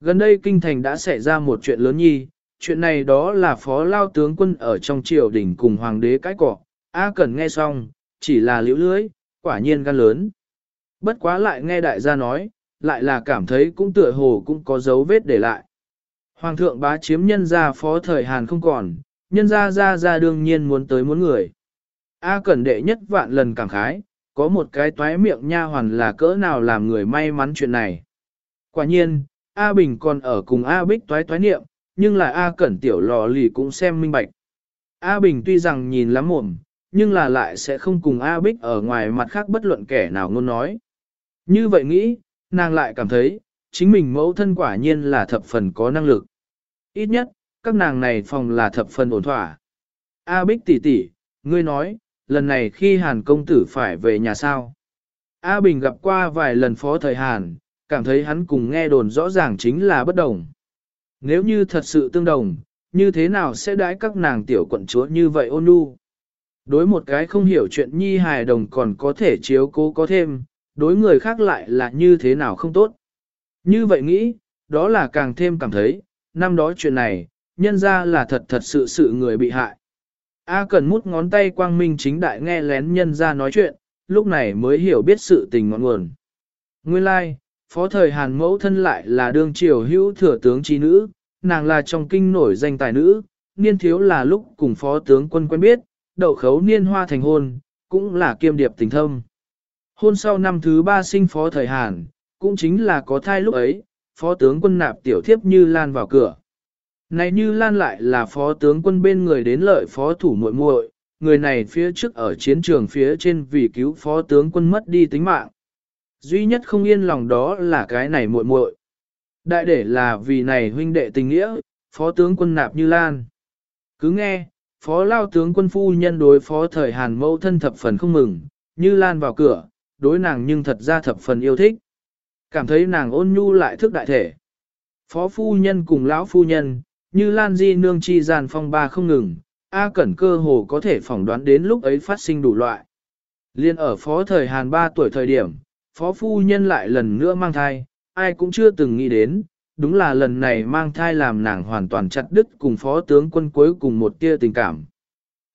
Gần đây kinh thành đã xảy ra một chuyện lớn nhi, chuyện này đó là phó lao tướng quân ở trong triều đình cùng hoàng đế cái cọ. A Cẩn nghe xong, chỉ là liễu lưới, quả nhiên gan lớn. Bất quá lại nghe đại gia nói, lại là cảm thấy cũng tựa hồ cũng có dấu vết để lại. Hoàng thượng bá chiếm nhân gia phó thời Hàn không còn, nhân gia gia gia đương nhiên muốn tới muốn người. A Cẩn đệ nhất vạn lần cảm khái, có một cái toái miệng nha hoàn là cỡ nào làm người may mắn chuyện này. Quả nhiên, A Bình còn ở cùng A Bích toái toái niệm, nhưng là A Cẩn tiểu lò lì cũng xem minh bạch. A Bình tuy rằng nhìn lắm mồm, nhưng là lại sẽ không cùng A Bích ở ngoài mặt khác bất luận kẻ nào ngôn nói. Như vậy nghĩ, nàng lại cảm thấy, chính mình mẫu thân quả nhiên là thập phần có năng lực. Ít nhất, các nàng này phòng là thập phần ổn thỏa. A Bích tỷ tỷ, ngươi nói, lần này khi Hàn công tử phải về nhà sao? A Bình gặp qua vài lần phó thời Hàn, cảm thấy hắn cùng nghe đồn rõ ràng chính là bất đồng. Nếu như thật sự tương đồng, như thế nào sẽ đãi các nàng tiểu quận chúa như vậy ôn nhu? Đối một cái không hiểu chuyện nhi hài đồng còn có thể chiếu cố có thêm, đối người khác lại là như thế nào không tốt. Như vậy nghĩ, đó là càng thêm cảm thấy, năm đó chuyện này, nhân ra là thật thật sự sự người bị hại. A cần mút ngón tay quang minh chính đại nghe lén nhân ra nói chuyện, lúc này mới hiểu biết sự tình ngọn nguồn. Nguyên lai, like, phó thời Hàn mẫu thân lại là đương triều hữu thừa tướng trí nữ, nàng là trong kinh nổi danh tài nữ, niên thiếu là lúc cùng phó tướng quân quen biết, đậu khấu niên hoa thành hôn, cũng là kiêm điệp tình thâm. Hôn sau năm thứ ba sinh phó thời Hàn, cũng chính là có thai lúc ấy, phó tướng quân nạp tiểu thiếp như lan vào cửa. Này như lan lại là phó tướng quân bên người đến lợi phó thủ muội muội, người này phía trước ở chiến trường phía trên vì cứu phó tướng quân mất đi tính mạng. Duy nhất không yên lòng đó là cái này muội muội. Đại để là vì này huynh đệ tình nghĩa, phó tướng quân nạp như lan. Cứ nghe, phó lao tướng quân phu nhân đối phó thời hàn mẫu thân thập phần không mừng, như lan vào cửa, đối nàng nhưng thật ra thập phần yêu thích. Cảm thấy nàng ôn nhu lại thức đại thể. Phó phu nhân cùng lão phu nhân, như lan di nương chi giàn phong ba không ngừng, A Cẩn cơ hồ có thể phỏng đoán đến lúc ấy phát sinh đủ loại. Liên ở phó thời Hàn 3 tuổi thời điểm, phó phu nhân lại lần nữa mang thai, ai cũng chưa từng nghĩ đến, đúng là lần này mang thai làm nàng hoàn toàn chặt đứt cùng phó tướng quân cuối cùng một tia tình cảm.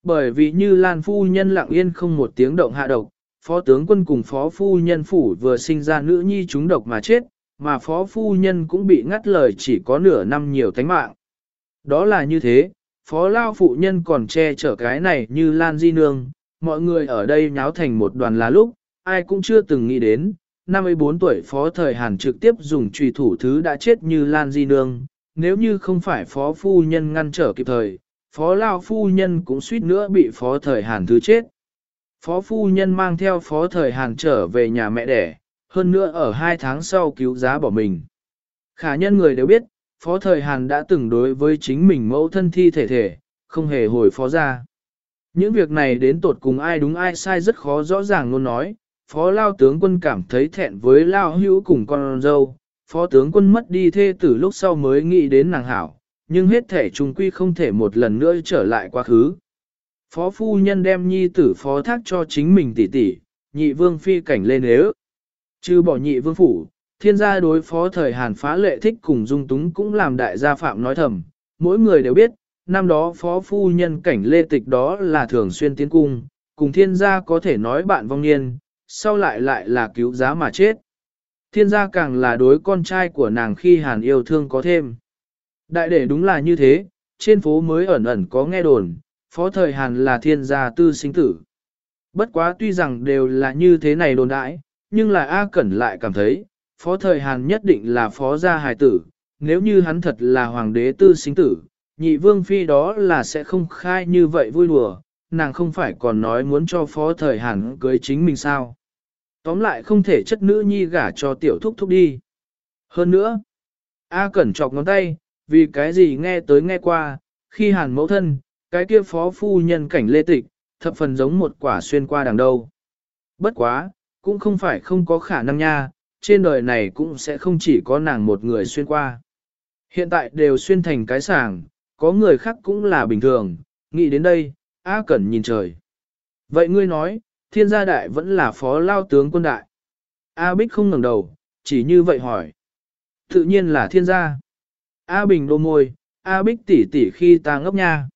Bởi vì như Lan phu nhân lặng yên không một tiếng động hạ độc, phó tướng quân cùng phó phu nhân phủ vừa sinh ra nữ nhi trúng độc mà chết, mà phó phu nhân cũng bị ngắt lời chỉ có nửa năm nhiều thánh mạng. Đó là như thế, phó lao phụ nhân còn che chở cái này như Lan Di Nương, mọi người ở đây nháo thành một đoàn là lúc, ai cũng chưa từng nghĩ đến, 54 tuổi phó thời Hàn trực tiếp dùng trùy thủ thứ đã chết như Lan Di Nương, nếu như không phải phó phu nhân ngăn trở kịp thời, phó lao phu nhân cũng suýt nữa bị phó thời Hàn thứ chết. Phó phu nhân mang theo phó thời Hàn trở về nhà mẹ đẻ, hơn nữa ở hai tháng sau cứu giá bỏ mình. Khả nhân người đều biết, phó thời Hàn đã từng đối với chính mình mẫu thân thi thể thể, không hề hồi phó ra. Những việc này đến tột cùng ai đúng ai sai rất khó rõ ràng luôn nói, phó lao tướng quân cảm thấy thẹn với lao hữu cùng con dâu, phó tướng quân mất đi thê tử lúc sau mới nghĩ đến nàng hảo, nhưng hết thể trùng quy không thể một lần nữa trở lại quá khứ. Phó phu nhân đem nhi tử phó thác cho chính mình tỷ tỷ, nhị vương phi cảnh lên nếu. Chứ bỏ nhị vương phủ, thiên gia đối phó thời Hàn phá lệ thích cùng dung túng cũng làm đại gia phạm nói thầm, mỗi người đều biết, năm đó phó phu nhân cảnh lê tịch đó là thường xuyên tiến cung, cùng thiên gia có thể nói bạn vong niên, sau lại lại là cứu giá mà chết. Thiên gia càng là đối con trai của nàng khi Hàn yêu thương có thêm. Đại để đúng là như thế, trên phố mới ẩn ẩn có nghe đồn, phó thời Hàn là thiên gia tư sinh tử. Bất quá tuy rằng đều là như thế này đồn đãi, nhưng là A Cẩn lại cảm thấy, phó thời Hàn nhất định là phó gia hài tử, nếu như hắn thật là hoàng đế tư sinh tử, nhị vương phi đó là sẽ không khai như vậy vui đùa, nàng không phải còn nói muốn cho phó thời Hàn cưới chính mình sao. Tóm lại không thể chất nữ nhi gả cho tiểu thúc thúc đi. Hơn nữa, A Cẩn chọc ngón tay, vì cái gì nghe tới nghe qua, khi Hàn mẫu thân, cái kia phó phu nhân cảnh lê tịch, thập phần giống một quả xuyên qua đằng đâu. Bất quá, cũng không phải không có khả năng nha, trên đời này cũng sẽ không chỉ có nàng một người xuyên qua. Hiện tại đều xuyên thành cái sàng, có người khác cũng là bình thường, nghĩ đến đây, A Cẩn nhìn trời. Vậy ngươi nói, thiên gia đại vẫn là phó lao tướng quân đại. A Bích không ngẩng đầu, chỉ như vậy hỏi. Tự nhiên là thiên gia. A Bình đô môi, A Bích tỉ tỉ khi ta ngốc nha.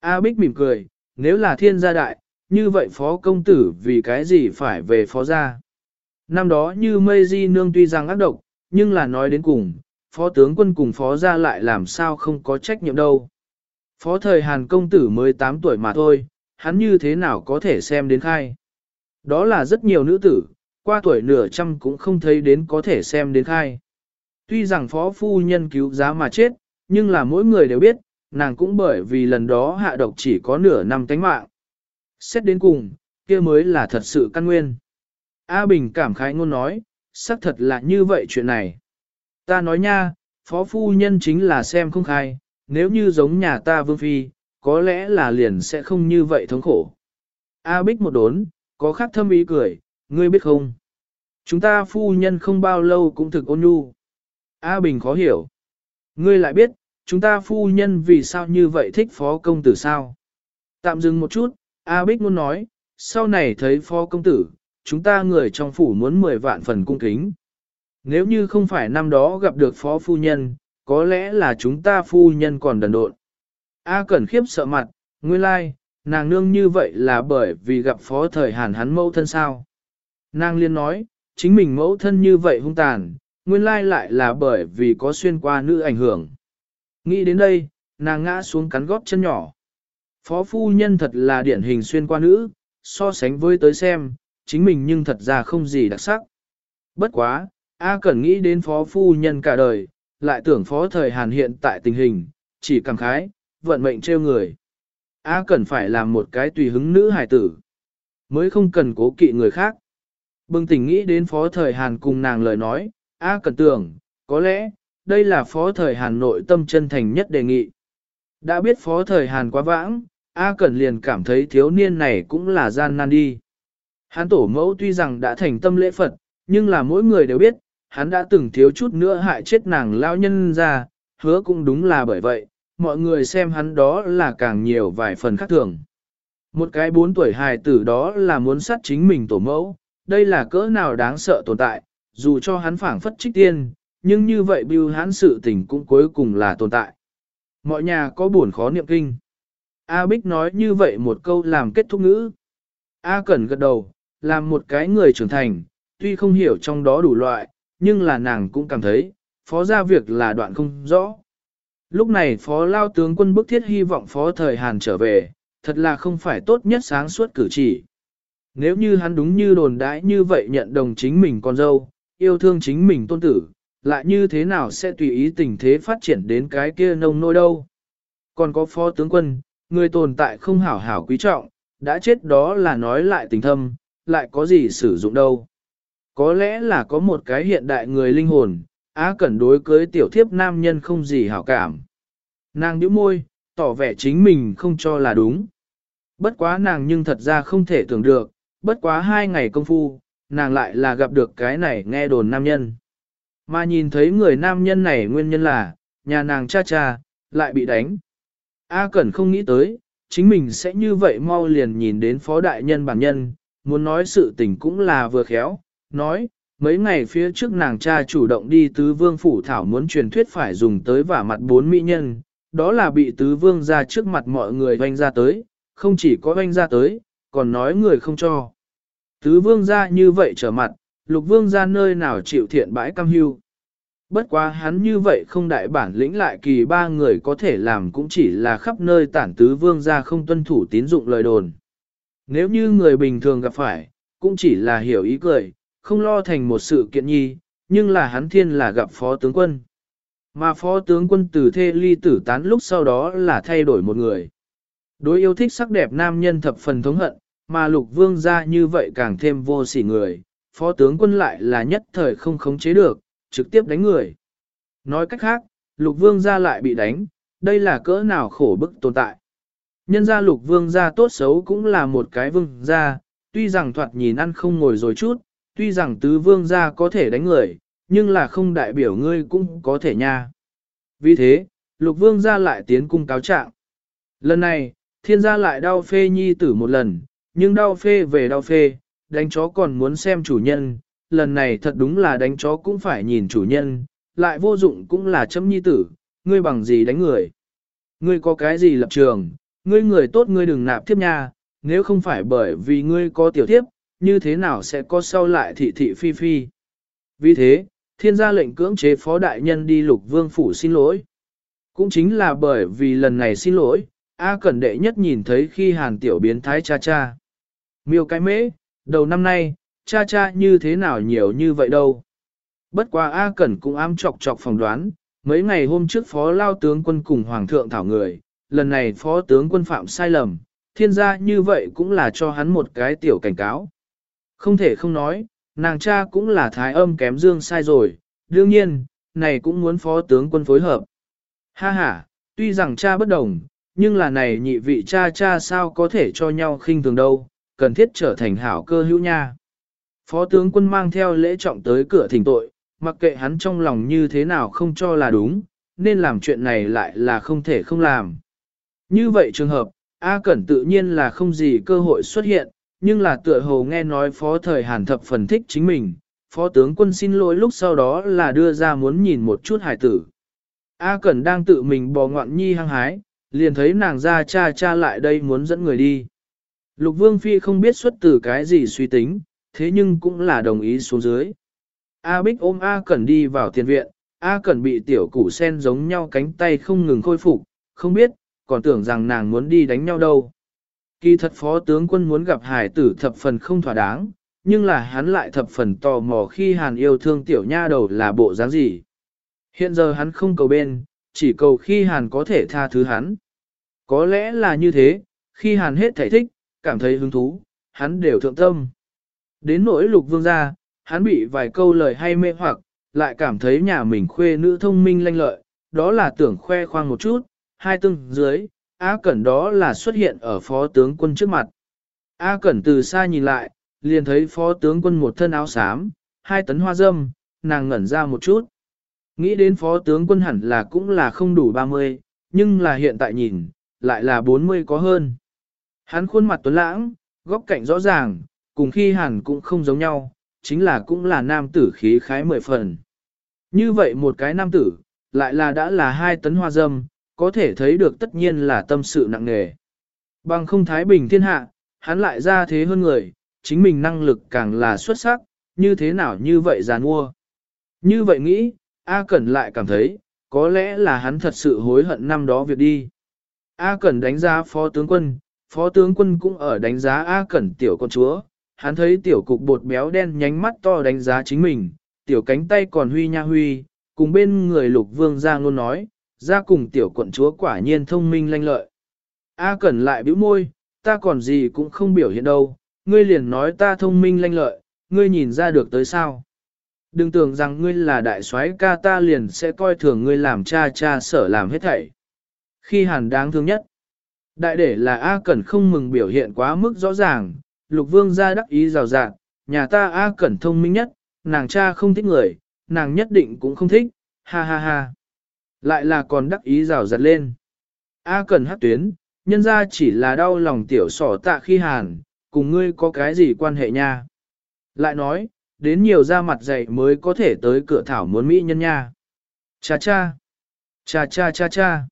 A Bích mỉm cười, nếu là thiên gia đại, như vậy phó công tử vì cái gì phải về phó gia. Năm đó như mây di nương tuy rằng ác độc, nhưng là nói đến cùng, phó tướng quân cùng phó gia lại làm sao không có trách nhiệm đâu. Phó thời Hàn công tử mới 8 tuổi mà thôi, hắn như thế nào có thể xem đến khai. Đó là rất nhiều nữ tử, qua tuổi nửa trăm cũng không thấy đến có thể xem đến khai. Tuy rằng phó phu nhân cứu giá mà chết, nhưng là mỗi người đều biết, nàng cũng bởi vì lần đó hạ độc chỉ có nửa năm tánh mạng. Xét đến cùng, kia mới là thật sự căn nguyên. A Bình cảm khái ngôn nói, xác thật là như vậy chuyện này. Ta nói nha, phó phu nhân chính là xem không khai, nếu như giống nhà ta vương phi, có lẽ là liền sẽ không như vậy thống khổ. A Bích một đốn, có khác thâm ý cười, ngươi biết không? Chúng ta phu nhân không bao lâu cũng thực ôn nhu. A Bình khó hiểu. Ngươi lại biết, chúng ta phu nhân vì sao như vậy thích phó công tử sao? Tạm dừng một chút, A Bích muốn nói, sau này thấy phó công tử, chúng ta người trong phủ muốn 10 vạn phần cung kính. Nếu như không phải năm đó gặp được phó phu nhân, có lẽ là chúng ta phu nhân còn đần độn. A Cẩn khiếp sợ mặt, nguyên lai, like, nàng nương như vậy là bởi vì gặp phó thời hàn hắn mẫu thân sao. Nàng liên nói, chính mình mẫu thân như vậy hung tàn, nguyên lai lại là bởi vì có xuyên qua nữ ảnh hưởng. Nghĩ đến đây, nàng ngã xuống cắn gót chân nhỏ. Phó phu nhân thật là điển hình xuyên qua nữ, so sánh với tới xem, chính mình nhưng thật ra không gì đặc sắc. Bất quá, A Cẩn nghĩ đến phó phu nhân cả đời, lại tưởng phó thời Hàn hiện tại tình hình, chỉ cảm khái, vận mệnh trêu người. A cần phải làm một cái tùy hứng nữ hài tử, mới không cần cố kỵ người khác. Bừng tỉnh nghĩ đến phó thời Hàn cùng nàng lời nói, A cần tưởng, có lẽ, đây là phó thời Hàn nội tâm chân thành nhất đề nghị. Đã biết phó thời Hàn quá vãng, A cần liền cảm thấy thiếu niên này cũng là gian nan đi. Hán tổ mẫu tuy rằng đã thành tâm lễ Phật, nhưng là mỗi người đều biết, hắn đã từng thiếu chút nữa hại chết nàng lao nhân ra, hứa cũng đúng là bởi vậy, mọi người xem hắn đó là càng nhiều vài phần khác thường. Một cái bốn tuổi hài tử đó là muốn sát chính mình tổ mẫu, đây là cỡ nào đáng sợ tồn tại, dù cho hắn phảng phất trích tiên, nhưng như vậy bưu hắn sự tình cũng cuối cùng là tồn tại. Mọi nhà có buồn khó niệm kinh. A Bích nói như vậy một câu làm kết thúc ngữ. A Cẩn gật đầu, làm một cái người trưởng thành, tuy không hiểu trong đó đủ loại, nhưng là nàng cũng cảm thấy, phó ra việc là đoạn không rõ. Lúc này phó lao tướng quân bức thiết hy vọng phó thời Hàn trở về, thật là không phải tốt nhất sáng suốt cử chỉ. Nếu như hắn đúng như đồn đãi như vậy nhận đồng chính mình con dâu, yêu thương chính mình tôn tử, lại như thế nào sẽ tùy ý tình thế phát triển đến cái kia nông nôi đâu. Còn có phó tướng quân, người tồn tại không hảo hảo quý trọng, đã chết đó là nói lại tình thâm, lại có gì sử dụng đâu. Có lẽ là có một cái hiện đại người linh hồn, Á Cẩn đối cưới tiểu thiếp nam nhân không gì hảo cảm. Nàng nhíu môi, tỏ vẻ chính mình không cho là đúng. Bất quá nàng nhưng thật ra không thể tưởng được, bất quá hai ngày công phu, nàng lại là gặp được cái này nghe đồn nam nhân. Mà nhìn thấy người nam nhân này nguyên nhân là, nhà nàng cha cha, lại bị đánh. A Cẩn không nghĩ tới, chính mình sẽ như vậy mau liền nhìn đến phó đại nhân bản nhân, muốn nói sự tình cũng là vừa khéo, nói, mấy ngày phía trước nàng cha chủ động đi tứ vương phủ thảo muốn truyền thuyết phải dùng tới vả mặt bốn mỹ nhân, đó là bị tứ vương ra trước mặt mọi người hoanh ra tới, không chỉ có hoanh ra tới, còn nói người không cho. Tứ vương ra như vậy trở mặt, lục vương ra nơi nào chịu thiện bãi cam hưu. Bất quá hắn như vậy không đại bản lĩnh lại kỳ ba người có thể làm cũng chỉ là khắp nơi tản tứ vương ra không tuân thủ tín dụng lời đồn. Nếu như người bình thường gặp phải, cũng chỉ là hiểu ý cười, không lo thành một sự kiện nhi, nhưng là hắn thiên là gặp phó tướng quân. Mà phó tướng quân từ thê ly tử tán lúc sau đó là thay đổi một người. Đối yêu thích sắc đẹp nam nhân thập phần thống hận, mà lục vương ra như vậy càng thêm vô sỉ người, phó tướng quân lại là nhất thời không khống chế được, trực tiếp đánh người. Nói cách khác, lục vương ra lại bị đánh, đây là cỡ nào khổ bức tồn tại. Nhân gia lục vương gia tốt xấu cũng là một cái vương gia, tuy rằng thoạt nhìn ăn không ngồi rồi chút, tuy rằng tứ vương gia có thể đánh người, nhưng là không đại biểu ngươi cũng có thể nha. Vì thế, lục vương gia lại tiến cung cáo trạng. Lần này, thiên gia lại đau phê nhi tử một lần, nhưng đau phê về đau phê, đánh chó còn muốn xem chủ nhân, lần này thật đúng là đánh chó cũng phải nhìn chủ nhân, lại vô dụng cũng là chấm nhi tử, ngươi bằng gì đánh người. Ngươi có cái gì lập trường, ngươi người tốt ngươi đừng nạp tiếp nha, nếu không phải bởi vì ngươi có tiểu tiếp, như thế nào sẽ có sau lại thị thị phi phi. Vì thế, thiên gia lệnh cưỡng chế phó đại nhân đi lục vương phủ xin lỗi. Cũng chính là bởi vì lần này xin lỗi, A Cẩn đệ nhất nhìn thấy khi hàn tiểu biến thái cha cha. Miêu cái mễ, đầu năm nay, cha cha như thế nào nhiều như vậy đâu. Bất quá A Cẩn cũng ám chọc chọc phỏng đoán, mấy ngày hôm trước phó lao tướng quân cùng hoàng thượng thảo người, lần này phó tướng quân phạm sai lầm, thiên gia như vậy cũng là cho hắn một cái tiểu cảnh cáo. Không thể không nói, nàng cha cũng là thái âm kém dương sai rồi, đương nhiên, này cũng muốn phó tướng quân phối hợp. Ha ha, tuy rằng cha bất đồng, nhưng là này nhị vị cha cha sao có thể cho nhau khinh thường đâu, cần thiết trở thành hảo cơ hữu nha. Phó tướng quân mang theo lễ trọng tới cửa thỉnh tội, mặc kệ hắn trong lòng như thế nào không cho là đúng, nên làm chuyện này lại là không thể không làm. Như vậy trường hợp, A Cẩn tự nhiên là không gì cơ hội xuất hiện, nhưng là tựa hồ nghe nói phó thời hàn thập phần thích chính mình, phó tướng quân xin lỗi lúc sau đó là đưa ra muốn nhìn một chút hải tử. A Cẩn đang tự mình bò ngoạn nhi hăng hái, liền thấy nàng ra cha cha lại đây muốn dẫn người đi. Lục Vương Phi không biết xuất từ cái gì suy tính, thế nhưng cũng là đồng ý xuống dưới. A Bích ôm A Cẩn đi vào tiền viện, A Cẩn bị tiểu củ sen giống nhau cánh tay không ngừng khôi phục, không biết, còn tưởng rằng nàng muốn đi đánh nhau đâu. Kỳ thật phó tướng quân muốn gặp hải tử thập phần không thỏa đáng, nhưng là hắn lại thập phần tò mò khi hàn yêu thương tiểu nha đầu là bộ dáng gì. Hiện giờ hắn không cầu bên, chỉ cầu khi hàn có thể tha thứ hắn. Có lẽ là như thế, khi hàn hết thể thích, cảm thấy hứng thú, hắn đều thượng tâm. Đến nỗi lục vương gia, hắn bị vài câu lời hay mê hoặc, lại cảm thấy nhà mình khuê nữ thông minh lanh lợi, đó là tưởng khoe khoang một chút, hai tương dưới, A Cẩn đó là xuất hiện ở phó tướng quân trước mặt. A Cẩn từ xa nhìn lại, liền thấy phó tướng quân một thân áo xám, hai tấn hoa dâm, nàng ngẩn ra một chút. Nghĩ đến phó tướng quân hẳn là cũng là không đủ 30, nhưng là hiện tại nhìn, lại là 40 có hơn. Hắn khuôn mặt tuấn lãng, góc cạnh rõ ràng, cùng khi hẳn cũng không giống nhau, chính là cũng là nam tử khí khái mười phần. Như vậy một cái nam tử, lại là đã là hai tấn hoa dâm, có thể thấy được tất nhiên là tâm sự nặng nề. Bằng không thái bình thiên hạ, hắn lại ra thế hơn người, chính mình năng lực càng là xuất sắc, như thế nào như vậy giàn mua. Như vậy nghĩ, A Cẩn lại cảm thấy, có lẽ là hắn thật sự hối hận năm đó việc đi. A Cẩn đánh giá phó tướng quân, phó tướng quân cũng ở đánh giá A Cẩn tiểu con chúa, hắn thấy tiểu cục bột béo đen nhánh mắt to đánh giá chính mình, tiểu cánh tay còn huy nha huy, cùng bên người lục vương ra luôn nói, ra cùng tiểu quận chúa quả nhiên thông minh lanh lợi. A Cẩn lại bĩu môi, ta còn gì cũng không biểu hiện đâu, ngươi liền nói ta thông minh lanh lợi, ngươi nhìn ra được tới sao. Đừng tưởng rằng ngươi là đại soái ca ta liền sẽ coi thường ngươi làm cha cha sở làm hết thảy. Khi hàn đáng thương nhất, đại để là A Cẩn không mừng biểu hiện quá mức rõ ràng, lục vương ra đắc ý rào rạng, nhà ta A Cẩn thông minh nhất, nàng cha không thích người, nàng nhất định cũng không thích, ha ha ha. Lại là còn đắc ý rào rạt lên. A Cẩn hát tuyến, nhân ra chỉ là đau lòng tiểu sỏ tạ khi hàn, cùng ngươi có cái gì quan hệ nha. Lại nói, đến nhiều da mặt dày mới có thể tới cửa thảo muốn mỹ nhân nha. Cha cha, cha cha cha cha.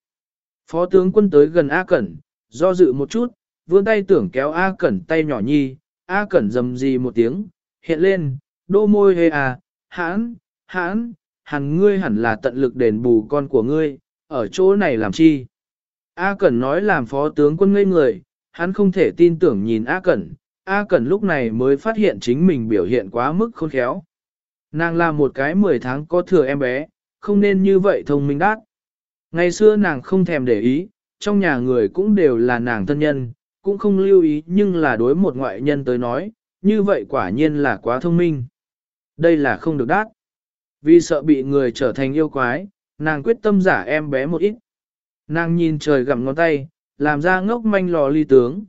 Phó tướng quân tới gần A Cẩn, do dự một chút, vươn tay tưởng kéo A Cẩn tay nhỏ nhi, A Cẩn dầm gì một tiếng, hiện lên, đô môi hê à, hãn, hãn, hẳn ngươi hẳn là tận lực đền bù con của ngươi, ở chỗ này làm chi. A Cẩn nói làm phó tướng quân ngây người, hắn không thể tin tưởng nhìn A Cẩn, A Cẩn lúc này mới phát hiện chính mình biểu hiện quá mức khôn khéo. Nàng là một cái 10 tháng có thừa em bé, không nên như vậy thông minh đát. Ngày xưa nàng không thèm để ý, trong nhà người cũng đều là nàng thân nhân, cũng không lưu ý nhưng là đối một ngoại nhân tới nói, như vậy quả nhiên là quá thông minh. Đây là không được đát. Vì sợ bị người trở thành yêu quái, nàng quyết tâm giả em bé một ít. Nàng nhìn trời gặm ngón tay, làm ra ngốc manh lò ly tướng.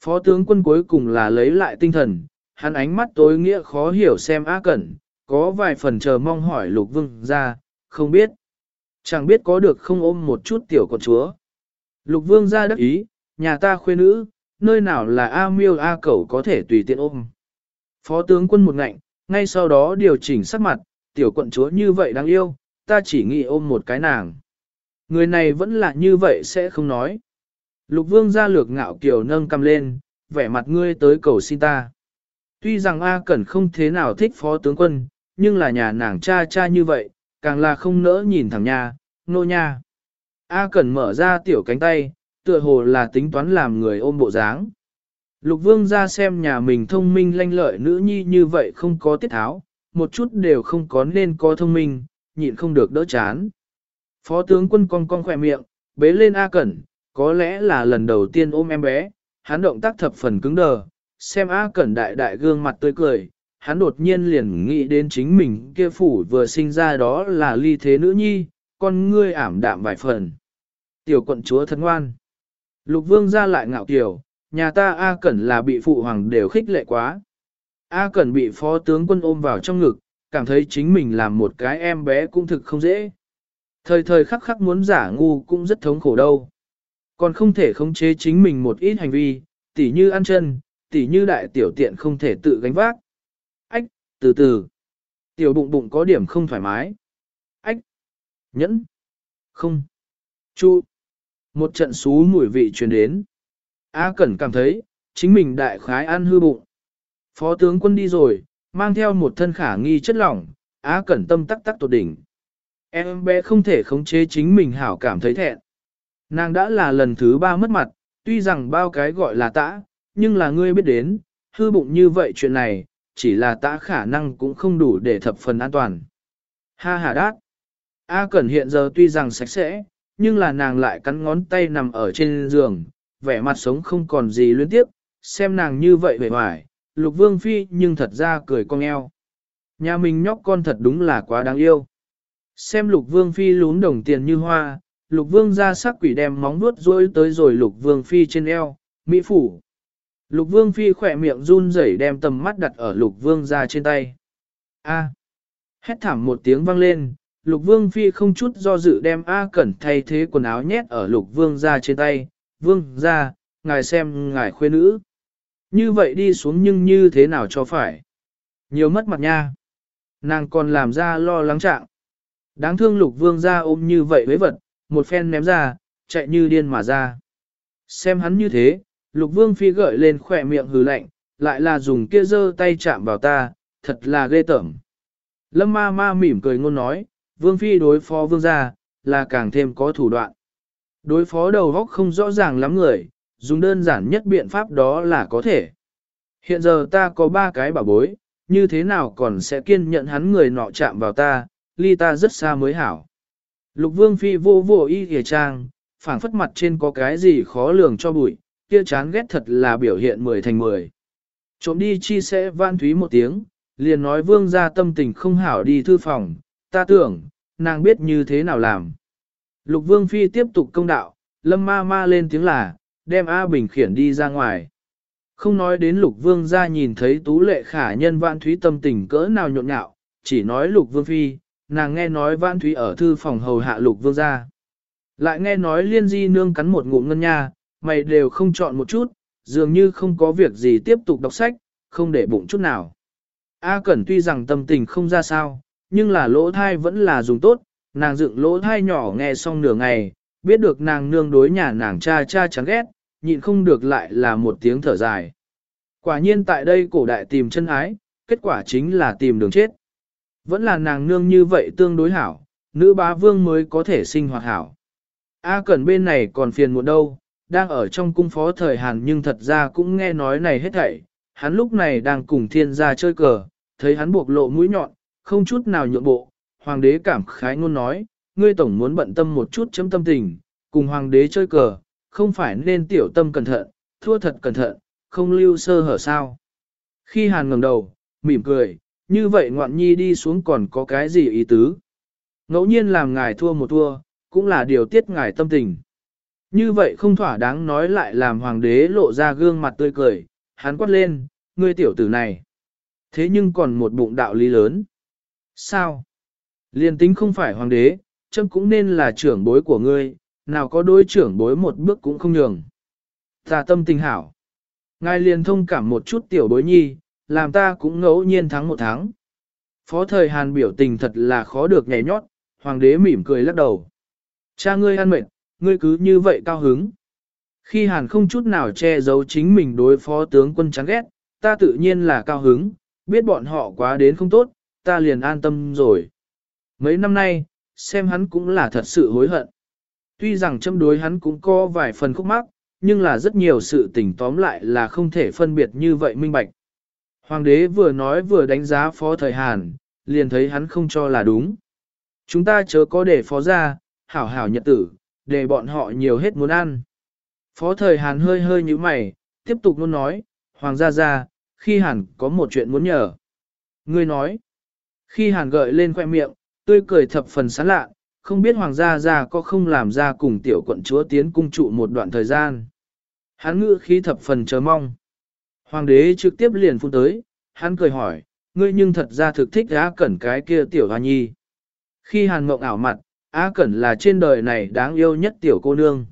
Phó tướng quân cuối cùng là lấy lại tinh thần, hắn ánh mắt tối nghĩa khó hiểu xem á Cẩn, có vài phần chờ mong hỏi lục vương ra, không biết. Chẳng biết có được không ôm một chút tiểu con chúa. Lục vương ra đắc ý, nhà ta khuê nữ, nơi nào là A miêu A cẩu có thể tùy tiện ôm. Phó tướng quân một ngạnh, ngay sau đó điều chỉnh sắc mặt, tiểu quận chúa như vậy đáng yêu, ta chỉ nghĩ ôm một cái nàng. Người này vẫn là như vậy sẽ không nói. Lục vương ra lược ngạo kiều nâng cầm lên, vẻ mặt ngươi tới cầu xin ta. Tuy rằng A Cẩn không thế nào thích phó tướng quân, nhưng là nhà nàng cha cha như vậy, càng là không nỡ nhìn thẳng nhà, nô nha. A Cẩn mở ra tiểu cánh tay, tựa hồ là tính toán làm người ôm bộ dáng. Lục vương ra xem nhà mình thông minh lanh lợi nữ nhi như vậy không có tiết tháo, một chút đều không có nên có thông minh, nhịn không được đỡ chán. Phó tướng quân cong cong khỏe miệng, bế lên A Cẩn, có lẽ là lần đầu tiên ôm em bé, hắn động tác thập phần cứng đờ, xem A Cẩn đại đại gương mặt tươi cười, hắn đột nhiên liền nghĩ đến chính mình kia phủ vừa sinh ra đó là ly thế nữ nhi, con ngươi ảm đạm vài phần. Tiểu quận chúa thân ngoan. Lục vương ra lại ngạo kiểu, nhà ta A Cẩn là bị phụ hoàng đều khích lệ quá. A Cẩn bị phó tướng quân ôm vào trong ngực, cảm thấy chính mình làm một cái em bé cũng thực không dễ. Thời thời khắc khắc muốn giả ngu cũng rất thống khổ đâu. Còn không thể khống chế chính mình một ít hành vi, tỉ như ăn chân, tỉ như đại tiểu tiện không thể tự gánh vác. Ách, từ từ. Tiểu bụng bụng có điểm không thoải mái. Ách, nhẫn, không, chu. Một trận xú mùi vị truyền đến. A Cẩn cảm thấy, chính mình đại khái ăn hư bụng. Phó tướng quân đi rồi, mang theo một thân khả nghi chất lỏng, A Cẩn tâm tắc tắc tột đỉnh. Em bé không thể khống chế chính mình hảo cảm thấy thẹn. Nàng đã là lần thứ ba mất mặt, tuy rằng bao cái gọi là tã, nhưng là ngươi biết đến, hư bụng như vậy chuyện này, chỉ là tã khả năng cũng không đủ để thập phần an toàn. Ha ha đát. A Cẩn hiện giờ tuy rằng sạch sẽ, nhưng là nàng lại cắn ngón tay nằm ở trên giường, vẻ mặt sống không còn gì luyến tiếp, xem nàng như vậy vẻ ngoài lục vương phi nhưng thật ra cười cong eo. Nhà mình nhóc con thật đúng là quá đáng yêu. Xem lục vương phi lún đồng tiền như hoa, lục vương ra sắc quỷ đem móng vuốt rối tới rồi lục vương phi trên eo, mỹ phủ. Lục vương phi khỏe miệng run rẩy đem tầm mắt đặt ở lục vương ra trên tay. A. Hét thảm một tiếng vang lên, lục vương phi không chút do dự đem A cẩn thay thế quần áo nhét ở lục vương ra trên tay. Vương ra, ngài xem ngài khuê nữ. Như vậy đi xuống nhưng như thế nào cho phải. Nhiều mất mặt nha. Nàng còn làm ra lo lắng trạng. Đáng thương lục vương ra ôm như vậy với vật, một phen ném ra, chạy như điên mà ra. Xem hắn như thế, lục vương phi gợi lên khỏe miệng hừ lạnh, lại là dùng kia giơ tay chạm vào ta, thật là ghê tởm. Lâm ma ma mỉm cười ngôn nói, vương phi đối phó vương gia, là càng thêm có thủ đoạn. Đối phó đầu góc không rõ ràng lắm người, dùng đơn giản nhất biện pháp đó là có thể. Hiện giờ ta có ba cái bảo bối, như thế nào còn sẽ kiên nhận hắn người nọ chạm vào ta, ly ta rất xa mới hảo. Lục vương phi vô vô y kìa trang, phảng phất mặt trên có cái gì khó lường cho bụi, kia chán ghét thật là biểu hiện mười thành mười. Trộm đi chi sẽ van thúy một tiếng, liền nói vương ra tâm tình không hảo đi thư phòng, ta tưởng, nàng biết như thế nào làm. Lục vương phi tiếp tục công đạo, lâm ma ma lên tiếng là, đem A Bình khiển đi ra ngoài. Không nói đến lục vương ra nhìn thấy tú lệ khả nhân vạn thúy tâm tình cỡ nào nhộn nhạo, chỉ nói lục vương phi, nàng nghe nói vạn thúy ở thư phòng hầu hạ lục vương ra. Lại nghe nói liên di nương cắn một ngụm ngân nha, mày đều không chọn một chút, dường như không có việc gì tiếp tục đọc sách, không để bụng chút nào. A Cẩn tuy rằng tâm tình không ra sao, nhưng là lỗ thai vẫn là dùng tốt, nàng dựng lỗ thai nhỏ nghe xong nửa ngày, biết được nàng nương đối nhà nàng cha cha chán ghét, nhịn không được lại là một tiếng thở dài. Quả nhiên tại đây cổ đại tìm chân ái, kết quả chính là tìm đường chết. Vẫn là nàng nương như vậy tương đối hảo, nữ bá vương mới có thể sinh hoạt hảo. A Cẩn bên này còn phiền muộn đâu, đang ở trong cung phó thời Hàn nhưng thật ra cũng nghe nói này hết thảy. Hắn lúc này đang cùng thiên gia chơi cờ, thấy hắn buộc lộ mũi nhọn, không chút nào nhượng bộ. Hoàng đế cảm khái ngôn nói, ngươi tổng muốn bận tâm một chút chấm tâm tình, cùng hoàng đế chơi cờ, không phải nên tiểu tâm cẩn thận, thua thật cẩn thận, không lưu sơ hở sao. Khi hàn ngẩng đầu, mỉm cười, như vậy ngoạn nhi đi xuống còn có cái gì ý tứ. Ngẫu nhiên làm ngài thua một thua, cũng là điều tiết ngài tâm tình. Như vậy không thỏa đáng nói lại làm hoàng đế lộ ra gương mặt tươi cười, hắn quát lên, ngươi tiểu tử này. Thế nhưng còn một bụng đạo lý lớn. Sao? Liên tính không phải hoàng đế, châm cũng nên là trưởng bối của ngươi, nào có đối trưởng bối một bước cũng không nhường. Ta tâm tình hảo. Ngài liền thông cảm một chút tiểu bối nhi, làm ta cũng ngẫu nhiên thắng một tháng. Phó thời Hàn biểu tình thật là khó được nhảy nhót, hoàng đế mỉm cười lắc đầu. Cha ngươi ăn mệt, ngươi cứ như vậy cao hứng. Khi hàn không chút nào che giấu chính mình đối phó tướng quân chán ghét, ta tự nhiên là cao hứng, biết bọn họ quá đến không tốt, ta liền an tâm rồi. Mấy năm nay, xem hắn cũng là thật sự hối hận. Tuy rằng châm đối hắn cũng có vài phần khúc mắc, nhưng là rất nhiều sự tình tóm lại là không thể phân biệt như vậy minh bạch. Hoàng đế vừa nói vừa đánh giá phó thời Hàn, liền thấy hắn không cho là đúng. Chúng ta chớ có để phó ra, hảo hảo nhật tử, để bọn họ nhiều hết muốn ăn. Phó thời Hàn hơi hơi như mày, tiếp tục luôn nói, Hoàng gia gia, khi Hàn có một chuyện muốn nhờ. Ngươi nói, khi Hàn gợi lên khoe miệng, tươi cười thập phần sán lạ, không biết Hoàng gia gia có không làm ra cùng tiểu quận chúa tiến cung trụ một đoạn thời gian. Hắn ngữ khí thập phần chờ mong. Hoàng đế trực tiếp liền phun tới, hắn cười hỏi, ngươi nhưng thật ra thực thích Á Cẩn cái kia tiểu hoa nhi. Khi hàn mộng ảo mặt, Á Cẩn là trên đời này đáng yêu nhất tiểu cô nương.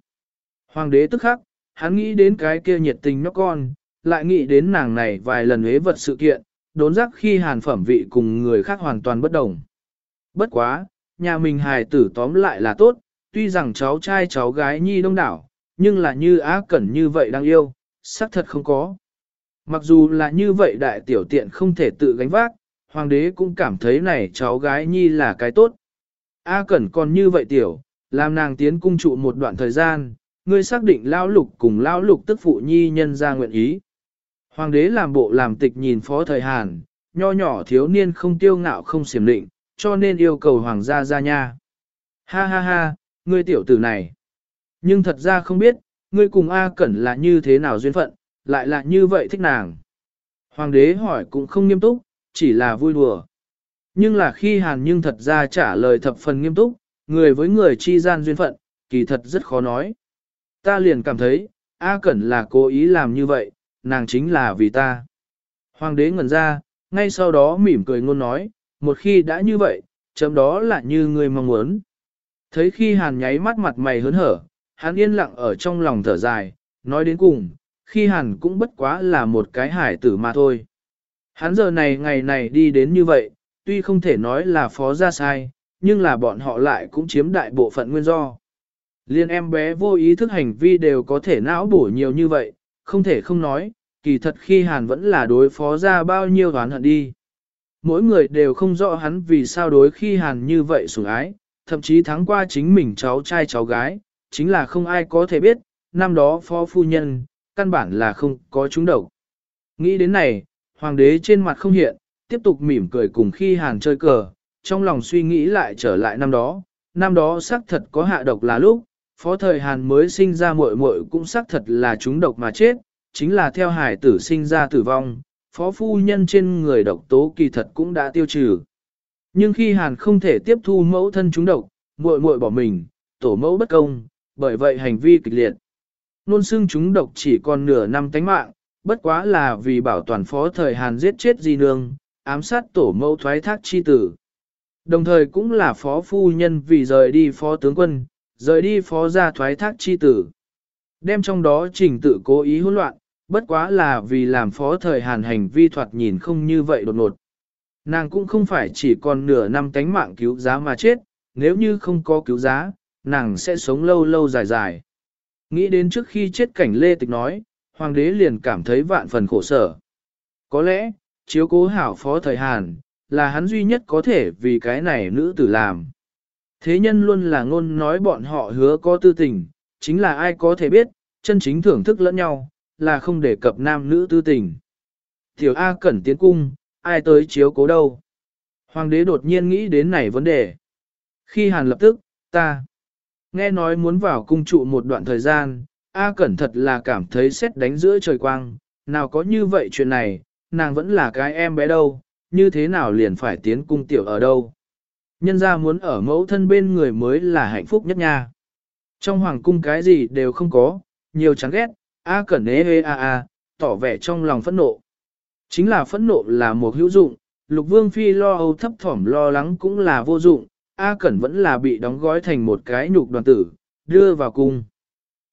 Hoàng đế tức khắc, hắn nghĩ đến cái kia nhiệt tình nhóc con, lại nghĩ đến nàng này vài lần huế vật sự kiện, đốn giác khi hàn phẩm vị cùng người khác hoàn toàn bất đồng. Bất quá, nhà mình hài tử tóm lại là tốt, tuy rằng cháu trai cháu gái nhi đông đảo, nhưng là như Á Cẩn như vậy đang yêu, xác thật không có. Mặc dù là như vậy đại tiểu tiện không thể tự gánh vác, hoàng đế cũng cảm thấy này cháu gái nhi là cái tốt. A Cẩn còn như vậy tiểu, làm nàng tiến cung trụ một đoạn thời gian, ngươi xác định lão lục cùng lão lục tức phụ nhi nhân ra nguyện ý. Hoàng đế làm bộ làm tịch nhìn phó thời Hàn, nho nhỏ thiếu niên không tiêu ngạo không xiểm định, cho nên yêu cầu hoàng gia ra nha. Ha ha ha, ngươi tiểu tử này. Nhưng thật ra không biết, ngươi cùng A Cẩn là như thế nào duyên phận, lại là như vậy thích nàng. Hoàng đế hỏi cũng không nghiêm túc, chỉ là vui đùa. Nhưng là khi hàn nhưng thật ra trả lời thập phần nghiêm túc, người với người chi gian duyên phận, kỳ thật rất khó nói. Ta liền cảm thấy, A Cẩn là cố ý làm như vậy, nàng chính là vì ta. Hoàng đế ngẩn ra, ngay sau đó mỉm cười ngôn nói, một khi đã như vậy, chấm đó là như người mong muốn. Thấy khi hàn nháy mắt mặt mày hớn hở, hắn yên lặng ở trong lòng thở dài, nói đến cùng, khi hàn cũng bất quá là một cái hải tử mà thôi. Hắn giờ này ngày này đi đến như vậy, tuy không thể nói là phó ra sai, nhưng là bọn họ lại cũng chiếm đại bộ phận nguyên do. Liên em bé vô ý thức hành vi đều có thể não bổ nhiều như vậy, không thể không nói, kỳ thật khi hàn vẫn là đối phó ra bao nhiêu toán hận đi. Mỗi người đều không rõ hắn vì sao đối khi hàn như vậy sủng ái, thậm chí thắng qua chính mình cháu trai cháu gái, chính là không ai có thể biết, năm đó phó phu nhân, căn bản là không có chúng độc. Nghĩ đến này, hoàng đế trên mặt không hiện, tiếp tục mỉm cười cùng khi hàn chơi cờ, trong lòng suy nghĩ lại trở lại năm đó, năm đó xác thật có hạ độc là lúc, phó thời hàn mới sinh ra muội muội cũng xác thật là chúng độc mà chết, chính là theo hải tử sinh ra tử vong, phó phu nhân trên người độc tố kỳ thật cũng đã tiêu trừ. Nhưng khi hàn không thể tiếp thu mẫu thân chúng độc, muội muội bỏ mình, tổ mẫu bất công, bởi vậy hành vi kịch liệt. Nôn xương chúng độc chỉ còn nửa năm tánh mạng, bất quá là vì bảo toàn phó thời Hàn giết chết di nương, ám sát tổ mẫu thoái thác chi tử. Đồng thời cũng là phó phu nhân vì rời đi phó tướng quân, rời đi phó gia thoái thác chi tử. Đem trong đó trình tự cố ý hỗn loạn, bất quá là vì làm phó thời Hàn hành vi thoạt nhìn không như vậy đột ngột. Nàng cũng không phải chỉ còn nửa năm tánh mạng cứu giá mà chết, nếu như không có cứu giá, nàng sẽ sống lâu lâu dài dài. Nghĩ đến trước khi chết cảnh Lê Tịch nói, hoàng đế liền cảm thấy vạn phần khổ sở. Có lẽ, chiếu cố hảo phó thời Hàn, là hắn duy nhất có thể vì cái này nữ tử làm. Thế nhân luôn là ngôn nói bọn họ hứa có tư tình, chính là ai có thể biết, chân chính thưởng thức lẫn nhau, là không đề cập nam nữ tư tình. Tiểu A cẩn tiến cung, ai tới chiếu cố đâu. Hoàng đế đột nhiên nghĩ đến này vấn đề. Khi hàn lập tức, ta. Nghe nói muốn vào cung trụ một đoạn thời gian, A Cẩn thật là cảm thấy xét đánh giữa trời quang, nào có như vậy chuyện này, nàng vẫn là cái em bé đâu, như thế nào liền phải tiến cung tiểu ở đâu. Nhân ra muốn ở mẫu thân bên người mới là hạnh phúc nhất nha. Trong hoàng cung cái gì đều không có, nhiều chán ghét, A Cẩn ế hê a a, tỏ vẻ trong lòng phẫn nộ. Chính là phẫn nộ là một hữu dụng, lục vương phi lo âu thấp thỏm lo lắng cũng là vô dụng, A Cẩn vẫn là bị đóng gói thành một cái nhục đoàn tử, đưa vào cung.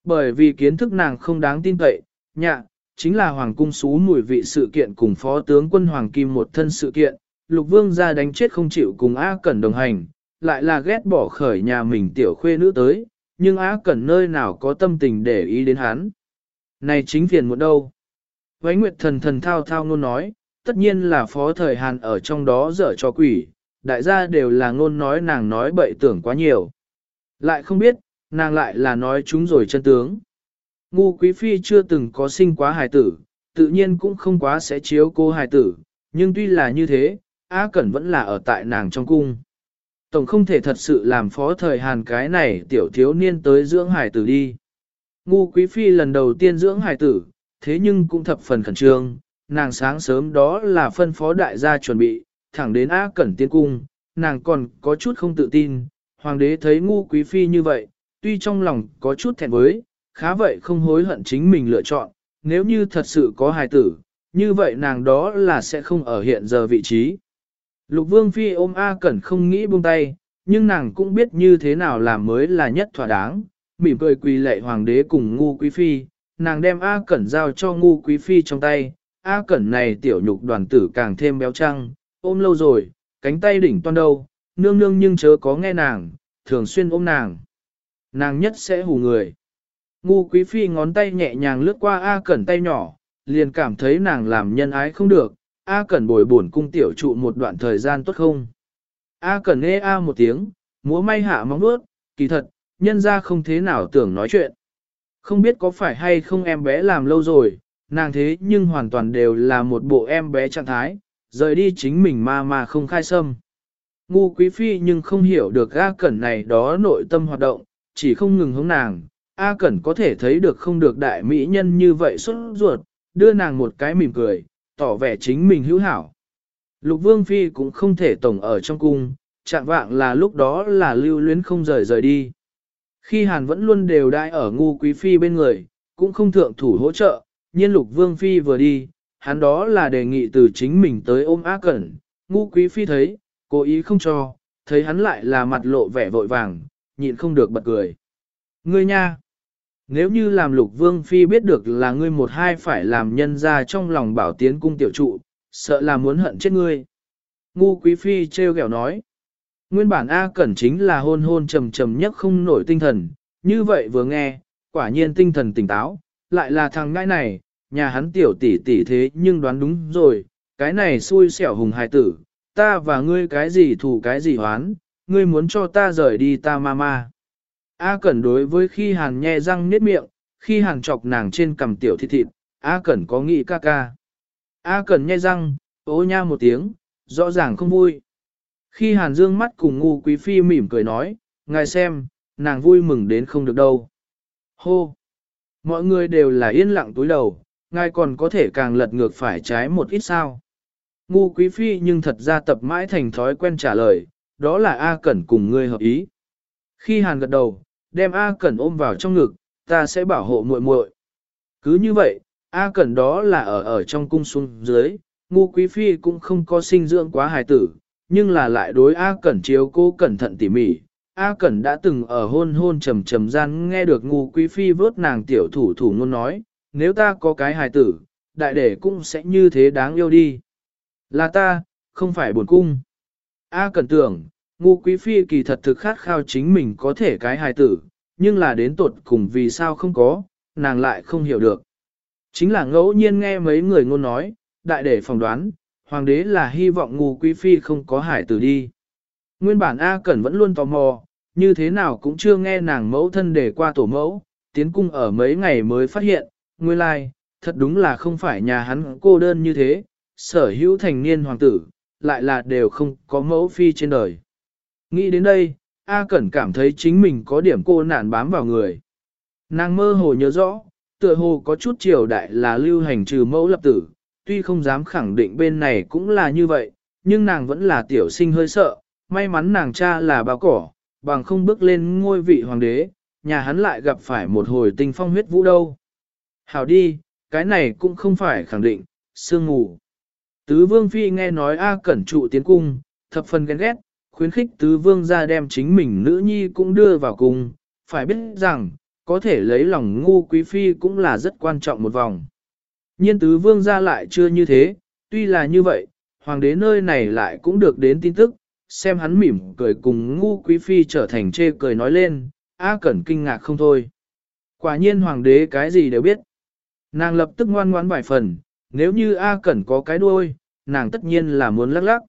Bởi vì kiến thức nàng không đáng tin cậy, nhạ, chính là Hoàng cung xú mùi vị sự kiện cùng Phó tướng quân Hoàng Kim một thân sự kiện, Lục Vương ra đánh chết không chịu cùng A Cẩn đồng hành, lại là ghét bỏ khởi nhà mình tiểu khuê nữ tới, nhưng A Cẩn nơi nào có tâm tình để ý đến hắn. Này chính phiền muộn đâu. Vánh Nguyệt thần thần thao thao ngôn nói, tất nhiên là phó thời Hàn ở trong đó dở cho quỷ, đại gia đều là ngôn nói nàng nói bậy tưởng quá nhiều. Lại không biết, nàng lại là nói chúng rồi chân tướng. Ngu quý phi chưa từng có sinh quá hài tử, tự nhiên cũng không quá sẽ chiếu cô hài tử, nhưng tuy là như thế, A Cẩn vẫn là ở tại nàng trong cung. Tổng không thể thật sự làm phó thời Hàn cái này tiểu thiếu niên tới dưỡng hài tử đi. Ngu quý phi lần đầu tiên dưỡng hài tử, thế nhưng cũng thập phần khẩn trương, nàng sáng sớm đó là phân phó đại gia chuẩn bị, thẳng đến Á Cẩn tiên cung, nàng còn có chút không tự tin, hoàng đế thấy ngu quý phi như vậy, tuy trong lòng có chút thẹn với, khá vậy không hối hận chính mình lựa chọn, nếu như thật sự có hài tử, như vậy nàng đó là sẽ không ở hiện giờ vị trí. Lục vương phi ôm A Cẩn không nghĩ buông tay, nhưng nàng cũng biết như thế nào làm mới là nhất thỏa đáng, mỉm cười quỳ lệ hoàng đế cùng ngu quý phi, nàng đem A Cẩn giao cho ngu quý phi trong tay, A Cẩn này tiểu nhục đoàn tử càng thêm béo trăng, ôm lâu rồi, cánh tay đỉnh toan đâu, nương nương nhưng chớ có nghe nàng, thường xuyên ôm nàng. Nàng nhất sẽ hù người. Ngu quý phi ngón tay nhẹ nhàng lướt qua A Cẩn tay nhỏ, liền cảm thấy nàng làm nhân ái không được, A Cẩn bồi bổn cung tiểu trụ một đoạn thời gian tốt không. A Cẩn nghe A một tiếng, múa may hạ móng nuốt, kỳ thật, nhân ra không thế nào tưởng nói chuyện. Không biết có phải hay không em bé làm lâu rồi, nàng thế nhưng hoàn toàn đều là một bộ em bé trạng thái, rời đi chính mình ma mà không khai sâm, Ngu quý phi nhưng không hiểu được A Cẩn này đó nội tâm hoạt động, chỉ không ngừng hướng nàng. A Cẩn có thể thấy được không được đại mỹ nhân như vậy xuất ruột, đưa nàng một cái mỉm cười, tỏ vẻ chính mình hữu hảo. Lục Vương Phi cũng không thể tổng ở trong cung, chạm vạng là lúc đó là lưu luyến không rời rời đi. Khi Hàn vẫn luôn đều đai ở ngu quý phi bên người, cũng không thượng thủ hỗ trợ, nhiên lục vương phi vừa đi, hắn đó là đề nghị từ chính mình tới ôm ác cẩn, ngu quý phi thấy, cố ý không cho, thấy hắn lại là mặt lộ vẻ vội vàng, nhịn không được bật cười. Ngươi nha! Nếu như làm lục vương phi biết được là ngươi một hai phải làm nhân ra trong lòng bảo tiến cung tiểu trụ, sợ là muốn hận chết ngươi. Ngu quý phi treo gẻo nói. Nguyên bản A Cẩn chính là hôn hôn trầm trầm nhất không nổi tinh thần, như vậy vừa nghe, quả nhiên tinh thần tỉnh táo, lại là thằng ngãi này, nhà hắn tiểu tỷ tỷ thế nhưng đoán đúng rồi, cái này xui xẻo hùng hài tử, ta và ngươi cái gì thù cái gì hoán, ngươi muốn cho ta rời đi ta ma ma. A Cẩn đối với khi hàn nhe răng nết miệng, khi hàn chọc nàng trên cầm tiểu thịt thịt, A Cẩn có nghĩ ca ca. A Cẩn nhe răng, ố nha một tiếng, rõ ràng không vui. Khi hàn dương mắt cùng ngu quý phi mỉm cười nói, ngài xem, nàng vui mừng đến không được đâu. Hô! Mọi người đều là yên lặng túi đầu, ngài còn có thể càng lật ngược phải trái một ít sao. Ngu quý phi nhưng thật ra tập mãi thành thói quen trả lời, đó là A Cẩn cùng ngươi hợp ý. Khi hàn gật đầu, đem A Cẩn ôm vào trong ngực, ta sẽ bảo hộ muội muội. Cứ như vậy, A Cẩn đó là ở ở trong cung xuống dưới, ngu quý phi cũng không có sinh dưỡng quá hài tử, nhưng là lại đối A Cẩn chiếu cô cẩn thận tỉ mỉ. A Cẩn đã từng ở hôn hôn trầm trầm gian nghe được ngu quý phi vớt nàng tiểu thủ thủ ngôn nói, nếu ta có cái hài tử, đại đệ cũng sẽ như thế đáng yêu đi. Là ta, không phải buồn cung. A Cẩn tưởng, ngu quý phi kỳ thật thực khát khao chính mình có thể cái hài tử, nhưng là đến tột cùng vì sao không có, nàng lại không hiểu được. Chính là ngẫu nhiên nghe mấy người ngôn nói, đại đệ phỏng đoán, hoàng đế là hy vọng ngu quý phi không có hải tử đi. Nguyên bản A Cẩn vẫn luôn tò mò, như thế nào cũng chưa nghe nàng mẫu thân để qua tổ mẫu, tiến cung ở mấy ngày mới phát hiện, nguyên lai, like, thật đúng là không phải nhà hắn cô đơn như thế, sở hữu thành niên hoàng tử, lại là đều không có mẫu phi trên đời. Nghĩ đến đây, A Cẩn cảm thấy chính mình có điểm cô nạn bám vào người. Nàng mơ hồ nhớ rõ, tựa hồ có chút triều đại là lưu hành trừ mẫu lập tử, tuy không dám khẳng định bên này cũng là như vậy, nhưng nàng vẫn là tiểu sinh hơi sợ, may mắn nàng cha là bao cỏ, bằng không bước lên ngôi vị hoàng đế, nhà hắn lại gặp phải một hồi tình phong huyết vũ đâu. Hảo đi, cái này cũng không phải khẳng định, sương ngủ. Tứ vương phi nghe nói A cẩn trụ tiến cung, thập phần ghen ghét, khuyến khích tứ vương ra đem chính mình nữ nhi cũng đưa vào cung, phải biết rằng, có thể lấy lòng ngu quý phi cũng là rất quan trọng một vòng. Nhiên tứ vương ra lại chưa như thế, tuy là như vậy, hoàng đế nơi này lại cũng được đến tin tức, xem hắn mỉm cười cùng ngu quý phi trở thành chê cười nói lên, A Cẩn kinh ngạc không thôi. Quả nhiên hoàng đế cái gì đều biết. Nàng lập tức ngoan ngoãn bài phần, nếu như A Cẩn có cái đuôi, nàng tất nhiên là muốn lắc lắc.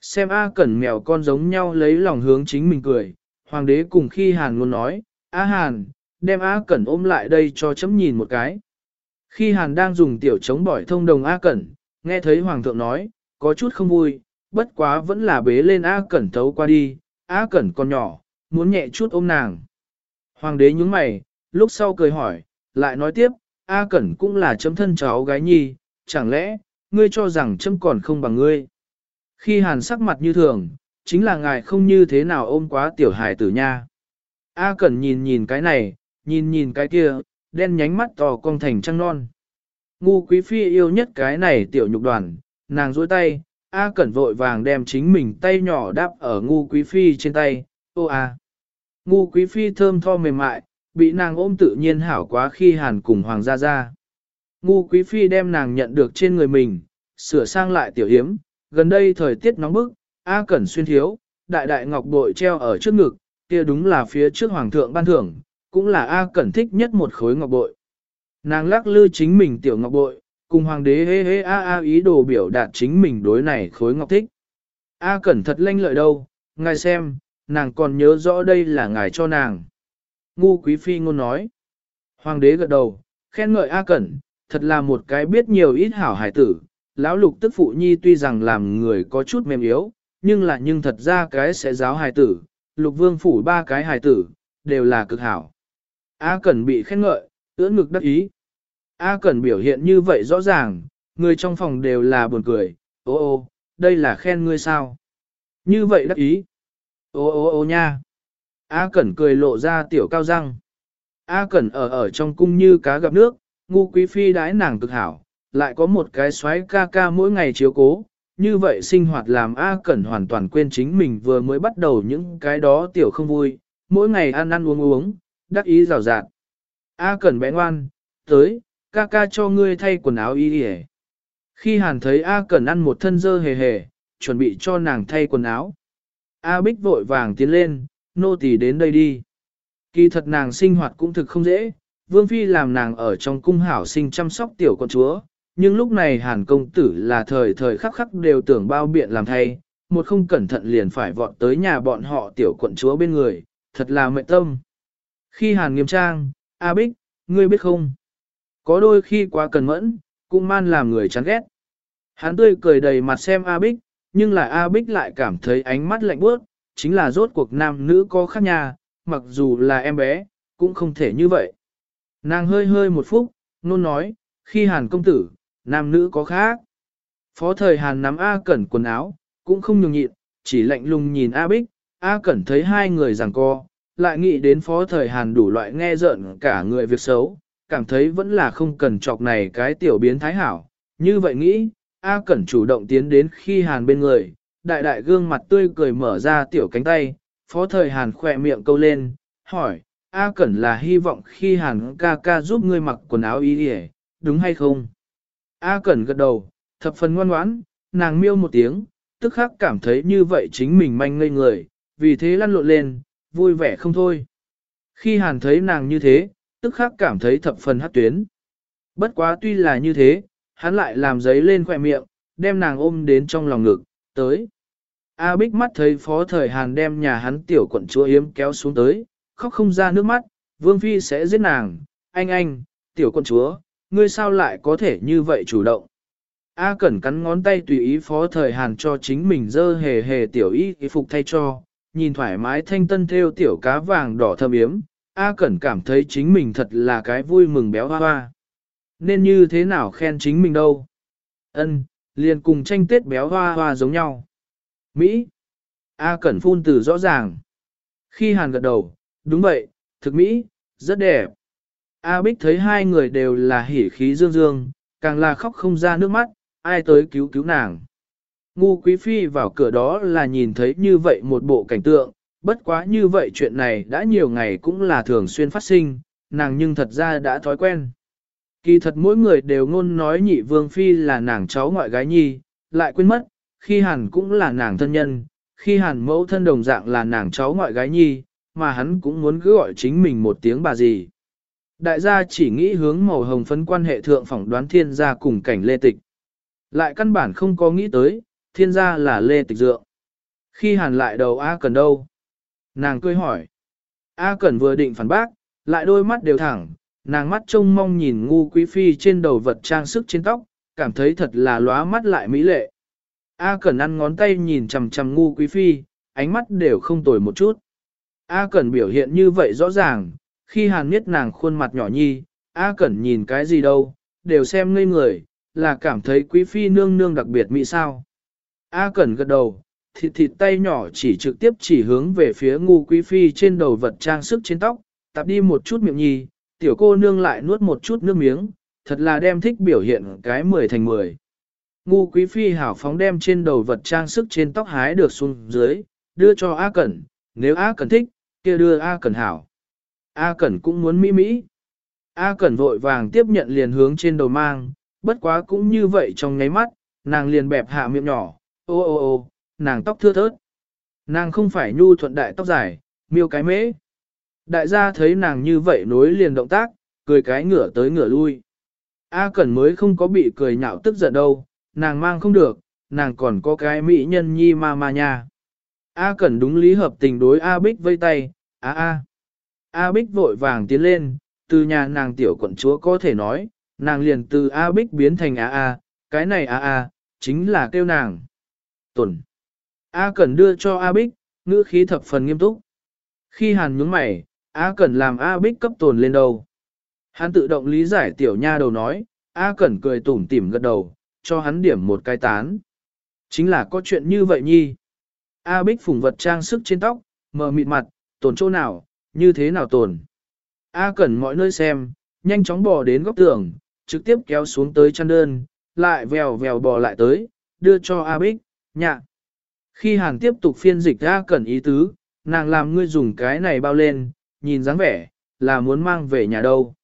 Xem A Cẩn mèo con giống nhau lấy lòng hướng chính mình cười, hoàng đế cùng khi Hàn luôn nói, A Hàn, đem A Cẩn ôm lại đây cho chấm nhìn một cái. Khi Hàn đang dùng tiểu chống bỏi thông đồng A Cẩn, nghe thấy hoàng thượng nói, có chút không vui, bất quá vẫn là bế lên A Cẩn thấu qua đi, A Cẩn còn nhỏ, muốn nhẹ chút ôm nàng. Hoàng đế nhúng mày, lúc sau cười hỏi, lại nói tiếp, A Cẩn cũng là chấm thân cháu gái nhi, chẳng lẽ, ngươi cho rằng chấm còn không bằng ngươi. Khi hàn sắc mặt như thường, chính là ngài không như thế nào ôm quá tiểu hài tử nha. A Cẩn nhìn nhìn cái này, nhìn nhìn cái kia, đen nhánh mắt to cong thành trăng non. Ngu quý phi yêu nhất cái này tiểu nhục đoàn, nàng duỗi tay, A Cẩn vội vàng đem chính mình tay nhỏ đáp ở ngu quý phi trên tay, ô a. Ngu quý phi thơm tho mềm mại, bị nàng ôm tự nhiên hảo quá khi hàn cùng hoàng gia ra. Ngu quý phi đem nàng nhận được trên người mình, sửa sang lại tiểu hiếm, gần đây thời tiết nóng bức, A Cẩn xuyên thiếu, đại đại ngọc bội treo ở trước ngực, kia đúng là phía trước hoàng thượng ban thưởng, cũng là A Cẩn thích nhất một khối ngọc bội. Nàng lắc lư chính mình tiểu ngọc bội, cùng hoàng đế hê hê a a ý đồ biểu đạt chính mình đối này khối ngọc thích. A Cẩn thật lanh lợi đâu, ngài xem, nàng còn nhớ rõ đây là ngài cho nàng. Ngu quý phi ngôn nói. Hoàng đế gật đầu, khen ngợi A Cẩn, thật là một cái biết nhiều ít hảo hải tử. Lão lục tức phụ nhi tuy rằng làm người có chút mềm yếu, nhưng là nhưng thật ra cái sẽ giáo hài tử, lục vương phủ ba cái hài tử, đều là cực hảo. A Cẩn bị khen ngợi, ưỡn ngực đắc ý. A Cẩn biểu hiện như vậy rõ ràng, người trong phòng đều là buồn cười, ô ô, đây là khen ngươi sao? Như vậy đắc ý. Ô ô ô nha. A Cẩn cười lộ ra tiểu cao răng. A Cẩn ở ở trong cung như cá gặp nước, ngu quý phi đãi nàng cực hảo, lại có một cái xoáy ca ca mỗi ngày chiếu cố. Như vậy sinh hoạt làm A Cẩn hoàn toàn quên chính mình vừa mới bắt đầu những cái đó tiểu không vui, mỗi ngày ăn ăn uống uống, đắc ý rào rạt. A Cẩn bé ngoan, tới, ca ca cho ngươi thay quần áo y đi Khi Hàn thấy A Cẩn ăn một thân dơ hề hề, chuẩn bị cho nàng thay quần áo. A Bích vội vàng tiến lên, nô tỳ đến đây đi. Kỳ thật nàng sinh hoạt cũng thực không dễ, Vương Phi làm nàng ở trong cung hảo sinh chăm sóc tiểu con chúa, nhưng lúc này Hàn công tử là thời thời khắc khắc đều tưởng bao biện làm thay, một không cẩn thận liền phải vọt tới nhà bọn họ tiểu quận chúa bên người, thật là mệnh tâm. Khi Hàn nghiêm trang, A Bích, ngươi biết không? Có đôi khi quá cần mẫn, cũng man làm người chán ghét. Hắn tươi cười đầy mặt xem A Bích, nhưng là A Bích lại cảm thấy ánh mắt lạnh bước, chính là rốt cuộc nam nữ có khác nhà, mặc dù là em bé, cũng không thể như vậy. Nàng hơi hơi một phút, nôn nói, khi hàn công tử, nam nữ có khác. Phó thời hàn nắm A Cẩn quần áo, cũng không nhường nhịn, chỉ lạnh lùng nhìn A Bích, A Cẩn thấy hai người giằng co, lại nghĩ đến phó thời hàn đủ loại nghe rợn cả người việc xấu, cảm thấy vẫn là không cần chọc này cái tiểu biến thái hảo. Như vậy nghĩ, A Cẩn chủ động tiến đến khi hàn bên người, đại đại gương mặt tươi cười mở ra tiểu cánh tay, phó thời hàn khỏe miệng câu lên, hỏi, A Cẩn là hy vọng khi hàn ca ca giúp ngươi mặc quần áo y đi đúng hay không? A Cẩn gật đầu, thập phần ngoan ngoãn, nàng miêu một tiếng, tức khắc cảm thấy như vậy chính mình manh ngây người, vì thế lăn lộn lên, vui vẻ không thôi. Khi hàn thấy nàng như thế, tức khắc cảm thấy thập phần hát tuyến. Bất quá tuy là như thế, hắn lại làm giấy lên khỏe miệng, đem nàng ôm đến trong lòng ngực, tới. A Bích mắt thấy phó thời Hàn đem nhà hắn tiểu quận chúa yếm kéo xuống tới, khóc không ra nước mắt, Vương Phi sẽ giết nàng, anh anh, tiểu quận chúa, ngươi sao lại có thể như vậy chủ động. A Cẩn cắn ngón tay tùy ý phó thời Hàn cho chính mình dơ hề hề tiểu y phục thay cho, nhìn thoải mái thanh tân theo tiểu cá vàng đỏ thâm yếm, A Cẩn cảm thấy chính mình thật là cái vui mừng béo hoa hoa. Nên như thế nào khen chính mình đâu? Ân, liền cùng tranh tết béo hoa hoa giống nhau. Mỹ. A Cẩn phun từ rõ ràng. Khi Hàn gật đầu, đúng vậy, thực Mỹ, rất đẹp. A Bích thấy hai người đều là hỉ khí dương dương, càng là khóc không ra nước mắt, ai tới cứu cứu nàng. Ngu Quý Phi vào cửa đó là nhìn thấy như vậy một bộ cảnh tượng, bất quá như vậy chuyện này đã nhiều ngày cũng là thường xuyên phát sinh, nàng nhưng thật ra đã thói quen. Kỳ thật mỗi người đều ngôn nói nhị vương phi là nàng cháu ngoại gái nhi, lại quên mất, khi hẳn cũng là nàng thân nhân, khi hàn mẫu thân đồng dạng là nàng cháu ngoại gái nhi, mà hắn cũng muốn cứ gọi chính mình một tiếng bà gì. Đại gia chỉ nghĩ hướng màu hồng phấn quan hệ thượng phỏng đoán thiên gia cùng cảnh lê tịch. Lại căn bản không có nghĩ tới, thiên gia là lê tịch dượng. Khi hàn lại đầu A Cần đâu? Nàng cười hỏi. A Cần vừa định phản bác, lại đôi mắt đều thẳng, nàng mắt trông mong nhìn ngu quý phi trên đầu vật trang sức trên tóc, cảm thấy thật là lóa mắt lại mỹ lệ. A Cẩn ăn ngón tay nhìn chằm chằm ngu quý phi, ánh mắt đều không tồi một chút. A Cẩn biểu hiện như vậy rõ ràng, khi hàn miết nàng khuôn mặt nhỏ nhi, A Cẩn nhìn cái gì đâu, đều xem ngây người, là cảm thấy quý phi nương nương đặc biệt mỹ sao. A Cẩn gật đầu, thịt thịt tay nhỏ chỉ trực tiếp chỉ hướng về phía ngu quý phi trên đầu vật trang sức trên tóc, tạp đi một chút miệng nhì. tiểu cô nương lại nuốt một chút nước miếng, thật là đem thích biểu hiện cái 10 thành 10. Ngu quý phi hảo phóng đem trên đầu vật trang sức trên tóc hái được xuống dưới, đưa cho A Cẩn, nếu A Cẩn thích, kia đưa A Cẩn hảo. A Cẩn cũng muốn mỹ mỹ. A Cẩn vội vàng tiếp nhận liền hướng trên đầu mang, bất quá cũng như vậy trong nháy mắt, nàng liền bẹp hạ miệng nhỏ, ô ô ô, nàng tóc thưa thớt. Nàng không phải nhu thuận đại tóc dài, miêu cái mễ. Đại gia thấy nàng như vậy nối liền động tác, cười cái ngửa tới ngửa lui. A Cẩn mới không có bị cười nhạo tức giận đâu, nàng mang không được, nàng còn có cái mỹ nhân nhi ma ma nha. A Cẩn đúng lý hợp tình đối A Bích vây tay, A A. A Bích vội vàng tiến lên, từ nhà nàng tiểu quận chúa có thể nói, nàng liền từ A Bích biến thành A A, cái này A A, chính là kêu nàng. Tuần. A Cẩn đưa cho A Bích, ngữ khí thập phần nghiêm túc. Khi hàn nhướng mày, A Cẩn làm A Bích cấp tồn lên đầu. Hắn tự động lý giải tiểu nha đầu nói, A Cẩn cười tủm tỉm gật đầu, cho hắn điểm một cái tán. Chính là có chuyện như vậy nhi. A Bích phùng vật trang sức trên tóc, mờ mịt mặt, tồn chỗ nào, như thế nào tồn. A Cẩn mọi nơi xem, nhanh chóng bò đến góc tường, trực tiếp kéo xuống tới chăn đơn, lại vèo vèo bò lại tới, đưa cho A Bích, nhạ. Khi hàng tiếp tục phiên dịch ra Cẩn ý tứ, nàng làm ngươi dùng cái này bao lên, nhìn dáng vẻ, là muốn mang về nhà đâu.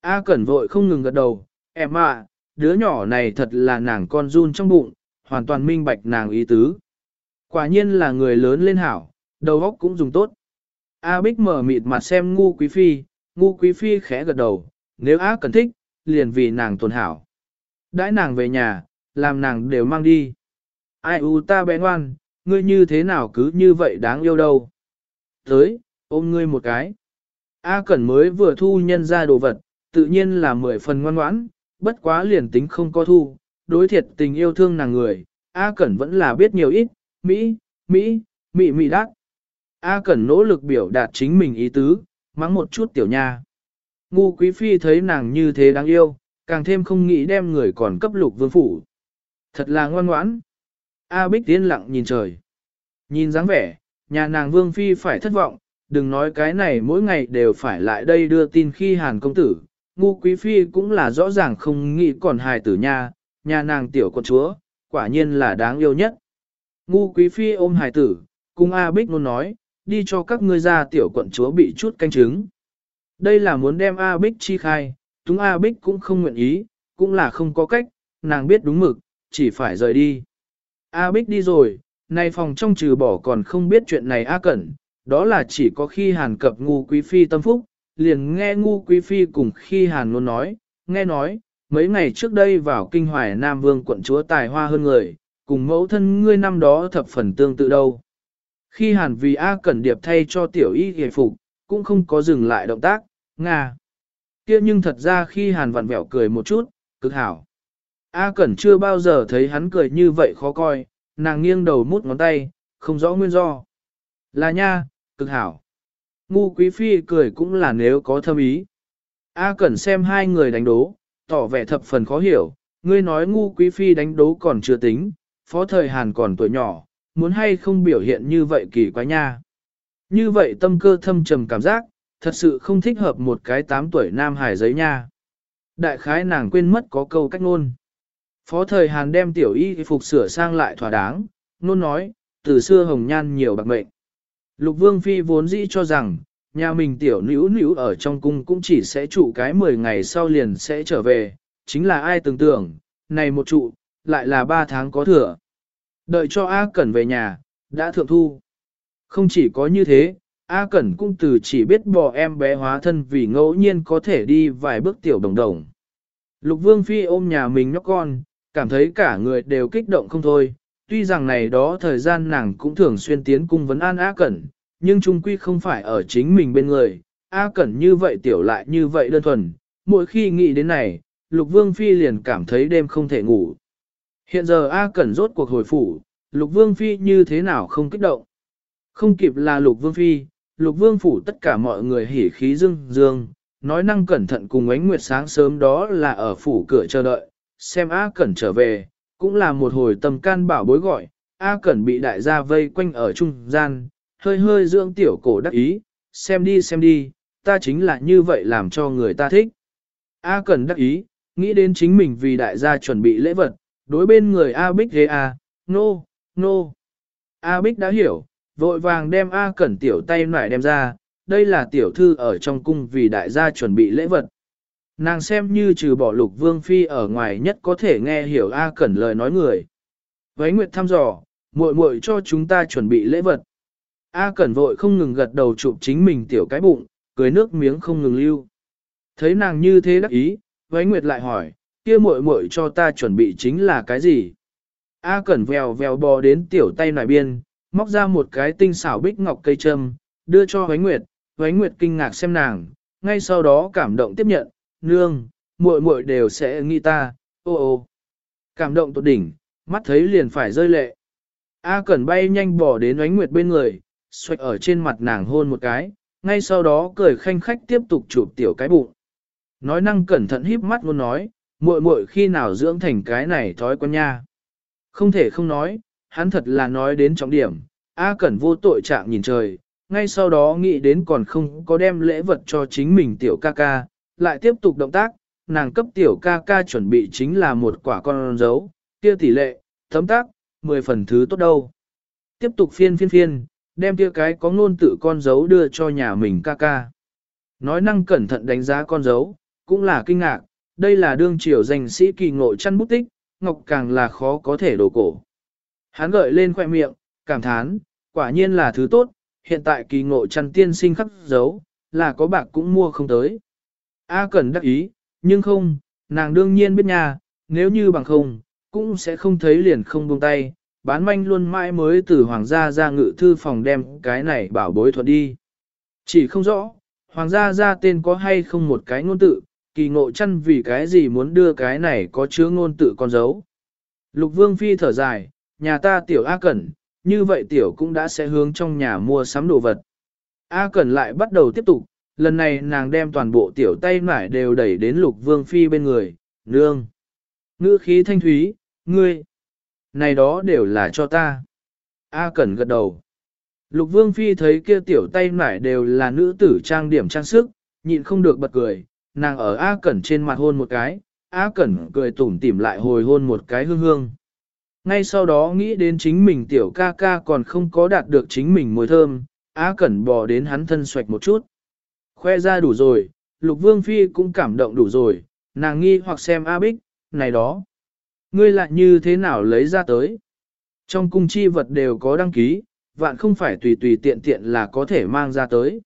A Cẩn vội không ngừng gật đầu, em ạ, đứa nhỏ này thật là nàng con run trong bụng, hoàn toàn minh bạch nàng ý tứ. Quả nhiên là người lớn lên hảo, đầu óc cũng dùng tốt. A Bích mở mịt mặt xem ngu quý phi, ngu quý phi khẽ gật đầu, nếu A Cẩn thích, liền vì nàng tuần hảo. Đãi nàng về nhà, làm nàng đều mang đi. Ai u ta bé ngoan, ngươi như thế nào cứ như vậy đáng yêu đâu. Tới, ôm ngươi một cái. A Cẩn mới vừa thu nhân ra đồ vật, tự nhiên là mười phần ngoan ngoãn, bất quá liền tính không có thu, đối thiệt tình yêu thương nàng người, A Cẩn vẫn là biết nhiều ít, Mỹ, Mỹ, Mỹ Mỹ đắc. A Cẩn nỗ lực biểu đạt chính mình ý tứ, mắng một chút tiểu nha. Ngu quý phi thấy nàng như thế đáng yêu, càng thêm không nghĩ đem người còn cấp lục vương phủ. Thật là ngoan ngoãn. A Bích tiến lặng nhìn trời. Nhìn dáng vẻ, nhà nàng vương phi phải thất vọng, đừng nói cái này mỗi ngày đều phải lại đây đưa tin khi hàn công tử, ngu quý phi cũng là rõ ràng không nghĩ còn hài tử nha, nhà nàng tiểu con chúa, quả nhiên là đáng yêu nhất. Ngu quý phi ôm hài tử, cùng A Bích luôn nói, đi cho các ngươi ra tiểu quận chúa bị chút canh chứng. Đây là muốn đem A Bích chi khai, chúng A Bích cũng không nguyện ý, cũng là không có cách, nàng biết đúng mực, chỉ phải rời đi. A Bích đi rồi, nay phòng trong trừ bỏ còn không biết chuyện này A Cẩn, đó là chỉ có khi hàn cập ngu quý phi tâm phúc, liền nghe ngu quý phi cùng khi hàn luôn nói, nghe nói, mấy ngày trước đây vào kinh hoài Nam Vương quận chúa tài hoa hơn người, cùng mẫu thân ngươi năm đó thập phần tương tự đâu. Khi hàn vì A Cẩn Điệp thay cho tiểu y hề phục, cũng không có dừng lại động tác, Nga. kia nhưng thật ra khi hàn vặn vẹo cười một chút, cực hảo. A Cẩn chưa bao giờ thấy hắn cười như vậy khó coi, nàng nghiêng đầu mút ngón tay, không rõ nguyên do. Là nha, cực hảo. Ngu quý phi cười cũng là nếu có thâm ý. A Cẩn xem hai người đánh đố, tỏ vẻ thập phần khó hiểu, ngươi nói ngu quý phi đánh đố còn chưa tính, phó thời Hàn còn tuổi nhỏ, muốn hay không biểu hiện như vậy kỳ quái nha. Như vậy tâm cơ thâm trầm cảm giác, thật sự không thích hợp một cái tám tuổi nam hải giấy nha. Đại khái nàng quên mất có câu cách ngôn. Phó thời Hàn đem tiểu y phục sửa sang lại thỏa đáng, nôn nói, từ xưa hồng nhan nhiều bạc mệnh. Lục Vương Phi vốn dĩ cho rằng, nhà mình tiểu nữ nữ ở trong cung cũng chỉ sẽ trụ cái 10 ngày sau liền sẽ trở về, chính là ai tưởng tưởng, này một trụ, lại là 3 tháng có thừa. Đợi cho A Cẩn về nhà, đã thượng thu. Không chỉ có như thế, A Cẩn cũng từ chỉ biết bỏ em bé hóa thân vì ngẫu nhiên có thể đi vài bước tiểu đồng đồng. Lục Vương Phi ôm nhà mình nhóc con, cảm thấy cả người đều kích động không thôi. Tuy rằng này đó thời gian nàng cũng thường xuyên tiến cung vấn an A Cẩn, nhưng trung quy không phải ở chính mình bên người. A Cẩn như vậy tiểu lại như vậy đơn thuần, mỗi khi nghĩ đến này, Lục Vương Phi liền cảm thấy đêm không thể ngủ. Hiện giờ A Cẩn rốt cuộc hồi phủ, Lục Vương Phi như thế nào không kích động. Không kịp là Lục Vương Phi, Lục Vương Phủ tất cả mọi người hỉ khí dương dương, nói năng cẩn thận cùng ánh nguyệt sáng sớm đó là ở phủ cửa chờ đợi, xem A Cẩn trở về, cũng là một hồi tầm can bảo bối gọi, A Cẩn bị đại gia vây quanh ở trung gian, hơi hơi dưỡng tiểu cổ đắc ý, xem đi xem đi, ta chính là như vậy làm cho người ta thích. A Cẩn đắc ý, nghĩ đến chính mình vì đại gia chuẩn bị lễ vật, đối bên người A Bích ghê A, nô, no, nô. No. A Bích đã hiểu, vội vàng đem A Cẩn tiểu tay nải đem ra, đây là tiểu thư ở trong cung vì đại gia chuẩn bị lễ vật. Nàng xem như trừ bỏ lục vương phi ở ngoài nhất có thể nghe hiểu A Cẩn lời nói người. Váy Nguyệt thăm dò, muội muội cho chúng ta chuẩn bị lễ vật. A Cẩn vội không ngừng gật đầu chụp chính mình tiểu cái bụng, cười nước miếng không ngừng lưu. Thấy nàng như thế đắc ý, Váy Nguyệt lại hỏi, kia muội muội cho ta chuẩn bị chính là cái gì? A Cẩn vèo vèo bò đến tiểu tay nải biên, móc ra một cái tinh xảo bích ngọc cây châm, đưa cho Váy Nguyệt, Váy Nguyệt kinh ngạc xem nàng, ngay sau đó cảm động tiếp nhận, nương, muội muội đều sẽ nghĩ ta, ô ô. Cảm động tột đỉnh, mắt thấy liền phải rơi lệ. A Cẩn bay nhanh bỏ đến Ánh Nguyệt bên người, xoạch ở trên mặt nàng hôn một cái, ngay sau đó cười khanh khách tiếp tục chụp tiểu cái bụng. Nói năng cẩn thận híp mắt muốn nói, muội muội khi nào dưỡng thành cái này thói quen nha. Không thể không nói, hắn thật là nói đến trọng điểm, A Cẩn vô tội trạng nhìn trời, ngay sau đó nghĩ đến còn không có đem lễ vật cho chính mình tiểu ca ca, lại tiếp tục động tác, nàng cấp tiểu ca ca chuẩn bị chính là một quả con dấu, kia tỷ lệ, thấm tác, 10 phần thứ tốt đâu. Tiếp tục phiên phiên phiên, đem kia cái có ngôn tự con dấu đưa cho nhà mình ca ca. Nói năng cẩn thận đánh giá con dấu, cũng là kinh ngạc, đây là đương triều danh sĩ kỳ ngộ chăn bút tích, ngọc càng là khó có thể đổ cổ. Hắn gợi lên khoẻ miệng, cảm thán, quả nhiên là thứ tốt, hiện tại kỳ ngộ chăn tiên sinh khắc dấu, là có bạc cũng mua không tới. A Cẩn đắc ý, nhưng không, nàng đương nhiên biết nha, nếu như bằng không, cũng sẽ không thấy liền không buông tay, bán manh luôn mãi mới từ hoàng gia ra ngự thư phòng đem cái này bảo bối thuật đi. Chỉ không rõ, hoàng gia ra tên có hay không một cái ngôn tự, kỳ ngộ chăn vì cái gì muốn đưa cái này có chứa ngôn tự con dấu. Lục vương phi thở dài, nhà ta tiểu A Cẩn, như vậy tiểu cũng đã sẽ hướng trong nhà mua sắm đồ vật. A Cẩn lại bắt đầu tiếp tục, lần này nàng đem toàn bộ tiểu tay nải đều đẩy đến lục vương phi bên người, nương. Ngữ khí thanh thúy, ngươi, này đó đều là cho ta. A Cẩn gật đầu. Lục vương phi thấy kia tiểu tay nải đều là nữ tử trang điểm trang sức, nhịn không được bật cười, nàng ở A Cẩn trên mặt hôn một cái, A Cẩn cười tủm tỉm lại hồi hôn một cái hương hương. Ngay sau đó nghĩ đến chính mình tiểu ca ca còn không có đạt được chính mình mùi thơm, A Cẩn bò đến hắn thân xoạch một chút. Khoe ra đủ rồi, Lục Vương Phi cũng cảm động đủ rồi, nàng nghi hoặc xem A Bích, này đó. Ngươi lại như thế nào lấy ra tới? Trong cung chi vật đều có đăng ký, vạn không phải tùy tùy tiện tiện là có thể mang ra tới.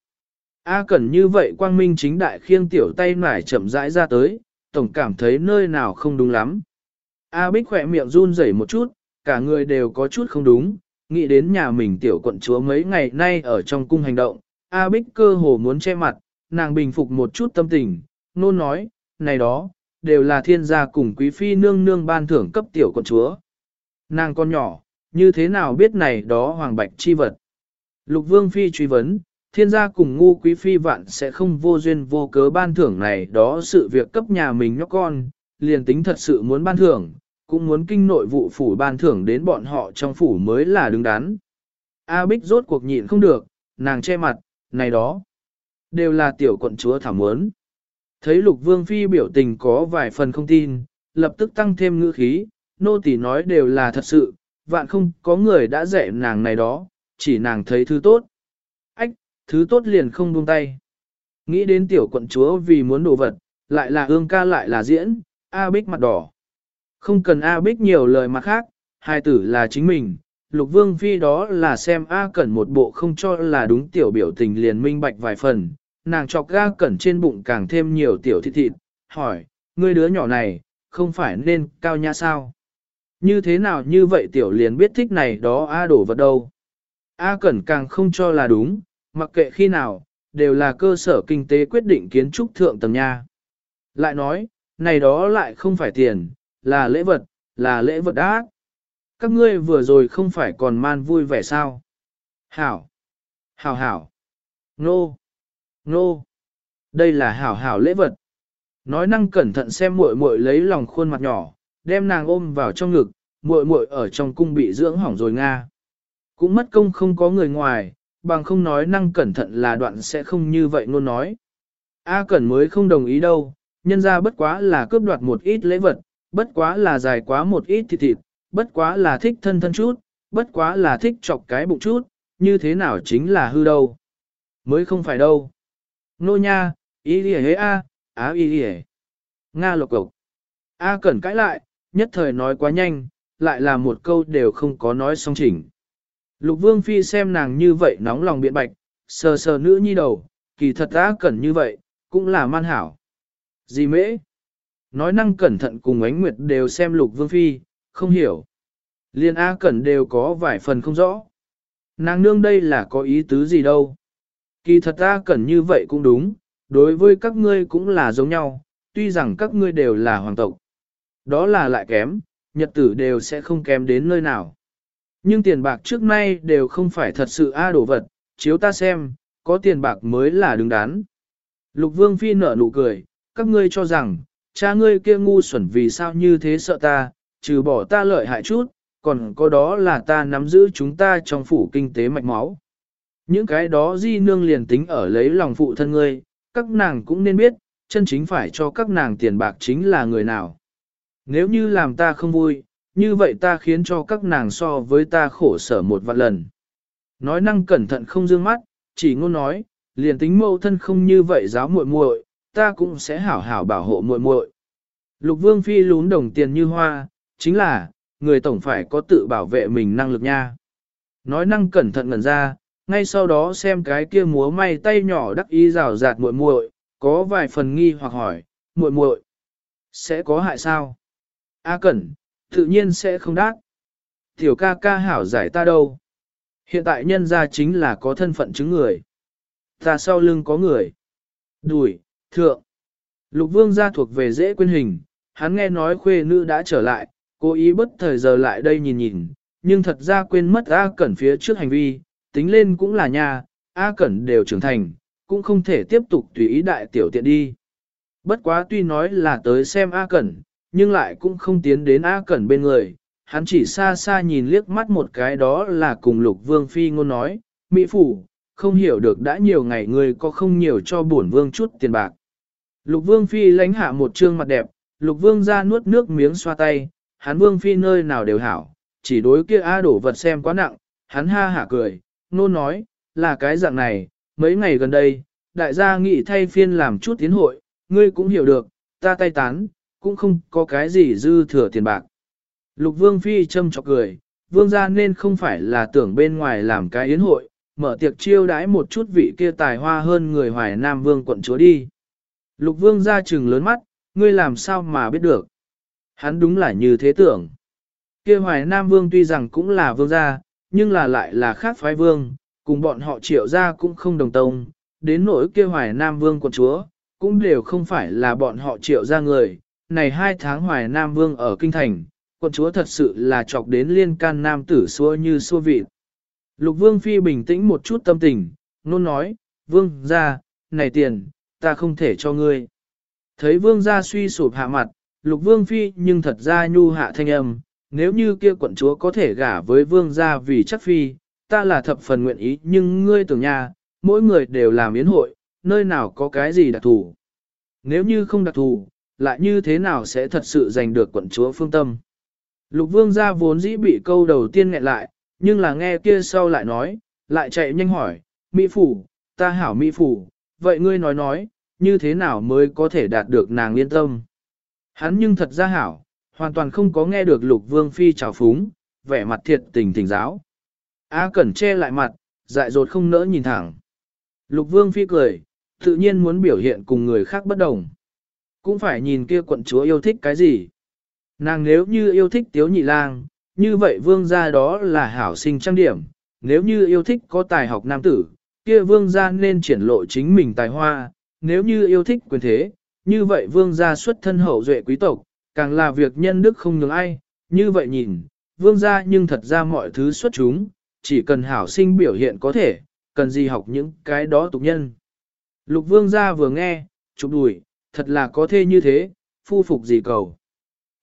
A Cẩn như vậy quang minh chính đại khiêng tiểu tay nải chậm rãi ra tới, tổng cảm thấy nơi nào không đúng lắm. A Bích khỏe miệng run rẩy một chút, cả người đều có chút không đúng, nghĩ đến nhà mình tiểu quận chúa mấy ngày nay ở trong cung hành động, A Bích cơ hồ muốn che mặt, nàng bình phục một chút tâm tình, nôn nói, này đó, đều là thiên gia cùng quý phi nương nương ban thưởng cấp tiểu con chúa. Nàng con nhỏ, như thế nào biết này đó hoàng bạch chi vật? Lục vương phi truy vấn, thiên gia cùng ngu quý phi vạn sẽ không vô duyên vô cớ ban thưởng này đó sự việc cấp nhà mình nhóc con, liền tính thật sự muốn ban thưởng, cũng muốn kinh nội vụ phủ ban thưởng đến bọn họ trong phủ mới là đứng đắn. A Bích rốt cuộc nhịn không được, nàng che mặt, này đó, đều là tiểu quận chúa thảo muốn. Thấy lục vương phi biểu tình có vài phần không tin, lập tức tăng thêm ngữ khí, nô tỳ nói đều là thật sự, vạn không có người đã dạy nàng này đó, chỉ nàng thấy thứ tốt. Ách, thứ tốt liền không buông tay. Nghĩ đến tiểu quận chúa vì muốn đồ vật, lại là ương ca lại là diễn, A Bích mặt đỏ. Không cần A Bích nhiều lời mặt khác, hai tử là chính mình, Lục Vương Phi đó là xem A Cẩn một bộ không cho là đúng tiểu biểu tình liền minh bạch vài phần, nàng chọc A Cẩn trên bụng càng thêm nhiều tiểu thịt thịt, hỏi, ngươi đứa nhỏ này, không phải nên cao nhã sao? Như thế nào như vậy tiểu liền biết thích này đó A đổ vật đâu? A Cẩn càng không cho là đúng, mặc kệ khi nào, đều là cơ sở kinh tế quyết định kiến trúc thượng tầng nha. Lại nói, này đó lại không phải tiền, là lễ vật, là lễ vật ác. Các ngươi vừa rồi không phải còn man vui vẻ sao? Hảo! Hảo hảo! Nô! Nô! Đây là hảo hảo lễ vật. Nói năng cẩn thận xem muội muội lấy lòng khuôn mặt nhỏ, đem nàng ôm vào trong ngực, muội muội ở trong cung bị dưỡng hỏng rồi nga. Cũng mất công không có người ngoài, bằng không nói năng cẩn thận là đoạn sẽ không như vậy luôn nói. A Cẩn mới không đồng ý đâu, nhân ra bất quá là cướp đoạt một ít lễ vật, bất quá là dài quá một ít thịt thịt, bất quá là thích thân thân chút, bất quá là thích chọc cái bụng chút, như thế nào chính là hư đâu. Mới không phải đâu. Nô nha, ý đi hế a, á ý đi Nga lộc cộc. A Cẩn cãi lại, nhất thời nói quá nhanh, lại là một câu đều không có nói xong chỉnh. Lục Vương Phi xem nàng như vậy nóng lòng biện bạch, sờ sờ nữ nhi đầu, kỳ thật A Cẩn như vậy, cũng là man hảo. Gì mễ? Nói năng cẩn thận cùng ánh nguyệt đều xem Lục Vương Phi, không hiểu. Liên A Cẩn đều có vài phần không rõ. Nàng nương đây là có ý tứ gì đâu. Kỳ thật A Cẩn như vậy cũng đúng, đối với các ngươi cũng là giống nhau, tuy rằng các ngươi đều là hoàng tộc. Đó là lại kém, nhật tử đều sẽ không kém đến nơi nào. Nhưng tiền bạc trước nay đều không phải thật sự A đồ vật, chiếu ta xem, có tiền bạc mới là đứng đắn. Lục Vương Phi nở nụ cười, các ngươi cho rằng, cha ngươi kia ngu xuẩn vì sao như thế sợ ta, trừ bỏ ta lợi hại chút, còn có đó là ta nắm giữ chúng ta trong phủ kinh tế mạch máu. Những cái đó di nương liền tính ở lấy lòng phụ thân ngươi, các nàng cũng nên biết, chân chính phải cho các nàng tiền bạc chính là người nào. Nếu như làm ta không vui, như vậy ta khiến cho các nàng so với ta khổ sở một vạn lần. Nói năng cẩn thận không dương mắt, chỉ ngôn nói, liền tính mâu thân không như vậy giáo muội muội, ta cũng sẽ hảo hảo bảo hộ muội muội. Lục Vương Phi lún đồng tiền như hoa, chính là, người tổng phải có tự bảo vệ mình năng lực nha. Nói năng cẩn thận ngẩn ra, ngay sau đó xem cái kia múa may tay nhỏ đắc ý rào rạt muội muội, có vài phần nghi hoặc hỏi, muội muội sẽ có hại sao? A Cẩn, tự nhiên sẽ không đắc. Tiểu ca ca hảo giải ta đâu. Hiện tại nhân ra chính là có thân phận chứng người. Ta sau lưng có người. Đùi, thượng. Lục vương gia thuộc về dễ quên hình, hắn nghe nói khuê nữ đã trở lại, cố ý bất thời giờ lại đây nhìn nhìn, nhưng thật ra quên mất A Cẩn phía trước hành vi, tính lên cũng là nha, A Cẩn đều trưởng thành, cũng không thể tiếp tục tùy ý đại tiểu tiện đi. Bất quá tuy nói là tới xem A Cẩn, nhưng lại cũng không tiến đến A Cẩn bên người, hắn chỉ xa xa nhìn liếc mắt một cái đó là cùng lục vương phi ngôn nói, Mỹ Phủ, không hiểu được đã nhiều ngày người có không nhiều cho bổn vương chút tiền bạc. Lục vương phi lánh hạ một trương mặt đẹp, lục vương ra nuốt nước miếng xoa tay, hắn vương phi nơi nào đều hảo, chỉ đối kia A đổ vật xem quá nặng, hắn ha hả cười, nôn nói, là cái dạng này, mấy ngày gần đây, đại gia nghị thay phiên làm chút tiến hội, ngươi cũng hiểu được, ta tay tán, cũng không có cái gì dư thừa tiền bạc. Lục vương phi châm chọc cười, vương gia nên không phải là tưởng bên ngoài làm cái yến hội, mở tiệc chiêu đãi một chút vị kia tài hoa hơn người hoài nam vương quận chúa đi. Lục vương gia trừng lớn mắt, ngươi làm sao mà biết được. Hắn đúng là như thế tưởng. Kia hoài nam vương tuy rằng cũng là vương gia, nhưng là lại là khác phái vương, cùng bọn họ triệu gia cũng không đồng tông, đến nỗi kia hoài nam vương quận chúa, cũng đều không phải là bọn họ triệu gia người. Này hai tháng hoài nam vương ở kinh thành, quận chúa thật sự là chọc đến liên can nam tử xua như xua vịt. Lục vương phi bình tĩnh một chút tâm tình, nôn nói, vương ra, này tiền, ta không thể cho ngươi. Thấy vương gia suy sụp hạ mặt, lục vương phi nhưng thật ra nhu hạ thanh âm, nếu như kia quận chúa có thể gả với vương gia vì chắc phi, ta là thập phần nguyện ý nhưng ngươi tưởng nha, mỗi người đều làm yến hội, nơi nào có cái gì đặc thù. Nếu như không đặc thù, lại như thế nào sẽ thật sự giành được quận chúa phương tâm. Lục vương gia vốn dĩ bị câu đầu tiên nghẹn lại, nhưng là nghe kia sau lại nói, lại chạy nhanh hỏi, Mỹ Phủ, ta hảo Mỹ Phủ, vậy ngươi nói nói, như thế nào mới có thể đạt được nàng yên tâm. Hắn nhưng thật ra hảo, hoàn toàn không có nghe được lục vương phi trào phúng, vẻ mặt thiệt tình thỉnh giáo. A Cẩn che lại mặt, dại dột không nỡ nhìn thẳng. Lục Vương Phi cười, tự nhiên muốn biểu hiện cùng người khác bất đồng. Cũng phải nhìn kia quận chúa yêu thích cái gì. Nàng nếu như yêu thích tiếu nhị lang, như vậy vương gia đó là hảo sinh trang điểm. Nếu như yêu thích có tài học nam tử, kia vương gia nên triển lộ chính mình tài hoa. Nếu như yêu thích quyền thế, như vậy vương gia xuất thân hậu duệ quý tộc, càng là việc nhân đức không nhường ai. Như vậy nhìn, vương gia nhưng thật ra mọi thứ xuất chúng, chỉ cần hảo sinh biểu hiện có thể, cần gì học những cái đó tục nhân. Lục vương gia vừa nghe, chụp đùi, thật là có thê như thế, phu phục gì cầu.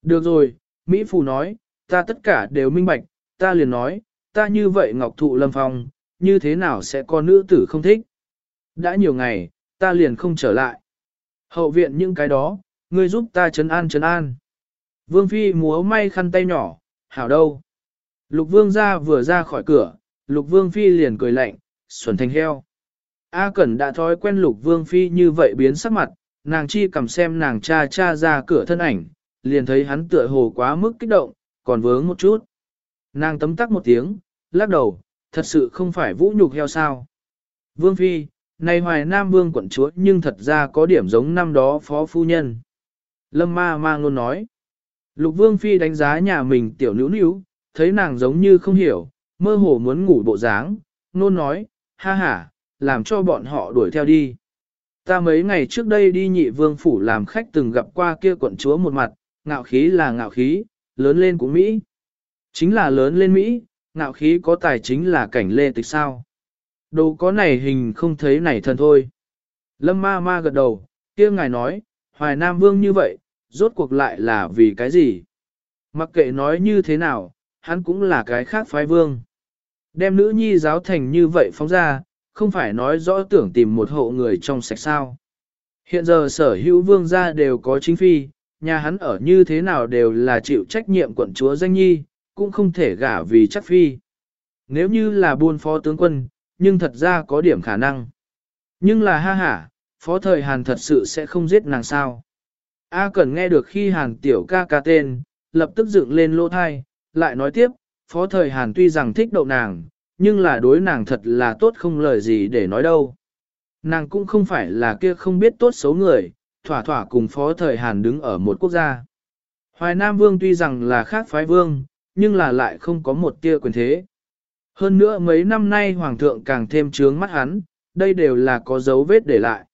Được rồi, Mỹ Phù nói, ta tất cả đều minh bạch, ta liền nói, ta như vậy ngọc thụ lâm phong, như thế nào sẽ có nữ tử không thích. Đã nhiều ngày, ta liền không trở lại. Hậu viện những cái đó, ngươi giúp ta chấn an chấn an. Vương Phi múa may khăn tay nhỏ, hảo đâu. Lục Vương ra vừa ra khỏi cửa, Lục Vương Phi liền cười lạnh, xuẩn thành heo. A Cẩn đã thói quen Lục Vương Phi như vậy biến sắc mặt, nàng chi cầm xem nàng cha cha ra cửa thân ảnh, liền thấy hắn tựa hồ quá mức kích động, còn vướng một chút. Nàng tấm tắc một tiếng, lắc đầu, thật sự không phải vũ nhục heo sao. Vương Phi, này hoài nam vương quận chúa nhưng thật ra có điểm giống năm đó phó phu nhân. Lâm ma mang luôn nói. Lục Vương Phi đánh giá nhà mình tiểu nữ nữ, thấy nàng giống như không hiểu, mơ hồ muốn ngủ bộ dáng, nôn nói, ha ha, làm cho bọn họ đuổi theo đi. Ta mấy ngày trước đây đi nhị vương phủ làm khách từng gặp qua kia quận chúa một mặt, ngạo khí là ngạo khí, lớn lên của Mỹ. Chính là lớn lên Mỹ, ngạo khí có tài chính là cảnh lê tịch sao. Đồ có này hình không thấy này thân thôi. Lâm ma ma gật đầu, kia ngài nói, hoài nam vương như vậy, rốt cuộc lại là vì cái gì? Mặc kệ nói như thế nào, hắn cũng là cái khác phái vương. Đem nữ nhi giáo thành như vậy phóng ra, không phải nói rõ tưởng tìm một hộ người trong sạch sao. Hiện giờ sở hữu vương gia đều có chính phi, nhà hắn ở như thế nào đều là chịu trách nhiệm quận chúa danh nhi, cũng không thể gả vì chắc phi. Nếu như là buôn phó tướng quân, nhưng thật ra có điểm khả năng. Nhưng là ha ha, phó thời Hàn thật sự sẽ không giết nàng sao. A Cẩn nghe được khi Hàn tiểu ca ca tên, lập tức dựng lên lỗ thai, lại nói tiếp, phó thời Hàn tuy rằng thích đậu nàng, nhưng là đối nàng thật là tốt không lời gì để nói đâu. Nàng cũng không phải là kia không biết tốt xấu người, thỏa thỏa cùng phó thời Hàn đứng ở một quốc gia. Hoài Nam Vương tuy rằng là khác phái vương, nhưng là lại không có một tia quyền thế. Hơn nữa mấy năm nay Hoàng thượng càng thêm trướng mắt hắn, đây đều là có dấu vết để lại.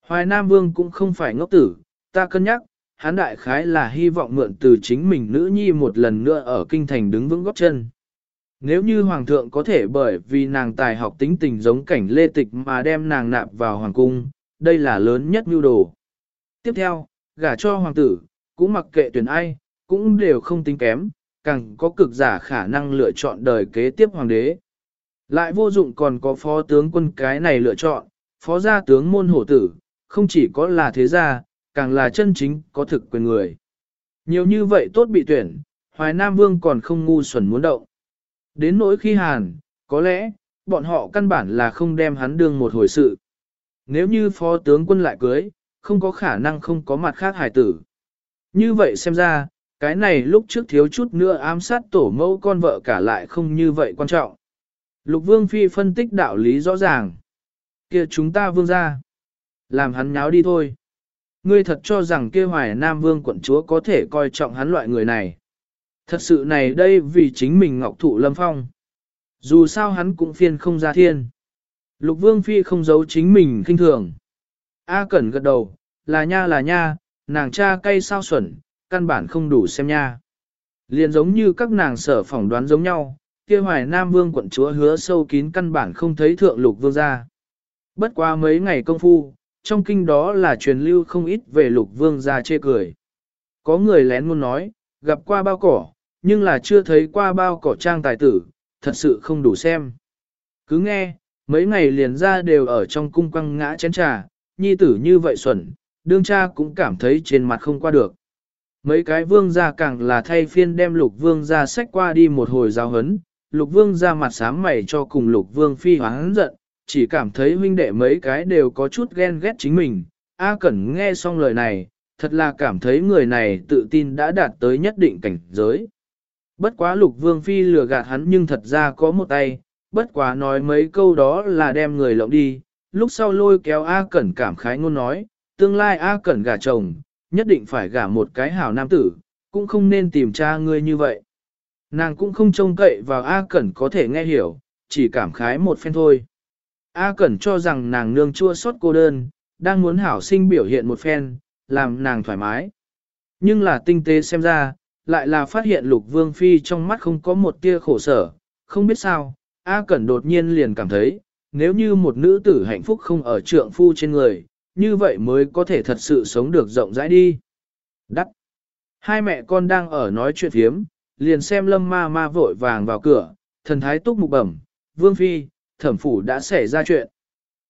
Hoài Nam Vương cũng không phải ngốc tử, ta cân nhắc, hắn đại khái là hy vọng mượn từ chính mình nữ nhi một lần nữa ở kinh thành đứng vững góp chân. Nếu như hoàng thượng có thể bởi vì nàng tài học tính tình giống cảnh lê tịch mà đem nàng nạp vào hoàng cung, đây là lớn nhất mưu đồ. Tiếp theo, gả cho hoàng tử, cũng mặc kệ tuyển ai, cũng đều không tính kém, càng có cực giả khả năng lựa chọn đời kế tiếp hoàng đế. Lại vô dụng còn có phó tướng quân cái này lựa chọn, phó gia tướng môn hổ tử, không chỉ có là thế gia, càng là chân chính có thực quyền người. Nhiều như vậy tốt bị tuyển, Hoài Nam Vương còn không ngu xuẩn muốn động. Đến nỗi khi hàn, có lẽ, bọn họ căn bản là không đem hắn đương một hồi sự. Nếu như phó tướng quân lại cưới, không có khả năng không có mặt khác hải tử. Như vậy xem ra, cái này lúc trước thiếu chút nữa ám sát tổ mẫu con vợ cả lại không như vậy quan trọng. Lục Vương Phi phân tích đạo lý rõ ràng. kia chúng ta vương ra. Làm hắn nháo đi thôi. Ngươi thật cho rằng kia hoài Nam Vương quận chúa có thể coi trọng hắn loại người này. Thật sự này đây vì chính mình ngọc thụ lâm phong. Dù sao hắn cũng phiên không ra thiên. Lục Vương Phi không giấu chính mình kinh thường. A Cẩn gật đầu, là nha là nha, nàng cha cay sao xuẩn, căn bản không đủ xem nha. Liền giống như các nàng sở phỏng đoán giống nhau, kia hoài Nam Vương quận chúa hứa sâu kín căn bản không thấy thượng lục vương gia. Bất qua mấy ngày công phu, trong kinh đó là truyền lưu không ít về lục vương gia chê cười. Có người lén muốn nói, gặp qua bao cỏ, nhưng là chưa thấy qua bao cỏ trang tài tử, thật sự không đủ xem. Cứ nghe, mấy ngày liền ra đều ở trong cung quăng ngã chén trà, nhi tử như vậy xuẩn, đương cha cũng cảm thấy trên mặt không qua được. Mấy cái vương gia càng là thay phiên đem lục vương gia sách qua đi một hồi giáo hấn, lục vương gia mặt sám mày cho cùng lục vương phi hoáng giận, chỉ cảm thấy huynh đệ mấy cái đều có chút ghen ghét chính mình. A Cẩn nghe xong lời này, thật là cảm thấy người này tự tin đã đạt tới nhất định cảnh giới. Bất quá lục vương phi lừa gạt hắn nhưng thật ra có một tay, bất quá nói mấy câu đó là đem người lộng đi, lúc sau lôi kéo A Cẩn cảm khái ngôn nói, tương lai A Cẩn gả chồng, nhất định phải gả một cái hảo nam tử, cũng không nên tìm cha ngươi như vậy. Nàng cũng không trông cậy vào A Cẩn có thể nghe hiểu, chỉ cảm khái một phen thôi. A Cẩn cho rằng nàng nương chua xót cô đơn, đang muốn hảo sinh biểu hiện một phen, làm nàng thoải mái. Nhưng là tinh tế xem ra, lại là phát hiện lục vương phi trong mắt không có một tia khổ sở, không biết sao, A Cẩn đột nhiên liền cảm thấy, nếu như một nữ tử hạnh phúc không ở trượng phu trên người, như vậy mới có thể thật sự sống được rộng rãi đi. Đắc! Hai mẹ con đang ở nói chuyện hiếm, liền xem lâm ma ma vội vàng vào cửa, thần thái túc mục bẩm, vương phi, thẩm phủ đã xảy ra chuyện.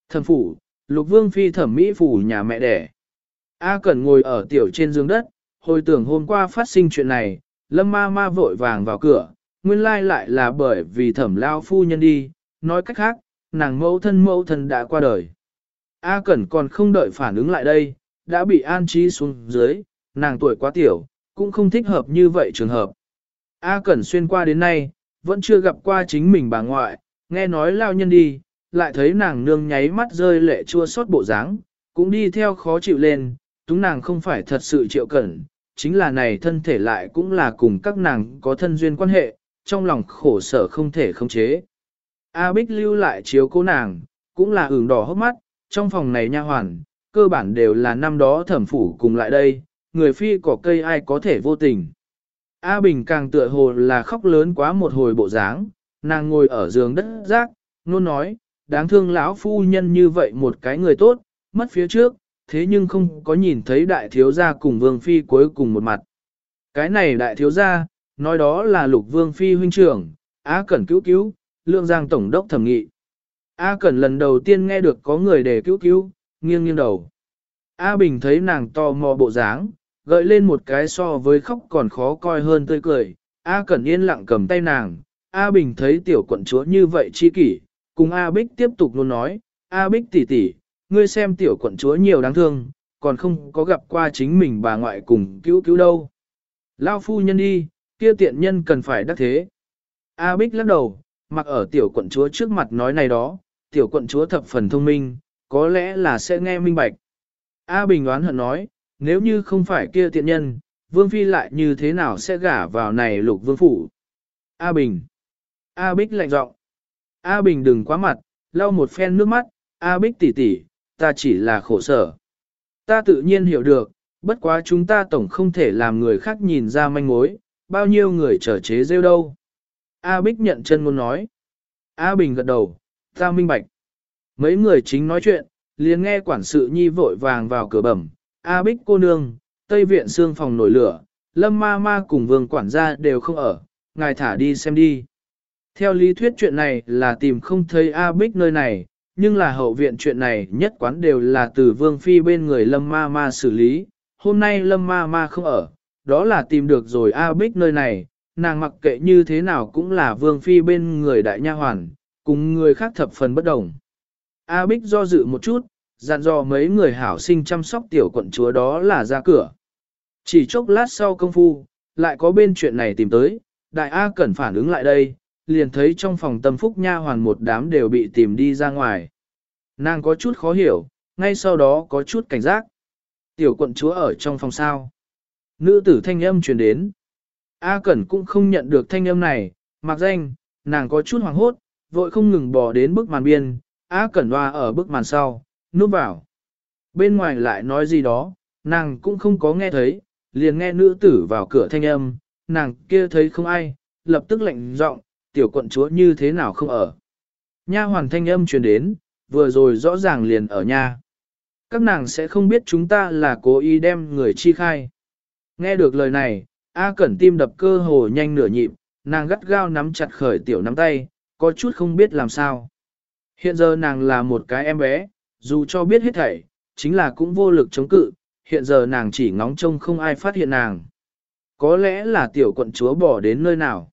Thẩm phủ, lục vương phi thẩm mỹ phủ nhà mẹ đẻ. A Cẩn ngồi ở tiểu trên giường đất, hồi tưởng hôm qua phát sinh chuyện này, lâm ma ma vội vàng vào cửa, nguyên lai lại là bởi vì thẩm lao phu nhân đi, nói cách khác, nàng mẫu thân mẫu thân đã qua đời. A Cẩn còn không đợi phản ứng lại đây, đã bị an trí xuống dưới, nàng tuổi quá tiểu, cũng không thích hợp như vậy trường hợp. A Cẩn xuyên qua đến nay, vẫn chưa gặp qua chính mình bà ngoại, nghe nói lao nhân đi, lại thấy nàng nương nháy mắt rơi lệ chua xót bộ dáng, cũng đi theo khó chịu lên, túng nàng không phải thật sự chịu cẩn, chính là này thân thể lại cũng là cùng các nàng có thân duyên quan hệ, trong lòng khổ sở không thể khống chế. A Bích lưu lại chiếu cố nàng, cũng là ửng đỏ hốc mắt, trong phòng này nha hoàn, cơ bản đều là năm đó thẩm phủ cùng lại đây, người phi cỏ cây ai có thể vô tình. A Bình càng tựa hồ là khóc lớn quá một hồi bộ dáng, nàng ngồi ở giường đất rác, luôn nói, đáng thương lão phu nhân như vậy một cái người tốt, mất phía trước, thế nhưng không có nhìn thấy đại thiếu gia cùng vương phi cuối cùng một mặt. Cái này đại thiếu gia, nói đó là lục vương phi huynh trưởng, A Cẩn cứu cứu, lượng giang tổng đốc thẩm nghị. A Cẩn lần đầu tiên nghe được có người để cứu cứu, nghiêng nghiêng đầu. A Bình thấy nàng to mò bộ dáng, gợi lên một cái so với khóc còn khó coi hơn tươi cười. A Cẩn yên lặng cầm tay nàng, A Bình thấy tiểu quận chúa như vậy chi kỷ, cùng A Bích tiếp tục luôn nói, A Bích tỷ tỷ, ngươi xem tiểu quận chúa nhiều đáng thương, còn không có gặp qua chính mình bà ngoại cùng cứu cứu đâu. Lao phu nhân đi, kia tiện nhân cần phải đắc thế. A Bích lắc đầu, mặc ở tiểu quận chúa trước mặt nói này đó, tiểu quận chúa thập phần thông minh, có lẽ là sẽ nghe minh bạch. A Bình đoán hận nói, nếu như không phải kia tiện nhân, Vương Phi lại như thế nào sẽ gả vào này lục vương phủ. A Bình. A Bích lạnh giọng. A Bình đừng quá mặt, lau một phen nước mắt, A Bích tỷ tỷ, ta chỉ là khổ sở. Ta tự nhiên hiểu được, bất quá chúng ta tổng không thể làm người khác nhìn ra manh mối, bao nhiêu người trở chế rêu đâu. A Bích nhận chân muốn nói. A Bình gật đầu, ta minh bạch. Mấy người chính nói chuyện, liền nghe quản sự nhi vội vàng vào cửa bẩm. A Bích cô nương, Tây viện xương phòng nổi lửa, Lâm ma ma cùng vương quản gia đều không ở, ngài thả đi xem đi. Theo lý thuyết chuyện này là tìm không thấy A Bích nơi này, nhưng là hậu viện chuyện này nhất quán đều là từ vương phi bên người Lâm ma ma xử lý. Hôm nay Lâm ma ma không ở, đó là tìm được rồi A Bích nơi này, nàng mặc kệ như thế nào cũng là vương phi bên người đại nha hoàn, cùng người khác thập phần bất đồng. A Bích do dự một chút, dặn dò mấy người hảo sinh chăm sóc tiểu quận chúa đó là ra cửa. Chỉ chốc lát sau công phu, lại có bên chuyện này tìm tới, đại A cần phản ứng lại đây, liền thấy trong phòng tâm phúc nha hoàn một đám đều bị tìm đi ra ngoài. Nàng có chút khó hiểu, ngay sau đó có chút cảnh giác. Tiểu quận chúa ở trong phòng sao. Nữ tử thanh âm truyền đến. A Cẩn cũng không nhận được thanh âm này, mặc danh, nàng có chút hoảng hốt, vội không ngừng bò đến bức màn biên, á Cẩn hoa ở bức màn sau, núp vào. Bên ngoài lại nói gì đó, nàng cũng không có nghe thấy, liền nghe nữ tử vào cửa thanh âm, nàng kia thấy không ai, lập tức lạnh giọng, tiểu quận chúa như thế nào không ở. Nha hoàn thanh âm truyền đến, vừa rồi rõ ràng liền ở nhà. Các nàng sẽ không biết chúng ta là cố ý đem người chi khai. Nghe được lời này, A Cẩn tim đập cơ hồ nhanh nửa nhịp, nàng gắt gao nắm chặt khởi tiểu nắm tay, có chút không biết làm sao. Hiện giờ nàng là một cái em bé, dù cho biết hết thảy, chính là cũng vô lực chống cự, hiện giờ nàng chỉ ngóng trông không ai phát hiện nàng. Có lẽ là tiểu quận chúa bỏ đến nơi nào.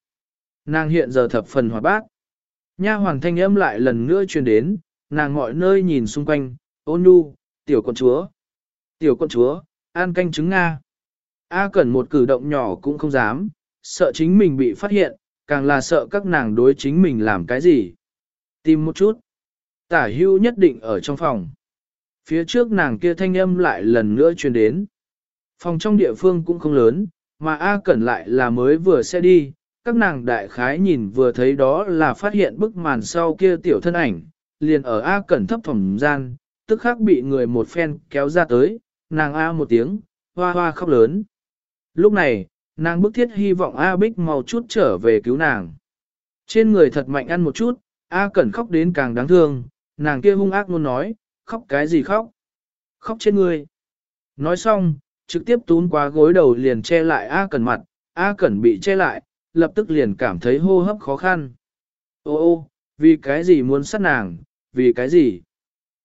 Nàng hiện giờ thập phần hòa bác. Nha hoàng thanh âm lại lần nữa truyền đến, nàng mọi nơi nhìn xung quanh, ôn nhu, tiểu quận chúa. Tiểu quận chúa, an canh trứng Nga. A cần một cử động nhỏ cũng không dám, sợ chính mình bị phát hiện, càng là sợ các nàng đối chính mình làm cái gì. Tìm một chút. Tả hưu nhất định ở trong phòng. Phía trước nàng kia thanh âm lại lần nữa truyền đến. Phòng trong địa phương cũng không lớn, mà A Cẩn lại là mới vừa sẽ đi, các nàng đại khái nhìn vừa thấy đó là phát hiện bức màn sau kia tiểu thân ảnh, liền ở A Cẩn thấp phòng gian, tức khắc bị người một phen kéo ra tới, nàng A một tiếng, hoa hoa khóc lớn. Lúc này, nàng bức thiết hy vọng A Bích mau chút trở về cứu nàng. Trên người thật mạnh ăn một chút, A Cẩn khóc đến càng đáng thương, nàng kia hung ác luôn nói, khóc cái gì khóc? Khóc trên người. Nói xong, trực tiếp tún qua gối đầu liền che lại A Cẩn mặt, A Cẩn bị che lại, lập tức liền cảm thấy hô hấp khó khăn. Ô ô, vì cái gì muốn sát nàng, vì cái gì?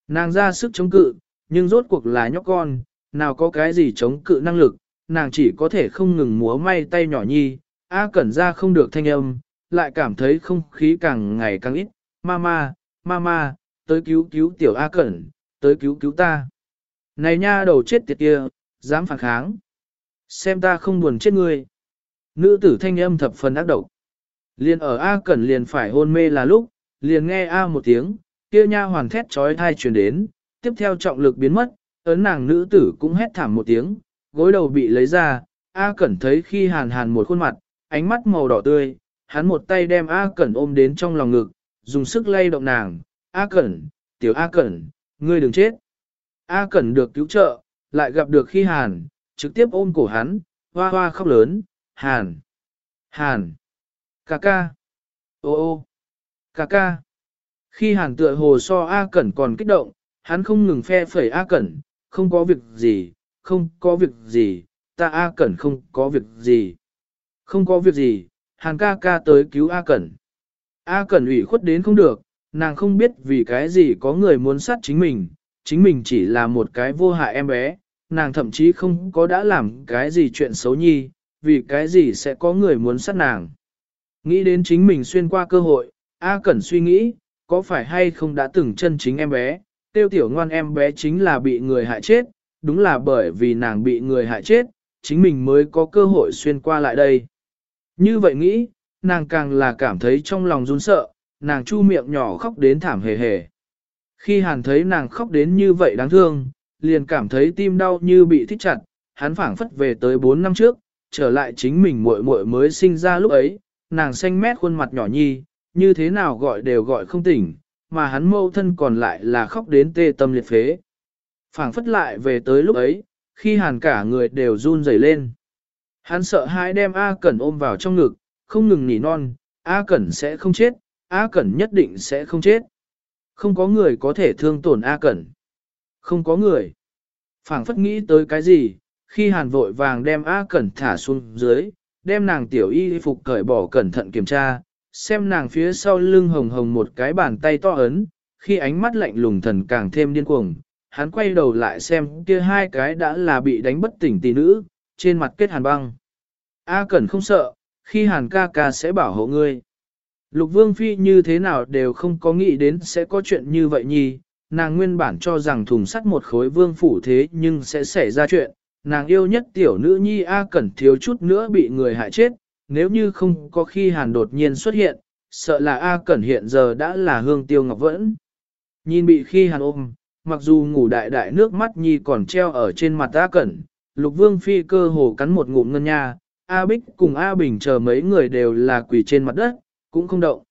Nàng ra sức chống cự, nhưng rốt cuộc là nhóc con, nào có cái gì chống cự năng lực, nàng chỉ có thể không ngừng múa may tay nhỏ nhi, A Cẩn ra không được thanh âm, lại cảm thấy không khí càng ngày càng ít, mama, mama, tới cứu cứu tiểu A Cẩn, tới cứu cứu ta. Này nha đầu chết tiệt kia, dám phản kháng. Xem ta không buồn chết ngươi. Nữ tử thanh âm thập phần ác độc. Liền ở A Cẩn liền phải hôn mê là lúc, liền nghe A một tiếng, kia nha hoàn thét trói thai truyền đến, tiếp theo trọng lực biến mất, ấn nàng nữ tử cũng hét thảm một tiếng, gối đầu bị lấy ra, A Cẩn thấy khi hàn hàn một khuôn mặt, ánh mắt màu đỏ tươi, hắn một tay đem A Cẩn ôm đến trong lòng ngực, dùng sức lay động nàng, A Cẩn, tiểu A Cẩn, ngươi đừng chết. A Cẩn được cứu trợ, lại gặp được khi hàn, trực tiếp ôm cổ hắn, hoa hoa khóc lớn, hàn, hàn, ca ca, ô ô, ca ca. Khi hàn tựa hồ so A Cẩn còn kích động, hắn không ngừng phe phẩy A Cẩn, không có việc gì, không có việc gì, ta A Cẩn không có việc gì. Không có việc gì, hàn ca ca tới cứu A Cẩn. A Cẩn ủy khuất đến không được, nàng không biết vì cái gì có người muốn sát chính mình, chính mình chỉ là một cái vô hại em bé, nàng thậm chí không có đã làm cái gì chuyện xấu nhi, vì cái gì sẽ có người muốn sát nàng. Nghĩ đến chính mình xuyên qua cơ hội, A Cẩn suy nghĩ, có phải hay không đã từng chân chính em bé, tiêu tiểu ngoan em bé chính là bị người hại chết, đúng là bởi vì nàng bị người hại chết, chính mình mới có cơ hội xuyên qua lại đây. Như vậy nghĩ, nàng càng là cảm thấy trong lòng run sợ, nàng chu miệng nhỏ khóc đến thảm hề hề. Khi hàn thấy nàng khóc đến như vậy đáng thương, liền cảm thấy tim đau như bị thích chặt, hắn phảng phất về tới 4 năm trước, trở lại chính mình muội muội mới sinh ra lúc ấy, nàng xanh mét khuôn mặt nhỏ nhi, như thế nào gọi đều gọi không tỉnh, mà hắn mâu thân còn lại là khóc đến tê tâm liệt phế phảng phất lại về tới lúc ấy, khi hàn cả người đều run rẩy lên. Hắn sợ hãi đem A Cẩn ôm vào trong ngực, không ngừng nỉ non, A Cẩn sẽ không chết, A Cẩn nhất định sẽ không chết. Không có người có thể thương tổn A Cẩn. Không có người. phảng phất nghĩ tới cái gì, khi hàn vội vàng đem A Cẩn thả xuống dưới, đem nàng tiểu y phục cởi bỏ cẩn thận kiểm tra, xem nàng phía sau lưng hồng hồng một cái bàn tay to ấn, khi ánh mắt lạnh lùng thần càng thêm điên cuồng, hắn quay đầu lại xem kia hai cái đã là bị đánh bất tỉnh tỷ nữ, trên mặt kết hàn băng. A Cẩn không sợ, khi hàn ca ca sẽ bảo hộ ngươi. Lục Vương Phi như thế nào đều không có nghĩ đến sẽ có chuyện như vậy nhi, nàng nguyên bản cho rằng thùng sắt một khối vương phủ thế nhưng sẽ xảy ra chuyện, nàng yêu nhất tiểu nữ nhi A Cẩn thiếu chút nữa bị người hại chết, nếu như không có khi hàn đột nhiên xuất hiện, sợ là A Cẩn hiện giờ đã là hương tiêu ngọc vẫn. Nhìn bị khi hàn ôm, mặc dù ngủ đại đại nước mắt nhi còn treo ở trên mặt A Cẩn, lục vương phi cơ hồ cắn một ngụm ngân nha, A Bích cùng A Bình chờ mấy người đều là quỳ trên mặt đất, cũng không động.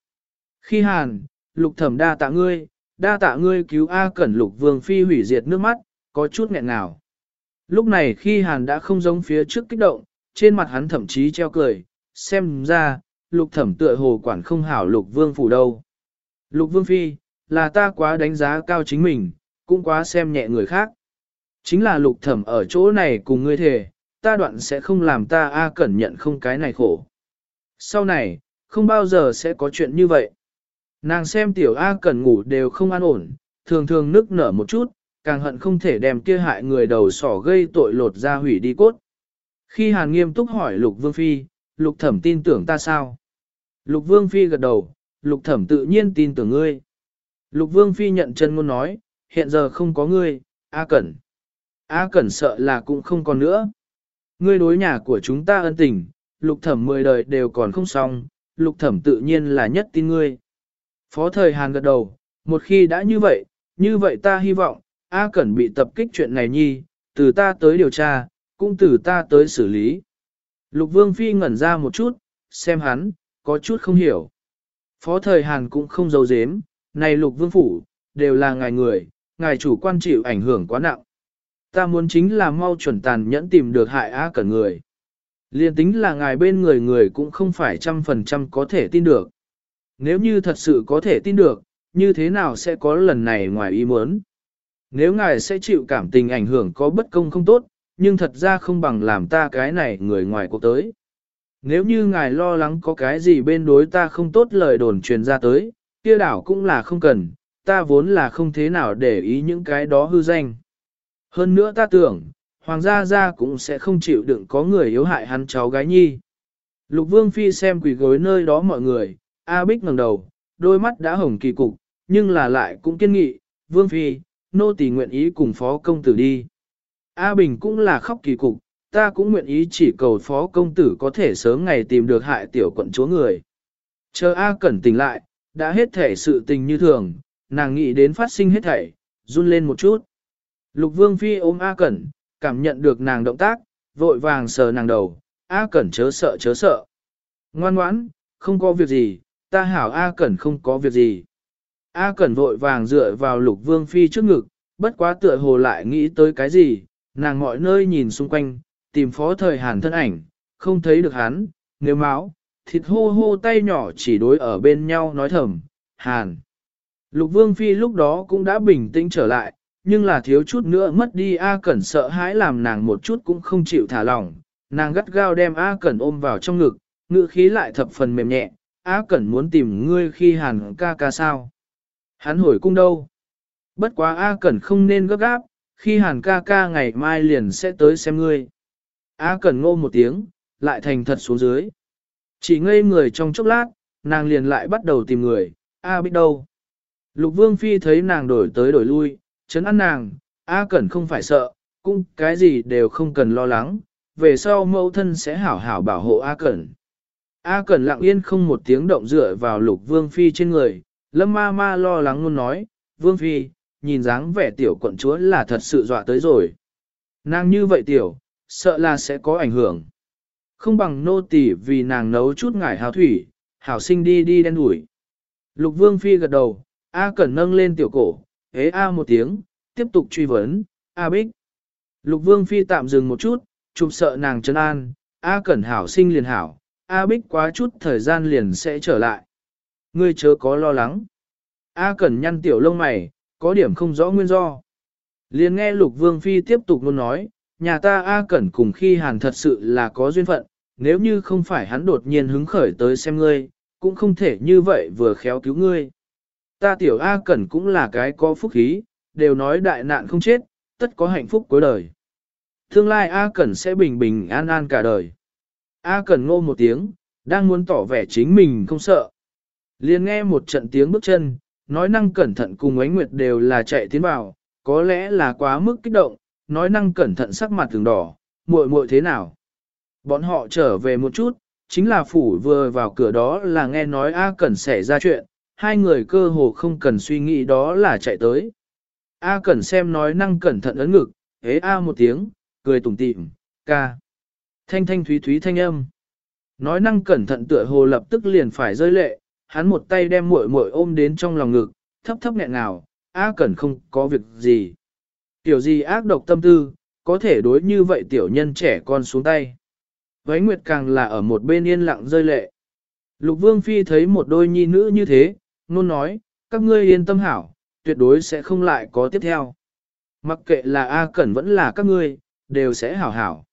Khi hàn, lục thẩm đa tạ ngươi, đa tạ ngươi cứu A Cẩn lục vương phi hủy diệt nước mắt, có chút nghẹn nào Lúc này khi hàn đã không giống phía trước kích động, trên mặt hắn thậm chí treo cười, xem ra, lục thẩm tựa hồ quản không hảo lục vương phủ đâu. Lục vương phi, là ta quá đánh giá cao chính mình, cũng quá xem nhẹ người khác. Chính là lục thẩm ở chỗ này cùng ngươi thề, ta đoạn sẽ không làm ta A cẩn nhận không cái này khổ. Sau này, không bao giờ sẽ có chuyện như vậy. Nàng xem tiểu A cẩn ngủ đều không an ổn, thường thường nức nở một chút, càng hận không thể đem kia hại người đầu sỏ gây tội lột ra hủy đi cốt. Khi Hàn nghiêm túc hỏi Lục Vương Phi, Lục Thẩm tin tưởng ta sao? Lục Vương Phi gật đầu, Lục Thẩm tự nhiên tin tưởng ngươi. Lục Vương Phi nhận chân ngôn nói, hiện giờ không có ngươi, A Cẩn. A Cẩn sợ là cũng không còn nữa. Ngươi đối nhà của chúng ta ân tình, lục thẩm mười đời đều còn không xong, lục thẩm tự nhiên là nhất tin ngươi. Phó thời Hàn gật đầu, một khi đã như vậy, như vậy ta hy vọng, A Cẩn bị tập kích chuyện này nhi, từ ta tới điều tra, cũng từ ta tới xử lý. Lục Vương Phi ngẩn ra một chút, xem hắn, có chút không hiểu. Phó thời Hàn cũng không giấu giếm, này Lục Vương Phủ, đều là ngài người, ngài chủ quan chịu ảnh hưởng quá nặng. Ta muốn chính là mau chuẩn tàn nhẫn tìm được hại A Cẩn người. Liên tính là ngài bên người người cũng không phải trăm phần trăm có thể tin được. Nếu như thật sự có thể tin được, như thế nào sẽ có lần này ngoài ý muốn? Nếu ngài sẽ chịu cảm tình ảnh hưởng có bất công không tốt, nhưng thật ra không bằng làm ta cái này người ngoài cuộc tới. Nếu như ngài lo lắng có cái gì bên đối ta không tốt lời đồn truyền ra tới, kia đảo cũng là không cần, ta vốn là không thế nào để ý những cái đó hư danh. Hơn nữa ta tưởng, Hoàng gia gia cũng sẽ không chịu đựng có người yếu hại hắn cháu gái nhi. Lục Vương Phi xem quỷ gối nơi đó mọi người, A Bích ngẩng đầu, đôi mắt đã hồng kỳ cục, nhưng là lại cũng kiên nghị, Vương Phi, nô tỳ nguyện ý cùng phó công tử đi. A Bình cũng là khóc kỳ cục, ta cũng nguyện ý chỉ cầu phó công tử có thể sớm ngày tìm được hại tiểu quận chúa người. Chờ A Cẩn tỉnh lại, đã hết thể sự tình như thường, nàng nghĩ đến phát sinh hết thảy, run lên một chút. Lục Vương Phi ôm A Cẩn, cảm nhận được nàng động tác, vội vàng sờ nàng đầu, A Cẩn chớ sợ chớ sợ. Ngoan ngoãn, không có việc gì, ta hảo A Cẩn không có việc gì. A Cẩn vội vàng dựa vào lục vương phi trước ngực, bất quá tựa hồ lại nghĩ tới cái gì, nàng mọi nơi nhìn xung quanh, tìm phó thời hàn thân ảnh, không thấy được hắn, nếu máu, thịt hô hô tay nhỏ chỉ đối ở bên nhau nói thầm, hàn. Lục vương phi lúc đó cũng đã bình tĩnh trở lại, nhưng là thiếu chút nữa mất đi A Cẩn sợ hãi làm nàng một chút cũng không chịu thả lỏng, nàng gắt gao đem A Cẩn ôm vào trong ngực, ngữ khí lại thập phần mềm nhẹ, A Cẩn muốn tìm ngươi khi hàn ca ca sao. Hắn hồi cung đâu? Bất quá A Cẩn không nên gấp gáp, khi hàn ca ca ngày mai liền sẽ tới xem ngươi. A Cẩn ngô một tiếng, lại thành thật xuống dưới. Chỉ ngây người trong chốc lát, nàng liền lại bắt đầu tìm người, A biết đâu. Lục Vương Phi thấy nàng đổi tới đổi lui, chấn an nàng, A Cẩn không phải sợ, cũng cái gì đều không cần lo lắng, về sau mẫu thân sẽ hảo hảo bảo hộ A Cẩn. A Cẩn lặng yên không một tiếng động dựa vào lục Vương Phi trên người, lâm ma ma lo lắng luôn nói, Vương Phi, nhìn dáng vẻ tiểu quận chúa là thật sự dọa tới rồi. Nàng như vậy tiểu, sợ là sẽ có ảnh hưởng. Không bằng nô tỳ vì nàng nấu chút ngải hào thủy, hảo sinh đi đi đen đuổi. Lục Vương Phi gật đầu, A Cẩn nâng lên tiểu cổ, hế A một tiếng, tiếp tục truy vấn, A Bích. Lục Vương Phi tạm dừng một chút, chụp sợ nàng chân an, A Cẩn hảo sinh liền hảo, A Bích quá chút thời gian liền sẽ trở lại. Ngươi chớ có lo lắng. A Cẩn nhăn tiểu lông mày, có điểm không rõ nguyên do. Liền nghe Lục Vương Phi tiếp tục luôn nói, nhà ta A Cẩn cùng khi hàn thật sự là có duyên phận, nếu như không phải hắn đột nhiên hứng khởi tới xem ngươi, cũng không thể như vậy vừa khéo cứu ngươi. Ta tiểu A Cẩn cũng là cái có phúc khí, đều nói đại nạn không chết, tất có hạnh phúc cuối đời. Tương lai A Cẩn sẽ bình bình an an cả đời. A Cẩn ngô một tiếng, đang muốn tỏ vẻ chính mình không sợ. liền nghe một trận tiếng bước chân, nói năng cẩn thận cùng ánh nguyệt đều là chạy tiến vào, có lẽ là quá mức kích động, nói năng cẩn thận sắc mặt thường đỏ, muội muội thế nào. Bọn họ trở về một chút, chính là phủ vừa vào cửa đó là nghe nói A Cẩn xảy ra chuyện, hai người cơ hồ không cần suy nghĩ đó là chạy tới. A Cẩn xem nói năng cẩn thận ấn ngực, hế A một tiếng, cười tủm tỉm, ca. Thanh thanh thúy thúy thanh âm. Nói năng cẩn thận tựa hồ lập tức liền phải rơi lệ, hắn một tay đem muội muội ôm đến trong lòng ngực, thấp thấp nghẹn nào, A Cẩn không có việc gì. Tiểu gì ác độc tâm tư, có thể đối như vậy tiểu nhân trẻ con xuống tay. Vánh Nguyệt càng là ở một bên yên lặng rơi lệ. Lục Vương Phi thấy một đôi nhi nữ như thế, nôn nói, các ngươi yên tâm hảo, tuyệt đối sẽ không lại có tiếp theo. Mặc kệ là A Cẩn vẫn là các ngươi, đều sẽ hảo hảo.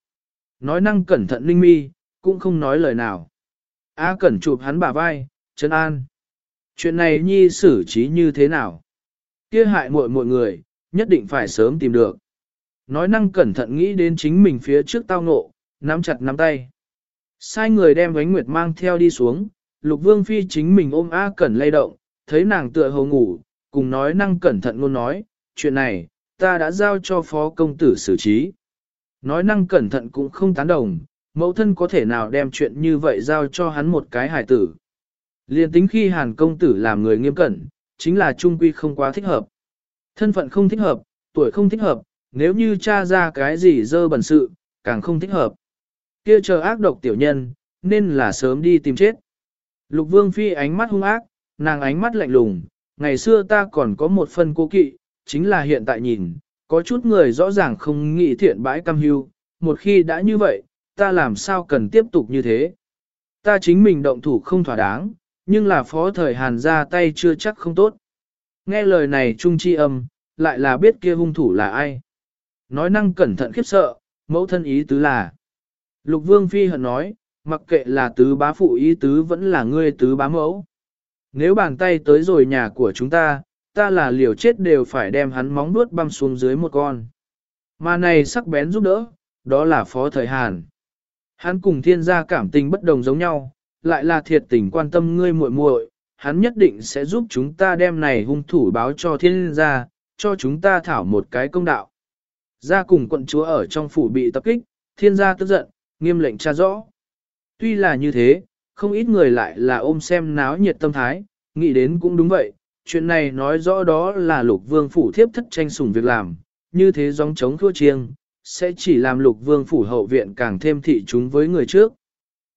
Nói năng cẩn thận linh mi, cũng không nói lời nào. A Cẩn chụp hắn bả vai, chân an. Chuyện này nhi xử trí như thế nào? Kia hại muội mọi người, nhất định phải sớm tìm được. Nói năng cẩn thận nghĩ đến chính mình phía trước tao ngộ, nắm chặt nắm tay. Sai người đem ánh nguyệt mang theo đi xuống, lục vương phi chính mình ôm A Cẩn lay động, thấy nàng tựa hồ ngủ, cùng nói năng cẩn thận luôn nói, chuyện này, ta đã giao cho phó công tử xử trí. Nói năng cẩn thận cũng không tán đồng, mẫu thân có thể nào đem chuyện như vậy giao cho hắn một cái hài tử. Liên tính khi hàn công tử làm người nghiêm cẩn, chính là trung quy không quá thích hợp. Thân phận không thích hợp, tuổi không thích hợp, nếu như cha ra cái gì dơ bẩn sự, càng không thích hợp. Kia chờ ác độc tiểu nhân, nên là sớm đi tìm chết. Lục vương phi ánh mắt hung ác, nàng ánh mắt lạnh lùng, ngày xưa ta còn có một phần cố kỵ, chính là hiện tại nhìn, có chút người rõ ràng không nghĩ thiện bãi cam hưu, một khi đã như vậy, ta làm sao cần tiếp tục như thế. Ta chính mình động thủ không thỏa đáng, nhưng là phó thời hàn ra tay chưa chắc không tốt. Nghe lời này trung chi âm, lại là biết kia hung thủ là ai. Nói năng cẩn thận khiếp sợ, mẫu thân ý tứ là. Lục vương phi hận nói, mặc kệ là tứ bá phụ ý tứ vẫn là ngươi tứ bá mẫu. Nếu bàn tay tới rồi nhà của chúng ta, ta là liều chết đều phải đem hắn móng nuốt băm xuống dưới một con. Mà này sắc bén giúp đỡ, đó là phó thời Hàn. Hắn cùng thiên gia cảm tình bất đồng giống nhau, lại là thiệt tình quan tâm ngươi muội muội, hắn nhất định sẽ giúp chúng ta đem này hung thủ báo cho thiên gia, cho chúng ta thảo một cái công đạo. Gia cùng quận chúa ở trong phủ bị tập kích, thiên gia tức giận, nghiêm lệnh tra rõ. Tuy là như thế, không ít người lại là ôm xem náo nhiệt tâm thái, nghĩ đến cũng đúng vậy, chuyện này nói rõ đó là lục vương phủ thiếp thất tranh sủng việc làm, như thế gióng chống thua chiêng, sẽ chỉ làm lục vương phủ hậu viện càng thêm thị chúng với người trước.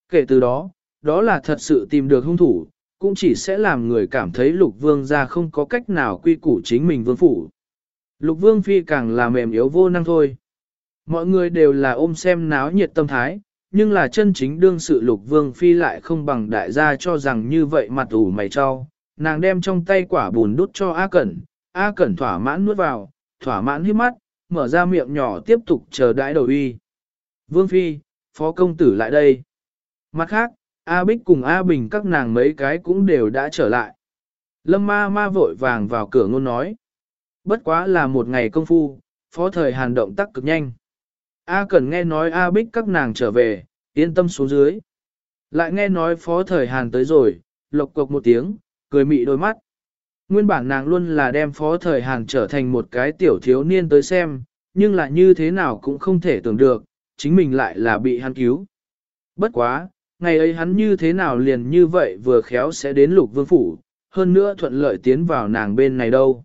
Kể từ đó, đó là thật sự tìm được hung thủ, cũng chỉ sẽ làm người cảm thấy lục vương ra không có cách nào quy củ chính mình vương phủ. Lục vương phi càng là mềm yếu vô năng thôi. Mọi người đều là ôm xem náo nhiệt tâm thái, nhưng là chân chính đương sự lục vương phi lại không bằng đại gia cho rằng như vậy mặt ủ mày cho. Nàng đem trong tay quả bùn đút cho A Cẩn, A Cẩn thỏa mãn nuốt vào, thỏa mãn hít mắt, mở ra miệng nhỏ tiếp tục chờ đãi đầu uy. Vương Phi, Phó Công Tử lại đây. Mặt khác, A Bích cùng A Bình các nàng mấy cái cũng đều đã trở lại. Lâm ma ma vội vàng vào cửa ngôn nói. Bất quá là một ngày công phu, phó thời hàn động tác cực nhanh. A Cẩn nghe nói A Bích các nàng trở về, yên tâm xuống dưới. Lại nghe nói phó thời hàn tới rồi, lộc cộc một tiếng, cười mị đôi mắt. Nguyên bản nàng luôn là đem phó thời hàn trở thành một cái tiểu thiếu niên tới xem, nhưng là như thế nào cũng không thể tưởng được, chính mình lại là bị hắn cứu. Bất quá, ngày ấy hắn như thế nào liền như vậy vừa khéo sẽ đến lục vương phủ, hơn nữa thuận lợi tiến vào nàng bên này đâu.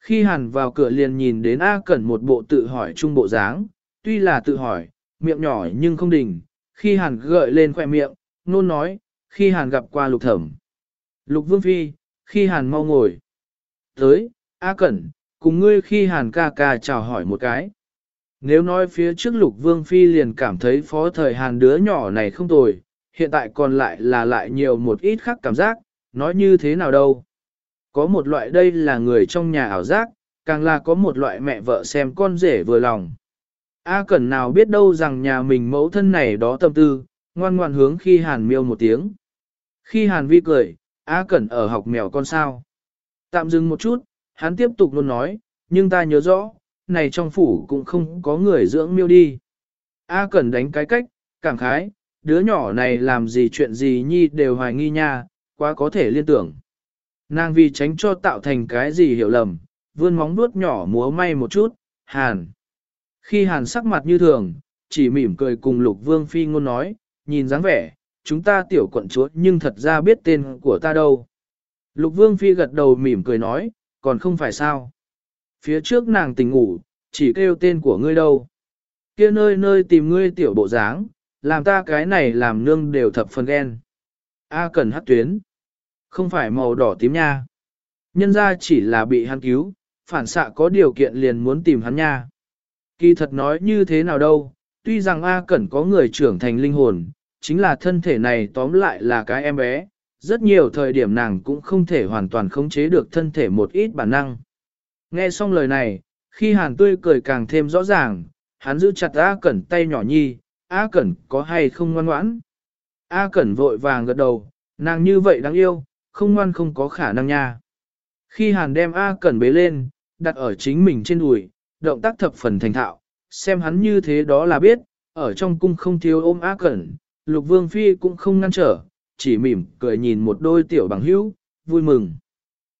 Khi hàn vào cửa liền nhìn đến A Cẩn một bộ tự hỏi chung bộ dáng, tuy là tự hỏi, miệng nhỏ nhưng không đình, khi hàn gợi lên khoẻ miệng, nôn nói, khi hàn gặp qua lục thẩm. Lục vương phi, khi hàn mau ngồi. Tới, A Cẩn, cùng ngươi khi hàn ca ca chào hỏi một cái. Nếu nói phía trước lục vương phi liền cảm thấy phó thời hàn đứa nhỏ này không tồi, hiện tại còn lại là lại nhiều một ít khác cảm giác, nói như thế nào đâu. Có một loại đây là người trong nhà ảo giác, càng là có một loại mẹ vợ xem con rể vừa lòng. A Cẩn nào biết đâu rằng nhà mình mẫu thân này đó tâm tư, ngoan ngoan hướng khi hàn miêu một tiếng. Khi hàn vi cười, A Cẩn ở học mèo con sao. Tạm dừng một chút, hắn tiếp tục luôn nói, nhưng ta nhớ rõ, này trong phủ cũng không có người dưỡng miêu đi. A Cẩn đánh cái cách, cảm khái, đứa nhỏ này làm gì chuyện gì nhi đều hoài nghi nha, quá có thể liên tưởng. Nàng vì tránh cho tạo thành cái gì hiểu lầm, vươn móng vuốt nhỏ múa may một chút, hàn. Khi hàn sắc mặt như thường, chỉ mỉm cười cùng lục vương phi ngôn nói, nhìn dáng vẻ, chúng ta tiểu quận chúa nhưng thật ra biết tên của ta đâu. Lục vương phi gật đầu mỉm cười nói, còn không phải sao. Phía trước nàng tỉnh ngủ, chỉ kêu tên của ngươi đâu. kia nơi nơi tìm ngươi tiểu bộ dáng, làm ta cái này làm nương đều thập phần ghen. A cần hát tuyến. Không phải màu đỏ tím nha. Nhân ra chỉ là bị hắn cứu, phản xạ có điều kiện liền muốn tìm hắn nha. Kỳ thật nói như thế nào đâu, tuy rằng A Cẩn có người trưởng thành linh hồn, chính là thân thể này tóm lại là cái em bé, rất nhiều thời điểm nàng cũng không thể hoàn toàn khống chế được thân thể một ít bản năng. Nghe xong lời này, khi hàn tươi cười càng thêm rõ ràng, hắn giữ chặt A Cẩn tay nhỏ nhi, A Cẩn có hay không ngoan ngoãn? A Cẩn vội vàng gật đầu, nàng như vậy đáng yêu, không ngoan không có khả năng nha. Khi hàn đem A Cẩn bế lên, đặt ở chính mình trên đùi, động tác thập phần thành thạo, xem hắn như thế đó là biết, ở trong cung không thiếu ôm A Cẩn, Lục Vương Phi cũng không ngăn trở, chỉ mỉm cười nhìn một đôi tiểu bằng hữu, vui mừng.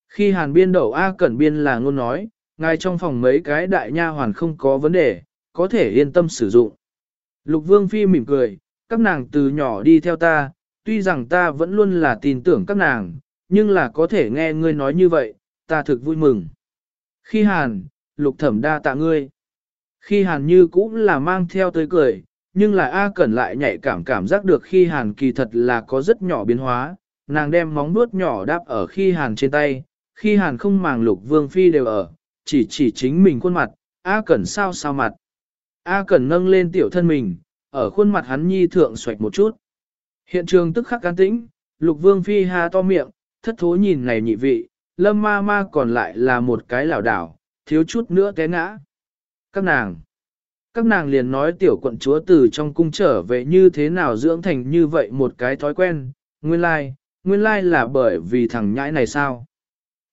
Khi hàn biên đầu A Cẩn biên là ngôn nói, ngài trong phòng mấy cái đại nha hoàn không có vấn đề, có thể yên tâm sử dụng. Lục Vương Phi mỉm cười, các nàng từ nhỏ đi theo ta, tuy rằng ta vẫn luôn là tin tưởng các nàng, nhưng là có thể nghe ngươi nói như vậy, ta thực vui mừng. Khi hàn, lục thẩm đa tạ ngươi. Khi hàn như cũng là mang theo tới cười, nhưng là A Cẩn lại nhạy cảm cảm giác được khi hàn kỳ thật là có rất nhỏ biến hóa, nàng đem móng nuốt nhỏ đáp ở khi hàn trên tay, khi hàn không màng lục vương phi đều ở, chỉ chỉ chính mình khuôn mặt, A Cẩn sao sao mặt. A Cẩn nâng lên tiểu thân mình, ở khuôn mặt hắn nhi thượng xoạch một chút. Hiện trường tức khắc can tĩnh, lục vương phi ha to miệng, thất thố nhìn này nhị vị, lâm ma ma còn lại là một cái lảo đảo, thiếu chút nữa té ngã. Các nàng, các nàng liền nói tiểu quận chúa từ trong cung trở về như thế nào dưỡng thành như vậy một cái thói quen, nguyên lai, like, nguyên lai like là bởi vì thằng nhãi này sao.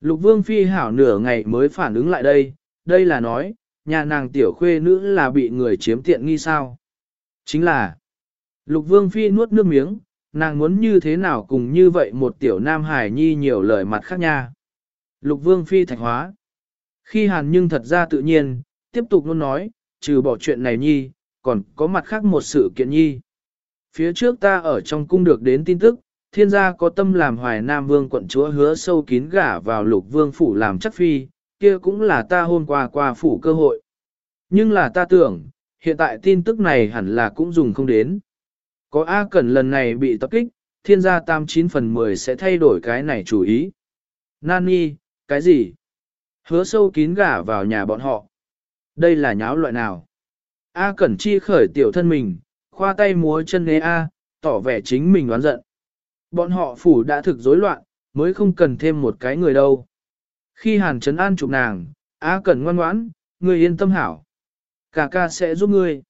Lục vương phi hảo nửa ngày mới phản ứng lại đây, đây là nói, nhà nàng tiểu khuê nữ là bị người chiếm tiện nghi sao. Chính là, lục vương phi nuốt nước miếng, nàng muốn như thế nào cùng như vậy một tiểu nam hải nhi nhiều lời mặt khác nha. Lục vương phi thạch hóa. Khi hàn nhưng thật ra tự nhiên, tiếp tục luôn nói, trừ bỏ chuyện này nhi, còn có mặt khác một sự kiện nhi. Phía trước ta ở trong cung được đến tin tức, thiên gia có tâm làm hoài nam vương quận chúa hứa sâu kín gả vào lục vương phủ làm chắc phi, kia cũng là ta hôm qua qua phủ cơ hội. Nhưng là ta tưởng, hiện tại tin tức này hẳn là cũng dùng không đến. Có A Cẩn lần này bị tập kích, thiên gia tam chín phần 10 sẽ thay đổi cái này chủ ý. Nani, cái gì? Hứa sâu kín gả vào nhà bọn họ. Đây là nháo loại nào? A Cẩn chi khởi tiểu thân mình, khoa tay múa chân ghế A, tỏ vẻ chính mình đoán giận. Bọn họ phủ đã thực rối loạn, mới không cần thêm một cái người đâu. Khi Hàn Trấn An chụp nàng, A Cẩn ngoan ngoãn, người yên tâm hảo. Cả ca sẽ giúp ngươi.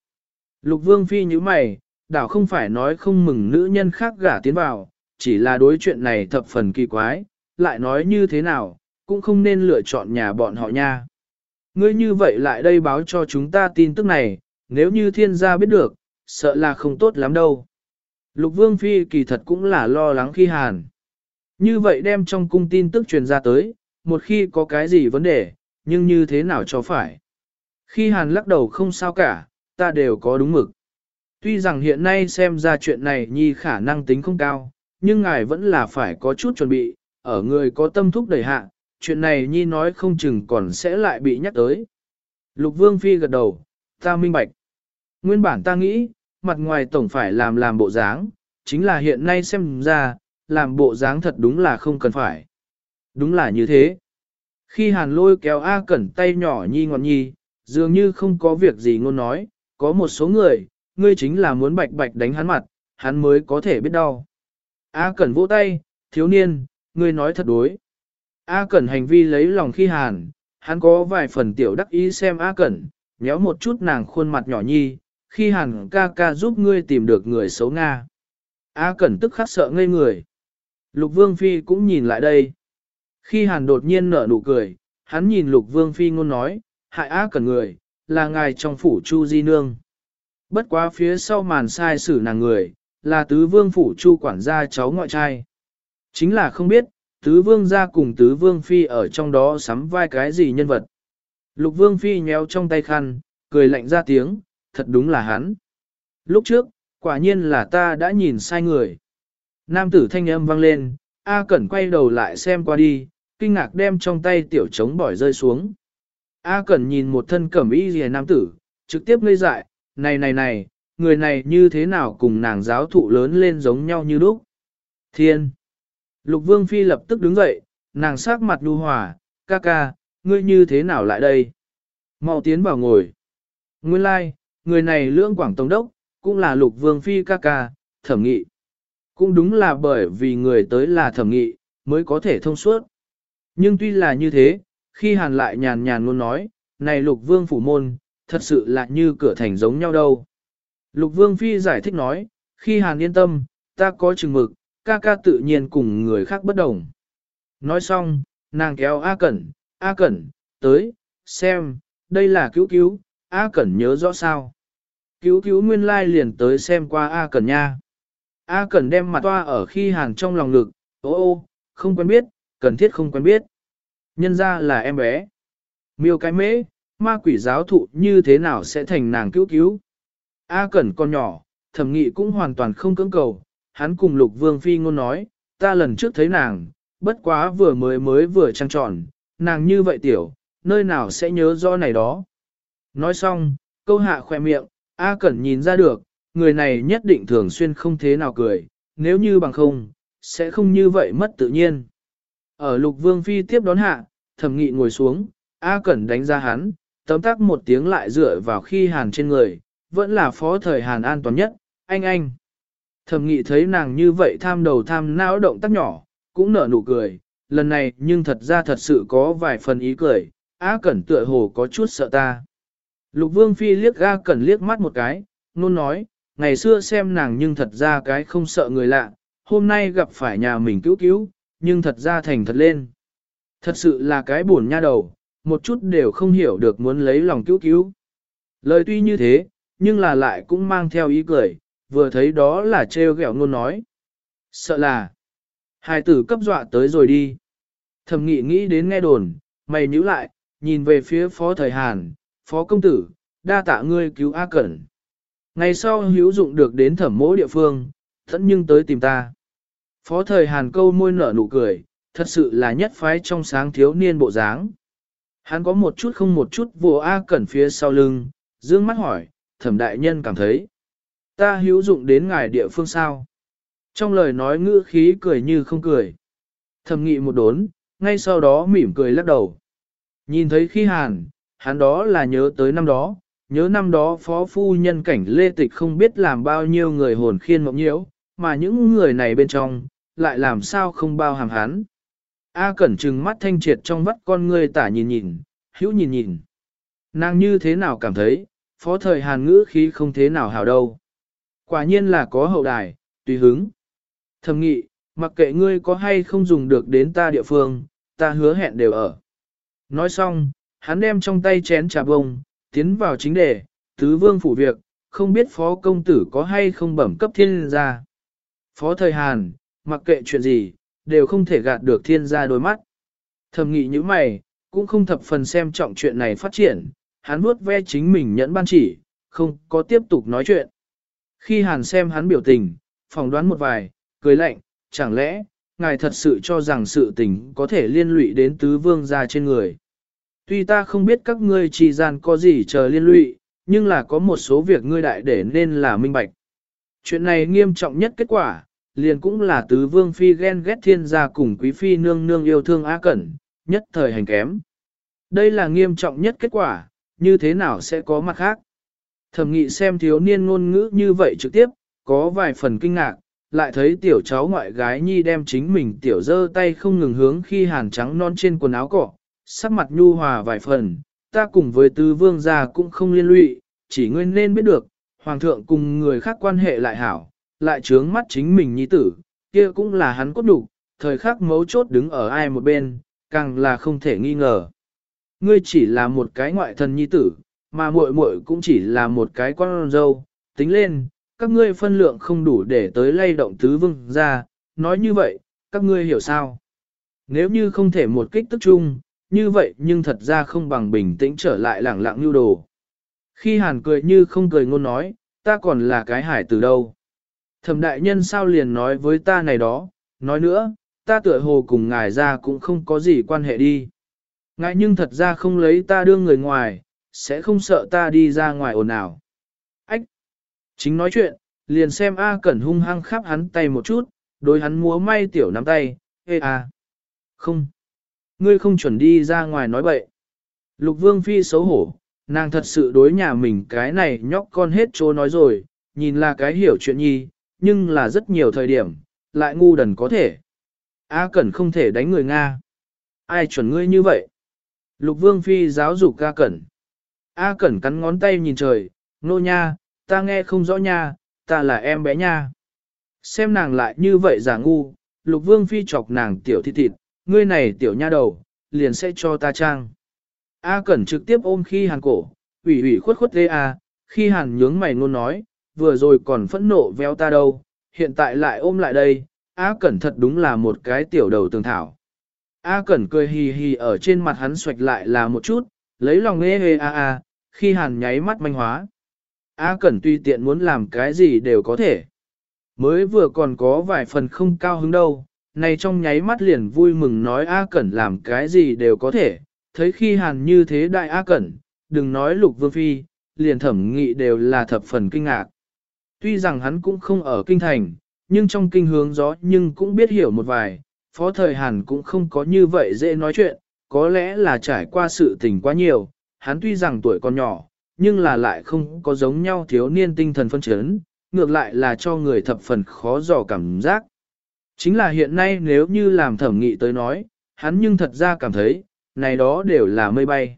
Lục Vương Phi như mày, đảo không phải nói không mừng nữ nhân khác gả tiến vào, chỉ là đối chuyện này thập phần kỳ quái, lại nói như thế nào, cũng không nên lựa chọn nhà bọn họ nha. Ngươi như vậy lại đây báo cho chúng ta tin tức này, nếu như thiên gia biết được, sợ là không tốt lắm đâu. Lục Vương Phi kỳ thật cũng là lo lắng khi hàn. Như vậy đem trong cung tin tức truyền ra tới, một khi có cái gì vấn đề, nhưng như thế nào cho phải. Khi hàn lắc đầu không sao cả, ta đều có đúng mực. Tuy rằng hiện nay xem ra chuyện này nhi khả năng tính không cao, nhưng ngài vẫn là phải có chút chuẩn bị, ở người có tâm thúc đẩy hạ, chuyện này nhi nói không chừng còn sẽ lại bị nhắc tới. Lục Vương Phi gật đầu, ta minh bạch. Nguyên bản ta nghĩ, mặt ngoài tổng phải làm làm bộ dáng, chính là hiện nay xem ra, làm bộ dáng thật đúng là không cần phải. Đúng là như thế. Khi hàn lôi kéo A Cẩn tay nhỏ nhi ngọn nhi, dường như không có việc gì ngôn nói, có một số người, ngươi chính là muốn bạch bạch đánh hắn mặt, hắn mới có thể biết đau. A Cẩn vỗ tay, thiếu niên, ngươi nói thật đối. A Cẩn hành vi lấy lòng khi hàn, hắn có vài phần tiểu đắc ý xem A Cẩn, nhéo một chút nàng khuôn mặt nhỏ nhi, khi hàn ca ca giúp ngươi tìm được người xấu Nga. A Cẩn tức khắc sợ ngây người. Lục Vương Phi cũng nhìn lại đây. Khi hàn đột nhiên nở nụ cười, hắn nhìn Lục Vương Phi ngôn nói, hại A Cẩn người, là ngài trong phủ Chu Di Nương. Bất quá phía sau màn sai xử nàng người, là tứ vương phủ Chu quản gia cháu ngoại trai. Chính là không biết, tứ vương gia cùng tứ vương phi ở trong đó sắm vai cái gì nhân vật. Lục vương phi nhéo trong tay khăn, cười lạnh ra tiếng, thật đúng là hắn. Lúc trước, quả nhiên là ta đã nhìn sai người. Nam tử thanh âm vang lên, A Cẩn quay đầu lại xem qua đi, kinh ngạc đem trong tay tiểu trống bỏi rơi xuống. A Cẩn nhìn một thân cẩm y rìa nam tử, trực tiếp ngây dại, này này này, người này như thế nào cùng nàng giáo thụ lớn lên giống nhau như lúc. Thiên! Lục Vương Phi lập tức đứng dậy, nàng sắc mặt nhu hòa, ca ca, ngươi như thế nào lại đây? Mau tiến vào ngồi. Nguyên lai, like, người này lưỡng quảng tổng đốc, cũng là Lục Vương Phi ca ca, thẩm nghị. Cũng đúng là bởi vì người tới là thẩm nghị, mới có thể thông suốt. Nhưng tuy là như thế, khi hàn lại nhàn nhàn luôn nói, này Lục Vương phủ môn, thật sự là như cửa thành giống nhau đâu. Lục Vương Phi giải thích nói, khi hàn yên tâm, ta có chừng mực, ca ca tự nhiên cùng người khác bất đồng. Nói xong, nàng kéo A Cẩn, A Cẩn, tới, xem, đây là cứu cứu, A Cẩn nhớ rõ sao. Cứu cứu nguyên lai liền tới xem qua A Cẩn nha. A Cẩn đem mặt toa ở khi hàng trong lòng ngực, ô ô, không quen biết, cần thiết không quen biết. Nhân ra là em bé. Miêu cái mễ, ma quỷ giáo thụ như thế nào sẽ thành nàng cứu cứu. A Cẩn con nhỏ, thẩm nghị cũng hoàn toàn không cưỡng cầu, hắn cùng lục vương phi ngôn nói, ta lần trước thấy nàng, bất quá vừa mới mới vừa trăng tròn, nàng như vậy tiểu, nơi nào sẽ nhớ rõ này đó. Nói xong, câu hạ khoe miệng, A Cẩn nhìn ra được, người này nhất định thường xuyên không thế nào cười, nếu như bằng không, sẽ không như vậy mất tự nhiên. Ở lục vương phi tiếp đón hạ, thẩm nghị ngồi xuống, A Cẩn đánh ra hắn, tấm tắc một tiếng lại dựa vào khi hàn trên người, vẫn là phó thời hàn an toàn nhất, anh anh. Thẩm nghị thấy nàng như vậy tham đầu tham não động tác nhỏ, cũng nở nụ cười, lần này nhưng thật ra thật sự có vài phần ý cười, A Cẩn tựa hồ có chút sợ ta. Lục Vương Phi liếc A Cẩn liếc mắt một cái, nôn nói, ngày xưa xem nàng nhưng thật ra cái không sợ người lạ, hôm nay gặp phải nhà mình cứu cứu, nhưng thật ra thành thật lên. Thật sự là cái buồn nha đầu, một chút đều không hiểu được muốn lấy lòng cứu cứu. Lời tuy như thế, nhưng là lại cũng mang theo ý cười, vừa thấy đó là trêu ghẹo ngôn nói. Sợ là, hai tử cấp dọa tới rồi đi. Thầm nghị nghĩ đến nghe đồn, mày nhíu lại, nhìn về phía phó thời Hàn, phó công tử, đa tạ ngươi cứu A Cẩn. Ngày sau hữu dụng được đến thẩm mỗ địa phương, thẫn nhưng tới tìm ta. Phó thời Hàn câu môi nở nụ cười, thật sự là nhất phái trong sáng thiếu niên bộ dáng. Hắn có một chút không một chút vô A Cẩn phía sau lưng, dương mắt hỏi, thẩm đại nhân cảm thấy. Ta hữu dụng đến ngài địa phương sao? Trong lời nói ngữ khí cười như không cười. Thẩm nghị một đốn, ngay sau đó mỉm cười lắc đầu. Nhìn thấy khi hàn, hắn đó là nhớ tới năm đó, nhớ năm đó phó phu nhân cảnh lê tịch không biết làm bao nhiêu người hồn khiên mộng nhiễu, mà những người này bên trong, lại làm sao không bao hàm hắn. A cẩn trừng mắt thanh triệt trong vắt con người tả nhìn nhìn, hữu nhìn nhìn. Nàng như thế nào cảm thấy, phó thời hàn ngữ khí không thế nào hào đâu. Quả nhiên là có hậu đài, tùy hứng. Thầm nghị, mặc kệ ngươi có hay không dùng được đến ta địa phương, ta hứa hẹn đều ở. Nói xong, hắn đem trong tay chén trà bông, tiến vào chính đề, tứ vương phủ việc, không biết phó công tử có hay không bẩm cấp thiên gia. Phó thời Hàn, mặc kệ chuyện gì, đều không thể gạt được thiên gia đôi mắt. Thầm nghị như mày, cũng không thập phần xem trọng chuyện này phát triển, hắn vuốt ve chính mình nhẫn ban chỉ, không có tiếp tục nói chuyện. Khi Hàn xem hắn biểu tình, phỏng đoán một vài, cười lạnh, chẳng lẽ, ngài thật sự cho rằng sự tình có thể liên lụy đến tứ vương gia trên người. Tuy ta không biết các ngươi trì gian có gì chờ liên lụy, nhưng là có một số việc ngươi đại để nên là minh bạch. Chuyện này nghiêm trọng nhất kết quả, liền cũng là tứ vương phi ghen ghét thiên gia cùng quý phi nương nương yêu thương á cẩn, nhất thời hành kém. Đây là nghiêm trọng nhất kết quả, như thế nào sẽ có mặt khác. Thẩm nghị xem thiếu niên ngôn ngữ như vậy trực tiếp, có vài phần kinh ngạc, lại thấy tiểu cháu ngoại gái nhi đem chính mình tiểu dơ tay không ngừng hướng khi hàn trắng non trên quần áo cỏ, sắc mặt nhu hòa vài phần, ta cùng với tứ vương gia cũng không liên lụy, chỉ ngươi nên biết được, hoàng thượng cùng người khác quan hệ lại hảo, lại trướng mắt chính mình nhi tử, kia cũng là hắn cốt đủ, thời khắc mấu chốt đứng ở ai một bên, càng là không thể nghi ngờ. Ngươi chỉ là một cái ngoại thần nhi tử, mà muội muội cũng chỉ là một cái con dâu, tính lên, các ngươi phân lượng không đủ để tới lay động tứ vương ra, nói như vậy, các ngươi hiểu sao? Nếu như không thể một kích tức chung, như vậy nhưng thật ra không bằng bình tĩnh trở lại lẳng lặng lưu đồ. Khi hàn cười như không cười ngôn nói, ta còn là cái hải từ đâu. Thẩm đại nhân sao liền nói với ta này đó, nói nữa, ta tựa hồ cùng ngài ra cũng không có gì quan hệ đi. Ngài nhưng thật ra không lấy ta đưa người ngoài, sẽ không sợ ta đi ra ngoài ồn ào. Ách! Chính nói chuyện, liền xem A Cẩn hung hăng khắp hắn tay một chút, đối hắn múa may tiểu nắm tay, ê à! Không! Ngươi không chuẩn đi ra ngoài nói bậy. Lục Vương Phi xấu hổ, nàng thật sự đối nhà mình cái này nhóc con hết trô nói rồi, nhìn là cái hiểu chuyện nhi, nhưng là rất nhiều thời điểm, lại ngu đần có thể. A Cẩn không thể đánh người Nga. Ai chuẩn ngươi như vậy? Lục Vương Phi giáo dục A Cẩn. A Cẩn cắn ngón tay nhìn trời, nô nha, ta nghe không rõ nha, ta là em bé nha. Xem nàng lại như vậy giả ngu, Lục Vương Phi chọc nàng tiểu thịt thịt, ngươi này tiểu nha đầu, liền sẽ cho ta trang. A Cẩn trực tiếp ôm khi hàn cổ, ủy ủy khuất khuất tê A, khi hàn nhướng mày ngôn nói, vừa rồi còn phẫn nộ véo ta đâu, hiện tại lại ôm lại đây, A Cẩn thật đúng là một cái tiểu đầu tường thảo. A Cẩn cười hì hì ở trên mặt hắn xoạch lại là một chút, lấy lòng nghe ê a a, khi hàn nháy mắt manh hóa. A Cẩn tuy tiện muốn làm cái gì đều có thể. Mới vừa còn có vài phần không cao hứng đâu, này trong nháy mắt liền vui mừng nói A Cẩn làm cái gì đều có thể, thấy khi hàn như thế đại A Cẩn, đừng nói lục vương phi, liền thẩm nghị đều là thập phần kinh ngạc. Tuy rằng hắn cũng không ở kinh thành, nhưng trong kinh hướng gió nhưng cũng biết hiểu một vài, phó thời hàn cũng không có như vậy dễ nói chuyện, có lẽ là trải qua sự tình quá nhiều, hắn tuy rằng tuổi còn nhỏ, nhưng là lại không có giống nhau thiếu niên tinh thần phân chấn, ngược lại là cho người thập phần khó dò cảm giác. Chính là hiện nay nếu như làm thẩm nghị tới nói, hắn nhưng thật ra cảm thấy, này đó đều là mây bay.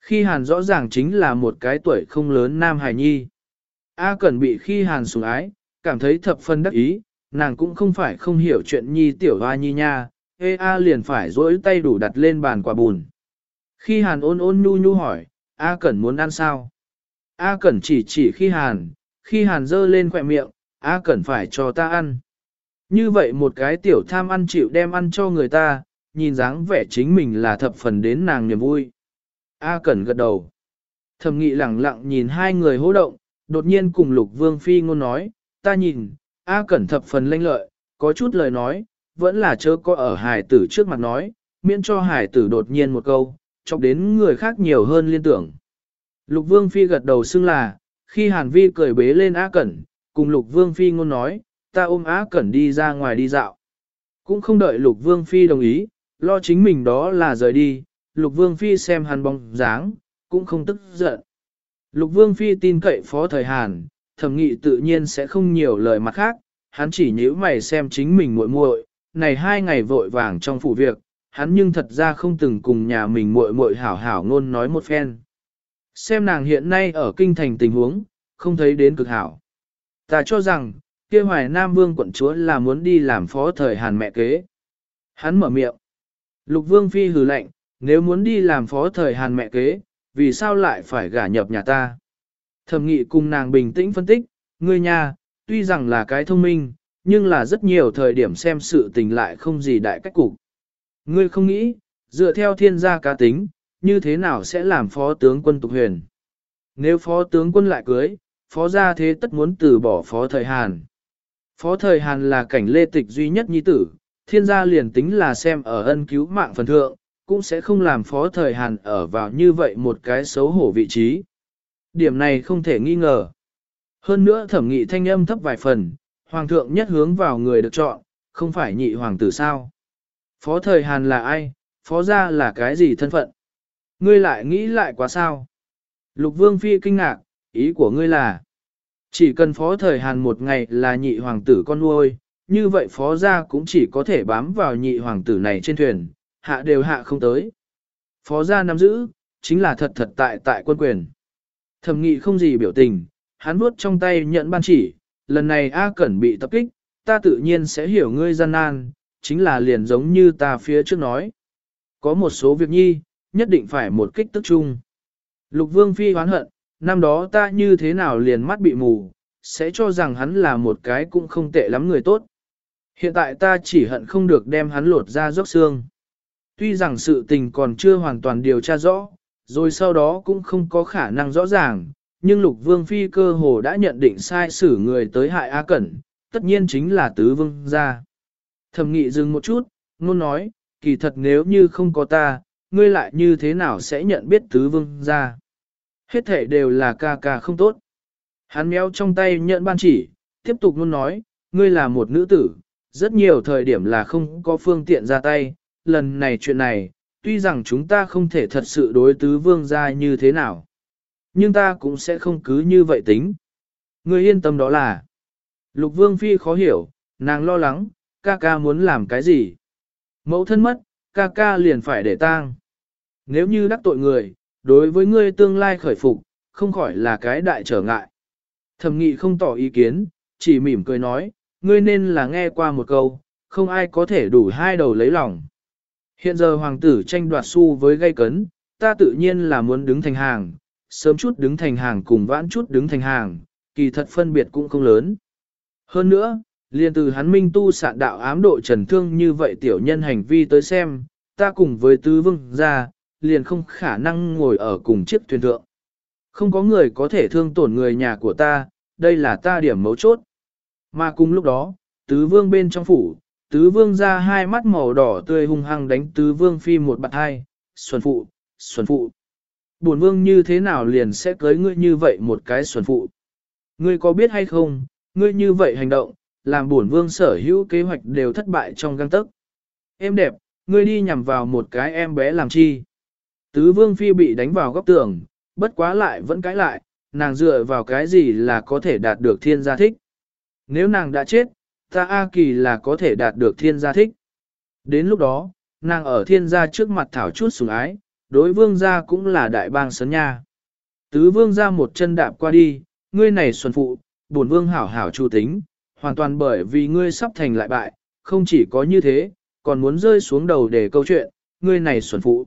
Khi hàn rõ ràng chính là một cái tuổi không lớn nam hài nhi. A Cẩn bị khi hàn sủng ái, cảm thấy thập phân đắc ý, nàng cũng không phải không hiểu chuyện nhi tiểu hoa nhi nha, ê A liền phải dỗi tay đủ đặt lên bàn quả bùn. Khi hàn ôn ôn nhu nhu hỏi, A Cẩn muốn ăn sao? A Cẩn chỉ chỉ khi hàn, khi hàn dơ lên khỏe miệng, A Cẩn phải cho ta ăn. Như vậy một cái tiểu tham ăn chịu đem ăn cho người ta, nhìn dáng vẻ chính mình là thập phần đến nàng niềm vui. A Cẩn gật đầu. Thẩm nghị lẳng lặng nhìn hai người hô động, đột nhiên cùng Lục Vương Phi ngôn nói, ta nhìn, A Cẩn thập phần lanh lợi, có chút lời nói, vẫn là chớ có ở hải tử trước mặt nói, miễn cho hải tử đột nhiên một câu, chọc đến người khác nhiều hơn liên tưởng. Lục Vương Phi gật đầu xưng là, khi Hàn Vi cười bế lên Á Cẩn, cùng Lục Vương Phi ngôn nói, ta ôm Á Cẩn đi ra ngoài đi dạo. Cũng không đợi Lục Vương Phi đồng ý, lo chính mình đó là rời đi, Lục Vương Phi xem Hàn bóng dáng, cũng không tức giận. Lục Vương Phi tin cậy phó thời Hàn, thẩm nghị tự nhiên sẽ không nhiều lời mặt khác, hắn chỉ nhíu mày xem chính mình muội muội, này hai ngày vội vàng trong phủ việc, hắn nhưng thật ra không từng cùng nhà mình muội muội hảo hảo ngôn nói một phen. Xem nàng hiện nay ở kinh thành tình huống, không thấy đến cực hảo. Ta cho rằng, kia hoài Nam Vương quận chúa là muốn đi làm phó thời Hàn mẹ kế. Hắn mở miệng. Lục Vương Phi hừ lạnh, nếu muốn đi làm phó thời Hàn mẹ kế, vì sao lại phải gả nhập nhà ta? Thẩm nghị cùng nàng bình tĩnh phân tích, ngươi nhà, tuy rằng là cái thông minh, nhưng là rất nhiều thời điểm xem sự tình lại không gì đại cách cục. Ngươi không nghĩ, dựa theo thiên gia cá tính, như thế nào sẽ làm phó tướng quân tục huyền? Nếu phó tướng quân lại cưới, phó gia thế tất muốn từ bỏ phó thời Hàn. Phó thời Hàn là cảnh lê tịch duy nhất nhi tử, thiên gia liền tính là xem ở ân cứu mạng phần thượng, cũng sẽ không làm phó thời Hàn ở vào như vậy một cái xấu hổ vị trí. Điểm này không thể nghi ngờ. Hơn nữa thẩm nghị thanh âm thấp vài phần, hoàng thượng nhất hướng vào người được chọn, không phải nhị hoàng tử sao. Phó thời Hàn là ai, phó gia là cái gì thân phận? Ngươi lại nghĩ lại quá sao? Lục vương phi kinh ngạc, ý của ngươi là, chỉ cần phó thời Hàn một ngày là nhị hoàng tử con nuôi, như vậy phó gia cũng chỉ có thể bám vào nhị hoàng tử này trên thuyền, hạ đều hạ không tới. Phó gia nắm giữ, chính là thật thật tại tại quân quyền. Thẩm nghị không gì biểu tình, hắn vuốt trong tay nhận ban chỉ, lần này A Cẩn bị tập kích, ta tự nhiên sẽ hiểu ngươi gian nan, chính là liền giống như ta phía trước nói. Có một số việc nhi, nhất định phải một kích tức chung. Lục Vương Phi hoán hận, năm đó ta như thế nào liền mắt bị mù, sẽ cho rằng hắn là một cái cũng không tệ lắm người tốt. Hiện tại ta chỉ hận không được đem hắn lột ra dốc xương. Tuy rằng sự tình còn chưa hoàn toàn điều tra rõ, rồi sau đó cũng không có khả năng rõ ràng, nhưng lục vương phi cơ hồ đã nhận định sai xử người tới hại A Cẩn, tất nhiên chính là tứ vương gia. Thẩm nghị dừng một chút, luôn nói, kỳ thật nếu như không có ta, ngươi lại như thế nào sẽ nhận biết tứ vương gia. Hết thể đều là ca ca không tốt. Hắn méo trong tay nhận ban chỉ, tiếp tục luôn nói, ngươi là một nữ tử, rất nhiều thời điểm là không có phương tiện ra tay, lần này chuyện này, tuy rằng chúng ta không thể thật sự đối tứ vương gia như thế nào. Nhưng ta cũng sẽ không cứ như vậy tính. Ngươi yên tâm đó là, lục vương phi khó hiểu, nàng lo lắng, ca ca muốn làm cái gì. Mẫu thân mất, ca ca liền phải để tang. Nếu như đắc tội người, đối với ngươi tương lai khởi phục, không khỏi là cái đại trở ngại. Thẩm nghị không tỏ ý kiến, chỉ mỉm cười nói, ngươi nên là nghe qua một câu, không ai có thể đủ hai đầu lấy lòng. Hiện giờ hoàng tử tranh đoạt su với gây cấn, ta tự nhiên là muốn đứng thành hàng, sớm chút đứng thành hàng cùng vãn chút đứng thành hàng, kỳ thật phân biệt cũng không lớn. Hơn nữa, liên từ hắn minh tu sạn đạo ám độ trần thương như vậy tiểu nhân hành vi tới xem, ta cùng với tứ vương ra, liền không khả năng ngồi ở cùng chiếc thuyền thượng. Không có người có thể thương tổn người nhà của ta, đây là ta điểm mấu chốt. Mà cùng lúc đó, tứ vương bên trong phủ, tứ vương ra hai mắt màu đỏ tươi hung hăng đánh tứ vương phi một bạt hai, xuân phụ, xuân phụ. Bổn vương như thế nào liền sẽ cưới ngươi như vậy một cái xuân phụ. Ngươi có biết hay không, ngươi như vậy hành động, làm bổn vương sở hữu kế hoạch đều thất bại trong găng tấc. Em đẹp, ngươi đi nhằm vào một cái em bé làm chi. Tứ vương phi bị đánh vào góc tường, bất quá lại vẫn cãi lại, nàng dựa vào cái gì là có thể đạt được thiên gia thích. Nếu nàng đã chết, ta A Kỳ là có thể đạt được thiên gia thích. Đến lúc đó, nàng ở thiên gia trước mặt thảo chút sủng ái, đối vương gia cũng là đại bang sấn nha. Tứ vương gia một chân đạp qua đi, ngươi này xuân phụ, bổn vương hảo hảo chu tính, hoàn toàn bởi vì ngươi sắp thành lại bại, không chỉ có như thế, còn muốn rơi xuống đầu để câu chuyện, ngươi này xuẩn phụ.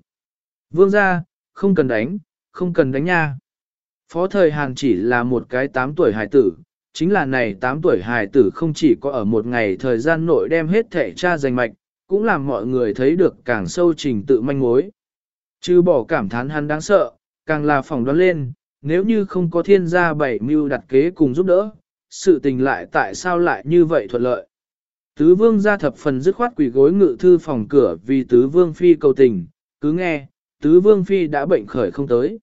Vương gia, không cần đánh, không cần đánh nha. Phó thời Hàn chỉ là một cái 8 tuổi hài tử, chính là này 8 tuổi hài tử không chỉ có ở một ngày thời gian nội đem hết thể cha giành mạch, cũng làm mọi người thấy được càng sâu trình tự manh mối. Chứ bỏ cảm thán hắn đáng sợ, càng là phỏng đoán lên, nếu như không có thiên gia bảy mưu đặt kế cùng giúp đỡ, sự tình lại tại sao lại như vậy thuận lợi. Tứ vương ra thập phần dứt khoát quỷ gối ngự thư phòng cửa vì tứ vương phi cầu tình, cứ nghe, tứ vương phi đã bệnh khởi không tới.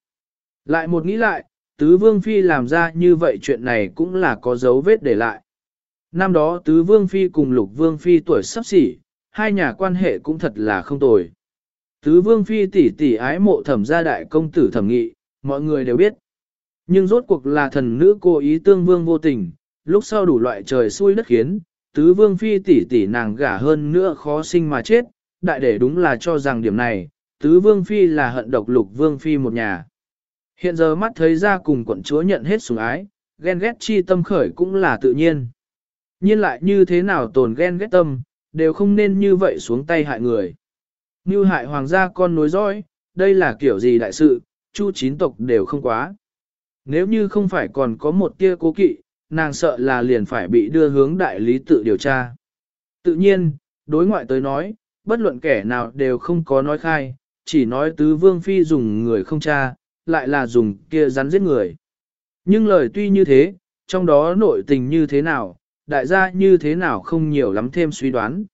Lại một nghĩ lại, tứ vương phi làm ra như vậy chuyện này cũng là có dấu vết để lại. Năm đó tứ vương phi cùng lục vương phi tuổi sắp xỉ, hai nhà quan hệ cũng thật là không tồi. Tứ vương phi tỷ tỷ ái mộ thẩm gia đại công tử thẩm nghị, mọi người đều biết. Nhưng rốt cuộc là thần nữ cố ý tương vương vô tình, lúc sau đủ loại trời xui đất khiến, tứ vương phi tỷ tỷ nàng gả hơn nữa khó sinh mà chết, đại để đúng là cho rằng điểm này, tứ vương phi là hận độc lục vương phi một nhà. Hiện giờ mắt thấy ra cùng quận chúa nhận hết sủng ái, ghen ghét chi tâm khởi cũng là tự nhiên. nhiên lại như thế nào tồn ghen ghét tâm, đều không nên như vậy xuống tay hại người. Như hại hoàng gia con nối dõi, đây là kiểu gì đại sự, chu chín tộc đều không quá. Nếu như không phải còn có một tia cố kỵ, nàng sợ là liền phải bị đưa hướng đại lý tự điều tra. Tự nhiên, đối ngoại tới nói, bất luận kẻ nào đều không có nói khai, chỉ nói tứ vương phi dùng người không cha, lại là dùng kia rắn giết người. Nhưng lời tuy như thế, trong đó nội tình như thế nào, đại gia như thế nào không nhiều lắm thêm suy đoán.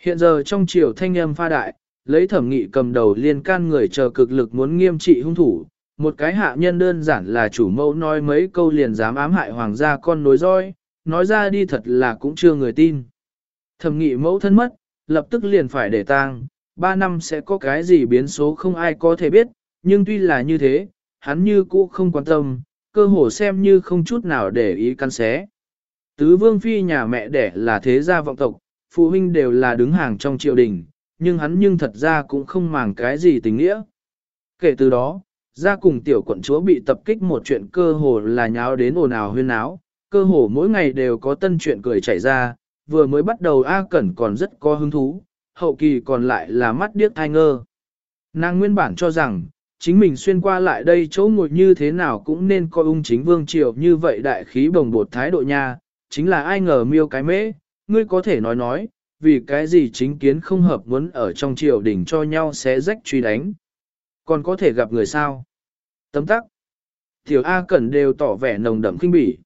Hiện giờ trong triều thanh âm pha đại, lấy thẩm nghị cầm đầu liên can người chờ cực lực muốn nghiêm trị hung thủ, một cái hạ nhân đơn giản là chủ mẫu nói mấy câu liền dám ám hại hoàng gia con nối roi, nói ra đi thật là cũng chưa người tin. Thẩm nghị mẫu thân mất, lập tức liền phải để tang, ba năm sẽ có cái gì biến số không ai có thể biết, nhưng tuy là như thế, hắn như cũ không quan tâm, cơ hồ xem như không chút nào để ý căn xé. Tứ vương phi nhà mẹ đẻ là thế gia vọng tộc, phụ huynh đều là đứng hàng trong triều đình, nhưng hắn nhưng thật ra cũng không màng cái gì tình nghĩa. Kể từ đó, ra cùng tiểu quận chúa bị tập kích một chuyện cơ hồ là nháo đến ồn ào huyên náo, cơ hồ mỗi ngày đều có tân chuyện cười chảy ra, vừa mới bắt đầu A Cẩn còn rất có hứng thú, hậu kỳ còn lại là mắt điếc thai ngơ. Nàng nguyên bản cho rằng, chính mình xuyên qua lại đây chỗ ngồi như thế nào cũng nên coi ung chính vương triều như vậy đại khí bồng bột thái độ nha, chính là ai ngờ miêu cái mễ, ngươi có thể nói nói, vì cái gì chính kiến không hợp muốn ở trong triều đình cho nhau sẽ rách truy đánh. Còn có thể gặp người sao? Tấm tắc. Tiểu A Cẩn đều tỏ vẻ nồng đậm kinh bỉ.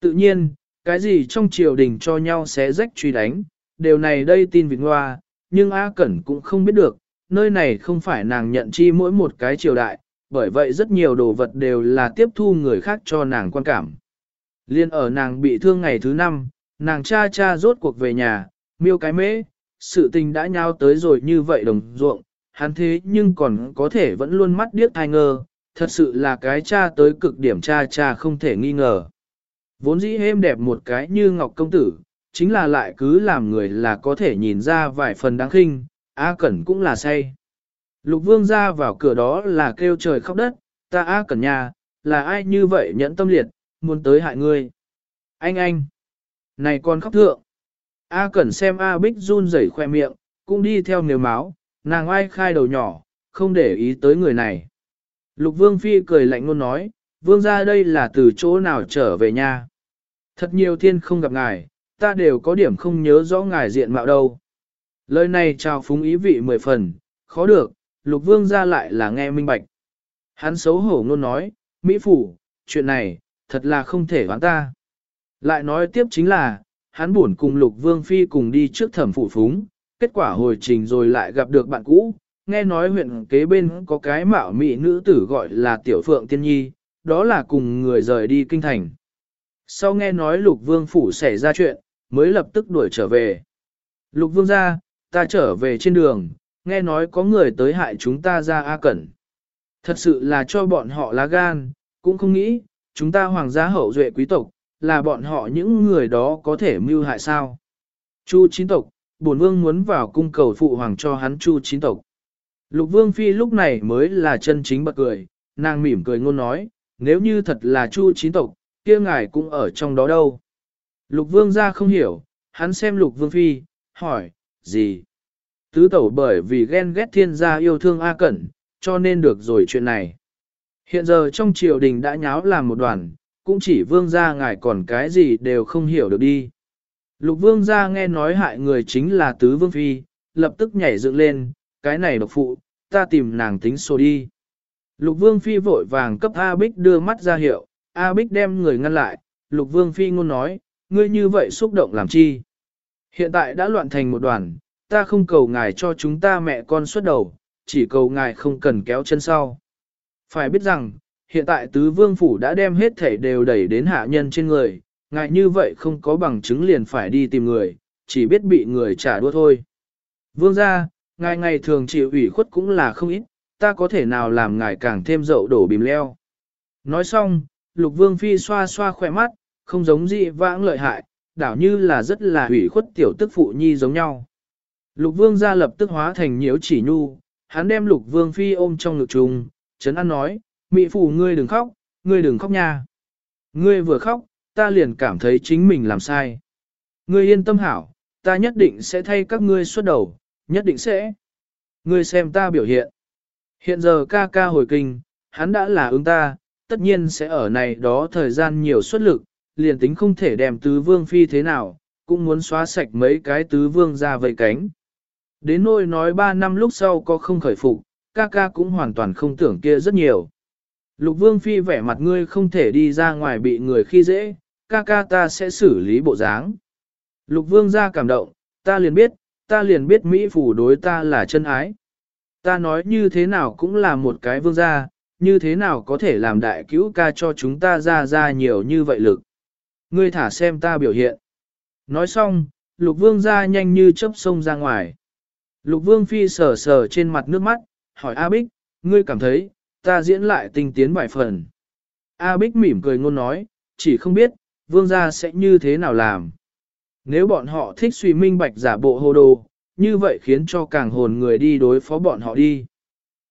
Tự nhiên, cái gì trong triều đình cho nhau xé rách truy đánh, điều này đây tin vịt ngoa, nhưng A Cẩn cũng không biết được, nơi này không phải nàng nhận chi mỗi một cái triều đại, bởi vậy rất nhiều đồ vật đều là tiếp thu người khác cho nàng quan cảm. Liên ở nàng bị thương ngày thứ năm, nàng cha cha rốt cuộc về nhà, miêu cái mễ, sự tình đã nhau tới rồi như vậy đồng ruộng, hắn thế nhưng còn có thể vẫn luôn mắt điếc thai ngơ, thật sự là cái cha tới cực điểm cha cha không thể nghi ngờ. Vốn dĩ êm đẹp một cái như ngọc công tử, chính là lại cứ làm người là có thể nhìn ra vài phần đáng khinh, A Cẩn cũng là say. Lục vương ra vào cửa đó là kêu trời khóc đất, ta A Cẩn nhà, là ai như vậy nhẫn tâm liệt, muốn tới hại ngươi. Anh anh, này con khóc thượng. A Cẩn xem A Bích run rẩy khoe miệng, cũng đi theo nếu máu, nàng ai khai đầu nhỏ, không để ý tới người này. Lục vương phi cười lạnh luôn nói, vương ra đây là từ chỗ nào trở về nha? Thật nhiều thiên không gặp ngài, ta đều có điểm không nhớ rõ ngài diện mạo đâu. Lời này trao phúng ý vị mười phần, khó được, lục vương ra lại là nghe minh bạch. Hắn xấu hổ ngôn nói, Mỹ Phủ, chuyện này, thật là không thể hoán ta. Lại nói tiếp chính là, hắn buồn cùng Lục Vương Phi cùng đi trước thẩm phủ phúng, kết quả hồi trình rồi lại gặp được bạn cũ, nghe nói huyện kế bên có cái mạo mị nữ tử gọi là Tiểu Phượng Tiên Nhi, đó là cùng người rời đi kinh thành. Sau nghe nói Lục Vương Phủ xảy ra chuyện, mới lập tức đuổi trở về. Lục Vương ra, ta trở về trên đường, nghe nói có người tới hại chúng ta ra A Cẩn. Thật sự là cho bọn họ lá gan, cũng không nghĩ, chúng ta hoàng gia hậu duệ quý tộc, là bọn họ những người đó có thể mưu hại sao. Chu chín tộc, bổn vương muốn vào cung cầu phụ hoàng cho hắn chu chín tộc. Lục vương phi lúc này mới là chân chính bật cười, nàng mỉm cười ngôn nói, nếu như thật là chu chín tộc, kia ngài cũng ở trong đó đâu. Lục vương ra không hiểu, hắn xem lục vương phi, hỏi, gì? Tứ tẩu bởi vì ghen ghét thiên gia yêu thương A Cẩn, cho nên được rồi chuyện này. Hiện giờ trong triều đình đã nháo làm một đoàn, cũng chỉ vương gia ngài còn cái gì đều không hiểu được đi. Lục vương gia nghe nói hại người chính là tứ vương phi, lập tức nhảy dựng lên, cái này độc phụ, ta tìm nàng tính sổ đi. Lục vương phi vội vàng cấp A Bích đưa mắt ra hiệu, A Bích đem người ngăn lại, lục vương phi ngôn nói, ngươi như vậy xúc động làm chi. Hiện tại đã loạn thành một đoàn, ta không cầu ngài cho chúng ta mẹ con xuất đầu, chỉ cầu ngài không cần kéo chân sau. Phải biết rằng, hiện tại tứ vương phủ đã đem hết thể đều đẩy đến hạ nhân trên người, ngài như vậy không có bằng chứng liền phải đi tìm người, chỉ biết bị người trả đua thôi. Vương gia, ngài ngày thường chịu ủy khuất cũng là không ít, ta có thể nào làm ngài càng thêm dậu đổ bìm leo. Nói xong, lục vương phi xoa xoa khỏe mắt, không giống gì vãng lợi hại, đảo như là rất là ủy khuất tiểu tức phụ nhi giống nhau. Lục vương gia lập tức hóa thành nhiễu chỉ nhu, hắn đem lục vương phi ôm trong ngực trùng, chấn an nói, mị phụ ngươi đừng khóc, ngươi đừng khóc nha. Ngươi vừa khóc, ta liền cảm thấy chính mình làm sai. Ngươi yên tâm hảo, ta nhất định sẽ thay các ngươi xuất đầu, nhất định sẽ. Ngươi xem ta biểu hiện. Hiện giờ ca ca hồi kinh, hắn đã là ứng ta, tất nhiên sẽ ở này đó thời gian nhiều xuất lực, liền tính không thể đem tứ vương phi thế nào, cũng muốn xóa sạch mấy cái tứ vương ra vây cánh. Đến nôi nói ba năm lúc sau có không khởi phục, ca ca cũng hoàn toàn không tưởng kia rất nhiều. Lục vương phi vẻ mặt ngươi không thể đi ra ngoài bị người khi dễ, ca ca ta sẽ xử lý bộ dáng. Lục vương ra cảm động, ta liền biết, ta liền biết Mỹ phủ đối ta là chân ái. Ta nói như thế nào cũng là một cái vương gia, như thế nào có thể làm đại cứu ca cho chúng ta ra ra nhiều như vậy lực. Ngươi thả xem ta biểu hiện. Nói xong, lục vương ra nhanh như chớp sông ra ngoài. Lục vương phi sờ sờ trên mặt nước mắt, hỏi A Bích, ngươi cảm thấy, ta diễn lại tinh tiến vài phần. A Bích mỉm cười ngôn nói, chỉ không biết, vương gia sẽ như thế nào làm. Nếu bọn họ thích suy minh bạch giả bộ hồ đồ, như vậy khiến cho càng hồn người đi đối phó bọn họ đi.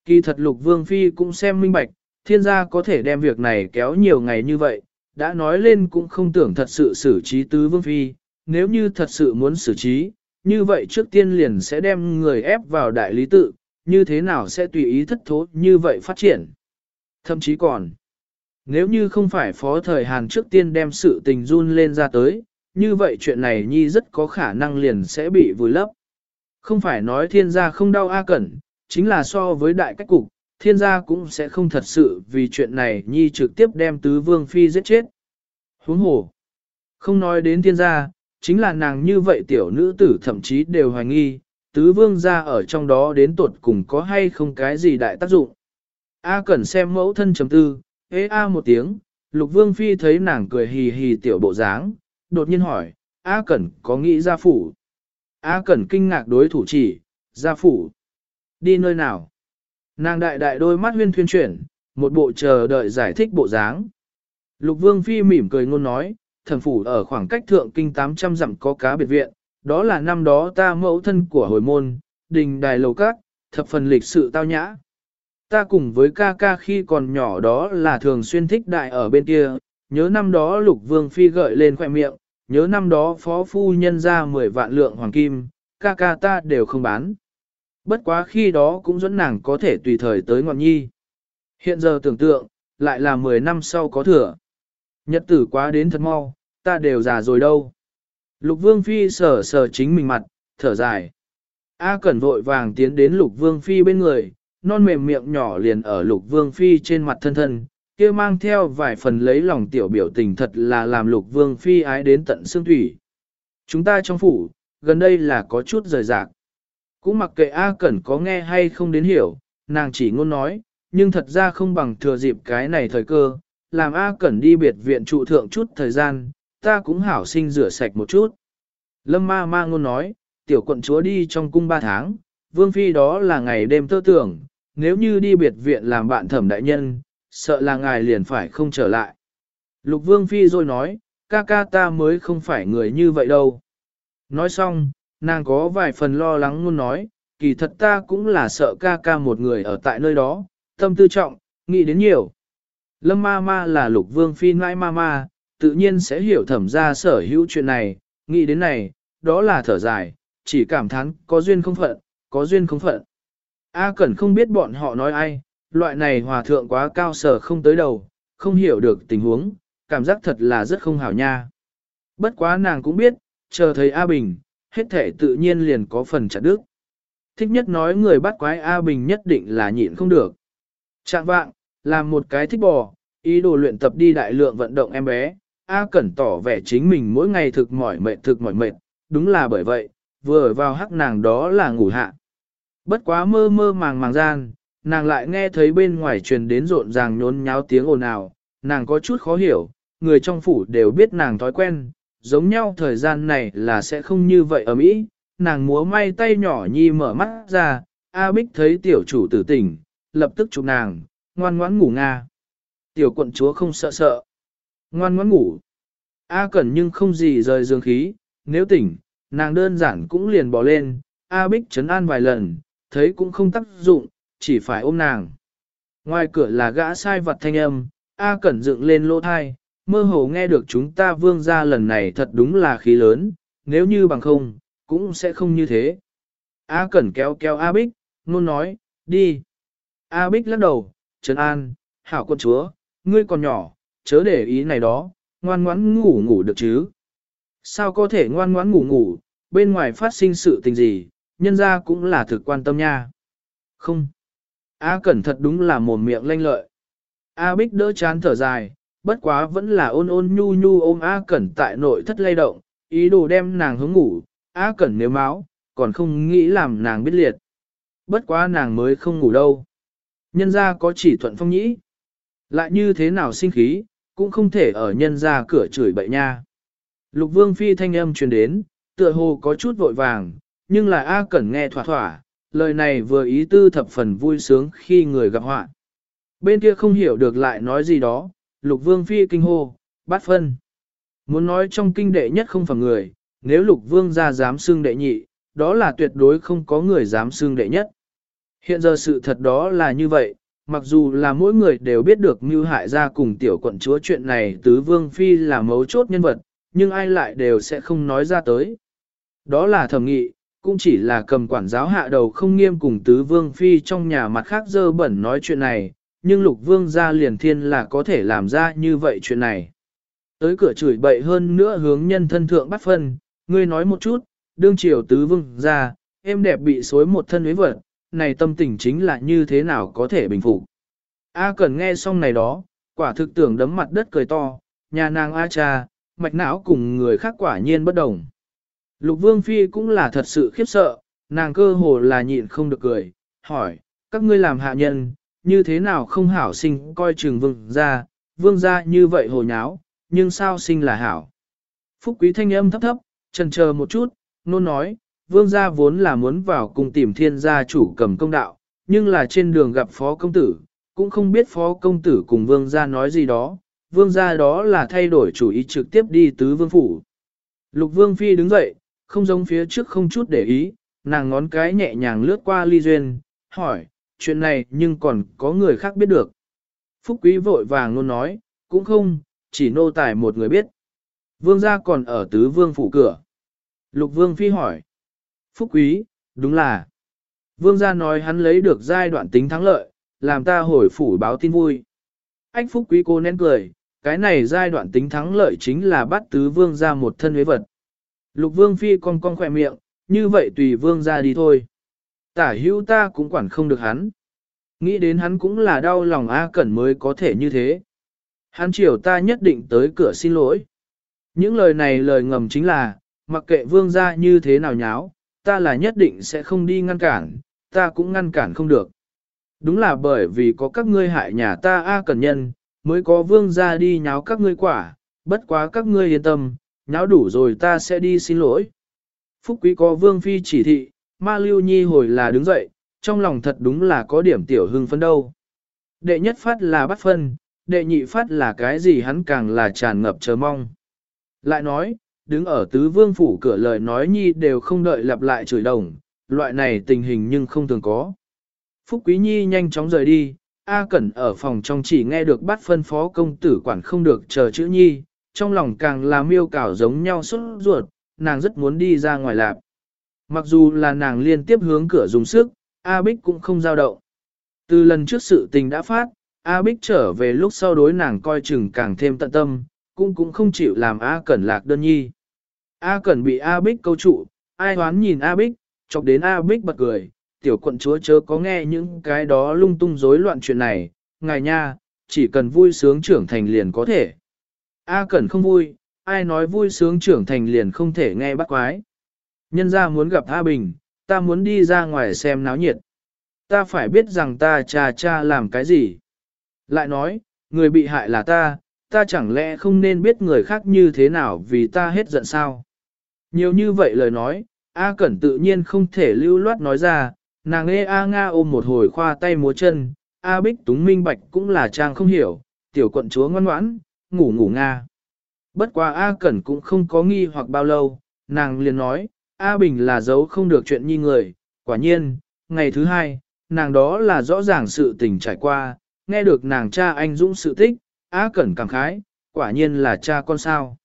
Kỳ thật lục vương phi cũng xem minh bạch, thiên gia có thể đem việc này kéo nhiều ngày như vậy, đã nói lên cũng không tưởng thật sự xử trí tứ vương phi, nếu như thật sự muốn xử trí, như vậy trước tiên liền sẽ đem người ép vào đại lý tự, như thế nào sẽ tùy ý thất thố như vậy phát triển. Thậm chí còn, nếu như không phải phó thời Hàn trước tiên đem sự tình run lên ra tới, như vậy chuyện này nhi rất có khả năng liền sẽ bị vùi lấp. Không phải nói thiên gia không đau A Cẩn, chính là so với đại cách cục, thiên gia cũng sẽ không thật sự vì chuyện này nhi trực tiếp đem tứ vương phi giết chết. Huống hồ, không nói đến thiên gia, chính là nàng như vậy tiểu nữ tử thậm chí đều hoài nghi, tứ vương gia ở trong đó đến tuột cùng có hay không cái gì đại tác dụng. A Cẩn xem mẫu thân chấm tư, ê a một tiếng, lục vương phi thấy nàng cười hì hì tiểu bộ dáng, đột nhiên hỏi, A Cẩn có nghĩ ra phủ? A Cẩn kinh ngạc đối thủ chỉ, ra phủ. Đi nơi nào? Nàng đại đại đôi mắt huyên thuyên chuyển, một bộ chờ đợi giải thích bộ dáng. Lục vương phi mỉm cười ngôn nói, thần phủ ở khoảng cách thượng kinh 800 dặm có cá biệt viện, đó là năm đó ta mẫu thân của hồi môn, đình đài lầu cát, thập phần lịch sự tao nhã. Ta cùng với ca ca khi còn nhỏ đó là thường xuyên thích đại ở bên kia, nhớ năm đó lục vương phi gợi lên khoẻ miệng, nhớ năm đó phó phu nhân ra 10 vạn lượng hoàng kim, ca ca ta đều không bán. Bất quá khi đó cũng dẫn nàng có thể tùy thời tới ngọn nhi. Hiện giờ tưởng tượng, lại là 10 năm sau có thừa. Nhật tử quá đến thật mau, ta đều già rồi đâu. Lục vương phi sờ sờ chính mình mặt, thở dài. A cẩn vội vàng tiến đến lục vương phi bên người, non mềm miệng nhỏ liền ở lục vương phi trên mặt thân thân, kia mang theo vài phần lấy lòng tiểu biểu tình thật là làm lục vương phi ái đến tận xương thủy. Chúng ta trong phủ, gần đây là có chút rời rạc. Cũng mặc kệ A Cẩn có nghe hay không đến hiểu, nàng chỉ ngôn nói, nhưng thật ra không bằng thừa dịp cái này thời cơ, làm A Cẩn đi biệt viện trụ thượng chút thời gian, ta cũng hảo sinh rửa sạch một chút. Lâm ma ma ngôn nói, tiểu quận chúa đi trong cung ba tháng, vương phi đó là ngày đêm tơ tưởng, nếu như đi biệt viện làm bạn thẩm đại nhân, sợ là ngài liền phải không trở lại. Lục vương phi rồi nói, ca ca ta mới không phải người như vậy đâu. Nói xong, nàng có vài phần lo lắng luôn nói, kỳ thật ta cũng là sợ ca ca một người ở tại nơi đó, tâm tư trọng, nghĩ đến nhiều. Lâm ma ma là lục vương phi nãi ma ma, tự nhiên sẽ hiểu thẩm ra sở hữu chuyện này, nghĩ đến này, đó là thở dài, chỉ cảm thán có duyên không phận, có duyên không phận. A Cẩn không biết bọn họ nói ai, loại này hòa thượng quá cao sở không tới đầu, không hiểu được tình huống, cảm giác thật là rất không hảo nha. Bất quá nàng cũng biết, chờ thấy A Bình, hết thể tự nhiên liền có phần chặt đức. Thích nhất nói người bắt quái A Bình nhất định là nhịn không được. Trạng vạng, làm một cái thích bò, ý đồ luyện tập đi đại lượng vận động em bé, A Cẩn tỏ vẻ chính mình mỗi ngày thực mỏi mệt thực mỏi mệt, đúng là bởi vậy, vừa vào hắc nàng đó là ngủ hạ. Bất quá mơ mơ màng màng gian, nàng lại nghe thấy bên ngoài truyền đến rộn ràng nhốn nháo tiếng ồn ào, nàng có chút khó hiểu, người trong phủ đều biết nàng thói quen, giống nhau thời gian này là sẽ không như vậy ở Mỹ, nàng múa may tay nhỏ nhi mở mắt ra, A Bích thấy tiểu chủ tử tỉnh, lập tức chụp nàng, ngoan ngoãn ngủ nga. Tiểu quận chúa không sợ sợ, ngoan ngoãn ngủ. A Cẩn nhưng không gì rời dương khí, nếu tỉnh, nàng đơn giản cũng liền bỏ lên, A Bích chấn an vài lần, thấy cũng không tác dụng, chỉ phải ôm nàng. Ngoài cửa là gã sai vật thanh âm, A Cẩn dựng lên lỗ thai, mơ hồ nghe được chúng ta vương ra lần này thật đúng là khí lớn, nếu như bằng không, cũng sẽ không như thế. A Cẩn kéo kéo A Bích, nôn nói, đi. A Bích lắc đầu, Trấn An, hảo con chúa, ngươi còn nhỏ, chớ để ý này đó, ngoan ngoãn ngủ ngủ được chứ. Sao có thể ngoan ngoãn ngủ ngủ, bên ngoài phát sinh sự tình gì, nhân ra cũng là thực quan tâm nha. Không. A Cẩn thật đúng là mồm miệng lanh lợi. A Bích đỡ chán thở dài, bất quá vẫn là ôn ôn nhu nhu ôm A Cẩn tại nội thất lay động, ý đồ đem nàng hướng ngủ, A Cẩn nếu máu, còn không nghĩ làm nàng biết liệt. Bất quá nàng mới không ngủ đâu. Nhân ra có chỉ thuận phong nhĩ. Lại như thế nào sinh khí, cũng không thể ở nhân ra cửa chửi bậy nha. Lục vương phi thanh âm truyền đến, tựa hồ có chút vội vàng, nhưng là A Cẩn nghe thỏa thỏa, lời này vừa ý tư thập phần vui sướng khi người gặp họa. Bên kia không hiểu được lại nói gì đó, lục vương phi kinh hô, bắt phân. Muốn nói trong kinh đệ nhất không phải người, nếu lục vương ra dám xưng đệ nhị, đó là tuyệt đối không có người dám xưng đệ nhất. Hiện giờ sự thật đó là như vậy, mặc dù là mỗi người đều biết được mưu hại ra cùng tiểu quận chúa chuyện này tứ vương phi là mấu chốt nhân vật, nhưng ai lại đều sẽ không nói ra tới. Đó là thẩm nghị, cũng chỉ là cầm quản giáo hạ đầu không nghiêm cùng tứ vương phi trong nhà mặt khác dơ bẩn nói chuyện này, nhưng lục vương ra liền thiên là có thể làm ra như vậy chuyện này. Tới cửa chửi bậy hơn nữa hướng nhân thân thượng bắt phân, ngươi nói một chút, đương triều tứ vương ra, em đẹp bị xối một thân với vật, này tâm tình chính là như thế nào có thể bình phục. A cần nghe xong này đó, quả thực tưởng đấm mặt đất cười to, nhà nàng A cha, mạch não cùng người khác quả nhiên bất đồng. Lục vương phi cũng là thật sự khiếp sợ, nàng cơ hồ là nhịn không được cười, hỏi, các ngươi làm hạ nhân, như thế nào không hảo sinh coi trường vương ra, vương ra như vậy hồ nháo, nhưng sao sinh là hảo. Phúc quý thanh âm thấp thấp, trần chờ một chút, nôn nói, vương gia vốn là muốn vào cùng tìm thiên gia chủ cầm công đạo, nhưng là trên đường gặp phó công tử, cũng không biết phó công tử cùng vương gia nói gì đó, vương gia đó là thay đổi chủ ý trực tiếp đi tứ vương phủ. Lục vương phi đứng dậy, không giống phía trước không chút để ý, nàng ngón cái nhẹ nhàng lướt qua ly duyên, hỏi, chuyện này nhưng còn có người khác biết được. Phúc quý vội vàng luôn nói, cũng không, chỉ nô tài một người biết. Vương gia còn ở tứ vương phủ cửa. Lục vương phi hỏi. Phúc quý, đúng là. Vương gia nói hắn lấy được giai đoạn tính thắng lợi, làm ta hồi phủ báo tin vui. Anh Phúc quý cô nén cười, cái này giai đoạn tính thắng lợi chính là bắt tứ vương gia một thân huế vật. Lục vương phi con con khỏe miệng, như vậy tùy vương ra đi thôi. Tả hữu ta cũng quản không được hắn. Nghĩ đến hắn cũng là đau lòng A Cẩn mới có thể như thế. Hắn chiều ta nhất định tới cửa xin lỗi. Những lời này lời ngầm chính là, mặc kệ vương gia như thế nào nháo, ta là nhất định sẽ không đi ngăn cản, ta cũng ngăn cản không được. Đúng là bởi vì có các ngươi hại nhà ta A Cẩn Nhân, mới có vương gia đi nháo các ngươi quả, bất quá các ngươi yên tâm, nháo đủ rồi ta sẽ đi xin lỗi. Phúc quý có vương phi chỉ thị, ma lưu nhi hồi là đứng dậy, trong lòng thật đúng là có điểm tiểu hưng phấn đâu. Đệ nhất phát là bắt phân, đệ nhị phát là cái gì hắn càng là tràn ngập chờ mong. Lại nói, đứng ở tứ vương phủ cửa lời nói nhi đều không đợi lặp lại chửi đồng, loại này tình hình nhưng không thường có. Phúc Quý Nhi nhanh chóng rời đi, A Cẩn ở phòng trong chỉ nghe được bắt phân phó công tử quản không được chờ chữ Nhi, trong lòng càng là miêu cảo giống nhau suốt ruột, nàng rất muốn đi ra ngoài lạp. Mặc dù là nàng liên tiếp hướng cửa dùng sức, A Bích cũng không giao động. Từ lần trước sự tình đã phát, A Bích trở về lúc sau đối nàng coi chừng càng thêm tận tâm, cũng cũng không chịu làm A Cẩn lạc đơn nhi. A Cẩn bị A Bích câu trụ, ai hoán nhìn A Bích, chọc đến A Bích bật cười, tiểu quận chúa chớ có nghe những cái đó lung tung rối loạn chuyện này, ngài nha, chỉ cần vui sướng trưởng thành liền có thể. A Cẩn không vui, ai nói vui sướng trưởng thành liền không thể nghe bắt quái. Nhân ra muốn gặp A Bình, ta muốn đi ra ngoài xem náo nhiệt. Ta phải biết rằng ta cha cha làm cái gì. Lại nói, người bị hại là ta, ta chẳng lẽ không nên biết người khác như thế nào vì ta hết giận sao? Nhiều như vậy lời nói, A Cẩn tự nhiên không thể lưu loát nói ra, nàng nghe A Nga ôm một hồi khoa tay múa chân, A Bích túng minh bạch cũng là trang không hiểu, tiểu quận chúa ngoan ngoãn, ngủ ngủ Nga. Bất quá A Cẩn cũng không có nghi hoặc bao lâu, nàng liền nói, A Bình là giấu không được chuyện nhi người, quả nhiên, ngày thứ hai, nàng đó là rõ ràng sự tình trải qua, nghe được nàng cha anh dũng sự tích, A Cẩn cảm khái, quả nhiên là cha con sao.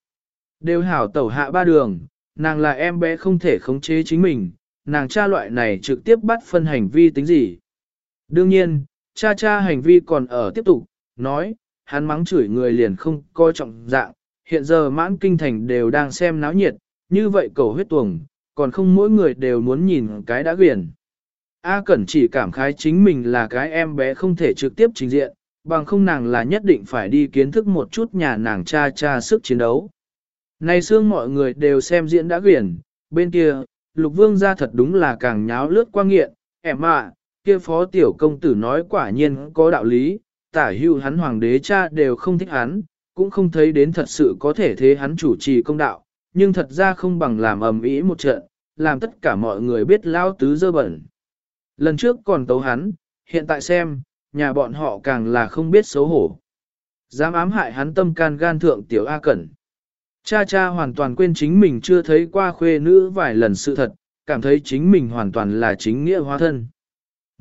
Đều hảo tẩu hạ ba đường, nàng là em bé không thể khống chế chính mình, nàng cha loại này trực tiếp bắt phân hành vi tính gì. Đương nhiên, cha cha hành vi còn ở tiếp tục, nói, hắn mắng chửi người liền không coi trọng dạng, hiện giờ mãn kinh thành đều đang xem náo nhiệt, như vậy cầu huyết tuồng, còn không mỗi người đều muốn nhìn cái đã quyển. A Cẩn chỉ cảm khái chính mình là cái em bé không thể trực tiếp trình diện, bằng không nàng là nhất định phải đi kiến thức một chút nhà nàng cha cha sức chiến đấu. Này xương mọi người đều xem diễn đã quyển, bên kia, lục vương ra thật đúng là càng nháo lướt qua nghiện, em ạ, kia phó tiểu công tử nói quả nhiên có đạo lý, tả hưu hắn hoàng đế cha đều không thích hắn, cũng không thấy đến thật sự có thể thế hắn chủ trì công đạo, nhưng thật ra không bằng làm ầm ĩ một trận, làm tất cả mọi người biết lao tứ dơ bẩn. Lần trước còn tấu hắn, hiện tại xem, nhà bọn họ càng là không biết xấu hổ. Dám ám hại hắn tâm can gan thượng tiểu A Cẩn. Cha cha hoàn toàn quên chính mình chưa thấy qua khuê nữ vài lần sự thật, cảm thấy chính mình hoàn toàn là chính nghĩa hóa thân.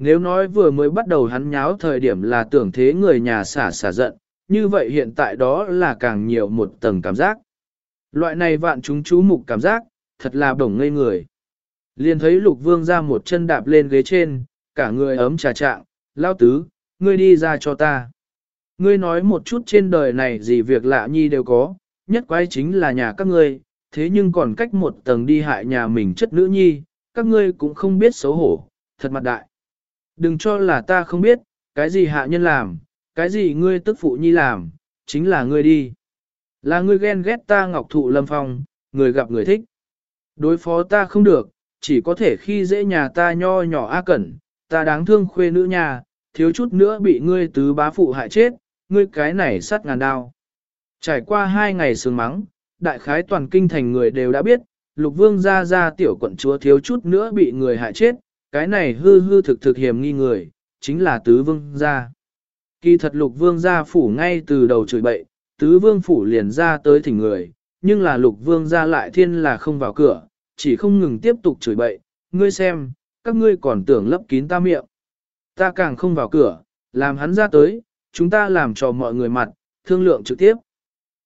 Nếu nói vừa mới bắt đầu hắn nháo thời điểm là tưởng thế người nhà xả xả giận, như vậy hiện tại đó là càng nhiều một tầng cảm giác. Loại này vạn chúng chú mục cảm giác, thật là bổng ngây người. Liền thấy lục vương ra một chân đạp lên ghế trên, cả người ấm trà trạng, lao tứ, ngươi đi ra cho ta. Ngươi nói một chút trên đời này gì việc lạ nhi đều có, nhất quái chính là nhà các ngươi, thế nhưng còn cách một tầng đi hại nhà mình chất nữ nhi, các ngươi cũng không biết xấu hổ, thật mặt đại. Đừng cho là ta không biết, cái gì hạ nhân làm, cái gì ngươi tức phụ nhi làm, chính là ngươi đi. Là ngươi ghen ghét ta ngọc thụ lâm phong, người gặp người thích. Đối phó ta không được, chỉ có thể khi dễ nhà ta nho nhỏ a cẩn, ta đáng thương khuê nữ nhà, thiếu chút nữa bị ngươi tứ bá phụ hại chết, ngươi cái này sắt ngàn đao. Trải qua hai ngày sương mắng, đại khái toàn kinh thành người đều đã biết, lục vương ra ra tiểu quận chúa thiếu chút nữa bị người hại chết, cái này hư hư thực thực hiểm nghi người, chính là tứ vương gia. Kỳ thật lục vương gia phủ ngay từ đầu chửi bậy, tứ vương phủ liền ra tới thỉnh người, nhưng là lục vương gia lại thiên là không vào cửa, chỉ không ngừng tiếp tục chửi bậy, ngươi xem, các ngươi còn tưởng lấp kín ta miệng. Ta càng không vào cửa, làm hắn ra tới, chúng ta làm cho mọi người mặt, thương lượng trực tiếp.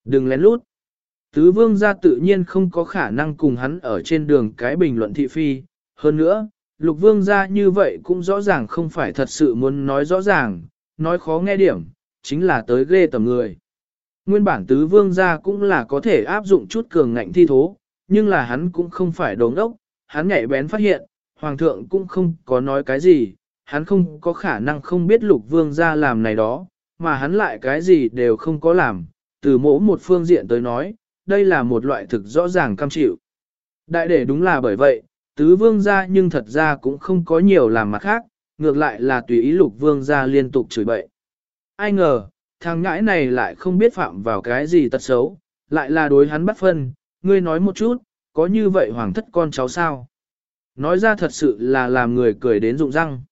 Đừng lén lút. Tứ vương gia tự nhiên không có khả năng cùng hắn ở trên đường cái bình luận thị phi. Hơn nữa, lục vương gia như vậy cũng rõ ràng không phải thật sự muốn nói rõ ràng, nói khó nghe điểm, chính là tới ghê tầm người. Nguyên bản tứ vương gia cũng là có thể áp dụng chút cường ngạnh thi thố, nhưng là hắn cũng không phải đồ đốc, hắn nhạy bén phát hiện, hoàng thượng cũng không có nói cái gì, hắn không có khả năng không biết lục vương ra làm này đó, mà hắn lại cái gì đều không có làm, từ mỗi một phương diện tới nói, đây là một loại thực rõ ràng cam chịu. Đại để đúng là bởi vậy, tứ vương gia nhưng thật ra cũng không có nhiều làm mặt khác, ngược lại là tùy ý lục vương gia liên tục chửi bậy. Ai ngờ, thằng ngãi này lại không biết phạm vào cái gì tật xấu, lại là đối hắn bắt phân, ngươi nói một chút, có như vậy hoàng thất con cháu sao? Nói ra thật sự là làm người cười đến rụng răng.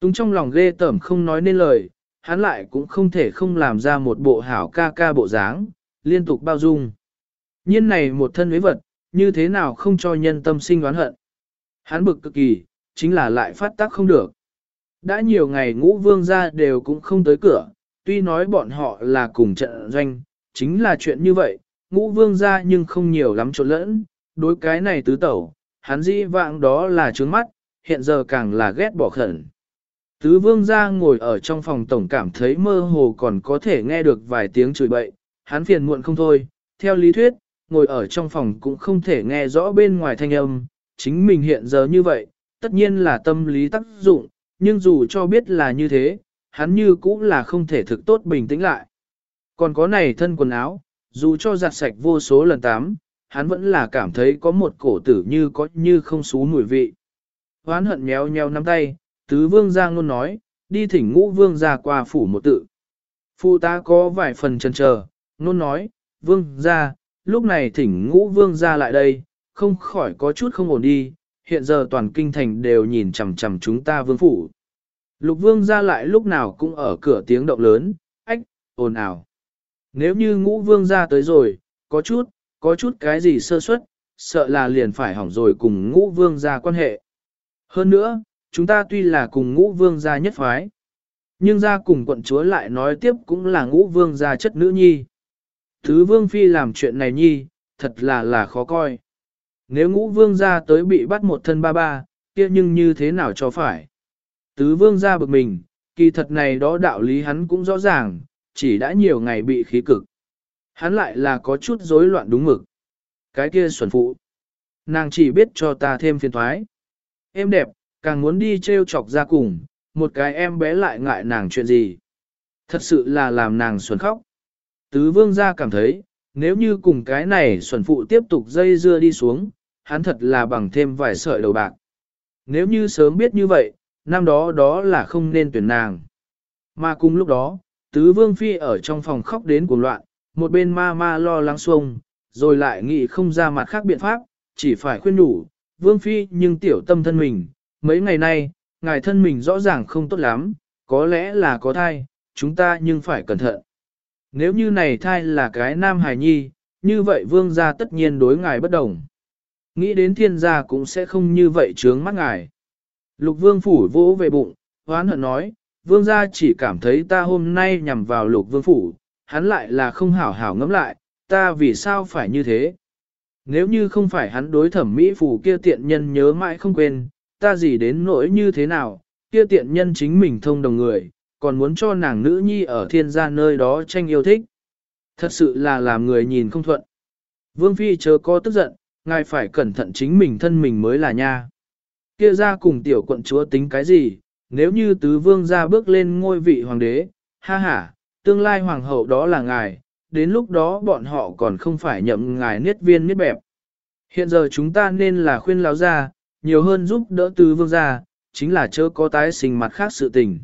Tung trong lòng ghê tởm không nói nên lời, hắn lại cũng không thể không làm ra một bộ hảo ca ca bộ dáng, liên tục bao dung. Nhiên này một thân với vật, như thế nào không cho nhân tâm sinh oán hận. Hắn bực cực kỳ, chính là lại phát tác không được. Đã nhiều ngày ngũ vương gia đều cũng không tới cửa, tuy nói bọn họ là cùng trận doanh, chính là chuyện như vậy, ngũ vương gia nhưng không nhiều lắm trộn lẫn, đối cái này tứ tẩu, hắn dĩ vãng đó là trướng mắt, hiện giờ càng là ghét bỏ khẩn. Tứ vương gia ngồi ở trong phòng tổng cảm thấy mơ hồ còn có thể nghe được vài tiếng chửi bậy, hắn phiền muộn không thôi, theo lý thuyết, ngồi ở trong phòng cũng không thể nghe rõ bên ngoài thanh âm, chính mình hiện giờ như vậy, tất nhiên là tâm lý tác dụng, nhưng dù cho biết là như thế, hắn như cũng là không thể thực tốt bình tĩnh lại. Còn có này thân quần áo, dù cho giặt sạch vô số lần tám, hắn vẫn là cảm thấy có một cổ tử như có như không xú mùi vị. Hoán hận méo nheo nắm tay, tứ vương ra luôn nói, đi thỉnh ngũ vương ra qua phủ một tự. Phụ ta có vài phần chần chờ, luôn nói, vương ra, lúc này thỉnh ngũ vương ra lại đây, không khỏi có chút không ổn đi, hiện giờ toàn kinh thành đều nhìn chằm chằm chúng ta vương phủ. Lục vương ra lại lúc nào cũng ở cửa tiếng động lớn, ách, ồn ào. Nếu như ngũ vương ra tới rồi, có chút, có chút cái gì sơ suất, sợ là liền phải hỏng rồi cùng ngũ vương ra quan hệ. Hơn nữa, chúng ta tuy là cùng ngũ vương gia nhất phái, nhưng ra cùng quận chúa lại nói tiếp cũng là ngũ vương gia chất nữ nhi. Thứ vương phi làm chuyện này nhi, thật là là khó coi. Nếu ngũ vương gia tới bị bắt một thân ba ba, kia nhưng như thế nào cho phải. Tứ vương gia bực mình, kỳ thật này đó đạo lý hắn cũng rõ ràng, chỉ đã nhiều ngày bị khí cực. Hắn lại là có chút rối loạn đúng mực. Cái kia xuẩn phụ. Nàng chỉ biết cho ta thêm phiền thoái. Em đẹp, càng muốn đi trêu chọc ra cùng, một cái em bé lại ngại nàng chuyện gì. Thật sự là làm nàng xuẩn khóc. Tứ vương gia cảm thấy, nếu như cùng cái này xuẩn phụ tiếp tục dây dưa đi xuống, hắn thật là bằng thêm vài sợi đầu bạc. Nếu như sớm biết như vậy, năm đó đó là không nên tuyển nàng. Mà cùng lúc đó, tứ vương phi ở trong phòng khóc đến cuồng loạn, một bên ma ma lo lắng xuông, rồi lại nghĩ không ra mặt khác biện pháp, chỉ phải khuyên đủ, vương phi nhưng tiểu tâm thân mình, mấy ngày nay, ngài thân mình rõ ràng không tốt lắm, có lẽ là có thai, chúng ta nhưng phải cẩn thận. Nếu như này thai là cái nam hài nhi, như vậy vương gia tất nhiên đối ngài bất đồng. Nghĩ đến thiên gia cũng sẽ không như vậy trướng mắt ngài. Lục vương phủ vỗ về bụng, hoán hận nói, vương gia chỉ cảm thấy ta hôm nay nhằm vào lục vương phủ, hắn lại là không hảo hảo ngẫm lại, ta vì sao phải như thế. Nếu như không phải hắn đối thẩm mỹ phủ kia tiện nhân nhớ mãi không quên, ta gì đến nỗi như thế nào, kia tiện nhân chính mình thông đồng người, còn muốn cho nàng nữ nhi ở thiên gia nơi đó tranh yêu thích. Thật sự là làm người nhìn không thuận. Vương Phi chớ có tức giận, ngài phải cẩn thận chính mình thân mình mới là nha. Kia ra cùng tiểu quận chúa tính cái gì, nếu như tứ vương ra bước lên ngôi vị hoàng đế, ha ha, tương lai hoàng hậu đó là ngài, đến lúc đó bọn họ còn không phải nhậm ngài niết viên niết bẹp. Hiện giờ chúng ta nên là khuyên lão ra, nhiều hơn giúp đỡ tứ vương gia, chính là chớ có tái sinh mặt khác sự tình.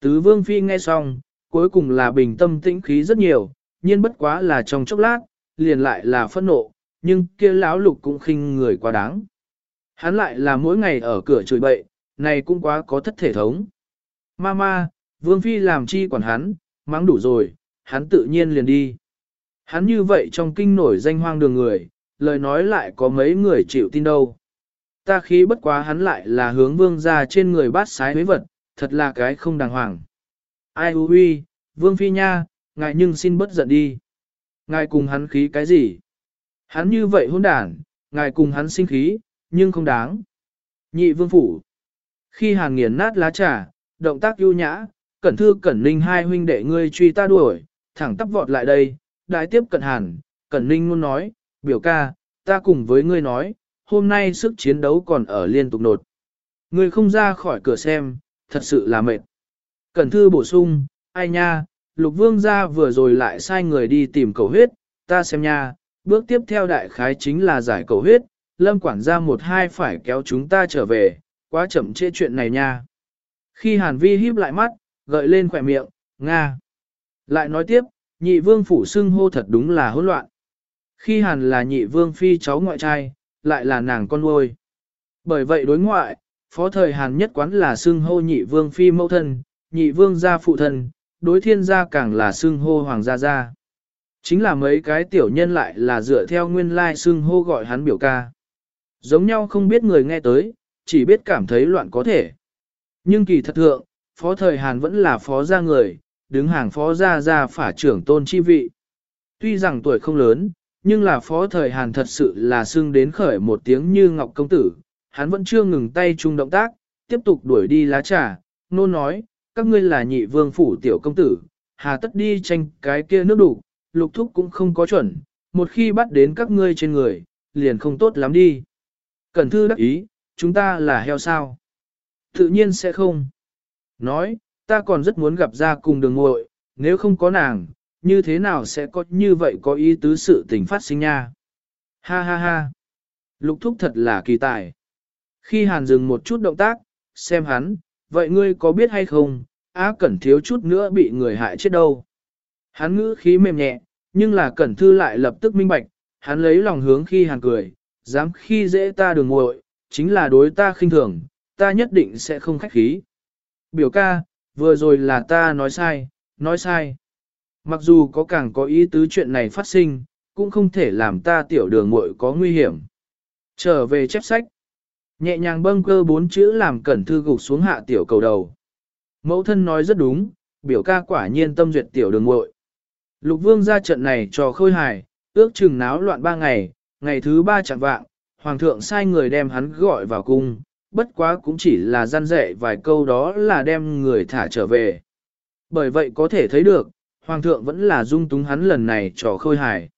Tứ vương phi nghe xong, cuối cùng là bình tâm tĩnh khí rất nhiều, nhưng bất quá là trong chốc lát, liền lại là phẫn nộ, nhưng kia lão lục cũng khinh người quá đáng. Hắn lại là mỗi ngày ở cửa chửi bậy, này cũng quá có thất thể thống. Mama, vương phi làm chi quản hắn, mắng đủ rồi, hắn tự nhiên liền đi. Hắn như vậy trong kinh nổi danh hoang đường người, lời nói lại có mấy người chịu tin đâu ta khí bất quá hắn lại là hướng vương ra trên người bát sái huế vật, thật là cái không đàng hoàng. Ai hư huy, vương phi nha, ngài nhưng xin bất giận đi. Ngài cùng hắn khí cái gì? Hắn như vậy hôn đản, ngài cùng hắn sinh khí, nhưng không đáng. Nhị vương phủ. Khi hàng nghiền nát lá trà, động tác ưu nhã, cẩn thư cẩn ninh hai huynh đệ ngươi truy ta đuổi, thẳng tắp vọt lại đây, đại tiếp cận hàn, cẩn ninh luôn nói, biểu ca, ta cùng với ngươi nói, hôm nay sức chiến đấu còn ở liên tục nột. Ngươi không ra khỏi cửa xem, thật sự là mệt. Cẩn thư bổ sung, ai nha, lục vương gia vừa rồi lại sai người đi tìm cầu huyết, ta xem nha, bước tiếp theo đại khái chính là giải cầu huyết, lâm quản gia một hai phải kéo chúng ta trở về, quá chậm trễ chuyện này nha. Khi Hàn Vi híp lại mắt, gợi lên khỏe miệng, Nga. Lại nói tiếp, nhị vương phủ xưng hô thật đúng là hỗn loạn. Khi Hàn là nhị vương phi cháu ngoại trai, lại là nàng con nuôi. Bởi vậy đối ngoại, phó thời Hàn nhất quán là xưng hô nhị vương phi mẫu thân, nhị vương gia phụ thân, đối thiên gia càng là xưng hô hoàng gia gia. Chính là mấy cái tiểu nhân lại là dựa theo nguyên lai xưng hô gọi hắn biểu ca. Giống nhau không biết người nghe tới, chỉ biết cảm thấy loạn có thể. Nhưng kỳ thật thượng, phó thời Hàn vẫn là phó gia người, đứng hàng phó gia gia phả trưởng tôn chi vị. Tuy rằng tuổi không lớn, nhưng là phó thời Hàn thật sự là xưng đến khởi một tiếng như ngọc công tử, hắn vẫn chưa ngừng tay chung động tác, tiếp tục đuổi đi lá trà, nôn nói, các ngươi là nhị vương phủ tiểu công tử, hà tất đi tranh cái kia nước đủ, lục thúc cũng không có chuẩn, một khi bắt đến các ngươi trên người, liền không tốt lắm đi. Cẩn thư đắc ý, chúng ta là heo sao? Tự nhiên sẽ không. Nói, ta còn rất muốn gặp ra cùng đường ngội, nếu không có nàng, như thế nào sẽ có như vậy có ý tứ sự tình phát sinh nha. Ha ha ha. Lục thúc thật là kỳ tài. Khi hàn dừng một chút động tác, xem hắn, vậy ngươi có biết hay không, á cẩn thiếu chút nữa bị người hại chết đâu. Hắn ngữ khí mềm nhẹ, nhưng là cẩn thư lại lập tức minh bạch, hắn lấy lòng hướng khi hàn cười, dám khi dễ ta đường muội, chính là đối ta khinh thường, ta nhất định sẽ không khách khí. Biểu ca, vừa rồi là ta nói sai, nói sai. Mặc dù có càng có ý tứ chuyện này phát sinh, cũng không thể làm ta tiểu đường muội có nguy hiểm. Trở về chép sách. Nhẹ nhàng bâng cơ bốn chữ làm cẩn thư gục xuống hạ tiểu cầu đầu. Mẫu thân nói rất đúng, biểu ca quả nhiên tâm duyệt tiểu đường muội. Lục vương ra trận này cho khôi hài, ước chừng náo loạn ba ngày, ngày thứ ba chẳng vạng, hoàng thượng sai người đem hắn gọi vào cung, bất quá cũng chỉ là gian dạy vài câu đó là đem người thả trở về. Bởi vậy có thể thấy được, hoàng thượng vẫn là dung túng hắn lần này trò khôi hài.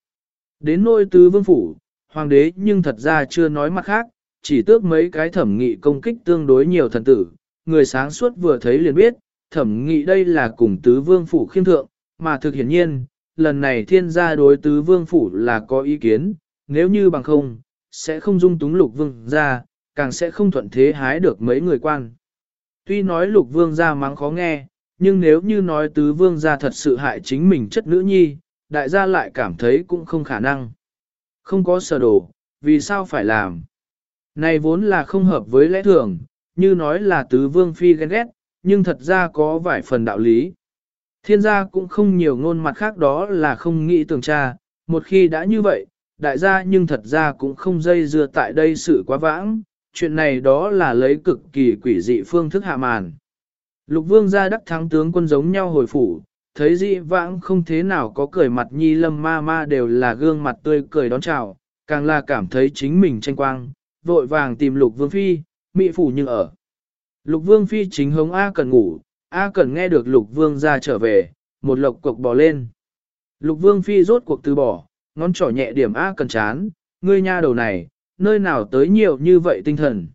Đến nôi tứ vương phủ, hoàng đế nhưng thật ra chưa nói mặt khác, chỉ tước mấy cái thẩm nghị công kích tương đối nhiều thần tử, người sáng suốt vừa thấy liền biết, thẩm nghị đây là cùng tứ vương phủ khiêm thượng, mà thực hiển nhiên, lần này thiên gia đối tứ vương phủ là có ý kiến, nếu như bằng không, sẽ không dung túng lục vương ra, càng sẽ không thuận thế hái được mấy người quan. Tuy nói lục vương ra mắng khó nghe, nhưng nếu như nói tứ vương ra thật sự hại chính mình chất nữ nhi, đại gia lại cảm thấy cũng không khả năng. Không có sở đồ, vì sao phải làm? Này vốn là không hợp với lẽ thường, như nói là tứ vương phi ghen ghét, nhưng thật ra có vài phần đạo lý. Thiên gia cũng không nhiều ngôn mặt khác đó là không nghĩ tưởng tra, một khi đã như vậy, đại gia nhưng thật ra cũng không dây dưa tại đây sự quá vãng, chuyện này đó là lấy cực kỳ quỷ dị phương thức hạ màn. Lục vương gia đắc thắng tướng quân giống nhau hồi phủ, thấy dị vãng không thế nào có cười mặt nhi lâm ma ma đều là gương mặt tươi cười đón chào, càng là cảm thấy chính mình tranh quang, vội vàng tìm lục vương phi, mị phủ nhưng ở. Lục vương phi chính hống A cần ngủ, A cần nghe được lục vương ra trở về, một lộc cục bò lên. Lục vương phi rốt cuộc từ bỏ, ngón trỏ nhẹ điểm A cần chán, ngươi nha đầu này, nơi nào tới nhiều như vậy tinh thần.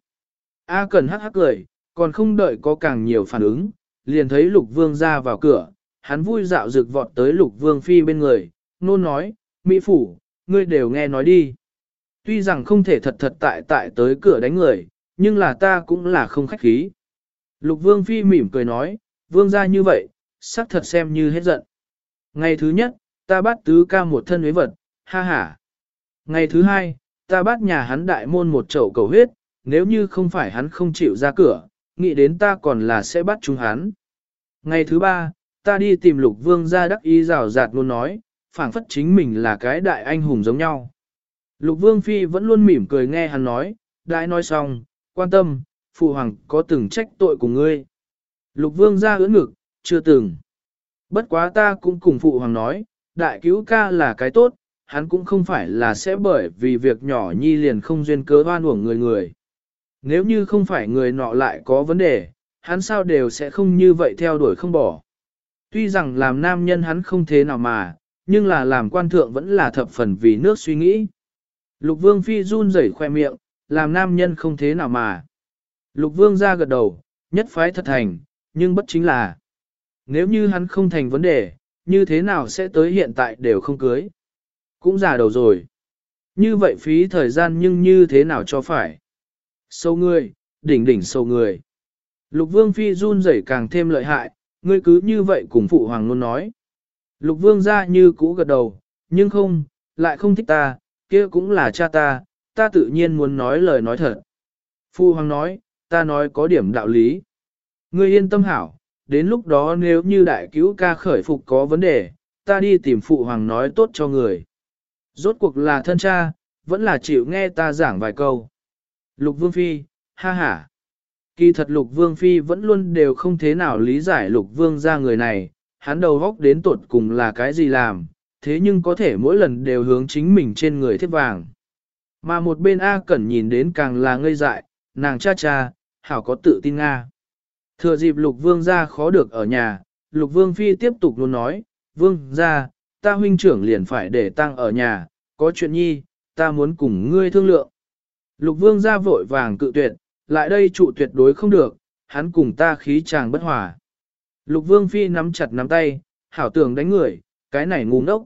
A cần hắc hắc cười, còn không đợi có càng nhiều phản ứng, liền thấy lục vương ra vào cửa, hắn vui dạo rực vọt tới lục vương phi bên người, nôn nói, Mỹ phủ, ngươi đều nghe nói đi. Tuy rằng không thể thật thật tại tại tới cửa đánh người, nhưng là ta cũng là không khách khí. Lục vương phi mỉm cười nói, vương gia như vậy, sắc thật xem như hết giận. Ngày thứ nhất, ta bắt tứ ca một thân huế vật, ha ha. Ngày thứ hai, ta bắt nhà hắn đại môn một chậu cầu huyết, nếu như không phải hắn không chịu ra cửa, nghĩ đến ta còn là sẽ bắt chúng hắn. Ngày thứ ba, ta đi tìm lục vương gia đắc ý rào rạt luôn nói, phảng phất chính mình là cái đại anh hùng giống nhau. Lục vương phi vẫn luôn mỉm cười nghe hắn nói, đại nói xong, quan tâm, phụ hoàng có từng trách tội của ngươi. Lục vương ra ưỡn ngực, chưa từng. Bất quá ta cũng cùng phụ hoàng nói, đại cứu ca là cái tốt, hắn cũng không phải là sẽ bởi vì việc nhỏ nhi liền không duyên cớ hoan uổng người người. Nếu như không phải người nọ lại có vấn đề, hắn sao đều sẽ không như vậy theo đuổi không bỏ. Tuy rằng làm nam nhân hắn không thế nào mà, nhưng là làm quan thượng vẫn là thập phần vì nước suy nghĩ. Lục vương phi run rẩy khoe miệng, làm nam nhân không thế nào mà. Lục vương ra gật đầu, nhất phái thật thành, nhưng bất chính là. Nếu như hắn không thành vấn đề, như thế nào sẽ tới hiện tại đều không cưới. Cũng già đầu rồi. Như vậy phí thời gian nhưng như thế nào cho phải. Sâu người, đỉnh đỉnh sâu người. Lục vương phi run rẩy càng thêm lợi hại, ngươi cứ như vậy cùng phụ hoàng luôn nói. Lục vương ra như cũ gật đầu, nhưng không, lại không thích ta, kia cũng là cha ta, ta tự nhiên muốn nói lời nói thật. Phụ hoàng nói, ta nói có điểm đạo lý. Ngươi yên tâm hảo, đến lúc đó nếu như đại cứu ca khởi phục có vấn đề, ta đi tìm phụ hoàng nói tốt cho người. Rốt cuộc là thân cha, vẫn là chịu nghe ta giảng vài câu. Lục Vương Phi, ha ha. Kỳ thật Lục Vương Phi vẫn luôn đều không thế nào lý giải Lục Vương ra người này, hắn đầu góc đến tuột cùng là cái gì làm, thế nhưng có thể mỗi lần đều hướng chính mình trên người thiết vàng. Mà một bên A Cẩn nhìn đến càng là ngây dại, nàng cha cha, hảo có tự tin Nga. Thừa dịp Lục Vương ra khó được ở nhà, Lục Vương Phi tiếp tục luôn nói, Vương ra, ta huynh trưởng liền phải để tăng ở nhà, có chuyện nhi, ta muốn cùng ngươi thương lượng. Lục Vương ra vội vàng cự tuyệt, lại đây trụ tuyệt đối không được, hắn cùng ta khí chàng bất hòa. Lục Vương Phi nắm chặt nắm tay, hảo tưởng đánh người, cái này ngu ngốc.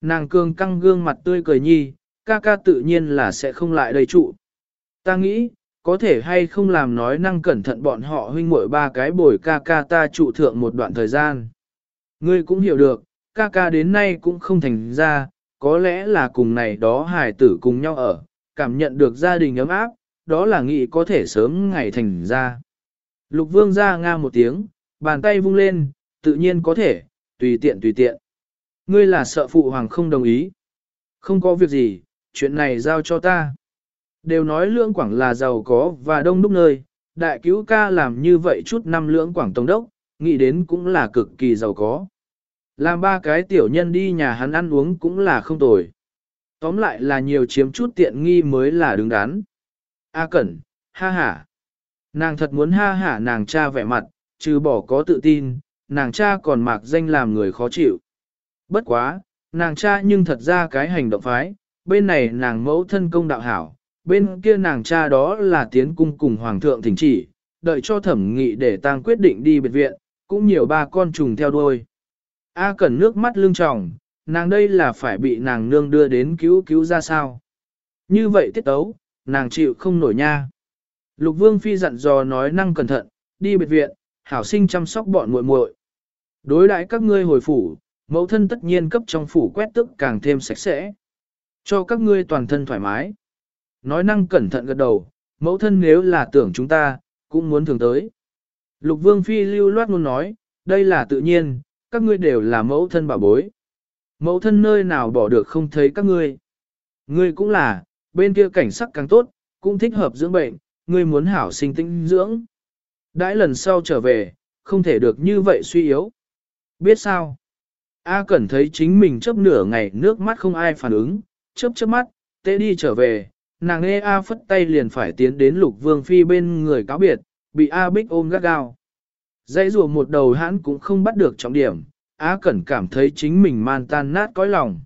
Nàng cương căng gương mặt tươi cười nhi, ca ca tự nhiên là sẽ không lại đây trụ. Ta nghĩ, có thể hay không làm nói năng cẩn thận bọn họ huynh muội ba cái bồi ca ca ta trụ thượng một đoạn thời gian. Ngươi cũng hiểu được, ca ca đến nay cũng không thành ra, có lẽ là cùng này đó hài tử cùng nhau ở, cảm nhận được gia đình ấm áp, đó là nghĩ có thể sớm ngày thành ra. Lục vương ra nga một tiếng, bàn tay vung lên, tự nhiên có thể, tùy tiện tùy tiện. Ngươi là sợ phụ hoàng không đồng ý. Không có việc gì, chuyện này giao cho ta. Đều nói lưỡng quảng là giàu có và đông đúc nơi, đại cứu ca làm như vậy chút năm lưỡng quảng tổng đốc, nghĩ đến cũng là cực kỳ giàu có. Làm ba cái tiểu nhân đi nhà hắn ăn uống cũng là không tồi. Tóm lại là nhiều chiếm chút tiện nghi mới là đứng đắn. A Cẩn, ha ha. Nàng thật muốn ha hả nàng cha vẻ mặt, trừ bỏ có tự tin, nàng cha còn mạc danh làm người khó chịu. Bất quá, nàng cha nhưng thật ra cái hành động phái, bên này nàng mẫu thân công đạo hảo, bên kia nàng cha đó là tiến cung cùng hoàng thượng thỉnh chỉ, đợi cho thẩm nghị để tang quyết định đi biệt viện, cũng nhiều ba con trùng theo đuôi. A cần nước mắt lưng tròng, nàng đây là phải bị nàng nương đưa đến cứu cứu ra sao. Như vậy tiết tấu, nàng chịu không nổi nha. Lục vương phi dặn dò nói năng cẩn thận, đi biệt viện, hảo sinh chăm sóc bọn muội muội. Đối đãi các ngươi hồi phủ, mẫu thân tất nhiên cấp trong phủ quét tức càng thêm sạch sẽ. Cho các ngươi toàn thân thoải mái. Nói năng cẩn thận gật đầu, mẫu thân nếu là tưởng chúng ta, cũng muốn thường tới. Lục vương phi lưu loát luôn nói, đây là tự nhiên, các ngươi đều là mẫu thân bảo bối. Mẫu thân nơi nào bỏ được không thấy các ngươi. Ngươi cũng là, bên kia cảnh sắc càng tốt, cũng thích hợp dưỡng bệnh, ngươi muốn hảo sinh tinh dưỡng. Đãi lần sau trở về, không thể được như vậy suy yếu. Biết sao? A Cẩn thấy chính mình chấp nửa ngày nước mắt không ai phản ứng, chớp chớp mắt, tê đi trở về, nàng nghe A phất tay liền phải tiến đến lục vương phi bên người cáo biệt, bị A bích ôm gắt gao. Dãy rùa một đầu hãn cũng không bắt được trọng điểm, A Cẩn cảm thấy chính mình man tan nát cõi lòng.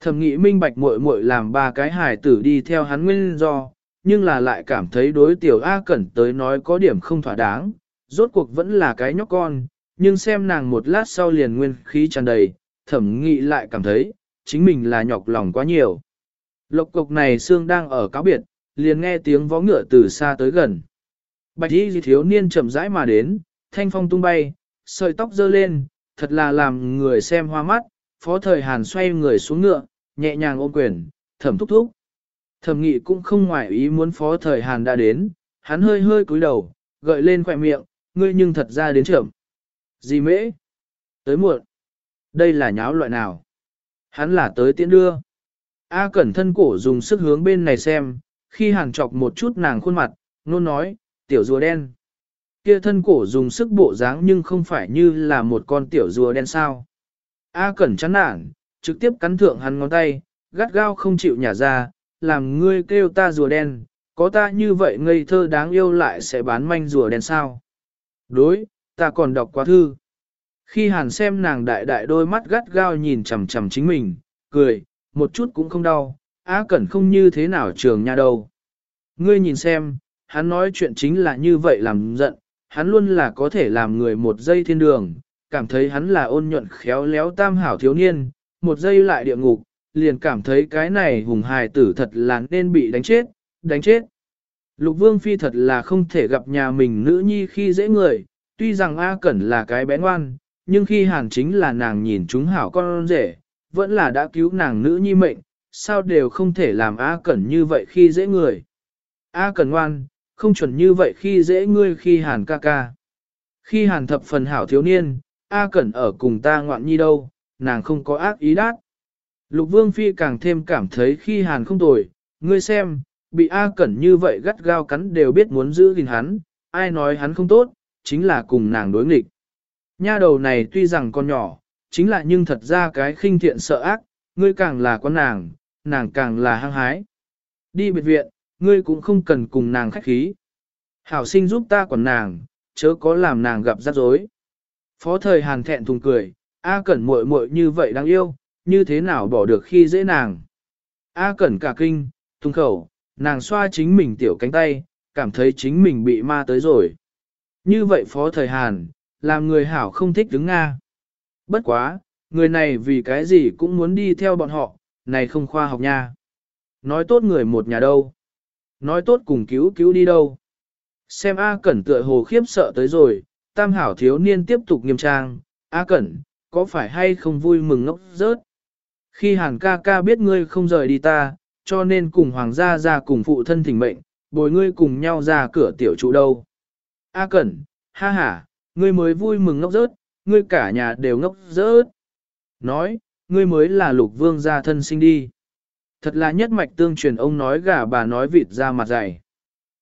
Thầm nghĩ minh bạch muội muội làm ba cái hài tử đi theo hắn nguyên do, nhưng là lại cảm thấy đối tiểu A Cẩn tới nói có điểm không thỏa đáng, rốt cuộc vẫn là cái nhóc con, nhưng xem nàng một lát sau liền nguyên khí tràn đầy, thẩm nghị lại cảm thấy, chính mình là nhọc lòng quá nhiều. Lộc cục này xương đang ở cáo biệt, liền nghe tiếng vó ngựa từ xa tới gần. Bạch y thiếu niên chậm rãi mà đến, thanh phong tung bay, sợi tóc dơ lên, thật là làm người xem hoa mắt, phó thời hàn xoay người xuống ngựa, nhẹ nhàng ôm quyền, thẩm thúc thúc. Thẩm nghị cũng không ngoại ý muốn phó thời hàn đã đến, hắn hơi hơi cúi đầu, gợi lên khỏe miệng, ngươi nhưng thật ra đến trưởng. Gì mễ? Tới muộn. Đây là nháo loại nào? Hắn là tới tiễn đưa. A cẩn thân cổ dùng sức hướng bên này xem, khi hàn chọc một chút nàng khuôn mặt, nôn nói, tiểu rùa đen. Kia thân cổ dùng sức bộ dáng nhưng không phải như là một con tiểu rùa đen sao. A cẩn chán nản, trực tiếp cắn thượng hắn ngón tay, gắt gao không chịu nhả ra, làm ngươi kêu ta rùa đen, có ta như vậy ngây thơ đáng yêu lại sẽ bán manh rùa đen sao. Đối, ta còn đọc quá thư. Khi hàn xem nàng đại đại đôi mắt gắt gao nhìn chằm chằm chính mình, cười, một chút cũng không đau, á cẩn không như thế nào trường nha đâu. Ngươi nhìn xem, hắn nói chuyện chính là như vậy làm giận, hắn luôn là có thể làm người một giây thiên đường, cảm thấy hắn là ôn nhuận khéo léo tam hảo thiếu niên, một giây lại địa ngục, liền cảm thấy cái này hùng hài tử thật là nên bị đánh chết, đánh chết. Lục Vương Phi thật là không thể gặp nhà mình nữ nhi khi dễ người, tuy rằng A Cẩn là cái bé ngoan, nhưng khi hàn chính là nàng nhìn chúng hảo con rể, vẫn là đã cứu nàng nữ nhi mệnh, sao đều không thể làm A Cẩn như vậy khi dễ người. A Cẩn ngoan, không chuẩn như vậy khi dễ ngươi khi hàn ca ca. Khi hàn thập phần hảo thiếu niên, A Cẩn ở cùng ta ngoạn nhi đâu, nàng không có ác ý đát. Lục Vương Phi càng thêm cảm thấy khi hàn không tồi, ngươi xem, bị A Cẩn như vậy gắt gao cắn đều biết muốn giữ gìn hắn, ai nói hắn không tốt, chính là cùng nàng đối nghịch. Nha đầu này tuy rằng con nhỏ, chính là nhưng thật ra cái khinh thiện sợ ác, ngươi càng là con nàng, nàng càng là hăng hái. Đi biệt viện, ngươi cũng không cần cùng nàng khách khí. Hảo sinh giúp ta quản nàng, chớ có làm nàng gặp rắc rối. Phó thời hàn thẹn thùng cười, A Cẩn muội muội như vậy đáng yêu, như thế nào bỏ được khi dễ nàng. A Cẩn cả kinh, thùng khẩu, nàng xoa chính mình tiểu cánh tay, cảm thấy chính mình bị ma tới rồi. Như vậy phó thời Hàn, làm người hảo không thích đứng Nga. Bất quá, người này vì cái gì cũng muốn đi theo bọn họ, này không khoa học nha. Nói tốt người một nhà đâu. Nói tốt cùng cứu cứu đi đâu. Xem A Cẩn tựa hồ khiếp sợ tới rồi, tam hảo thiếu niên tiếp tục nghiêm trang. A Cẩn, có phải hay không vui mừng ngốc rớt? Khi hàng ca ca biết ngươi không rời đi ta, cho nên cùng hoàng gia ra cùng phụ thân thỉnh mệnh, bồi ngươi cùng nhau ra cửa tiểu trụ đâu. A Cẩn, ha ha, ngươi mới vui mừng ngốc rớt, ngươi cả nhà đều ngốc dỡ. Nói, ngươi mới là lục vương gia thân sinh đi. Thật là nhất mạch tương truyền ông nói gà bà nói vịt ra mặt dày.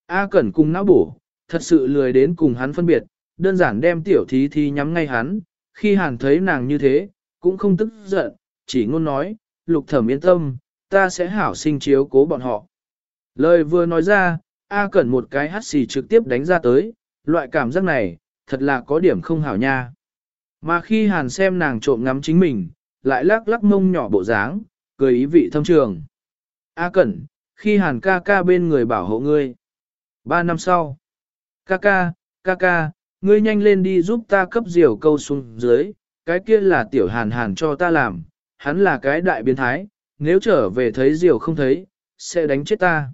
A Cẩn cùng não bổ, thật sự lười đến cùng hắn phân biệt, đơn giản đem tiểu thí thi nhắm ngay hắn, khi hàn thấy nàng như thế, cũng không tức giận, chỉ ngôn nói, lục thẩm yên tâm, ta sẽ hảo sinh chiếu cố bọn họ. Lời vừa nói ra, A Cẩn một cái hắt xì trực tiếp đánh ra tới, loại cảm giác này, thật là có điểm không hảo nha. Mà khi Hàn xem nàng trộm ngắm chính mình, lại lắc lắc mông nhỏ bộ dáng, cười ý vị thâm trường. A Cẩn, khi Hàn ca ca bên người bảo hộ ngươi. Ba năm sau, ca ca, ca ca, ngươi nhanh lên đi giúp ta cấp diều câu xuống dưới, cái kia là tiểu Hàn Hàn cho ta làm, hắn là cái đại biến thái, nếu trở về thấy diều không thấy, sẽ đánh chết ta.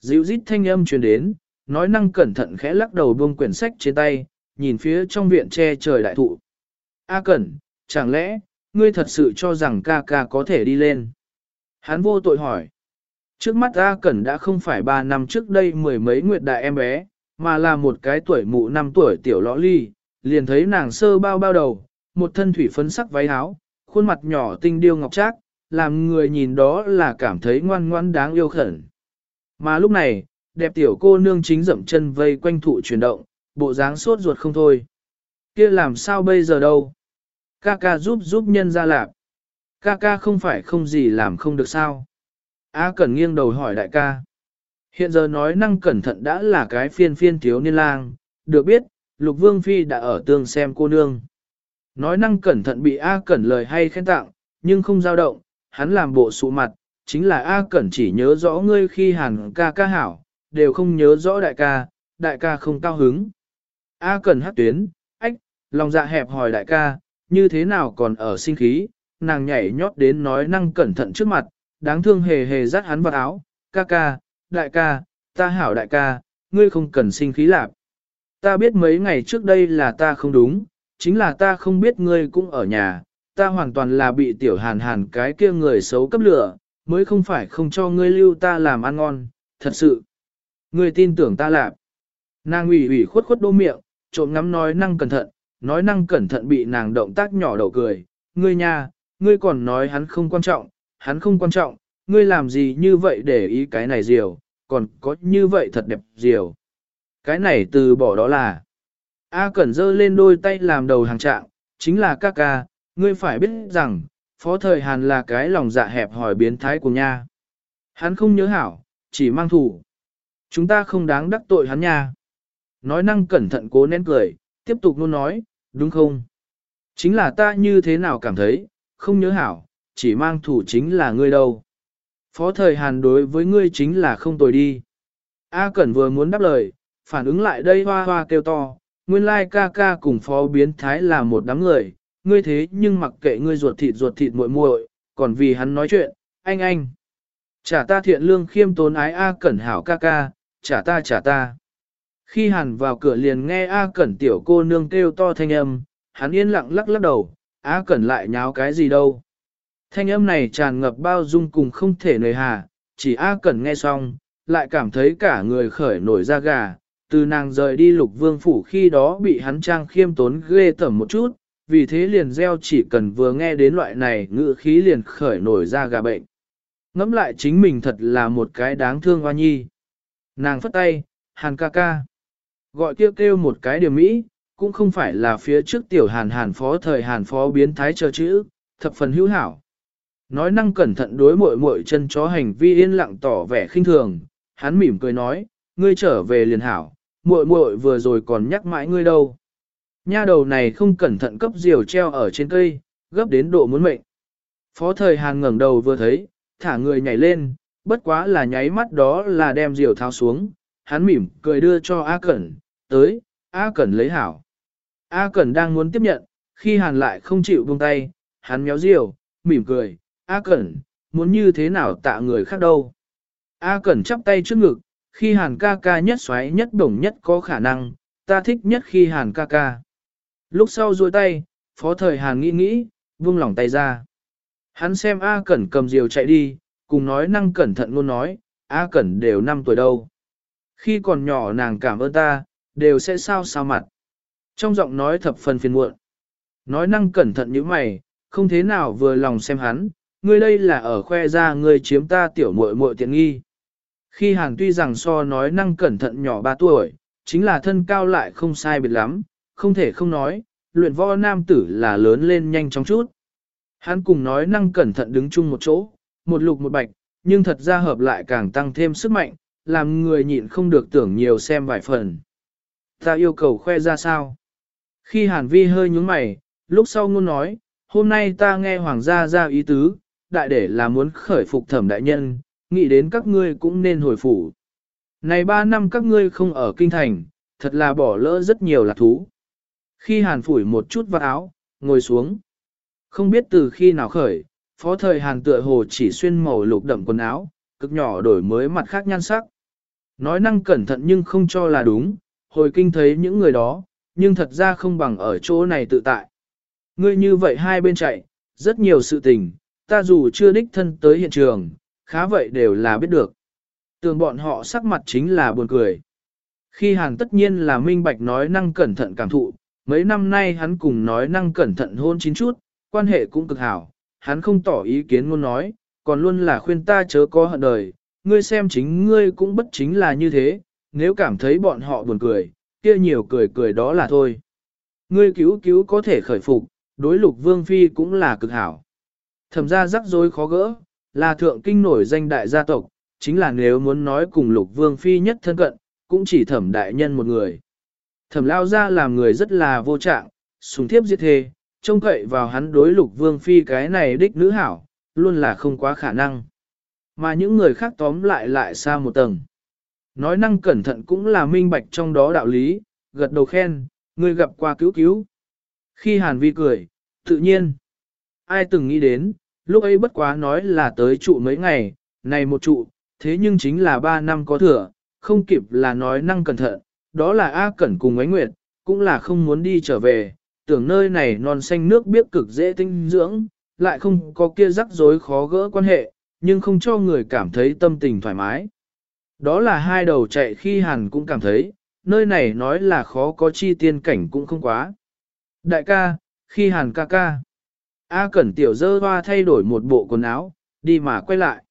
Dịu rít thanh âm truyền đến, nói năng cẩn thận khẽ lắc đầu buông quyển sách trên tay, nhìn phía trong viện che trời đại thụ. A Cẩn, chẳng lẽ, ngươi thật sự cho rằng ca ca có thể đi lên? Hắn vô tội hỏi. Trước mắt A Cẩn đã không phải 3 năm trước đây mười mấy nguyệt đại em bé, mà là một cái tuổi mụ năm tuổi tiểu lõ ly, liền thấy nàng sơ bao bao đầu, một thân thủy phấn sắc váy áo, khuôn mặt nhỏ tinh điêu ngọc trác, làm người nhìn đó là cảm thấy ngoan ngoan đáng yêu khẩn. Mà lúc này, đẹp tiểu cô nương chính dậm chân vây quanh thụ chuyển động, bộ dáng sốt ruột không thôi. kia làm sao bây giờ đâu? Ca ca giúp giúp nhân ra lạp. Ca ca không phải không gì làm không được sao? A Cẩn nghiêng đầu hỏi đại ca. Hiện giờ nói năng cẩn thận đã là cái phiên phiên thiếu niên lang, được biết, Lục Vương Phi đã ở tương xem cô nương. Nói năng cẩn thận bị A Cẩn lời hay khen tặng, nhưng không dao động, hắn làm bộ sụ mặt, chính là A Cẩn chỉ nhớ rõ ngươi khi hàn ca ca hảo, đều không nhớ rõ đại ca, đại ca không cao hứng. A Cẩn hát tuyến, ách, lòng dạ hẹp hỏi đại ca, như thế nào còn ở sinh khí, nàng nhảy nhót đến nói năng cẩn thận trước mặt, đáng thương hề hề dắt hắn vào áo, ca ca, đại ca, ta hảo đại ca, ngươi không cần sinh khí lạp. Ta biết mấy ngày trước đây là ta không đúng, chính là ta không biết ngươi cũng ở nhà, ta hoàn toàn là bị tiểu hàn hàn cái kia người xấu cấp lửa, mới không phải không cho ngươi lưu ta làm ăn ngon, thật sự. Ngươi tin tưởng ta lạp. Nàng ủy ủy khuất khuất đô miệng, trộm ngắm nói năng cẩn thận, nói năng cẩn thận bị nàng động tác nhỏ đầu cười. Ngươi nha, ngươi còn nói hắn không quan trọng, hắn không quan trọng, ngươi làm gì như vậy để ý cái này diều, còn có như vậy thật đẹp diều. Cái này từ bỏ đó là, A Cẩn dơ lên đôi tay làm đầu hàng trạng, chính là ca ca, ngươi phải biết rằng, phó thời Hàn là cái lòng dạ hẹp hỏi biến thái của nha. Hắn không nhớ hảo, chỉ mang thủ. Chúng ta không đáng đắc tội hắn nha. Nói năng cẩn thận cố nén cười, tiếp tục luôn nói, đúng không? Chính là ta như thế nào cảm thấy, không nhớ hảo, chỉ mang thủ chính là ngươi đâu. Phó thời Hàn đối với ngươi chính là không tồi đi. A Cẩn vừa muốn đáp lời, phản ứng lại đây hoa hoa kêu to, nguyên lai ca ca cùng phó biến thái là một đám người, ngươi thế nhưng mặc kệ ngươi ruột thịt ruột thịt muội muội, còn vì hắn nói chuyện, anh anh. Trả ta thiện lương khiêm tốn ái A Cẩn hảo ca ca, trả ta trả ta. Khi hàn vào cửa liền nghe A Cẩn tiểu cô nương kêu to thanh âm, hắn yên lặng lắc lắc đầu, A Cẩn lại nháo cái gì đâu. Thanh âm này tràn ngập bao dung cùng không thể nời hà, chỉ A Cẩn nghe xong, lại cảm thấy cả người khởi nổi da gà, từ nàng rời đi lục vương phủ khi đó bị hắn trang khiêm tốn ghê tởm một chút, vì thế liền gieo chỉ cần vừa nghe đến loại này ngữ khí liền khởi nổi da gà bệnh. Ngắm lại chính mình thật là một cái đáng thương hoa nhi. Nàng phất tay, hàn ca ca. Gọi kêu kêu một cái điều mỹ, cũng không phải là phía trước tiểu hàn hàn phó thời hàn phó biến thái chờ chữ, thập phần hữu hảo. Nói năng cẩn thận đối mội mội chân chó hành vi yên lặng tỏ vẻ khinh thường, hắn mỉm cười nói, ngươi trở về liền hảo, muội muội vừa rồi còn nhắc mãi ngươi đâu. Nha đầu này không cẩn thận cấp diều treo ở trên cây, gấp đến độ muốn mệnh. Phó thời Hàn ngẩng đầu vừa thấy, thả người nhảy lên, bất quá là nháy mắt đó là đem diều tháo xuống, hắn mỉm cười đưa cho A Cẩn, tới, A Cẩn lấy hảo. A Cẩn đang muốn tiếp nhận, khi Hàn lại không chịu buông tay, hắn méo diều, mỉm cười, A Cẩn, muốn như thế nào tạ người khác đâu. A Cẩn chắp tay trước ngực, khi Hàn ca ca nhất xoáy nhất đồng nhất có khả năng, ta thích nhất khi Hàn ca ca. Lúc sau duỗi tay, phó thời Hàn nghĩ nghĩ, vung lỏng tay ra. Hắn xem A Cẩn cầm diều chạy đi, cùng nói năng cẩn thận luôn nói, A Cẩn đều 5 tuổi đâu. Khi còn nhỏ nàng cảm ơn ta, đều sẽ sao sao mặt. Trong giọng nói thập phần phiền muộn. Nói năng cẩn thận như mày, không thế nào vừa lòng xem hắn, ngươi đây là ở khoe ra ngươi chiếm ta tiểu muội muội tiện nghi. Khi hàng tuy rằng so nói năng cẩn thận nhỏ 3 tuổi, chính là thân cao lại không sai biệt lắm, không thể không nói, luyện võ nam tử là lớn lên nhanh chóng chút. Hắn cùng nói năng cẩn thận đứng chung một chỗ, một lục một bạch, nhưng thật ra hợp lại càng tăng thêm sức mạnh, làm người nhịn không được tưởng nhiều xem vài phần. Ta yêu cầu khoe ra sao? Khi Hàn Vi hơi nhúng mày, lúc sau ngôn nói, hôm nay ta nghe hoàng gia ra ý tứ, đại để là muốn khởi phục thẩm đại nhân, nghĩ đến các ngươi cũng nên hồi phủ. Này ba năm các ngươi không ở kinh thành, thật là bỏ lỡ rất nhiều lạc thú. Khi hàn phủi một chút vào áo, ngồi xuống. Không biết từ khi nào khởi, phó thời hàn tựa hồ chỉ xuyên màu lục đậm quần áo, cực nhỏ đổi mới mặt khác nhan sắc. Nói năng cẩn thận nhưng không cho là đúng, hồi kinh thấy những người đó, nhưng thật ra không bằng ở chỗ này tự tại. Ngươi như vậy hai bên chạy, rất nhiều sự tình, ta dù chưa đích thân tới hiện trường, khá vậy đều là biết được. Tưởng bọn họ sắc mặt chính là buồn cười. Khi hàng tất nhiên là minh bạch nói năng cẩn thận cảm thụ, mấy năm nay hắn cùng nói năng cẩn thận hôn chín chút, quan hệ cũng cực hảo, hắn không tỏ ý kiến ngôn nói, còn luôn là khuyên ta chớ có hận đời, ngươi xem chính ngươi cũng bất chính là như thế, nếu cảm thấy bọn họ buồn cười, kia nhiều cười cười đó là thôi. Ngươi cứu cứu có thể khởi phục, đối lục vương phi cũng là cực hảo. Thẩm ra rắc rối khó gỡ, là thượng kinh nổi danh đại gia tộc, chính là nếu muốn nói cùng lục vương phi nhất thân cận, cũng chỉ thẩm đại nhân một người. Thẩm lao ra làm người rất là vô trạng, sùng thiếp diệt thề, trông cậy vào hắn đối lục vương phi cái này đích nữ hảo, luôn là không quá khả năng. Mà những người khác tóm lại lại xa một tầng. Nói năng cẩn thận cũng là minh bạch trong đó đạo lý, gật đầu khen, người gặp qua cứu cứu. Khi Hàn Vi cười, tự nhiên, ai từng nghĩ đến, lúc ấy bất quá nói là tới trụ mấy ngày, này một trụ, thế nhưng chính là ba năm có thừa, không kịp là nói năng cẩn thận, đó là A Cẩn cùng ánh nguyệt, cũng là không muốn đi trở về, tưởng nơi này non xanh nước biết cực dễ tinh dưỡng, lại không có kia rắc rối khó gỡ quan hệ, nhưng không cho người cảm thấy tâm tình thoải mái. Đó là hai đầu chạy khi hàn cũng cảm thấy, nơi này nói là khó có chi tiên cảnh cũng không quá. Đại ca, khi hàn ca ca. A Cẩn tiểu dơ hoa thay đổi một bộ quần áo, đi mà quay lại.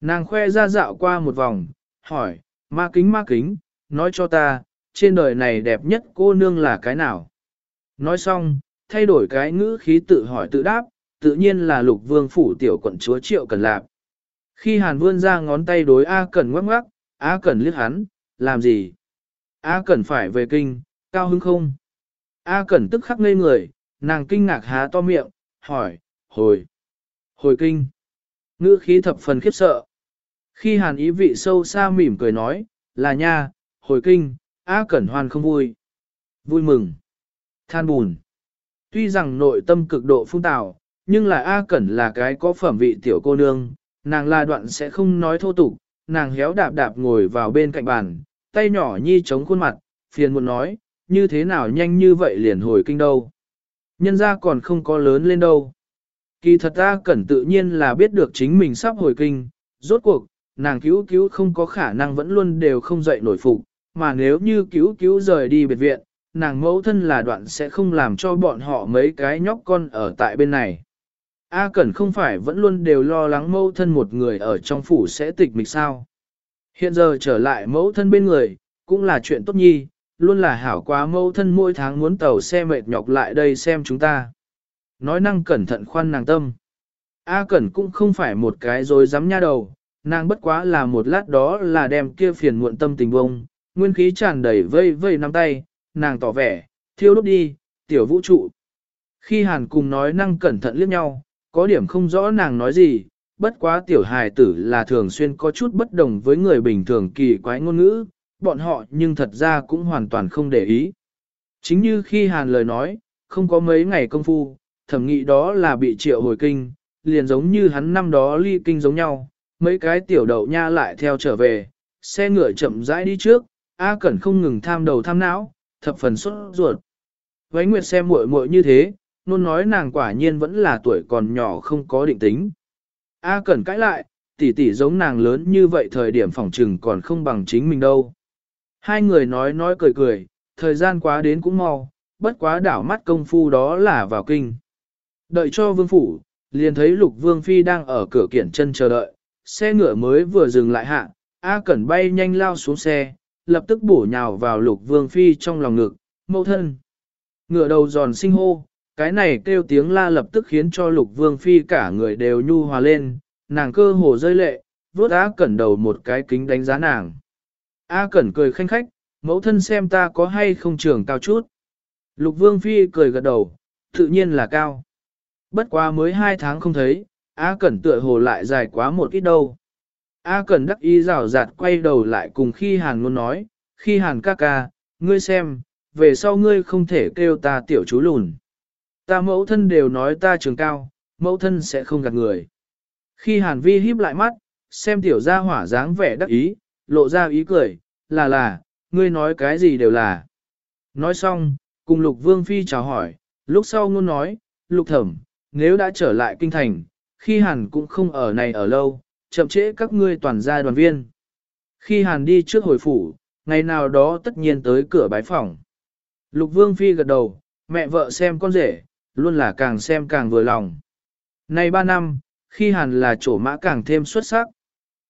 Nàng khoe ra dạo qua một vòng, hỏi, ma kính ma kính, nói cho ta, trên đời này đẹp nhất cô nương là cái nào? Nói xong, thay đổi cái ngữ khí tự hỏi tự đáp, tự nhiên là lục vương phủ tiểu quận chúa triệu cần lạp. Khi hàn vươn ra ngón tay đối A Cẩn ngoắc ngoắc, A Cẩn liếc hắn, làm gì? A Cẩn phải về kinh, cao hứng không? A Cẩn tức khắc ngây người, nàng kinh ngạc há to miệng, hỏi, hồi, hồi kinh. Ngữ khí thập phần khiếp sợ. Khi hàn ý vị sâu xa mỉm cười nói, là nha, hồi kinh, A Cẩn Hoan không vui. vui mừng, than buồn. Tuy rằng nội tâm cực độ phung tạo, nhưng là A Cẩn là cái có phẩm vị tiểu cô nương, nàng là đoạn sẽ không nói thô tục, nàng héo đạp đạp ngồi vào bên cạnh bàn, tay nhỏ nhi chống khuôn mặt, phiền muốn nói, như thế nào nhanh như vậy liền hồi kinh đâu. Nhân ra còn không có lớn lên đâu. Kỳ thật A cẩn tự nhiên là biết được chính mình sắp hồi kinh, rốt cuộc, nàng cứu cứu không có khả năng vẫn luôn đều không dậy nổi phục, mà nếu như cứu cứu rời đi biệt viện, nàng mẫu thân là đoạn sẽ không làm cho bọn họ mấy cái nhóc con ở tại bên này. A Cẩn không phải vẫn luôn đều lo lắng mẫu thân một người ở trong phủ sẽ tịch mịch sao. Hiện giờ trở lại mẫu thân bên người, cũng là chuyện tốt nhi, luôn là hảo quá mẫu thân mỗi tháng muốn tàu xe mệt nhọc lại đây xem chúng ta. Nói năng cẩn thận khoan nàng tâm. A Cẩn cũng không phải một cái rồi dám nha đầu, nàng bất quá là một lát đó là đem kia phiền muộn tâm tình bông, nguyên khí tràn đầy vây vây nắm tay, nàng tỏ vẻ, thiêu đốt đi, tiểu vũ trụ. Khi hàn cùng nói năng cẩn thận liếc nhau, có điểm không rõ nàng nói gì, bất quá tiểu hài tử là thường xuyên có chút bất đồng với người bình thường kỳ quái ngôn ngữ, bọn họ nhưng thật ra cũng hoàn toàn không để ý. Chính như khi hàn lời nói, không có mấy ngày công phu, thẩm nghị đó là bị triệu hồi kinh, liền giống như hắn năm đó ly kinh giống nhau, mấy cái tiểu đậu nha lại theo trở về, xe ngựa chậm rãi đi trước, A Cẩn không ngừng tham đầu tham não, thập phần xuất ruột. Vánh Nguyệt xem muội muội như thế, nôn nói nàng quả nhiên vẫn là tuổi còn nhỏ không có định tính. A Cẩn cãi lại, tỷ tỷ giống nàng lớn như vậy thời điểm phòng trừng còn không bằng chính mình đâu. Hai người nói nói cười cười, thời gian quá đến cũng mau, bất quá đảo mắt công phu đó là vào kinh. Đợi cho vương phủ, liền thấy lục vương phi đang ở cửa kiển chân chờ đợi, xe ngựa mới vừa dừng lại hạ, A Cẩn bay nhanh lao xuống xe, lập tức bổ nhào vào lục vương phi trong lòng ngực, mẫu thân. Ngựa đầu giòn sinh hô, cái này kêu tiếng la lập tức khiến cho lục vương phi cả người đều nhu hòa lên, nàng cơ hồ rơi lệ, vuốt á Cẩn đầu một cái kính đánh giá nàng. A Cẩn cười khanh khách, mẫu thân xem ta có hay không trường cao chút. Lục vương phi cười gật đầu, tự nhiên là cao. Bất quá mới hai tháng không thấy, A Cẩn tựa hồ lại dài quá một ít đâu. A Cẩn đắc ý rào rạt quay đầu lại cùng khi Hàn luôn nói, khi Hàn ca ca, ngươi xem, về sau ngươi không thể kêu ta tiểu chú lùn. Ta mẫu thân đều nói ta trường cao, mẫu thân sẽ không gạt người. Khi Hàn vi híp lại mắt, xem tiểu gia hỏa dáng vẻ đắc ý, lộ ra ý cười, là là, ngươi nói cái gì đều là. Nói xong, cùng lục vương phi chào hỏi, lúc sau ngôn nói, lục thẩm, nếu đã trở lại kinh thành, khi hàn cũng không ở này ở lâu, chậm trễ các ngươi toàn gia đoàn viên. Khi hàn đi trước hồi phủ, ngày nào đó tất nhiên tới cửa bái phòng. Lục vương phi gật đầu, mẹ vợ xem con rể, luôn là càng xem càng vừa lòng. Nay ba năm, khi hàn là chỗ mã càng thêm xuất sắc.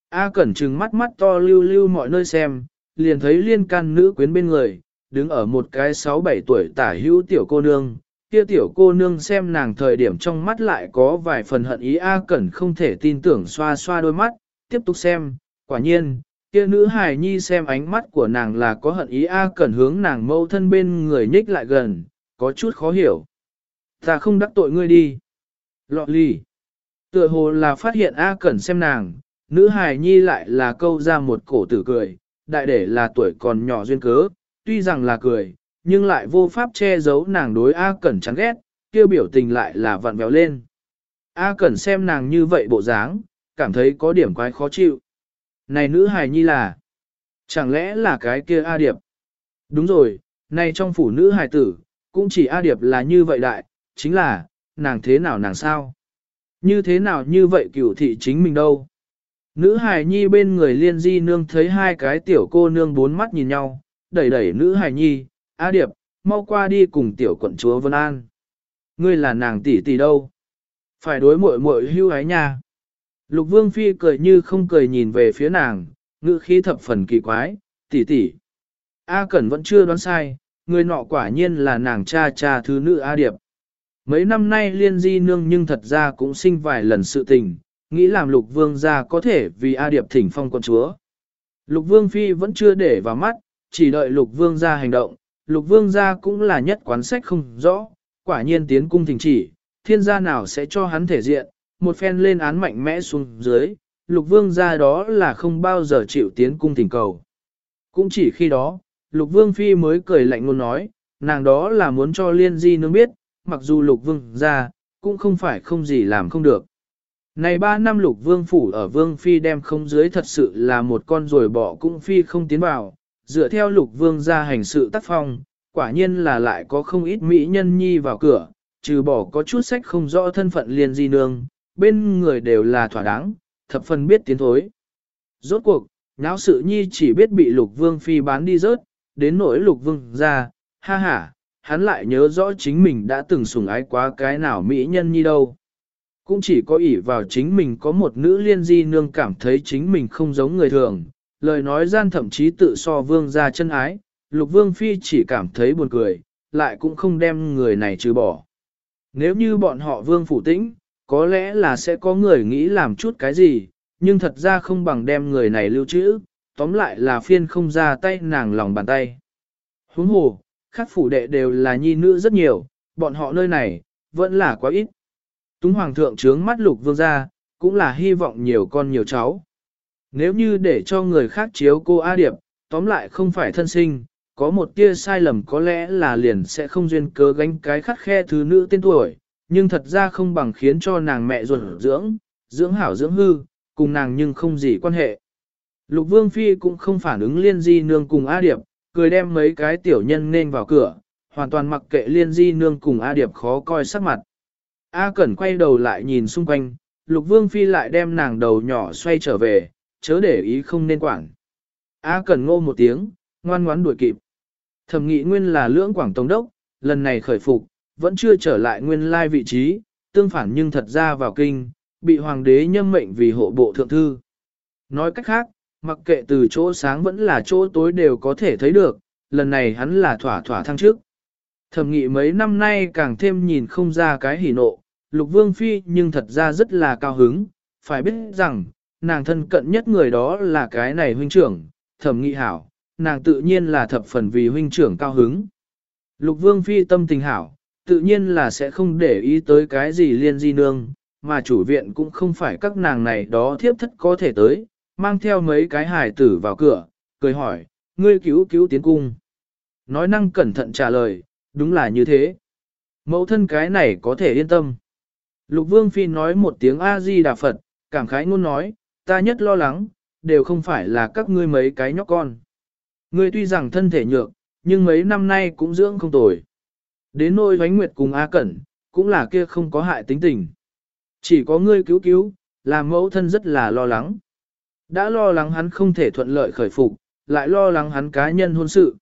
A cẩn trừng mắt mắt to lưu lưu mọi nơi xem, liền thấy liên can nữ quyến bên người, đứng ở một cái sáu bảy tuổi tả hữu tiểu cô nương, kia tiểu cô nương xem nàng thời điểm trong mắt lại có vài phần hận ý A Cẩn không thể tin tưởng xoa xoa đôi mắt, tiếp tục xem, quả nhiên, kia nữ hài nhi xem ánh mắt của nàng là có hận ý A Cẩn hướng nàng mâu thân bên người nhích lại gần, có chút khó hiểu. Ta không đắc tội ngươi đi. Lọ lì Tựa hồ là phát hiện A Cẩn xem nàng, nữ hài nhi lại là câu ra một cổ tử cười, đại để là tuổi còn nhỏ duyên cớ, tuy rằng là cười, nhưng lại vô pháp che giấu nàng đối A Cẩn chán ghét, kêu biểu tình lại là vặn vẹo lên. A Cẩn xem nàng như vậy bộ dáng, cảm thấy có điểm quái khó chịu. Này nữ hài nhi là, chẳng lẽ là cái kia A Điệp? Đúng rồi, này trong phủ nữ hài tử, cũng chỉ A Điệp là như vậy đại, chính là, nàng thế nào nàng sao? Như thế nào như vậy cửu thị chính mình đâu? Nữ hài nhi bên người liên di nương thấy hai cái tiểu cô nương bốn mắt nhìn nhau, đẩy đẩy nữ hài nhi, A Điệp, mau qua đi cùng tiểu quận chúa Vân An. Ngươi là nàng tỷ tỷ đâu? Phải đối muội muội hưu hái nha. Lục Vương Phi cười như không cười nhìn về phía nàng, ngữ khí thập phần kỳ quái, tỷ tỷ. A Cẩn vẫn chưa đoán sai, người nọ quả nhiên là nàng cha cha thứ nữ A Điệp. Mấy năm nay liên di nương nhưng thật ra cũng sinh vài lần sự tình, nghĩ làm lục vương gia có thể vì A Điệp thỉnh phong con chúa. Lục vương phi vẫn chưa để vào mắt, chỉ đợi lục vương gia hành động, lục vương gia cũng là nhất quán sách không rõ, quả nhiên tiến cung thỉnh chỉ, thiên gia nào sẽ cho hắn thể diện, một phen lên án mạnh mẽ xuống dưới, lục vương gia đó là không bao giờ chịu tiến cung thỉnh cầu. Cũng chỉ khi đó, lục vương phi mới cười lạnh ngôn nói, nàng đó là muốn cho liên di nương biết, mặc dù lục vương ra, cũng không phải không gì làm không được. Này ba năm lục vương phủ ở vương phi đem không dưới thật sự là một con rồi bỏ cũng phi không tiến vào, dựa theo lục vương ra hành sự tác phong, quả nhiên là lại có không ít mỹ nhân nhi vào cửa, trừ bỏ có chút sách không rõ thân phận liền di nương, bên người đều là thỏa đáng, thập phần biết tiến thối. Rốt cuộc, náo sự nhi chỉ biết bị lục vương phi bán đi rớt, đến nỗi lục vương ra, ha ha, hắn lại nhớ rõ chính mình đã từng sủng ái quá cái nào mỹ nhân nhi đâu. Cũng chỉ có ỷ vào chính mình có một nữ liên di nương cảm thấy chính mình không giống người thường, lời nói gian thậm chí tự so vương ra chân ái, lục vương phi chỉ cảm thấy buồn cười, lại cũng không đem người này trừ bỏ. Nếu như bọn họ vương phủ tĩnh, có lẽ là sẽ có người nghĩ làm chút cái gì, nhưng thật ra không bằng đem người này lưu trữ, tóm lại là phiên không ra tay nàng lòng bàn tay. Huống hồ, khác phủ đệ đều là nhi nữ rất nhiều, bọn họ nơi này, vẫn là quá ít. Túng hoàng thượng trướng mắt lục vương ra, cũng là hy vọng nhiều con nhiều cháu. Nếu như để cho người khác chiếu cô A Điệp, tóm lại không phải thân sinh, có một tia sai lầm có lẽ là liền sẽ không duyên cớ gánh cái khắc khe thứ nữ tên tuổi, nhưng thật ra không bằng khiến cho nàng mẹ ruột dưỡng, dưỡng hảo dưỡng hư, cùng nàng nhưng không gì quan hệ. Lục Vương Phi cũng không phản ứng liên di nương cùng A Điệp, cười đem mấy cái tiểu nhân nên vào cửa, hoàn toàn mặc kệ liên di nương cùng A Điệp khó coi sắc mặt. A Cẩn quay đầu lại nhìn xung quanh, Lục Vương Phi lại đem nàng đầu nhỏ xoay trở về, chớ để ý không nên quản. A Cẩn ngô một tiếng, ngoan ngoãn đuổi kịp. Thẩm nghị nguyên là lưỡng quảng tổng đốc, lần này khởi phục, vẫn chưa trở lại nguyên lai vị trí, tương phản nhưng thật ra vào kinh, bị hoàng đế nhâm mệnh vì hộ bộ thượng thư. Nói cách khác, mặc kệ từ chỗ sáng vẫn là chỗ tối đều có thể thấy được, lần này hắn là thỏa thỏa thăng trước. Thẩm nghị mấy năm nay càng thêm nhìn không ra cái hỉ nộ, lục vương phi nhưng thật ra rất là cao hứng, phải biết rằng, nàng thân cận nhất người đó là cái này huynh trưởng, thẩm nghị hảo, nàng tự nhiên là thập phần vì huynh trưởng cao hứng. Lục vương phi tâm tình hảo, tự nhiên là sẽ không để ý tới cái gì liên di nương, mà chủ viện cũng không phải các nàng này đó thiếp thất có thể tới, mang theo mấy cái hài tử vào cửa, cười hỏi, ngươi cứu cứu tiến cung. Nói năng cẩn thận trả lời, đúng là như thế. Mẫu thân cái này có thể yên tâm. Lục Vương Phi nói một tiếng A-di-đà Phật, cảm khái ngôn nói, ta nhất lo lắng, đều không phải là các ngươi mấy cái nhóc con. Ngươi tuy rằng thân thể nhược, nhưng mấy năm nay cũng dưỡng không tồi. Đến nôi Vánh Nguyệt cùng A Cẩn, cũng là kia không có hại tính tình. Chỉ có ngươi cứu cứu, làm mẫu thân rất là lo lắng. Đã lo lắng hắn không thể thuận lợi khởi phục, lại lo lắng hắn cá nhân hôn sự.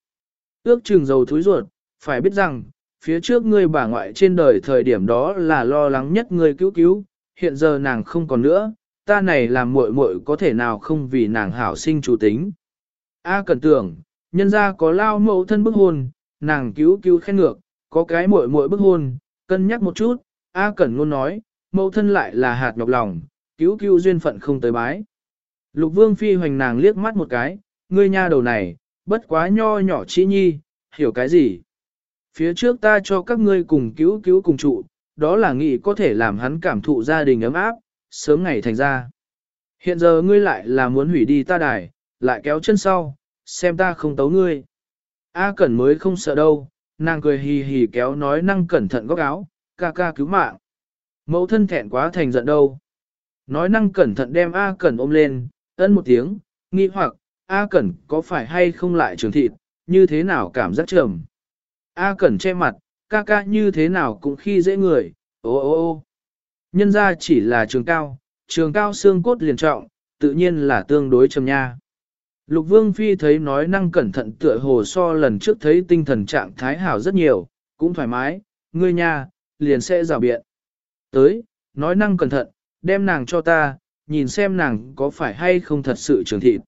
Ước chừng dầu thúi ruột, phải biết rằng, phía trước ngươi bà ngoại trên đời thời điểm đó là lo lắng nhất ngươi cứu cứu, hiện giờ nàng không còn nữa, ta này làm muội muội có thể nào không vì nàng hảo sinh chủ tính. A cần tưởng, nhân ra có lao mẫu thân bức hôn, nàng cứu cứu khen ngược, có cái muội muội bức hôn, cân nhắc một chút, A cần luôn nói, mẫu thân lại là hạt nhọc lòng, cứu cứu duyên phận không tới bái. Lục vương phi hoành nàng liếc mắt một cái, ngươi nha đầu này, bất quá nho nhỏ chi nhi, hiểu cái gì. Phía trước ta cho các ngươi cùng cứu cứu cùng trụ, đó là nghĩ có thể làm hắn cảm thụ gia đình ấm áp, sớm ngày thành ra. Hiện giờ ngươi lại là muốn hủy đi ta đài, lại kéo chân sau, xem ta không tấu ngươi. A Cẩn mới không sợ đâu, nàng cười hì hì kéo nói năng cẩn thận góc áo, ca ca cứu mạng. Mẫu thân thẹn quá thành giận đâu. Nói năng cẩn thận đem A Cẩn ôm lên, ân một tiếng, nghi hoặc, A Cẩn có phải hay không lại trường thịt, như thế nào cảm giác trầm. A Cẩn che mặt, ca ca như thế nào cũng khi dễ người, ô ô ô. Nhân ra chỉ là trường cao, trường cao xương cốt liền trọng, tự nhiên là tương đối trầm nha. Lục Vương Phi thấy nói năng cẩn thận tựa hồ so lần trước thấy tinh thần trạng thái hảo rất nhiều, cũng thoải mái, ngươi nha, liền sẽ rào biện. Tới, nói năng cẩn thận, đem nàng cho ta, nhìn xem nàng có phải hay không thật sự trường thịt.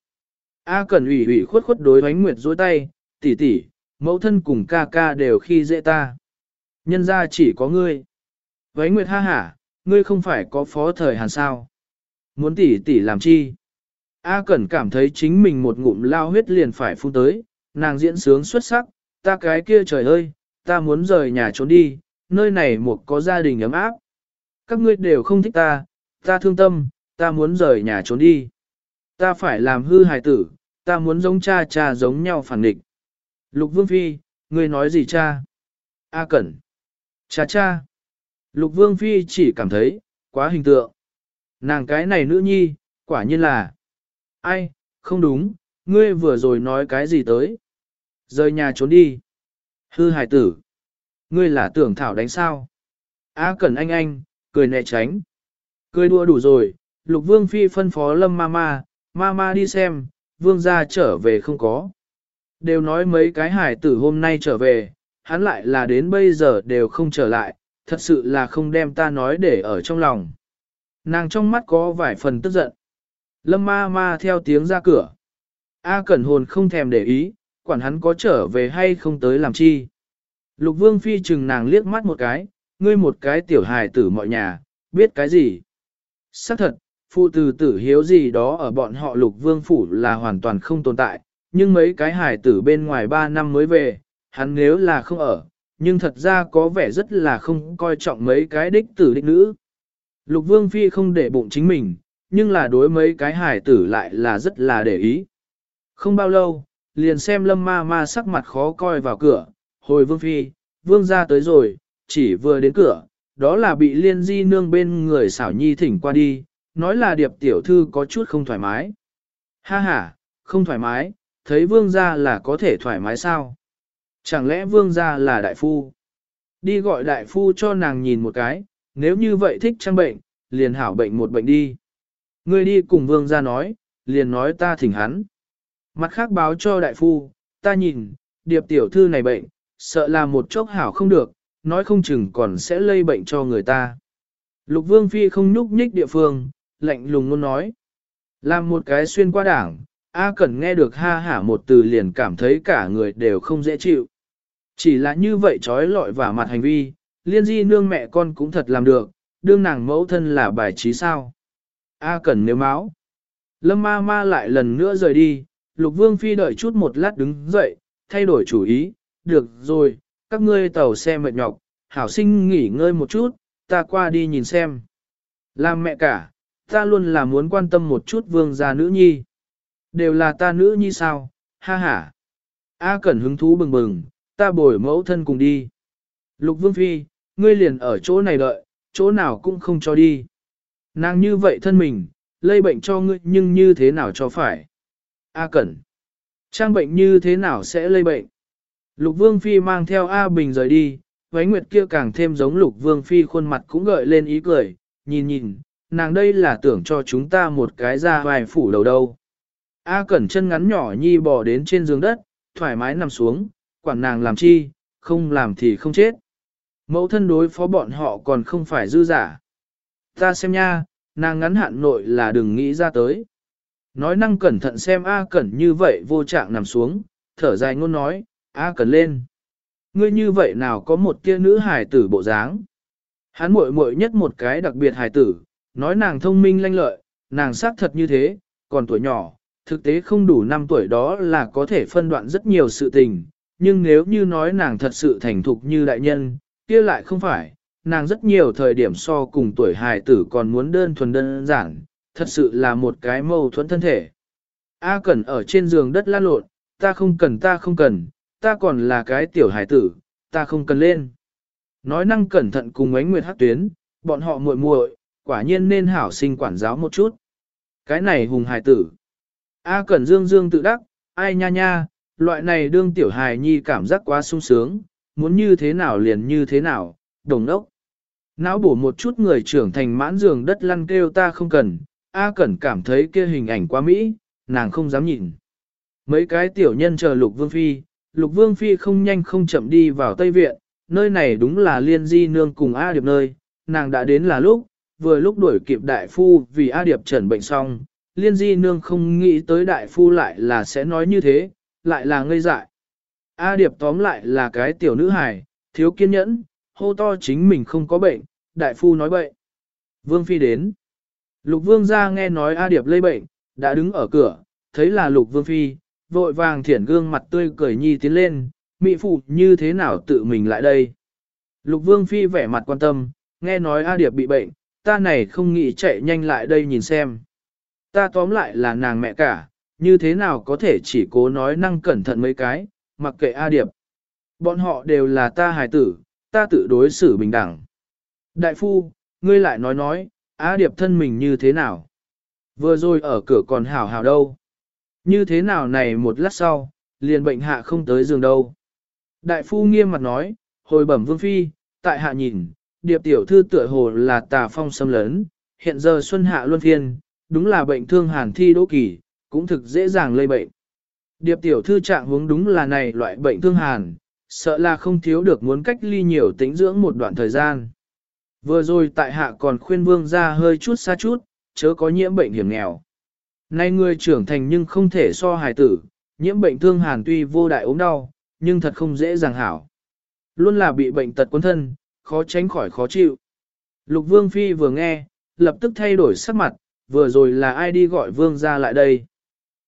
A Cẩn ủy ủy khuất khuất đối Hoánh Nguyệt dối tay, tỷ tỷ, mẫu thân cùng ca ca đều khi dễ ta. Nhân ra chỉ có ngươi. Hoánh Nguyệt ha hả, ngươi không phải có phó thời hàn sao. Muốn tỷ tỷ làm chi? A Cẩn cảm thấy chính mình một ngụm lao huyết liền phải phun tới, nàng diễn sướng xuất sắc, ta cái kia trời ơi, ta muốn rời nhà trốn đi, nơi này một có gia đình ấm áp. Các ngươi đều không thích ta, ta thương tâm, ta muốn rời nhà trốn đi. Ta phải làm hư hài tử, ta muốn giống cha cha giống nhau phản nghịch. Lục Vương Phi, ngươi nói gì cha? A Cẩn. Cha cha. Lục Vương Phi chỉ cảm thấy, quá hình tượng. Nàng cái này nữ nhi, quả nhiên là. Ai, không đúng, ngươi vừa rồi nói cái gì tới? Rời nhà trốn đi. Hư hài tử. Ngươi là tưởng thảo đánh sao? A Cẩn anh anh, cười nẹ tránh. Cười đua đủ rồi, Lục Vương Phi phân phó Lâm Mama, Mama đi xem, Vương gia trở về không có. Đều nói mấy cái hải tử hôm nay trở về, hắn lại là đến bây giờ đều không trở lại, thật sự là không đem ta nói để ở trong lòng. Nàng trong mắt có vài phần tức giận. Lâm ma ma theo tiếng ra cửa. A Cẩn hồn không thèm để ý, quản hắn có trở về hay không tới làm chi. Lục vương phi chừng nàng liếc mắt một cái, ngươi một cái tiểu hài tử mọi nhà, biết cái gì. Xác thật, phụ tử tử hiếu gì đó ở bọn họ lục vương phủ là hoàn toàn không tồn tại, nhưng mấy cái hải tử bên ngoài 3 năm mới về, hắn nếu là không ở, nhưng thật ra có vẻ rất là không coi trọng mấy cái đích tử đích nữ. Lục vương phi không để bụng chính mình, nhưng là đối mấy cái hải tử lại là rất là để ý. Không bao lâu, liền xem lâm ma ma sắc mặt khó coi vào cửa, hồi vương phi, vương ra tới rồi, chỉ vừa đến cửa, đó là bị liên di nương bên người xảo nhi thỉnh qua đi, nói là điệp tiểu thư có chút không thoải mái. Ha ha, không thoải mái, thấy vương gia là có thể thoải mái sao? Chẳng lẽ vương gia là đại phu? Đi gọi đại phu cho nàng nhìn một cái, nếu như vậy thích trang bệnh, liền hảo bệnh một bệnh đi. Ngươi đi cùng vương gia nói, liền nói ta thỉnh hắn. Mặt khác báo cho đại phu, ta nhìn, điệp tiểu thư này bệnh, sợ là một chốc hảo không được, nói không chừng còn sẽ lây bệnh cho người ta. Lục vương phi không nhúc nhích địa phương, lạnh lùng luôn nói. Làm một cái xuyên qua đảng, A Cẩn nghe được ha hả một từ liền cảm thấy cả người đều không dễ chịu. Chỉ là như vậy trói lọi và mặt hành vi, liên di nương mẹ con cũng thật làm được, đương nàng mẫu thân là bài trí sao. A Cẩn nếu máu. Lâm ma ma lại lần nữa rời đi, Lục Vương Phi đợi chút một lát đứng dậy, thay đổi chủ ý, được rồi, các ngươi tàu xe mệt nhọc, hảo sinh nghỉ ngơi một chút, ta qua đi nhìn xem. Làm mẹ cả, ta luôn là muốn quan tâm một chút vương gia nữ nhi. Đều là ta nữ nhi sao, ha ha. A Cẩn hứng thú bừng bừng, ta bồi mẫu thân cùng đi. Lục Vương Phi, ngươi liền ở chỗ này đợi, chỗ nào cũng không cho đi. Nàng như vậy thân mình, lây bệnh cho ngươi nhưng như thế nào cho phải. A Cẩn, trang bệnh như thế nào sẽ lây bệnh. Lục Vương Phi mang theo A Bình rời đi, váy nguyệt kia càng thêm giống Lục Vương Phi khuôn mặt cũng gợi lên ý cười, nhìn nhìn, nàng đây là tưởng cho chúng ta một cái ra vài phủ đầu đâu. A Cẩn chân ngắn nhỏ nhi bò đến trên giường đất, thoải mái nằm xuống, quản nàng làm chi, không làm thì không chết. Mẫu thân đối phó bọn họ còn không phải dư giả. Ta xem nha, nàng ngắn hạn nội là đừng nghĩ ra tới. Nói năng cẩn thận xem A Cẩn như vậy vô trạng nằm xuống, thở dài ngôn nói, A Cẩn lên. Ngươi như vậy nào có một tia nữ hài tử bộ dáng. Hắn muội muội nhất một cái đặc biệt hài tử, nói nàng thông minh lanh lợi, nàng xác thật như thế, còn tuổi nhỏ, thực tế không đủ năm tuổi đó là có thể phân đoạn rất nhiều sự tình, nhưng nếu như nói nàng thật sự thành thục như đại nhân, kia lại không phải, nàng rất nhiều thời điểm so cùng tuổi hài tử còn muốn đơn thuần đơn giản, thật sự là một cái mâu thuẫn thân thể. A Cẩn ở trên giường đất lan lộn, ta không cần ta không cần, ta còn là cái tiểu hài tử, ta không cần lên. Nói năng cẩn thận cùng ánh nguyệt hát tuyến, bọn họ muội muội, quả nhiên nên hảo sinh quản giáo một chút. Cái này hùng hài tử. A Cẩn Dương Dương tự đắc, ai nha nha, loại này đương tiểu hài nhi cảm giác quá sung sướng, muốn như thế nào liền như thế nào, đồng đốc. Não bổ một chút người trưởng thành mãn giường đất lăn kêu ta không cần, A Cẩn cảm thấy kia hình ảnh quá mỹ, nàng không dám nhìn. Mấy cái tiểu nhân chờ Lục Vương Phi, Lục Vương Phi không nhanh không chậm đi vào Tây Viện, nơi này đúng là liên di nương cùng A Điệp nơi, nàng đã đến là lúc, vừa lúc đuổi kịp đại phu vì A Điệp trần bệnh xong, liên di nương không nghĩ tới đại phu lại là sẽ nói như thế, lại là ngây dại. A Điệp tóm lại là cái tiểu nữ hài, thiếu kiên nhẫn, hô to chính mình không có bệnh, đại phu nói bệnh. Vương Phi đến. Lục Vương ra nghe nói A Điệp lây bệnh, đã đứng ở cửa, thấy là Lục Vương Phi, vội vàng thiển gương mặt tươi cười nhi tiến lên, mị phụ như thế nào tự mình lại đây. Lục Vương Phi vẻ mặt quan tâm, nghe nói A Điệp bị bệnh, ta này không nghĩ chạy nhanh lại đây nhìn xem. Ta tóm lại là nàng mẹ cả, như thế nào có thể chỉ cố nói năng cẩn thận mấy cái, mặc kệ A Điệp. Bọn họ đều là ta hài tử, ta tự đối xử bình đẳng. Đại phu, ngươi lại nói nói, A Điệp thân mình như thế nào? Vừa rồi ở cửa còn hảo hảo đâu. Như thế nào này một lát sau, liền bệnh hạ không tới giường đâu. Đại phu nghiêm mặt nói, hồi bẩm vương phi, tại hạ nhìn, điệp tiểu thư tựa hồ là tà phong xâm lớn, hiện giờ xuân hạ luân phiên, đúng là bệnh thương hàn thi đỗ kỳ, cũng thực dễ dàng lây bệnh. Điệp tiểu thư trạng hướng đúng là này loại bệnh thương hàn, sợ là không thiếu được muốn cách ly nhiều tĩnh dưỡng một đoạn thời gian. Vừa rồi tại hạ còn khuyên vương ra hơi chút xa chút, chớ có nhiễm bệnh hiểm nghèo. Nay người trưởng thành nhưng không thể so hài tử, nhiễm bệnh thương hàn tuy vô đại ốm đau, nhưng thật không dễ dàng hảo. Luôn là bị bệnh tật quân thân, khó tránh khỏi khó chịu. Lục vương phi vừa nghe, lập tức thay đổi sắc mặt, vừa rồi là ai đi gọi vương ra lại đây.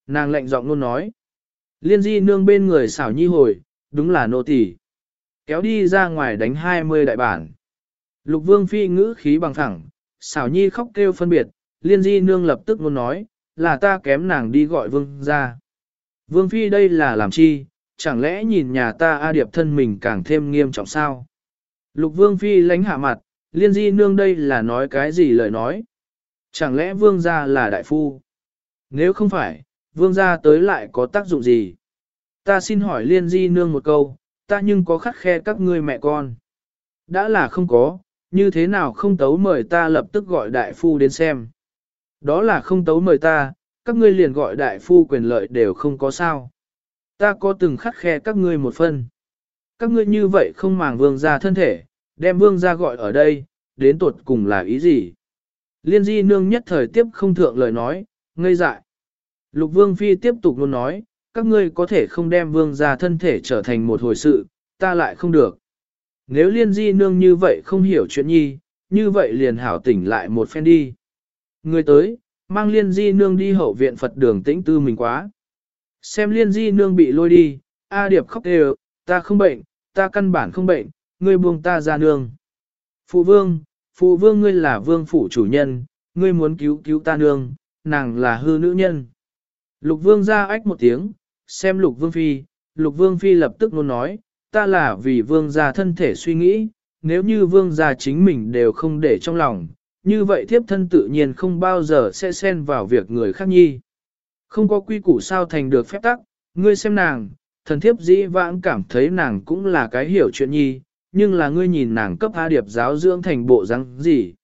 Nàng lạnh giọng luôn nói. Liên di nương bên người xảo nhi hồi, đúng là nô tỳ. Kéo đi ra ngoài đánh 20 đại bản. Lục vương phi ngữ khí bằng thẳng, xảo nhi khóc kêu phân biệt, liên di nương lập tức luôn nói, là ta kém nàng đi gọi vương ra. Vương phi đây là làm chi, chẳng lẽ nhìn nhà ta A Điệp thân mình càng thêm nghiêm trọng sao? Lục vương phi lánh hạ mặt, liên di nương đây là nói cái gì lời nói? Chẳng lẽ vương gia là đại phu? Nếu không phải, vương gia tới lại có tác dụng gì? Ta xin hỏi liên di nương một câu, ta nhưng có khắc khe các ngươi mẹ con. Đã là không có, như thế nào không tấu mời ta lập tức gọi đại phu đến xem. Đó là không tấu mời ta, các ngươi liền gọi đại phu quyền lợi đều không có sao. Ta có từng khắc khe các ngươi một phân. Các ngươi như vậy không màng vương gia thân thể, đem vương gia gọi ở đây, đến tuột cùng là ý gì? Liên di nương nhất thời tiếp không thượng lời nói, ngây dại. Lục vương phi tiếp tục luôn nói, các ngươi có thể không đem vương gia thân thể trở thành một hồi sự, ta lại không được. Nếu liên di nương như vậy không hiểu chuyện nhi, như vậy liền hảo tỉnh lại một phen đi. Người tới, mang liên di nương đi hậu viện Phật đường tĩnh tư mình quá. Xem liên di nương bị lôi đi, A Điệp khóc đều, ta không bệnh, ta căn bản không bệnh, ngươi buông ta ra nương. Phụ vương, phụ vương ngươi là vương phủ chủ nhân, ngươi muốn cứu cứu ta nương, nàng là hư nữ nhân. Lục vương ra ách một tiếng, xem lục vương phi, lục vương phi lập tức luôn nói, ta là vì vương gia thân thể suy nghĩ, nếu như vương gia chính mình đều không để trong lòng, như vậy thiếp thân tự nhiên không bao giờ sẽ xen vào việc người khác nhi. Không có quy củ sao thành được phép tắc, ngươi xem nàng, thần thiếp dĩ vãng cảm thấy nàng cũng là cái hiểu chuyện nhi, nhưng là ngươi nhìn nàng cấp A Điệp giáo dưỡng thành bộ răng gì.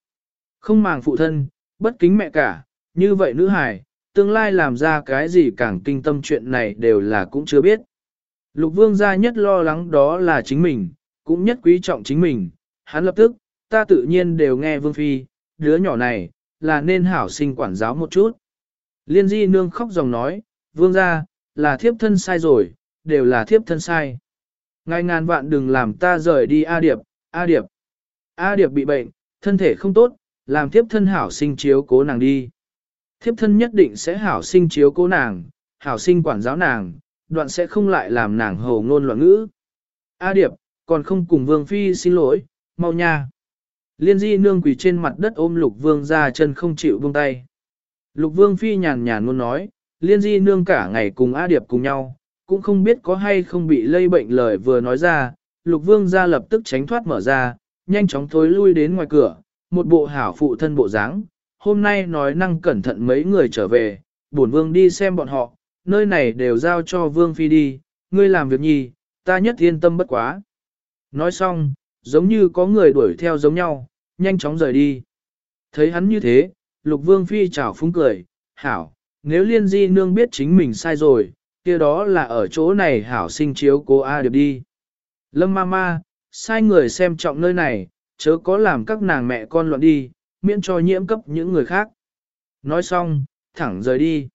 Không màng phụ thân, bất kính mẹ cả, như vậy nữ hài, tương lai làm ra cái gì càng kinh tâm chuyện này đều là cũng chưa biết. Lục vương gia nhất lo lắng đó là chính mình, cũng nhất quý trọng chính mình, hắn lập tức, ta tự nhiên đều nghe vương phi, đứa nhỏ này, là nên hảo sinh quản giáo một chút. Liên di nương khóc dòng nói, vương gia, là thiếp thân sai rồi, đều là thiếp thân sai. Ngài ngàn vạn đừng làm ta rời đi A Điệp, A Điệp. A Điệp bị bệnh, thân thể không tốt, làm thiếp thân hảo sinh chiếu cố nàng đi. Thiếp thân nhất định sẽ hảo sinh chiếu cố nàng, hảo sinh quản giáo nàng, đoạn sẽ không lại làm nàng hồ ngôn loạn ngữ. A Điệp, còn không cùng Vương Phi xin lỗi, mau nha. Liên di nương quỳ trên mặt đất ôm lục vương ra chân không chịu buông tay. Lục vương phi nhàn nhàn luôn nói, liên di nương cả ngày cùng A Điệp cùng nhau, cũng không biết có hay không bị lây bệnh lời vừa nói ra, lục vương ra lập tức tránh thoát mở ra, nhanh chóng thối lui đến ngoài cửa, một bộ hảo phụ thân bộ dáng. hôm nay nói năng cẩn thận mấy người trở về, bổn vương đi xem bọn họ, nơi này đều giao cho vương phi đi, ngươi làm việc nhi, ta nhất yên tâm bất quá. Nói xong, giống như có người đuổi theo giống nhau, nhanh chóng rời đi. Thấy hắn như thế, lục vương phi chào phúng cười, hảo, nếu liên di nương biết chính mình sai rồi, kia đó là ở chỗ này hảo sinh chiếu cô A Điệp đi. Lâm ma ma, sai người xem trọng nơi này, chớ có làm các nàng mẹ con loạn đi, miễn cho nhiễm cấp những người khác. Nói xong, thẳng rời đi.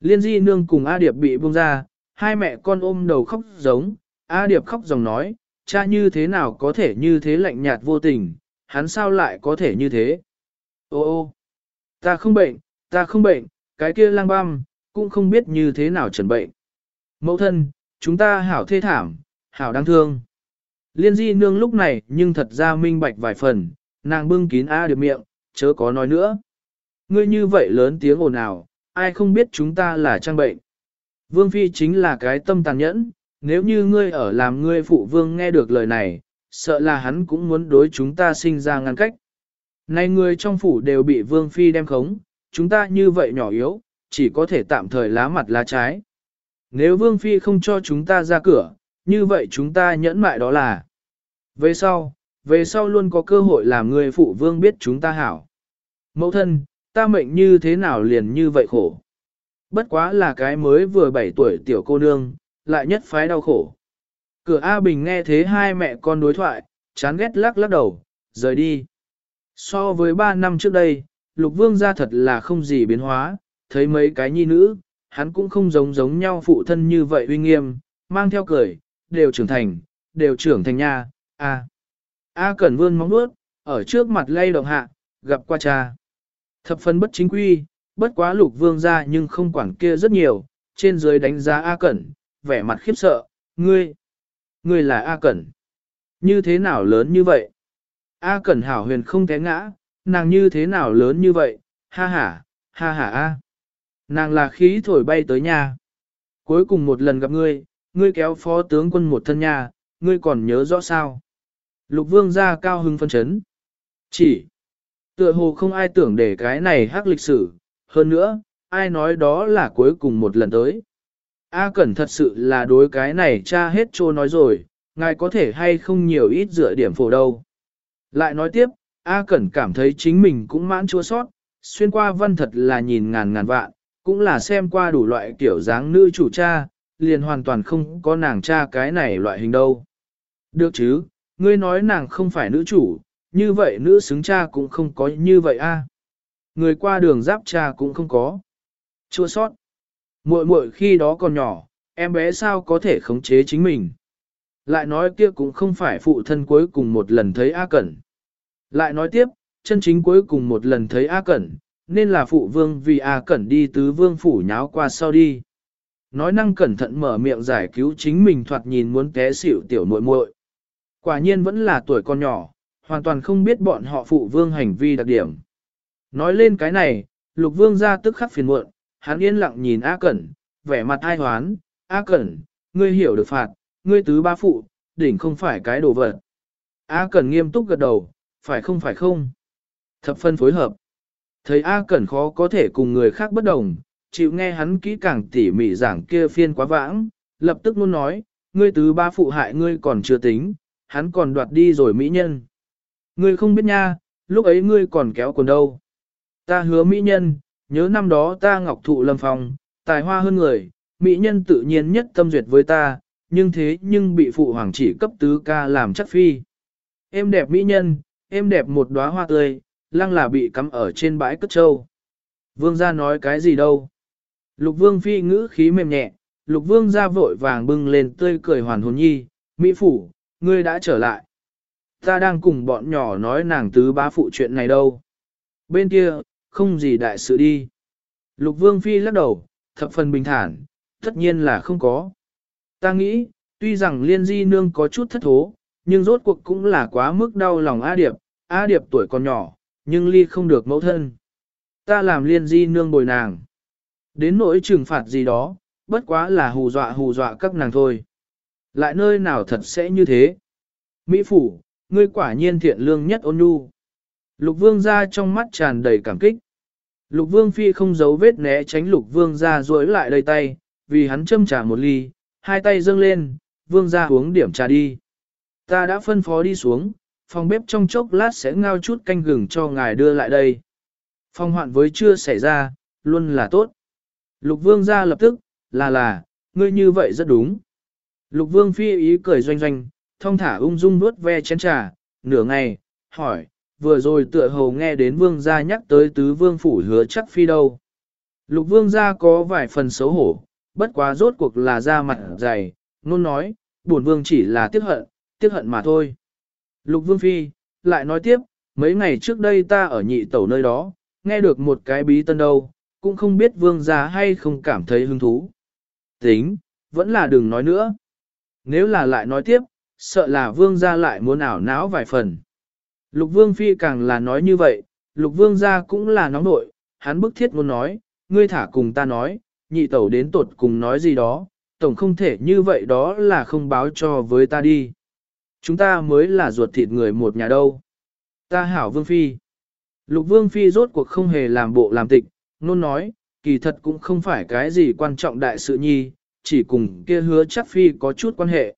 Liên di nương cùng A Điệp bị buông ra, hai mẹ con ôm đầu khóc giống, A Điệp khóc dòng nói, cha như thế nào có thể như thế lạnh nhạt vô tình, hắn sao lại có thể như thế? Ô ô, ta không bệnh, ta không bệnh, cái kia lang băm, cũng không biết như thế nào trần bệnh. Mẫu thân, chúng ta hảo thê thảm, hảo đáng thương. Liên di nương lúc này nhưng thật ra minh bạch vài phần, nàng bưng kín A Điệp miệng, chớ có nói nữa. Ngươi như vậy lớn tiếng ồn ào, ai không biết chúng ta là trang bệnh. Vương Phi chính là cái tâm tàn nhẫn, nếu như ngươi ở làm ngươi phụ vương nghe được lời này, sợ là hắn cũng muốn đối chúng ta sinh ra ngăn cách. Này người trong phủ đều bị vương phi đem khống, chúng ta như vậy nhỏ yếu, chỉ có thể tạm thời lá mặt lá trái. Nếu vương phi không cho chúng ta ra cửa, như vậy chúng ta nhẫn mại đó là. Về sau, về sau luôn có cơ hội làm người phụ vương biết chúng ta hảo. Mẫu thân, ta mệnh như thế nào liền như vậy khổ. Bất quá là cái mới vừa 7 tuổi tiểu cô nương, lại nhất phái đau khổ. Cửa A Bình nghe thế hai mẹ con đối thoại, chán ghét lắc lắc đầu, rời đi. So với 3 năm trước đây, lục vương gia thật là không gì biến hóa, thấy mấy cái nhi nữ, hắn cũng không giống giống nhau phụ thân như vậy uy nghiêm, mang theo cười, đều trưởng thành, đều trưởng thành nha, a. A Cẩn vươn móng nuốt, ở trước mặt lay động hạ, gặp qua cha. Thập phân bất chính quy, bất quá lục vương ra nhưng không quản kia rất nhiều, trên dưới đánh giá A Cẩn, vẻ mặt khiếp sợ, ngươi, ngươi là A Cẩn. Như thế nào lớn như vậy? A Cẩn hảo huyền không té ngã, nàng như thế nào lớn như vậy, ha ha, ha ha A. Nàng là khí thổi bay tới nhà. Cuối cùng một lần gặp ngươi, ngươi kéo phó tướng quân một thân nhà, ngươi còn nhớ rõ sao? Lục vương ra cao hưng phân chấn. Chỉ, tựa hồ không ai tưởng để cái này hắc lịch sử, hơn nữa, ai nói đó là cuối cùng một lần tới. A Cẩn thật sự là đối cái này cha hết trô nói rồi, ngài có thể hay không nhiều ít dựa điểm phổ đâu. Lại nói tiếp, A Cẩn cảm thấy chính mình cũng mãn chua sót, xuyên qua văn thật là nhìn ngàn ngàn vạn, cũng là xem qua đủ loại kiểu dáng nữ chủ cha, liền hoàn toàn không có nàng cha cái này loại hình đâu. Được chứ, ngươi nói nàng không phải nữ chủ, như vậy nữ xứng cha cũng không có như vậy a. Người qua đường giáp cha cũng không có. Chua sót. Muội muội khi đó còn nhỏ, em bé sao có thể khống chế chính mình. Lại nói kia cũng không phải phụ thân cuối cùng một lần thấy A Cẩn. Lại nói tiếp, chân chính cuối cùng một lần thấy A Cẩn, nên là phụ vương vì A Cẩn đi tứ vương phủ nháo qua sau đi. Nói năng cẩn thận mở miệng giải cứu chính mình thoạt nhìn muốn té xỉu tiểu muội muội. Quả nhiên vẫn là tuổi con nhỏ, hoàn toàn không biết bọn họ phụ vương hành vi đặc điểm. Nói lên cái này, lục vương ra tức khắc phiền muộn, hắn yên lặng nhìn A Cẩn, vẻ mặt ai hoán, A Cẩn, ngươi hiểu được phạt, ngươi tứ ba phụ, đỉnh không phải cái đồ vật. A Cẩn nghiêm túc gật đầu, phải không phải không? Thập phân phối hợp. Thấy A Cẩn khó có thể cùng người khác bất đồng, chịu nghe hắn kỹ càng tỉ mỉ giảng kia phiên quá vãng, lập tức luôn nói, ngươi tứ ba phụ hại ngươi còn chưa tính, hắn còn đoạt đi rồi mỹ nhân. Ngươi không biết nha, lúc ấy ngươi còn kéo quần đâu. Ta hứa mỹ nhân, nhớ năm đó ta ngọc thụ lâm phong, tài hoa hơn người, mỹ nhân tự nhiên nhất tâm duyệt với ta, nhưng thế nhưng bị phụ hoàng chỉ cấp tứ ca làm chắc phi. Em đẹp mỹ nhân, em đẹp một đóa hoa tươi, lăng là bị cắm ở trên bãi cất trâu. Vương gia nói cái gì đâu. Lục vương phi ngữ khí mềm nhẹ, lục vương gia vội vàng bưng lên tươi cười hoàn hồn nhi, mỹ phủ, ngươi đã trở lại. Ta đang cùng bọn nhỏ nói nàng tứ bá phụ chuyện này đâu. Bên kia, không gì đại sự đi. Lục vương phi lắc đầu, thập phần bình thản, tất nhiên là không có. Ta nghĩ, tuy rằng liên di nương có chút thất thố, nhưng rốt cuộc cũng là quá mức đau lòng A Điệp, A Điệp tuổi còn nhỏ, nhưng ly không được mẫu thân. Ta làm liên di nương bồi nàng. Đến nỗi trừng phạt gì đó, bất quá là hù dọa hù dọa các nàng thôi. Lại nơi nào thật sẽ như thế? Mỹ phủ, ngươi quả nhiên thiện lương nhất ôn nhu. Lục vương ra trong mắt tràn đầy cảm kích. Lục vương phi không giấu vết né tránh lục vương ra duỗi lại đầy tay, vì hắn châm trà một ly, hai tay dâng lên, vương ra uống điểm trà đi. Ta đã phân phó đi xuống, phòng bếp trong chốc lát sẽ ngao chút canh gừng cho ngài đưa lại đây. Phong hoạn với chưa xảy ra, luôn là tốt. Lục vương ra lập tức, là là, ngươi như vậy rất đúng. Lục vương phi ý cười doanh doanh, thong thả ung dung nuốt ve chén trà, nửa ngày, hỏi, vừa rồi tựa hồ nghe đến vương gia nhắc tới tứ vương phủ hứa chắc phi đâu. Lục vương gia có vài phần xấu hổ, bất quá rốt cuộc là ra mặt dày, nôn nói, buồn vương chỉ là tiếc hận, tiếc hận mà thôi. Lục vương phi, lại nói tiếp, mấy ngày trước đây ta ở nhị tẩu nơi đó, nghe được một cái bí tân đâu, cũng không biết vương gia hay không cảm thấy hứng thú. Tính, vẫn là đừng nói nữa. Nếu là lại nói tiếp, sợ là vương gia lại muốn ảo não vài phần. Lục vương phi càng là nói như vậy, lục vương gia cũng là nóng nội, hắn bức thiết muốn nói, ngươi thả cùng ta nói, nhị tẩu đến tột cùng nói gì đó, tổng không thể như vậy đó là không báo cho với ta đi. Chúng ta mới là ruột thịt người một nhà đâu. Ta hảo vương phi. Lục vương phi rốt cuộc không hề làm bộ làm tịch, nôn nói, kỳ thật cũng không phải cái gì quan trọng đại sự nhi, chỉ cùng kia hứa chắc phi có chút quan hệ.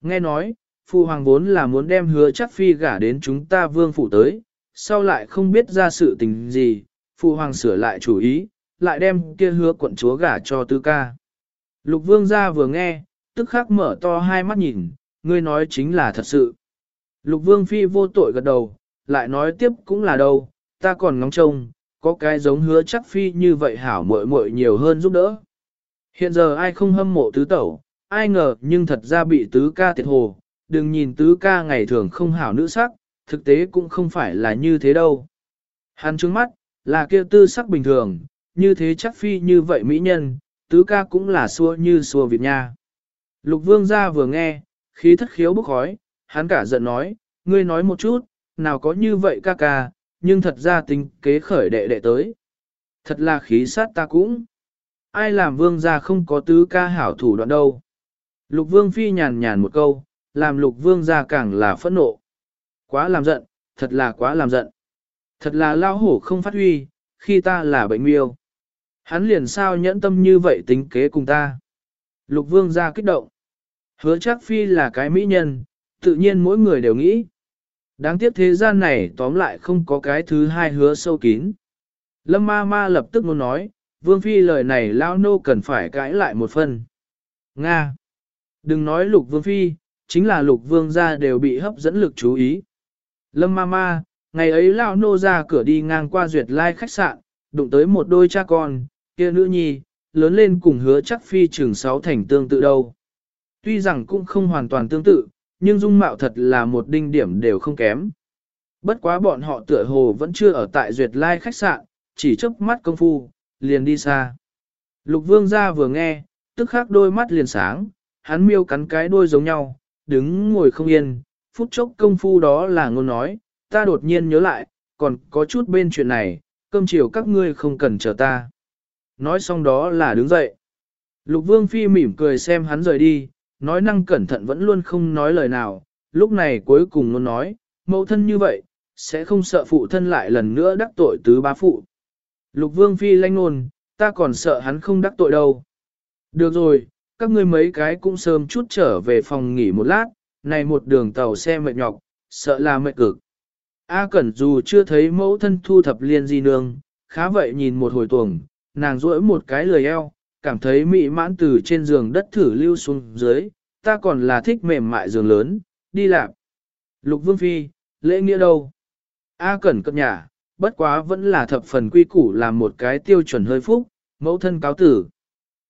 Nghe nói, phụ hoàng vốn là muốn đem hứa chắc phi gả đến chúng ta vương phủ tới, sau lại không biết ra sự tình gì, phụ hoàng sửa lại chủ ý, lại đem kia hứa quận chúa gả cho tư ca. Lục vương gia vừa nghe, tức khắc mở to hai mắt nhìn, ngươi nói chính là thật sự. Lục vương phi vô tội gật đầu, lại nói tiếp cũng là đâu, ta còn ngóng trông, có cái giống hứa chắc phi như vậy hảo muội muội nhiều hơn giúp đỡ. Hiện giờ ai không hâm mộ tứ tẩu, ai ngờ nhưng thật ra bị tứ ca tiệt hồ, đừng nhìn tứ ca ngày thường không hảo nữ sắc, thực tế cũng không phải là như thế đâu. Hắn trứng mắt, là kia tư sắc bình thường, như thế chắc phi như vậy mỹ nhân, tứ ca cũng là xua như xua Việt nha. Lục vương gia vừa nghe, khí thất khiếu bốc khói, hắn cả giận nói, ngươi nói một chút, nào có như vậy ca ca, nhưng thật ra tính kế khởi đệ đệ tới. Thật là khí sát ta cũng. Ai làm vương gia không có tứ ca hảo thủ đoạn đâu. Lục vương phi nhàn nhàn một câu, làm lục vương gia càng là phẫn nộ. Quá làm giận, thật là quá làm giận. Thật là lao hổ không phát huy, khi ta là bệnh miêu. Hắn liền sao nhẫn tâm như vậy tính kế cùng ta. Lục vương gia kích động. Hứa chắc phi là cái mỹ nhân, tự nhiên mỗi người đều nghĩ. Đáng tiếc thế gian này tóm lại không có cái thứ hai hứa sâu kín. Lâm ma ma lập tức muốn nói, vương phi lời này lao nô cần phải cãi lại một phần. Nga! Đừng nói lục vương phi, chính là lục vương gia đều bị hấp dẫn lực chú ý. Lâm ma ma, ngày ấy lao nô ra cửa đi ngang qua duyệt lai khách sạn, đụng tới một đôi cha con, kia nữ nhi, lớn lên cùng hứa chắc phi trường sáu thành tương tự đâu. Tuy rằng cũng không hoàn toàn tương tự, nhưng dung mạo thật là một đinh điểm đều không kém. Bất quá bọn họ tựa hồ vẫn chưa ở tại duyệt lai khách sạn, chỉ chớp mắt công phu, liền đi xa. Lục vương ra vừa nghe, tức khắc đôi mắt liền sáng, hắn miêu cắn cái đôi giống nhau, đứng ngồi không yên, phút chốc công phu đó là ngôn nói, ta đột nhiên nhớ lại, còn có chút bên chuyện này, cơm chiều các ngươi không cần chờ ta. Nói xong đó là đứng dậy. Lục vương phi mỉm cười xem hắn rời đi, nói năng cẩn thận vẫn luôn không nói lời nào, lúc này cuối cùng nó nói, mẫu thân như vậy, sẽ không sợ phụ thân lại lần nữa đắc tội tứ bá phụ. Lục vương phi lanh nôn, ta còn sợ hắn không đắc tội đâu. Được rồi, các ngươi mấy cái cũng sớm chút trở về phòng nghỉ một lát, này một đường tàu xe mệt nhọc, sợ là mệt cực. A Cẩn dù chưa thấy mẫu thân thu thập liên di nương, khá vậy nhìn một hồi tuồng, nàng duỗi một cái lười eo, cảm thấy mị mãn từ trên giường đất thử lưu xuống dưới, ta còn là thích mềm mại giường lớn, đi làm. Lục Vương Phi, lễ nghĩa đâu? A Cẩn cập nhà, bất quá vẫn là thập phần quy củ làm một cái tiêu chuẩn hơi phúc, mẫu thân cáo tử.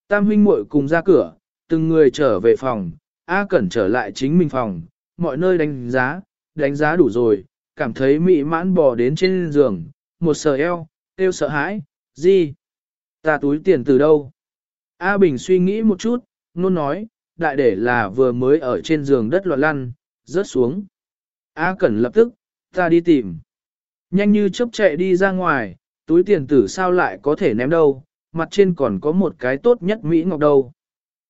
Tam huynh muội cùng ra cửa, từng người trở về phòng, A Cẩn trở lại chính mình phòng, mọi nơi đánh giá, đánh giá đủ rồi, cảm thấy mị mãn bò đến trên giường, một sờ eo, tiêu sợ hãi, gì? Ta túi tiền từ đâu? A Bình suy nghĩ một chút, nôn nói, đại để là vừa mới ở trên giường đất loạn lăn, rớt xuống. A Cẩn lập tức, ta đi tìm. Nhanh như chớp chạy đi ra ngoài, túi tiền tử sao lại có thể ném đâu, mặt trên còn có một cái tốt nhất Mỹ Ngọc đâu.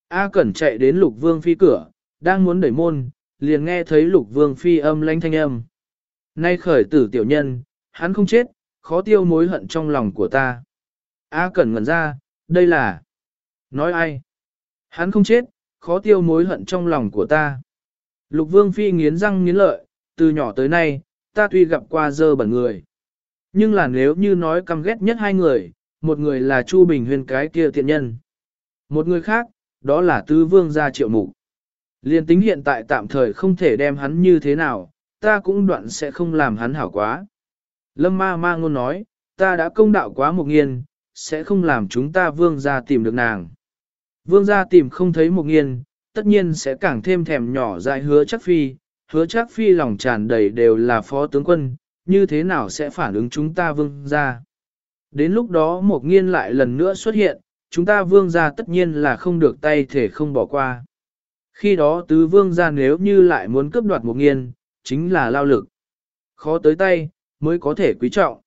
A Cẩn chạy đến Lục Vương Phi cửa, đang muốn đẩy môn, liền nghe thấy Lục Vương Phi âm lanh thanh âm. Nay khởi tử tiểu nhân, hắn không chết, khó tiêu mối hận trong lòng của ta. A Cẩn ngẩn ra, đây là... Nói ai? Hắn không chết, khó tiêu mối hận trong lòng của ta. Lục Vương Phi nghiến răng nghiến lợi, từ nhỏ tới nay, ta tuy gặp qua dơ bẩn người. Nhưng là nếu như nói căm ghét nhất hai người, một người là Chu Bình huyền cái kia tiện nhân. Một người khác, đó là Tứ Vương gia triệu mục. Liên tính hiện tại tạm thời không thể đem hắn như thế nào, ta cũng đoạn sẽ không làm hắn hảo quá. Lâm ma ma ngôn nói, ta đã công đạo quá một nghiên, sẽ không làm chúng ta vương gia tìm được nàng. Vương gia tìm không thấy một nghiên, tất nhiên sẽ càng thêm thèm nhỏ dại hứa chắc phi, hứa chắc phi lòng tràn đầy đều là phó tướng quân, như thế nào sẽ phản ứng chúng ta vương gia. Đến lúc đó một nghiên lại lần nữa xuất hiện, chúng ta vương gia tất nhiên là không được tay thể không bỏ qua. Khi đó tứ vương gia nếu như lại muốn cướp đoạt một nghiên, chính là lao lực. Khó tới tay, mới có thể quý trọng.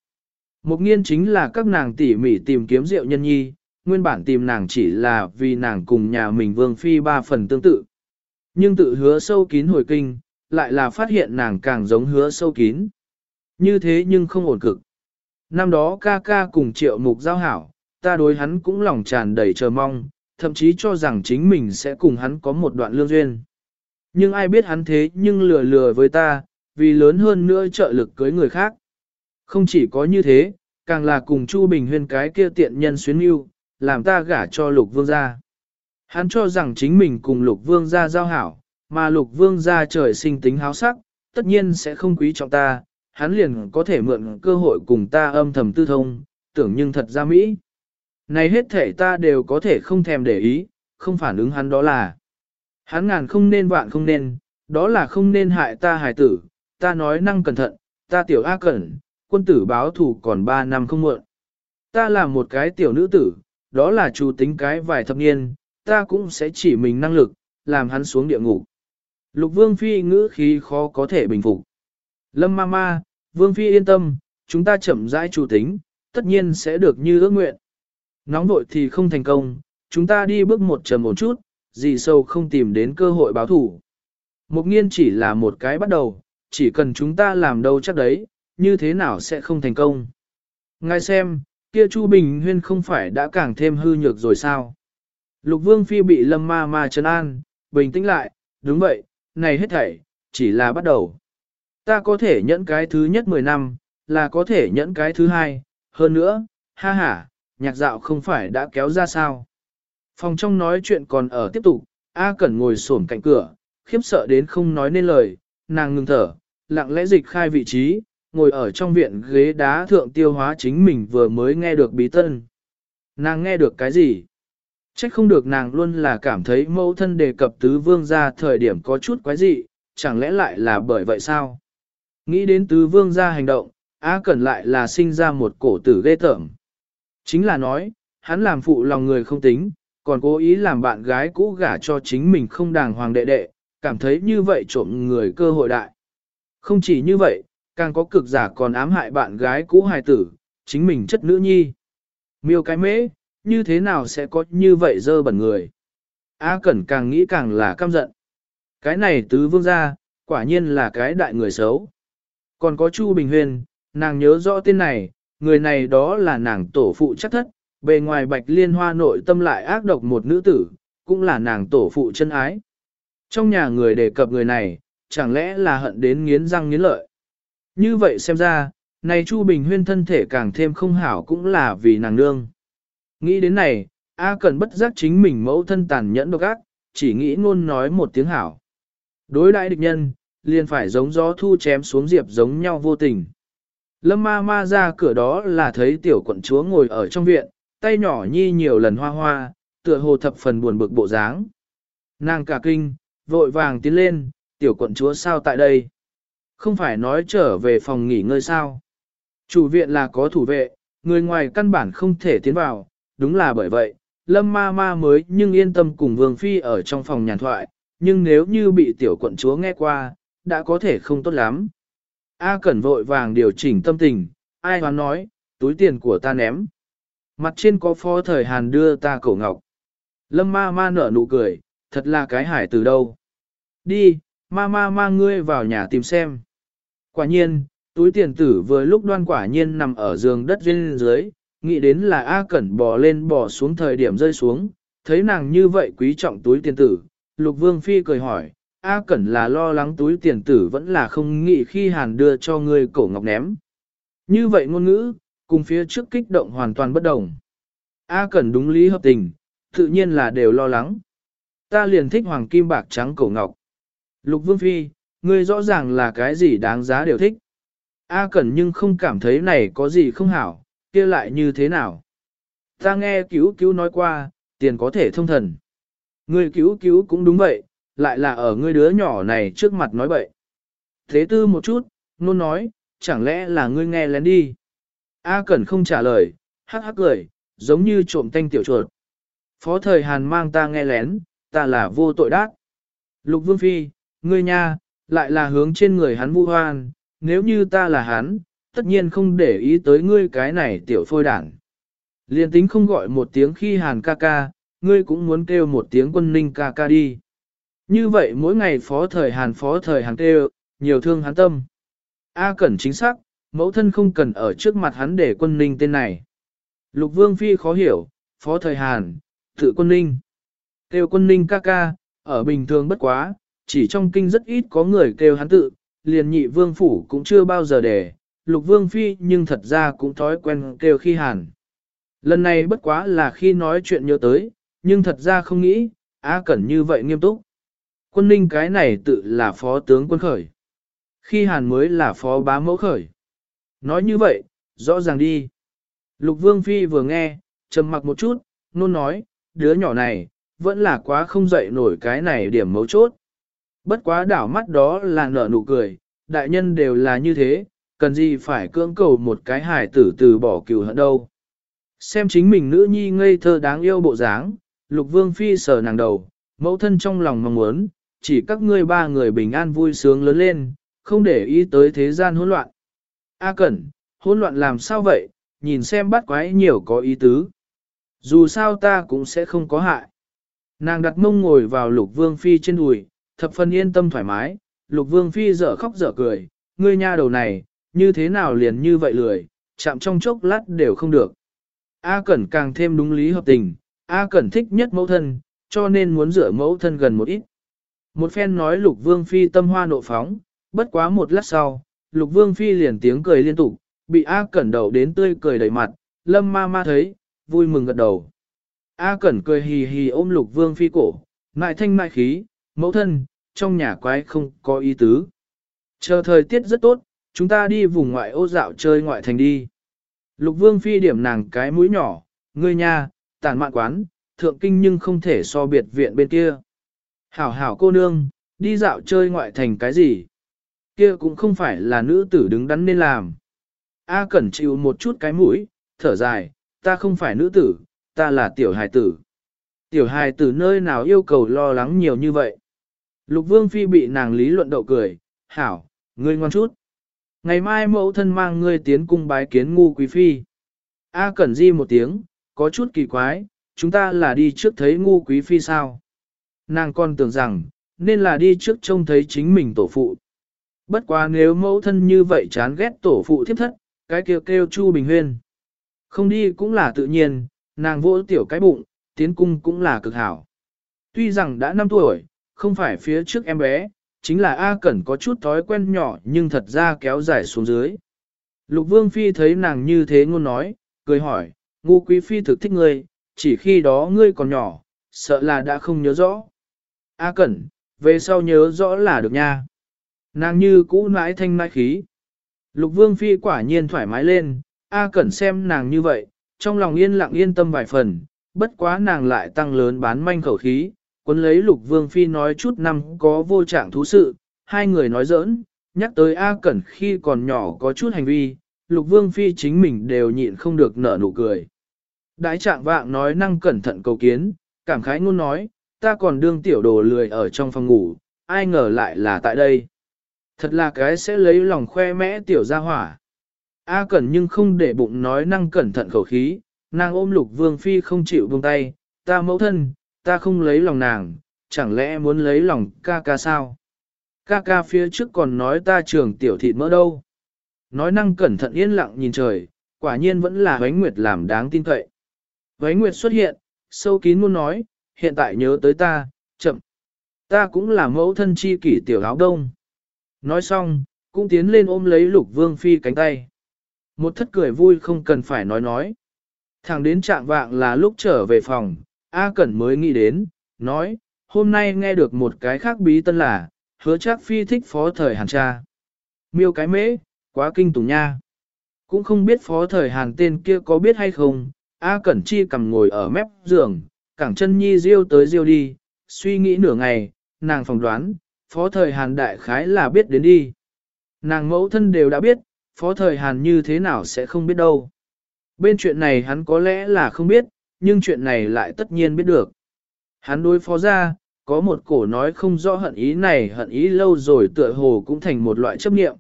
Một nghiên chính là các nàng tỉ mỉ tìm kiếm rượu nhân nhi, nguyên bản tìm nàng chỉ là vì nàng cùng nhà mình vương phi ba phần tương tự. Nhưng tự hứa sâu kín hồi kinh, lại là phát hiện nàng càng giống hứa sâu kín. Như thế nhưng không ổn cực. Năm đó ca ca cùng triệu mục giao hảo, ta đối hắn cũng lòng tràn đầy chờ mong, thậm chí cho rằng chính mình sẽ cùng hắn có một đoạn lương duyên. Nhưng ai biết hắn thế nhưng lừa lừa với ta, vì lớn hơn nữa trợ lực cưới người khác. Không chỉ có như thế, càng là cùng Chu Bình Huyên cái kia tiện nhân xuyến yêu, làm ta gả cho lục vương gia. Hắn cho rằng chính mình cùng lục vương gia giao hảo, mà lục vương gia trời sinh tính háo sắc, tất nhiên sẽ không quý trọng ta, hắn liền có thể mượn cơ hội cùng ta âm thầm tư thông, tưởng nhưng thật ra Mỹ. Này hết thể ta đều có thể không thèm để ý, không phản ứng hắn đó là. Hắn ngàn không nên vạn không nên, đó là không nên hại ta hài tử, ta nói năng cẩn thận, ta tiểu A cẩn, quân tử báo thù còn 3 năm không muộn. Ta là một cái tiểu nữ tử, đó là chủ tính cái vài thập niên, ta cũng sẽ chỉ mình năng lực, làm hắn xuống địa ngục. Lục vương phi ngữ khí khó có thể bình phục. Lâm ma ma, vương phi yên tâm, chúng ta chậm rãi chủ tính, tất nhiên sẽ được như ước nguyện. Nóng vội thì không thành công, chúng ta đi bước một trầm một chút, gì sâu không tìm đến cơ hội báo thủ. Một nghiên chỉ là một cái bắt đầu, chỉ cần chúng ta làm đâu chắc đấy, như thế nào sẽ không thành công. Ngài xem, kia Chu Bình Huyên không phải đã càng thêm hư nhược rồi sao? Lục Vương Phi bị lâm ma ma trấn an, bình tĩnh lại, đúng vậy, này hết thảy, chỉ là bắt đầu. Ta có thể nhẫn cái thứ nhất 10 năm, là có thể nhẫn cái thứ hai, hơn nữa, ha ha, nhạc dạo không phải đã kéo ra sao. Phòng trong nói chuyện còn ở tiếp tục, A Cẩn ngồi xổm cạnh cửa, khiếp sợ đến không nói nên lời, nàng ngừng thở, lặng lẽ dịch khai vị trí, ngồi ở trong viện ghế đá thượng tiêu hóa chính mình vừa mới nghe được bí tân. Nàng nghe được cái gì? Trách không được nàng luôn là cảm thấy mẫu thân đề cập tứ vương ra thời điểm có chút quái dị, chẳng lẽ lại là bởi vậy sao? Nghĩ đến tứ vương ra hành động, á Cẩn lại là sinh ra một cổ tử ghê tởm. Chính là nói, hắn làm phụ lòng người không tính, còn cố ý làm bạn gái cũ gả cho chính mình không đàng hoàng đệ đệ, cảm thấy như vậy trộm người cơ hội đại. Không chỉ như vậy, càng có cực giả còn ám hại bạn gái cũ hài tử, chính mình chất nữ nhi. Miêu cái mễ, như thế nào sẽ có như vậy dơ bẩn người. A Cẩn càng nghĩ càng là căm giận. Cái này tứ vương gia, quả nhiên là cái đại người xấu. Còn có Chu Bình Huyền, nàng nhớ rõ tên này, người này đó là nàng tổ phụ chắc thất, bề ngoài bạch liên hoa nội tâm lại ác độc một nữ tử, cũng là nàng tổ phụ chân ái. Trong nhà người đề cập người này, chẳng lẽ là hận đến nghiến răng nghiến lợi. Như vậy xem ra, này Chu Bình Huyên thân thể càng thêm không hảo cũng là vì nàng nương. Nghĩ đến này, A cần bất giác chính mình mẫu thân tàn nhẫn độc ác, chỉ nghĩ ngôn nói một tiếng hảo. Đối đại địch nhân, liền phải giống gió thu chém xuống diệp giống nhau vô tình. Lâm ma ma ra cửa đó là thấy tiểu quận chúa ngồi ở trong viện, tay nhỏ nhi nhiều lần hoa hoa, tựa hồ thập phần buồn bực bộ dáng. Nàng cả kinh, vội vàng tiến lên, tiểu quận chúa sao tại đây? Không phải nói trở về phòng nghỉ ngơi sao? Chủ viện là có thủ vệ, người ngoài căn bản không thể tiến vào, đúng là bởi vậy, lâm ma ma mới nhưng yên tâm cùng vương phi ở trong phòng nhàn thoại, nhưng nếu như bị tiểu quận chúa nghe qua, đã có thể không tốt lắm. A Cẩn vội vàng điều chỉnh tâm tình, ai hoán nói, túi tiền của ta ném. Mặt trên có phó thời Hàn đưa ta cổ ngọc. Lâm ma ma nở nụ cười, thật là cái hải từ đâu. Đi, ma ma ma ngươi vào nhà tìm xem. Quả nhiên, túi tiền tử vừa lúc đoan quả nhiên nằm ở giường đất duyên dưới, nghĩ đến là A Cẩn bò lên bò xuống thời điểm rơi xuống, thấy nàng như vậy quý trọng túi tiền tử, Lục Vương Phi cười hỏi, A Cẩn là lo lắng túi tiền tử vẫn là không nghĩ khi Hàn đưa cho người cổ ngọc ném. Như vậy ngôn ngữ, cùng phía trước kích động hoàn toàn bất đồng. A Cẩn đúng lý hợp tình, tự nhiên là đều lo lắng. Ta liền thích hoàng kim bạc trắng cổ ngọc. Lục Vương Phi, ngươi rõ ràng là cái gì đáng giá đều thích. A Cẩn nhưng không cảm thấy này có gì không hảo, kia lại như thế nào. Ta nghe cứu cứu nói qua, tiền có thể thông thần. Ngươi cứu cứu cũng đúng vậy, lại là ở ngươi đứa nhỏ này trước mặt nói bậy. Thế tư một chút, nôn nói, chẳng lẽ là ngươi nghe lén đi. A Cẩn không trả lời, hắc hắc cười, giống như trộm tanh tiểu chuột. Phó thời Hàn mang ta nghe lén, ta là vô tội đát. Lục Vương Phi, ngươi nha, lại là hướng trên người hắn vu hoan, nếu như ta là hắn, tất nhiên không để ý tới ngươi cái này tiểu phôi đảng. Liên tính không gọi một tiếng khi hàn ca ca, ngươi cũng muốn kêu một tiếng quân ninh ca ca đi. Như vậy mỗi ngày phó thời hàn phó thời hàn kêu, nhiều thương hắn tâm. A cẩn chính xác, mẫu thân không cần ở trước mặt hắn để quân ninh tên này. Lục vương phi khó hiểu, phó thời hàn, tự quân ninh. Kêu quân ninh ca ca, ở bình thường bất quá, chỉ trong kinh rất ít có người kêu hắn tự, liền nhị vương phủ cũng chưa bao giờ để, lục vương phi nhưng thật ra cũng thói quen kêu khi hàn. Lần này bất quá là khi nói chuyện nhớ tới, nhưng thật ra không nghĩ, A Cẩn như vậy nghiêm túc. Quân ninh cái này tự là phó tướng quân khởi. Khi hàn mới là phó bá mẫu khởi. Nói như vậy, rõ ràng đi. Lục vương phi vừa nghe, trầm mặc một chút, nôn nói, đứa nhỏ này, vẫn là quá không dậy nổi cái này điểm mấu chốt. Bất quá đảo mắt đó là nở nụ cười, đại nhân đều là như thế, cần gì phải cưỡng cầu một cái hài tử từ bỏ cừu hận đâu. Xem chính mình nữ nhi ngây thơ đáng yêu bộ dáng, lục vương phi sờ nàng đầu, mẫu thân trong lòng mong muốn, chỉ các ngươi ba người bình an vui sướng lớn lên, không để ý tới thế gian hỗn loạn. A Cẩn, hỗn loạn làm sao vậy, nhìn xem bắt quái nhiều có ý tứ. Dù sao ta cũng sẽ không có hại. Nàng đặt mông ngồi vào lục vương phi trên đùi, thập phần yên tâm thoải mái, lục vương phi dở khóc dở cười, ngươi nha đầu này, như thế nào liền như vậy lười, chạm trong chốc lát đều không được. A Cẩn càng thêm đúng lý hợp tình, A Cẩn thích nhất mẫu thân, cho nên muốn rửa mẫu thân gần một ít. Một phen nói lục vương phi tâm hoa nộ phóng, bất quá một lát sau, lục vương phi liền tiếng cười liên tục, bị A Cẩn đầu đến tươi cười đầy mặt, lâm ma ma thấy, vui mừng gật đầu. A Cẩn cười hì hì ôm lục vương phi cổ, ngại thanh mại khí, mẫu thân, trong nhà quái không có ý tứ. Chờ thời tiết rất tốt, chúng ta đi vùng ngoại ô dạo chơi ngoại thành đi. Lục vương phi điểm nàng cái mũi nhỏ, ngươi nha, tàn mạn quán, thượng kinh nhưng không thể so biệt viện bên kia. Hảo hảo cô nương, đi dạo chơi ngoại thành cái gì? Kia cũng không phải là nữ tử đứng đắn nên làm. A cẩn chịu một chút cái mũi, thở dài, ta không phải nữ tử, ta là tiểu hài tử. Tiểu hài tử nơi nào yêu cầu lo lắng nhiều như vậy. Lục vương phi bị nàng lý luận đậu cười, hảo, ngươi ngoan chút. Ngày mai mẫu thân mang ngươi tiến cung bái kiến ngu quý phi. A cẩn di một tiếng, có chút kỳ quái, chúng ta là đi trước thấy ngu quý phi sao? Nàng còn tưởng rằng, nên là đi trước trông thấy chính mình tổ phụ. Bất quá nếu mẫu thân như vậy chán ghét tổ phụ thiếp thất, cái kêu kêu Chu Bình Huyên. Không đi cũng là tự nhiên, nàng vỗ tiểu cái bụng, tiến cung cũng là cực hảo. Tuy rằng đã 5 tuổi, không phải phía trước em bé, chính là A Cẩn có chút thói quen nhỏ nhưng thật ra kéo dài xuống dưới. Lục Vương Phi thấy nàng như thế ngôn nói, cười hỏi, ngu quý Phi thực thích ngươi, chỉ khi đó ngươi còn nhỏ, sợ là đã không nhớ rõ. A Cẩn, về sau nhớ rõ là được nha. Nàng như cũ mãi thanh mãi khí. Lục Vương Phi quả nhiên thoải mái lên, A Cẩn xem nàng như vậy, trong lòng yên lặng yên tâm vài phần, bất quá nàng lại tăng lớn bán manh khẩu khí, quân lấy Lục Vương Phi nói chút năm có vô trạng thú sự, hai người nói giỡn, nhắc tới A Cẩn khi còn nhỏ có chút hành vi, Lục Vương Phi chính mình đều nhịn không được nở nụ cười. Đái trạng vạng nói năng cẩn thận cầu kiến, cảm khái ngôn nói, ta còn đương tiểu đồ lười ở trong phòng ngủ, ai ngờ lại là tại đây. Thật là cái sẽ lấy lòng khoe mẽ tiểu gia hỏa. A cẩn nhưng không để bụng nói năng cẩn thận khẩu khí, nàng ôm lục vương phi không chịu buông tay, ta mẫu thân, ta không lấy lòng nàng, chẳng lẽ muốn lấy lòng ca ca sao? Ca ca phía trước còn nói ta trường tiểu thịt mỡ đâu. Nói năng cẩn thận yên lặng nhìn trời, quả nhiên vẫn là Vánh Nguyệt làm đáng tin cậy. Vánh Nguyệt xuất hiện, sâu kín muốn nói, hiện tại nhớ tới ta, chậm. Ta cũng là mẫu thân chi kỷ tiểu áo đông. Nói xong, cũng tiến lên ôm lấy lục vương phi cánh tay. Một thất cười vui không cần phải nói nói. thằng đến trạng vạng là lúc trở về phòng, A Cẩn mới nghĩ đến, nói, hôm nay nghe được một cái khác bí tân là, hứa chắc phi thích phó thời hàn cha. Miêu cái mễ, quá kinh tủng nha. Cũng không biết phó thời hàn tên kia có biết hay không, A Cẩn Chi cầm ngồi ở mép giường, cẳng chân nhi riêu tới riêu đi, suy nghĩ nửa ngày, nàng phỏng đoán, phó thời Hàn đại khái là biết đến đi. Nàng mẫu thân đều đã biết, phó thời Hàn như thế nào sẽ không biết đâu. Bên chuyện này hắn có lẽ là không biết, nhưng chuyện này lại tất nhiên biết được. Hắn đối phó ra, có một cổ nói không rõ hận ý này hận ý lâu rồi tựa hồ cũng thành một loại chấp niệm.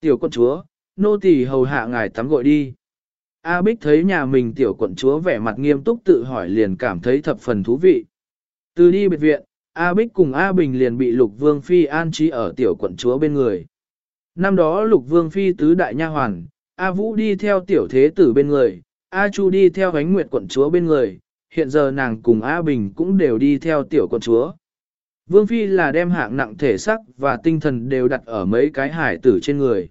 Tiểu quận chúa, nô tỳ hầu hạ ngài tắm gội đi. A Bích thấy nhà mình tiểu quận chúa vẻ mặt nghiêm túc tự hỏi liền cảm thấy thập phần thú vị. Từ đi biệt viện, A Bích cùng A Bình liền bị Lục Vương Phi an trí ở tiểu quận chúa bên người. Năm đó Lục Vương Phi tứ đại nha hoàn, A Vũ đi theo tiểu thế tử bên người, A Chu đi theo ánh nguyệt quận chúa bên người, hiện giờ nàng cùng A Bình cũng đều đi theo tiểu quận chúa. Vương Phi là đem hạng nặng thể sắc và tinh thần đều đặt ở mấy cái hải tử trên người.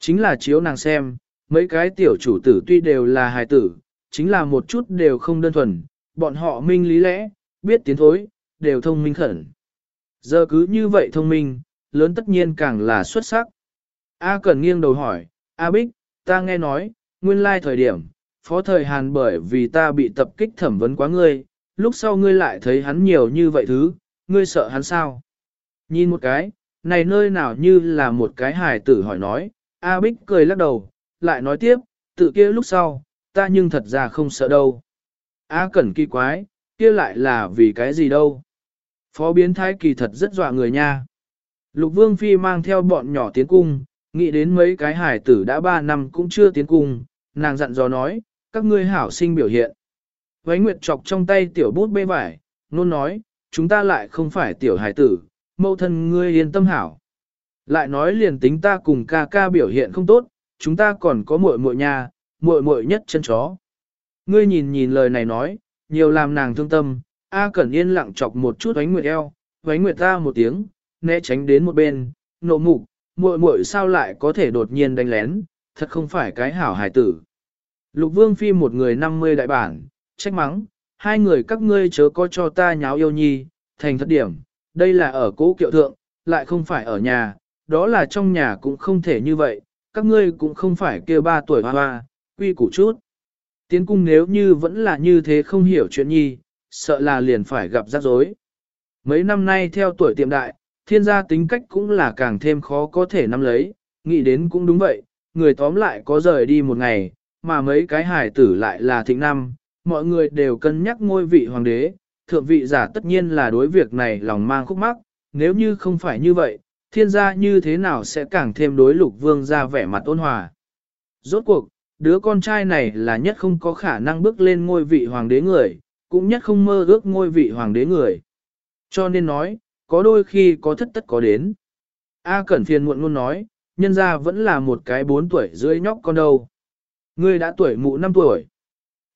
Chính là chiếu nàng xem, mấy cái tiểu chủ tử tuy đều là hải tử, chính là một chút đều không đơn thuần, bọn họ minh lý lẽ, biết tiến thối, đều thông minh khẩn. Giờ cứ như vậy thông minh, lớn tất nhiên càng là xuất sắc. A Cẩn nghiêng đầu hỏi, A Bích, ta nghe nói, nguyên lai thời điểm, phó thời Hàn bởi vì ta bị tập kích thẩm vấn quá ngươi, lúc sau ngươi lại thấy hắn nhiều như vậy thứ, ngươi sợ hắn sao? Nhìn một cái, này nơi nào như là một cái hài tử hỏi nói, A Bích cười lắc đầu, lại nói tiếp, tự kia lúc sau, ta nhưng thật ra không sợ đâu. A Cẩn kỳ quái, kia lại là vì cái gì đâu. Phó biến thái kỳ thật rất dọa người nha. Lục Vương Phi mang theo bọn nhỏ tiến cung, nghĩ đến mấy cái hải tử đã 3 năm cũng chưa tiến cung, nàng dặn dò nói, các ngươi hảo sinh biểu hiện. Vánh Nguyệt chọc trong tay tiểu bút bê vải, nôn nói, chúng ta lại không phải tiểu hải tử, mâu thân ngươi yên tâm hảo. Lại nói liền tính ta cùng ca ca biểu hiện không tốt, chúng ta còn có muội muội nhà, muội muội nhất chân chó. Ngươi nhìn nhìn lời này nói, nhiều làm nàng thương tâm, A Cẩn yên lặng chọc một chút Vánh nguyệt eo, Vánh nguyệt ta một tiếng, né tránh đến một bên, nộ mục, muội muội sao lại có thể đột nhiên đánh lén, thật không phải cái hảo hài tử. Lục vương phi một người 50 đại bản, trách mắng, hai người các ngươi chớ có cho ta nháo yêu nhi, thành thất điểm, đây là ở cố kiệu thượng, lại không phải ở nhà, đó là trong nhà cũng không thể như vậy, các ngươi cũng không phải kêu ba tuổi hoa hoa, quy củ chút. Tiến cung nếu như vẫn là như thế không hiểu chuyện nhi, sợ là liền phải gặp rắc rối. Mấy năm nay theo tuổi tiệm đại, thiên gia tính cách cũng là càng thêm khó có thể nắm lấy, nghĩ đến cũng đúng vậy, người tóm lại có rời đi một ngày, mà mấy cái hài tử lại là thịnh năm, mọi người đều cân nhắc ngôi vị hoàng đế, thượng vị giả tất nhiên là đối việc này lòng mang khúc mắc, nếu như không phải như vậy, thiên gia như thế nào sẽ càng thêm đối lục vương ra vẻ mặt ôn hòa. Rốt cuộc, đứa con trai này là nhất không có khả năng bước lên ngôi vị hoàng đế người, cũng nhất không mơ ước ngôi vị hoàng đế người. Cho nên nói, có đôi khi có thất tất có đến. A Cẩn phiền muộn luôn nói, nhân ra vẫn là một cái bốn tuổi dưới nhóc con đâu. Ngươi đã tuổi mụ năm tuổi.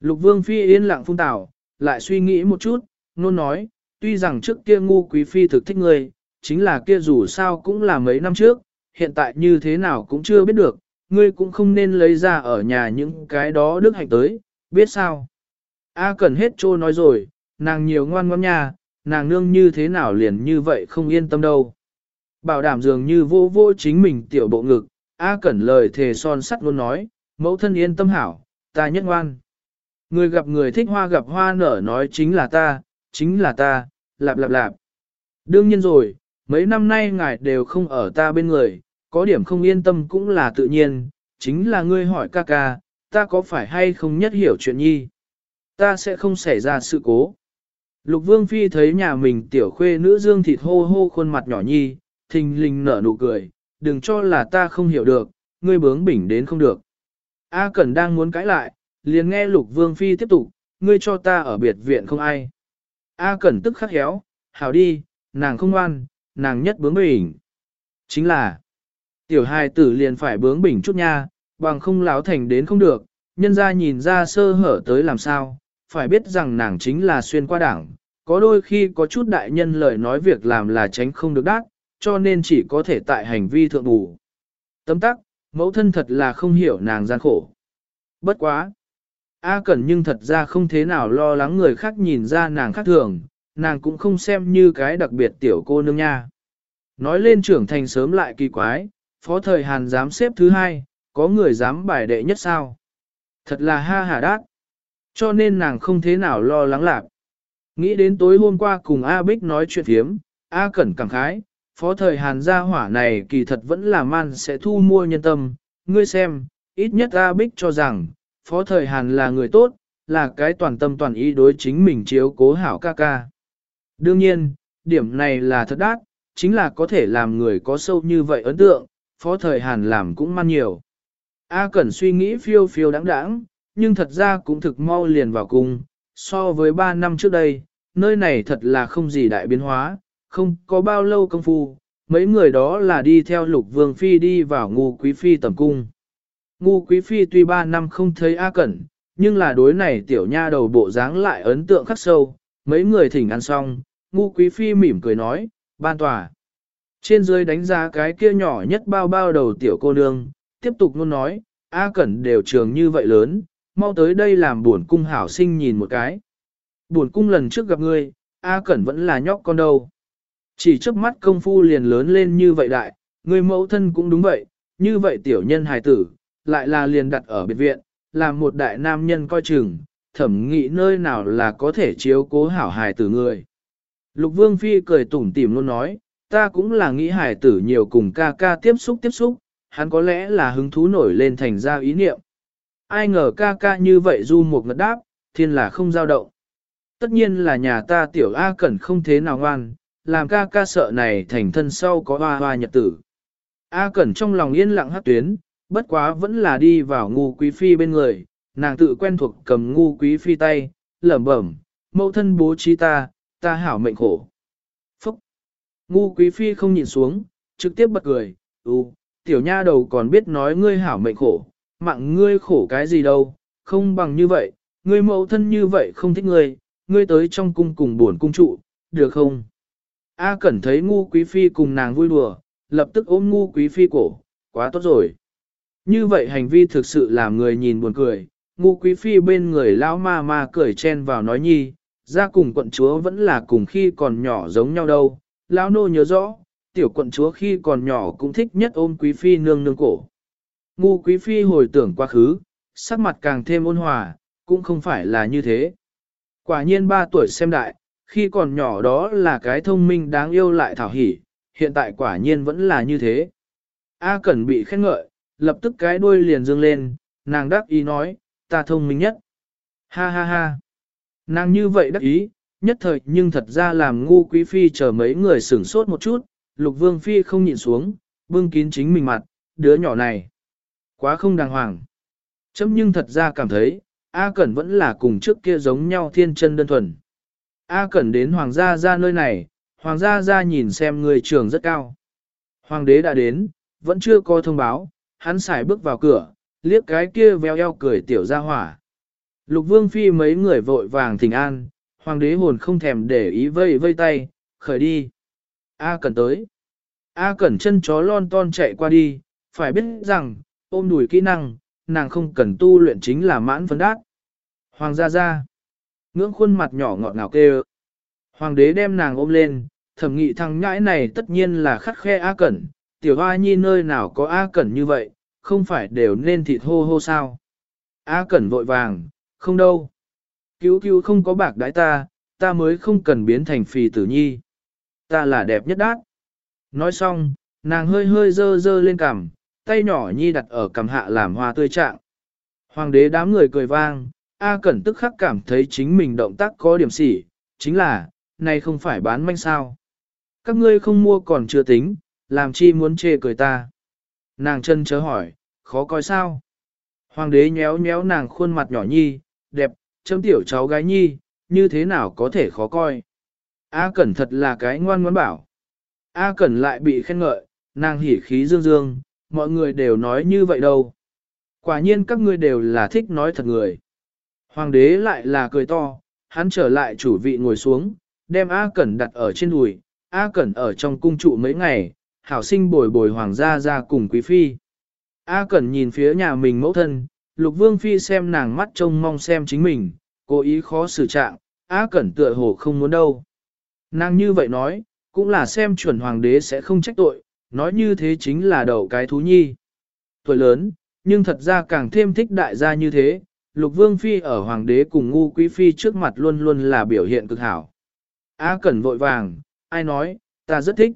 Lục Vương Phi yên lặng phung tảo, lại suy nghĩ một chút, nôn nói, tuy rằng trước kia ngu quý phi thực thích ngươi, chính là kia dù sao cũng là mấy năm trước, hiện tại như thế nào cũng chưa biết được, ngươi cũng không nên lấy ra ở nhà những cái đó đức hạnh tới, biết sao. A cần hết trô nói rồi, nàng nhiều ngoan ngoãn nha, nàng nương như thế nào liền như vậy không yên tâm đâu. Bảo đảm dường như vô vô chính mình tiểu bộ ngực, A cẩn lời thề son sắt luôn nói, mẫu thân yên tâm hảo, ta nhất ngoan. Người gặp người thích hoa gặp hoa nở nói chính là ta, chính là ta, lạp lạp lạp. Đương nhiên rồi, mấy năm nay ngài đều không ở ta bên người, có điểm không yên tâm cũng là tự nhiên, chính là ngươi hỏi ca ca, ta có phải hay không nhất hiểu chuyện nhi. Ta sẽ không xảy ra sự cố. Lục Vương Phi thấy nhà mình tiểu khuê nữ dương thịt hô hô khuôn mặt nhỏ nhi, thình lình nở nụ cười, đừng cho là ta không hiểu được, ngươi bướng bỉnh đến không được. A Cẩn đang muốn cãi lại, liền nghe Lục Vương Phi tiếp tục, ngươi cho ta ở biệt viện không ai. A Cẩn tức khắc héo, hảo đi, nàng không ngoan, nàng nhất bướng bỉnh. Chính là, tiểu hài tử liền phải bướng bỉnh chút nha, bằng không láo thành đến không được, nhân ra nhìn ra sơ hở tới làm sao, phải biết rằng nàng chính là xuyên qua đảng, có đôi khi có chút đại nhân lời nói việc làm là tránh không được đắc, cho nên chỉ có thể tại hành vi thượng bù. Tấm tắc, mẫu thân thật là không hiểu nàng gian khổ. Bất quá. A Cẩn nhưng thật ra không thế nào lo lắng người khác nhìn ra nàng khác thường, nàng cũng không xem như cái đặc biệt tiểu cô nương nha. Nói lên trưởng thành sớm lại kỳ quái, phó thời Hàn dám xếp thứ hai, có người dám bài đệ nhất sao. Thật là ha hà đát. Cho nên nàng không thế nào lo lắng lạc. Nghĩ đến tối hôm qua cùng A Bích nói chuyện thiếm, A Cẩn cảm khái, phó thời Hàn gia hỏa này kỳ thật vẫn là man sẽ thu mua nhân tâm. Ngươi xem, ít nhất A Bích cho rằng, phó thời Hàn là người tốt, là cái toàn tâm toàn ý đối chính mình chiếu cố hảo ca ca. Đương nhiên, điểm này là thật đắt, chính là có thể làm người có sâu như vậy ấn tượng, phó thời Hàn làm cũng man nhiều. A Cẩn suy nghĩ phiêu phiêu đáng đáng, nhưng thật ra cũng thực mau liền vào cung, so với 3 năm trước đây, nơi này thật là không gì đại biến hóa, không có bao lâu công phu, mấy người đó là đi theo lục vương phi đi vào ngu quý phi tầm cung. Ngu quý phi tuy ba năm không thấy A Cẩn, nhưng là đối này tiểu nha đầu bộ dáng lại ấn tượng khắc sâu, mấy người thỉnh ăn xong, ngu quý phi mỉm cười nói, ban tòa. Trên dưới đánh giá cái kia nhỏ nhất bao bao đầu tiểu cô nương, tiếp tục luôn nói, A Cẩn đều trường như vậy lớn, mau tới đây làm buồn cung hảo sinh nhìn một cái. Buồn cung lần trước gặp ngươi, A Cẩn vẫn là nhóc con đâu. Chỉ trước mắt công phu liền lớn lên như vậy đại, người mẫu thân cũng đúng vậy, như vậy tiểu nhân hài tử, lại là liền đặt ở biệt viện, làm một đại nam nhân coi chừng, thẩm nghĩ nơi nào là có thể chiếu cố hảo hài tử người. Lục Vương Phi cười tủm tỉm luôn nói, ta cũng là nghĩ hài tử nhiều cùng ca ca tiếp xúc tiếp xúc, hắn có lẽ là hứng thú nổi lên thành ra ý niệm. Ai ngờ ca ca như vậy du một ngật đáp, thiên là không giao động. Tất nhiên là nhà ta tiểu A cẩn không thế nào ngoan, làm ca ca sợ này thành thân sau có hoa hoa nhật tử. A cẩn trong lòng yên lặng hát tuyến, bất quá vẫn là đi vào ngu quý phi bên người, nàng tự quen thuộc cầm ngu quý phi tay, lẩm bẩm, mẫu thân bố trí ta, ta hảo mệnh khổ. Phúc! Ngu quý phi không nhìn xuống, trực tiếp bật cười, ừ, tiểu nha đầu còn biết nói ngươi hảo mệnh khổ, mạng ngươi khổ cái gì đâu, không bằng như vậy, ngươi mẫu thân như vậy không thích ngươi, ngươi tới trong cung cùng buồn cung trụ, được không? A Cẩn thấy ngu quý phi cùng nàng vui đùa, lập tức ôm ngu quý phi cổ, quá tốt rồi. Như vậy hành vi thực sự làm người nhìn buồn cười, ngu quý phi bên người lão ma ma cười chen vào nói nhi, ra cùng quận chúa vẫn là cùng khi còn nhỏ giống nhau đâu. Lão nô nhớ rõ, tiểu quận chúa khi còn nhỏ cũng thích nhất ôm quý phi nương nương cổ. Ngu quý phi hồi tưởng quá khứ, sắc mặt càng thêm ôn hòa, cũng không phải là như thế. Quả nhiên ba tuổi xem đại, khi còn nhỏ đó là cái thông minh đáng yêu lại thảo hỉ, hiện tại quả nhiên vẫn là như thế. A Cẩn bị khen ngợi, lập tức cái đuôi liền dương lên, nàng đắc ý nói, ta thông minh nhất. Ha ha ha. Nàng như vậy đắc ý, nhất thời nhưng thật ra làm ngu quý phi chờ mấy người sửng sốt một chút, lục vương phi không nhịn xuống, bưng kín chính mình mặt, đứa nhỏ này. Quá không đàng hoàng. Chấm nhưng thật ra cảm thấy, A Cẩn vẫn là cùng trước kia giống nhau thiên chân đơn thuần. A Cẩn đến Hoàng gia ra nơi này, Hoàng gia ra nhìn xem người trường rất cao. Hoàng đế đã đến, vẫn chưa có thông báo, hắn xài bước vào cửa, liếc cái kia veo eo cười tiểu ra hỏa. Lục vương phi mấy người vội vàng thỉnh an, hoàng đế hồn không thèm để ý vây vây tay, khởi đi. A Cẩn tới. A Cẩn chân chó lon ton chạy qua đi, phải biết rằng, ôm đùi kỹ năng, nàng không cần tu luyện chính là mãn phấn đát. Hoàng gia gia. Ngưỡng khuôn mặt nhỏ ngọt ngào kêu. Hoàng đế đem nàng ôm lên, thẩm nghị thằng nhãi này tất nhiên là khắt khe A Cẩn, tiểu hoa nhi nơi nào có A Cẩn như vậy, không phải đều nên thịt hô hô sao. A Cẩn vội vàng, không đâu. Cứu cứu không có bạc đái ta, ta mới không cần biến thành phì tử nhi. Ta là đẹp nhất đát. Nói xong, nàng hơi hơi dơ dơ lên cằm, tay nhỏ nhi đặt ở cằm hạ làm hoa tươi trạng. Hoàng đế đám người cười vang, A Cẩn tức khắc cảm thấy chính mình động tác có điểm sỉ, chính là, này không phải bán manh sao. Các ngươi không mua còn chưa tính, làm chi muốn chê cười ta. Nàng chân chớ hỏi, khó coi sao. Hoàng đế nhéo nhéo nàng khuôn mặt nhỏ nhi, đẹp, chấm tiểu cháu gái nhi, như thế nào có thể khó coi. A Cẩn thật là cái ngoan ngoãn bảo. A Cẩn lại bị khen ngợi, nàng hỉ khí dương dương, mọi người đều nói như vậy đâu. Quả nhiên các ngươi đều là thích nói thật người. Hoàng đế lại là cười to, hắn trở lại chủ vị ngồi xuống, đem A Cẩn đặt ở trên đùi, A Cẩn ở trong cung trụ mấy ngày, hảo sinh bồi bồi hoàng gia ra cùng quý phi. A Cẩn nhìn phía nhà mình mẫu thân, lục vương phi xem nàng mắt trông mong xem chính mình, cố ý khó xử trạng, A Cẩn tựa hồ không muốn đâu. Nàng như vậy nói, cũng là xem chuẩn hoàng đế sẽ không trách tội, nói như thế chính là đầu cái thú nhi. Tuổi lớn, nhưng thật ra càng thêm thích đại gia như thế, lục vương phi ở hoàng đế cùng ngu quý phi trước mặt luôn luôn là biểu hiện cực hảo. A Cẩn vội vàng, ai nói, ta rất thích.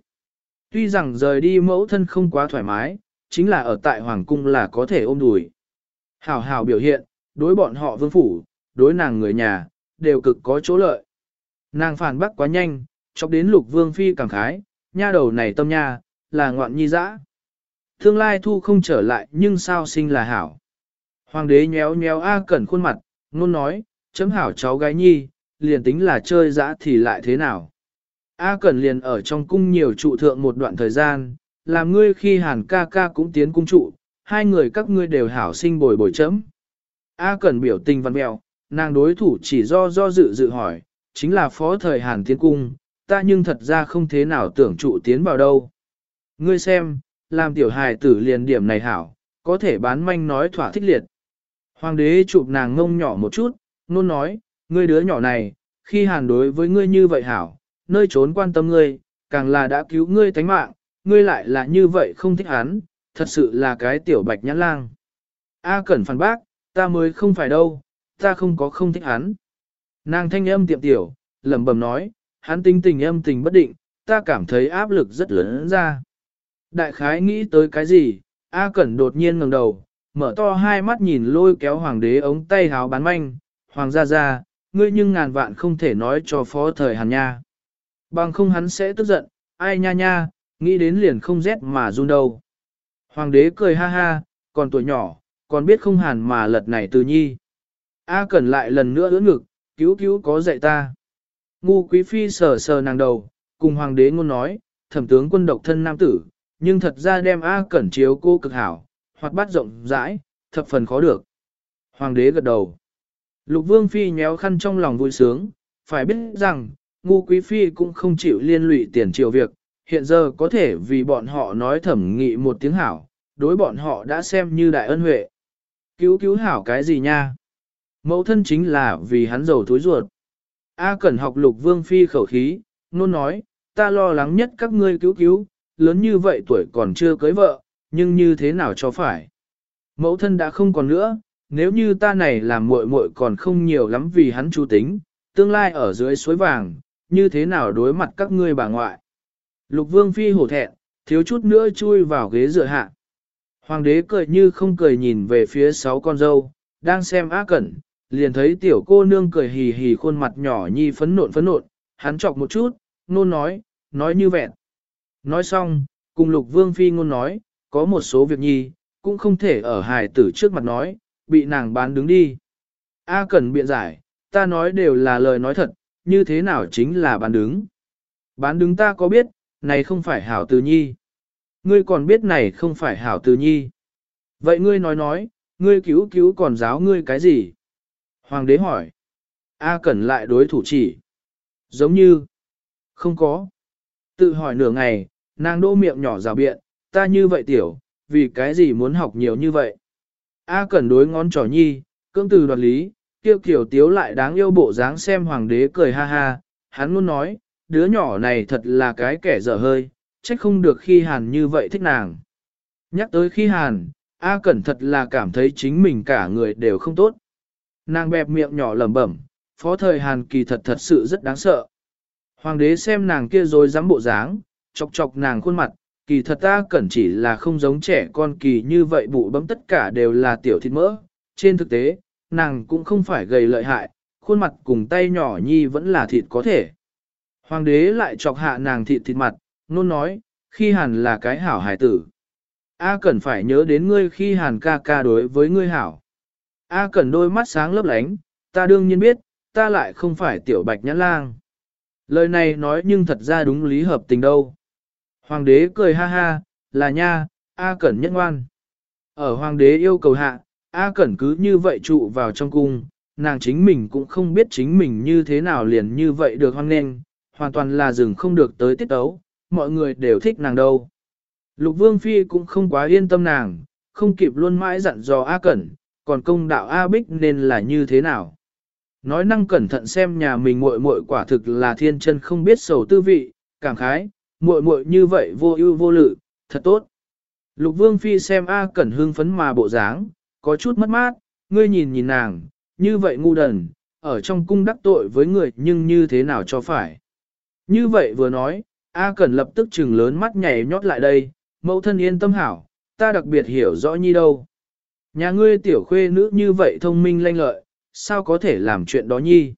Tuy rằng rời đi mẫu thân không quá thoải mái, chính là ở tại hoàng cung là có thể ôm đùi. Hảo hảo biểu hiện, đối bọn họ vương phủ, đối nàng người nhà, đều cực có chỗ lợi. Nàng phản bác quá nhanh, chọc đến lục vương phi cảm khái, nha đầu này tâm nha, là ngoạn nhi dã. Tương lai thu không trở lại nhưng sao sinh là hảo. Hoàng đế nhéo nhéo A Cẩn khuôn mặt, nôn nói, chấm hảo cháu gái nhi, liền tính là chơi dã thì lại thế nào. A Cẩn liền ở trong cung nhiều trụ thượng một đoạn thời gian, làm ngươi khi hàn ca ca cũng tiến cung trụ, hai người các ngươi đều hảo sinh bồi bồi chấm. A Cẩn biểu tình văn mèo, nàng đối thủ chỉ do do dự dự hỏi, chính là phó thời hàn tiến cung, ta nhưng thật ra không thế nào tưởng trụ tiến vào đâu. Ngươi xem, làm tiểu hài tử liền điểm này hảo, có thể bán manh nói thỏa thích liệt. Hoàng đế chụp nàng ngông nhỏ một chút, nôn nói, ngươi đứa nhỏ này, khi hàn đối với ngươi như vậy hảo, nơi trốn quan tâm ngươi, càng là đã cứu ngươi tánh mạng, ngươi lại là như vậy không thích hắn, thật sự là cái tiểu bạch nhãn lang. A cẩn phản bác, ta mới không phải đâu, ta không có không thích hắn. Nàng thanh âm tiệm tiểu, lẩm bẩm nói, hắn tinh tình âm tình bất định, ta cảm thấy áp lực rất lớn ra. Đại khái nghĩ tới cái gì, A Cẩn đột nhiên ngẩng đầu, mở to hai mắt nhìn lôi kéo hoàng đế ống tay háo bán manh, hoàng gia gia, ngươi nhưng ngàn vạn không thể nói cho phó thời hàn nha. Bằng không hắn sẽ tức giận, ai nha nha, nghĩ đến liền không rét mà run đâu. Hoàng đế cười ha ha, còn tuổi nhỏ, còn biết không hàn mà lật này từ nhi. A Cẩn lại lần nữa ưỡn ngực, cứu cứu có dạy ta. Ngu quý phi sờ sờ nàng đầu, cùng hoàng đế ngôn nói, thẩm tướng quân độc thân nam tử, nhưng thật ra đem A Cẩn chiếu cô cực hảo, hoạt bát rộng rãi, thập phần khó được. Hoàng đế gật đầu. Lục vương phi nhéo khăn trong lòng vui sướng, phải biết rằng, ngu quý phi cũng không chịu liên lụy tiền triều việc, hiện giờ có thể vì bọn họ nói thẩm nghị một tiếng hảo, đối bọn họ đã xem như đại ân huệ. Cứu cứu hảo cái gì nha? Mẫu thân chính là vì hắn giàu thối ruột. A Cẩn học lục vương phi khẩu khí, nôn nói, ta lo lắng nhất các ngươi cứu cứu, lớn như vậy tuổi còn chưa cưới vợ, nhưng như thế nào cho phải. Mẫu thân đã không còn nữa, nếu như ta này làm muội muội còn không nhiều lắm vì hắn chú tính, tương lai ở dưới suối vàng, như thế nào đối mặt các ngươi bà ngoại. Lục vương phi hổ thẹn, thiếu chút nữa chui vào ghế dựa hạ. Hoàng đế cười như không cười nhìn về phía sáu con dâu, đang xem á cẩn, liền thấy tiểu cô nương cười hì hì khuôn mặt nhỏ nhi phấn nộn phấn nộn, hắn chọc một chút, nôn nói, nói như vẹn. Nói xong, cùng lục vương phi ngôn nói, có một số việc nhi, cũng không thể ở hài tử trước mặt nói, bị nàng bán đứng đi. A cần biện giải, ta nói đều là lời nói thật, như thế nào chính là bán đứng. Bán đứng ta có biết, này không phải hảo từ nhi. Ngươi còn biết này không phải hảo từ nhi. Vậy ngươi nói nói, ngươi cứu cứu còn giáo ngươi cái gì? Hoàng đế hỏi. A Cẩn lại đối thủ chỉ. Giống như. Không có. Tự hỏi nửa ngày, nàng đô miệng nhỏ rào biện, ta như vậy tiểu, vì cái gì muốn học nhiều như vậy? A Cẩn đối ngón trỏ nhi, cương từ đoạt lý, kêu kiểu tiếu lại đáng yêu bộ dáng xem hoàng đế cười ha ha, hắn luôn nói, đứa nhỏ này thật là cái kẻ dở hơi, trách không được khi hàn như vậy thích nàng. Nhắc tới khi hàn, A Cẩn thật là cảm thấy chính mình cả người đều không tốt. Nàng bẹp miệng nhỏ lẩm bẩm, phó thời hàn kỳ thật thật sự rất đáng sợ. Hoàng đế xem nàng kia rồi dám bộ dáng, chọc chọc nàng khuôn mặt, kỳ thật ta cẩn chỉ là không giống trẻ con kỳ như vậy bụ bấm tất cả đều là tiểu thịt mỡ. Trên thực tế, nàng cũng không phải gầy lợi hại, khuôn mặt cùng tay nhỏ nhi vẫn là thịt có thể. Hoàng đế lại chọc hạ nàng thịt thịt mặt, nôn nói, khi hàn là cái hảo hài tử. A cần phải nhớ đến ngươi khi hàn ca ca đối với ngươi hảo. A cần đôi mắt sáng lấp lánh, ta đương nhiên biết, ta lại không phải tiểu bạch nhãn lang. Lời này nói nhưng thật ra đúng lý hợp tình đâu. Hoàng đế cười ha ha, là nha, A Cẩn nhất ngoan. Ở hoàng đế yêu cầu hạ, A Cẩn cứ như vậy trụ vào trong cung, nàng chính mình cũng không biết chính mình như thế nào liền như vậy được hoan nghênh, hoàn toàn là dừng không được tới tiết tấu, mọi người đều thích nàng đâu. Lục Vương Phi cũng không quá yên tâm nàng, không kịp luôn mãi dặn dò A Cẩn, còn công đạo A Bích nên là như thế nào. Nói năng cẩn thận xem nhà mình muội muội quả thực là thiên chân không biết sầu tư vị, cảm khái, muội muội như vậy vô ưu vô lự, thật tốt. Lục Vương Phi xem A Cẩn hương phấn mà bộ dáng, có chút mất mát, ngươi nhìn nhìn nàng, như vậy ngu đần, ở trong cung đắc tội với người nhưng như thế nào cho phải. Như vậy vừa nói, A Cẩn lập tức trừng lớn mắt nhảy nhót lại đây, mẫu thân yên tâm hảo, ta đặc biệt hiểu rõ nhi đâu. Nhà ngươi tiểu khuê nữ như vậy thông minh lanh lợi, sao có thể làm chuyện đó nhi?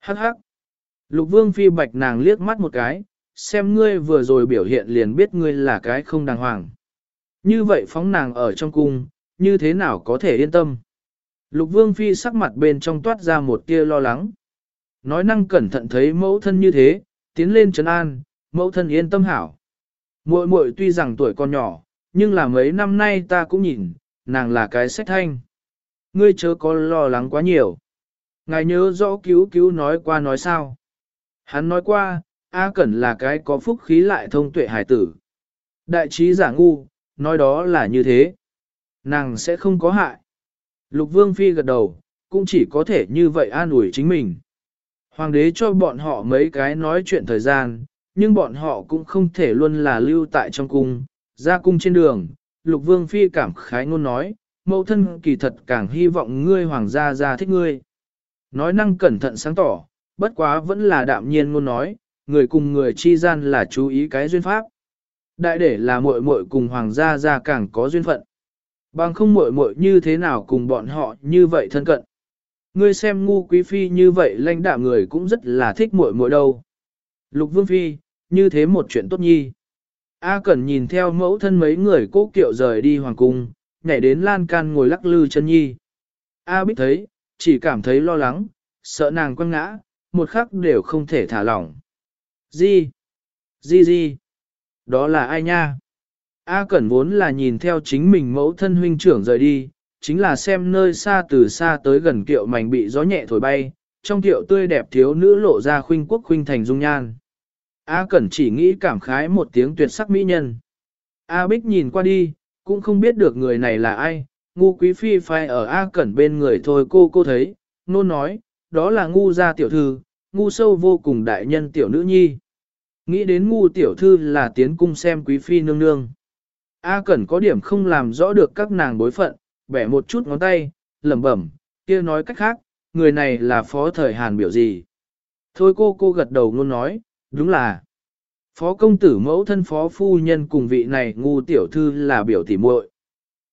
Hắc hắc. Lục vương phi bạch nàng liếc mắt một cái, xem ngươi vừa rồi biểu hiện liền biết ngươi là cái không đàng hoàng. Như vậy phóng nàng ở trong cung, như thế nào có thể yên tâm? Lục vương phi sắc mặt bên trong toát ra một tia lo lắng. Nói năng cẩn thận thấy mẫu thân như thế, tiến lên trấn an, mẫu thân yên tâm hảo. Muội muội tuy rằng tuổi còn nhỏ, nhưng là mấy năm nay ta cũng nhìn, nàng là cái sách thanh. Ngươi chớ có lo lắng quá nhiều. Ngài nhớ rõ cứu cứu nói qua nói sao. Hắn nói qua, A Cẩn là cái có phúc khí lại thông tuệ hải tử. Đại trí giả ngu, nói đó là như thế. Nàng sẽ không có hại. Lục Vương Phi gật đầu, cũng chỉ có thể như vậy an ủi chính mình. Hoàng đế cho bọn họ mấy cái nói chuyện thời gian, nhưng bọn họ cũng không thể luôn là lưu tại trong cung, ra cung trên đường. Lục Vương Phi cảm khái ngôn nói, mẫu thân kỳ thật càng hy vọng ngươi hoàng gia gia thích ngươi. Nói năng cẩn thận sáng tỏ, bất quá vẫn là đạm nhiên ngôn nói, người cùng người chi gian là chú ý cái duyên pháp. Đại để là muội muội cùng hoàng gia gia càng có duyên phận. Bằng không muội muội như thế nào cùng bọn họ như vậy thân cận. Ngươi xem ngu quý phi như vậy lãnh đạo người cũng rất là thích muội muội đâu. Lục vương phi, như thế một chuyện tốt nhi. A Cẩn nhìn theo mẫu thân mấy người cố kiệu rời đi hoàng cung, nhảy đến lan can ngồi lắc lư chân nhi. A Bích thấy, chỉ cảm thấy lo lắng, sợ nàng quăng ngã, một khắc đều không thể thả lỏng. Di, di di, đó là ai nha? A Cẩn vốn là nhìn theo chính mình mẫu thân huynh trưởng rời đi, chính là xem nơi xa từ xa tới gần kiệu mảnh bị gió nhẹ thổi bay, trong kiệu tươi đẹp thiếu nữ lộ ra khuynh quốc khuynh thành dung nhan. A Cẩn chỉ nghĩ cảm khái một tiếng tuyệt sắc mỹ nhân. A Bích nhìn qua đi, cũng không biết được người này là ai, ngu quý phi phải ở A Cẩn bên người thôi cô cô thấy, nôn nói, đó là ngu gia tiểu thư, ngu sâu vô cùng đại nhân tiểu nữ nhi. Nghĩ đến ngu tiểu thư là tiến cung xem quý phi nương nương. A Cẩn có điểm không làm rõ được các nàng bối phận, bẻ một chút ngón tay, lẩm bẩm, kia nói cách khác, người này là phó thời Hàn biểu gì. Thôi cô cô gật đầu luôn nói, đúng là. Phó công tử mẫu thân phó phu nhân cùng vị này ngu tiểu thư là biểu tỉ muội.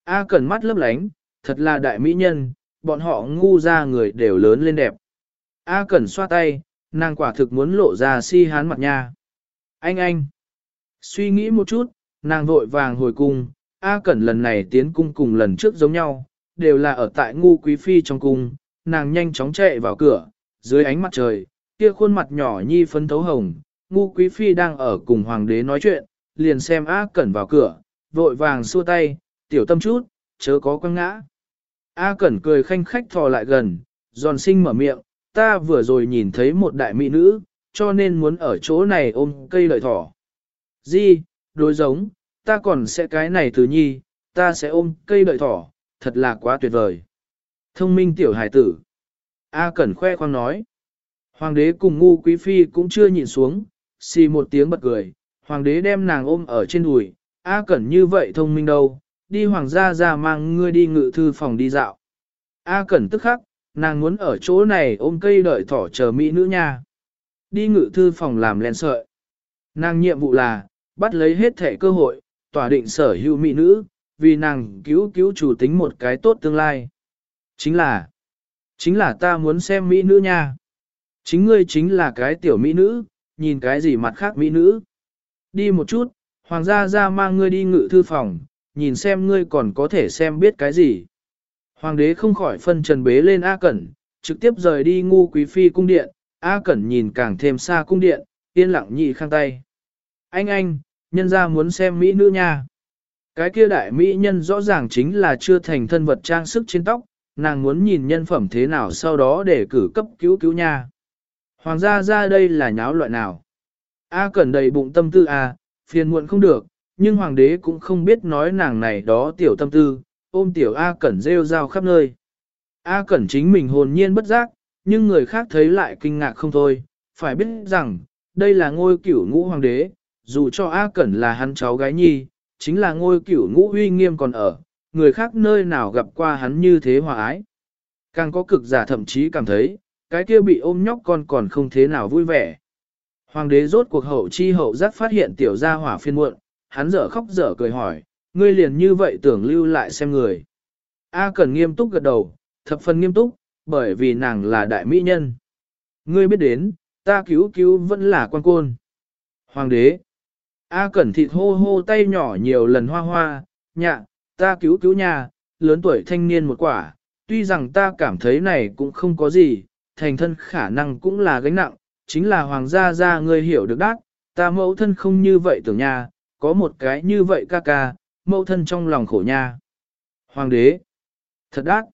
A Cẩn mắt lấp lánh, thật là đại mỹ nhân, bọn họ ngu ra người đều lớn lên đẹp. A Cẩn xoa tay, nàng quả thực muốn lộ ra si hán mặt nha. Anh anh! Suy nghĩ một chút, nàng vội vàng hồi cung, A Cẩn lần này tiến cung cùng lần trước giống nhau, đều là ở tại ngu quý phi trong cung, nàng nhanh chóng chạy vào cửa, dưới ánh mặt trời, kia khuôn mặt nhỏ nhi phấn thấu hồng, ngu quý phi đang ở cùng hoàng đế nói chuyện, liền xem A Cẩn vào cửa, vội vàng xua tay, tiểu tâm chút, chớ có quăng ngã. A Cẩn cười khanh khách thò lại gần, giòn sinh mở miệng, ta vừa rồi nhìn thấy một đại mỹ nữ, cho nên muốn ở chỗ này ôm cây lợi thỏ. Di, đối giống, ta còn sẽ cái này từ nhi, ta sẽ ôm cây lợi thỏ, thật là quá tuyệt vời. Thông minh tiểu hải tử. A Cẩn khoe khoang nói. Hoàng đế cùng ngu quý phi cũng chưa nhìn xuống, xì một tiếng bật cười. Hoàng đế đem nàng ôm ở trên đùi, A Cẩn như vậy thông minh đâu, đi hoàng gia ra mang ngươi đi ngự thư phòng đi dạo. A Cẩn tức khắc, nàng muốn ở chỗ này ôm cây đợi thỏ chờ mỹ nữ nha. Đi ngự thư phòng làm len sợi. Nàng nhiệm vụ là, bắt lấy hết thể cơ hội, tỏa định sở hữu mỹ nữ, vì nàng cứu cứu chủ tính một cái tốt tương lai. Chính là, chính là ta muốn xem mỹ nữ nha. Chính ngươi chính là cái tiểu mỹ nữ, nhìn cái gì mặt khác mỹ nữ. Đi một chút, hoàng gia ra mang ngươi đi ngự thư phòng, nhìn xem ngươi còn có thể xem biết cái gì. Hoàng đế không khỏi phân trần bế lên A Cẩn, trực tiếp rời đi ngu quý phi cung điện, A Cẩn nhìn càng thêm xa cung điện, yên lặng nhị khang tay. Anh anh, nhân ra muốn xem mỹ nữ nha. Cái kia đại mỹ nhân rõ ràng chính là chưa thành thân vật trang sức trên tóc, nàng muốn nhìn nhân phẩm thế nào sau đó để cử cấp cứu cứu nha. Hoàng gia ra đây là nháo loại nào? A Cẩn đầy bụng tâm tư A, phiền muộn không được, nhưng hoàng đế cũng không biết nói nàng này đó tiểu tâm tư, ôm tiểu A Cẩn rêu rao khắp nơi. A Cẩn chính mình hồn nhiên bất giác, nhưng người khác thấy lại kinh ngạc không thôi, phải biết rằng, đây là ngôi cửu ngũ hoàng đế, dù cho A Cẩn là hắn cháu gái nhi, chính là ngôi cửu ngũ uy nghiêm còn ở, người khác nơi nào gặp qua hắn như thế hòa ái. Càng có cực giả thậm chí cảm thấy, cái kia bị ôm nhóc con còn không thế nào vui vẻ. Hoàng đế rốt cuộc hậu chi hậu giác phát hiện tiểu gia hỏa phiên muộn, hắn dở khóc dở cười hỏi, ngươi liền như vậy tưởng lưu lại xem người. A Cẩn nghiêm túc gật đầu, thập phần nghiêm túc, bởi vì nàng là đại mỹ nhân. Ngươi biết đến, ta cứu cứu vẫn là quan côn. Hoàng đế. A Cẩn thịt hô hô tay nhỏ nhiều lần hoa hoa, nhạ, ta cứu cứu nhà, lớn tuổi thanh niên một quả, tuy rằng ta cảm thấy này cũng không có gì, thành thân khả năng cũng là gánh nặng, chính là hoàng gia gia ngươi hiểu được đắc, ta mẫu thân không như vậy tưởng nhà, có một cái như vậy ca ca, mẫu thân trong lòng khổ nha. Hoàng đế, thật đắc,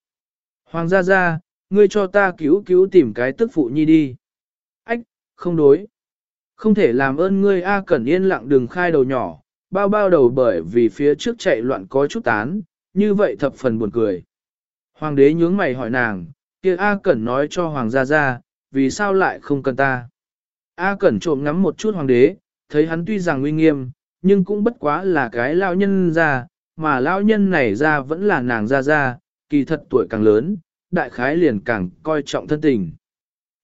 hoàng gia gia, ngươi cho ta cứu cứu tìm cái tức phụ nhi đi. Ách, không đối. Không thể làm ơn ngươi A à Cẩn yên lặng đừng khai đầu nhỏ, bao bao đầu bởi vì phía trước chạy loạn có chút tán, như vậy thập phần buồn cười. Hoàng đế nhướng mày hỏi nàng, kia A Cẩn nói cho Hoàng gia gia, vì sao lại không cần ta. A Cẩn trộm ngắm một chút Hoàng đế, thấy hắn tuy rằng uy nghiêm, nhưng cũng bất quá là cái lao nhân ra, mà lao nhân này ra vẫn là nàng ra ra, kỳ thật tuổi càng lớn, đại khái liền càng coi trọng thân tình.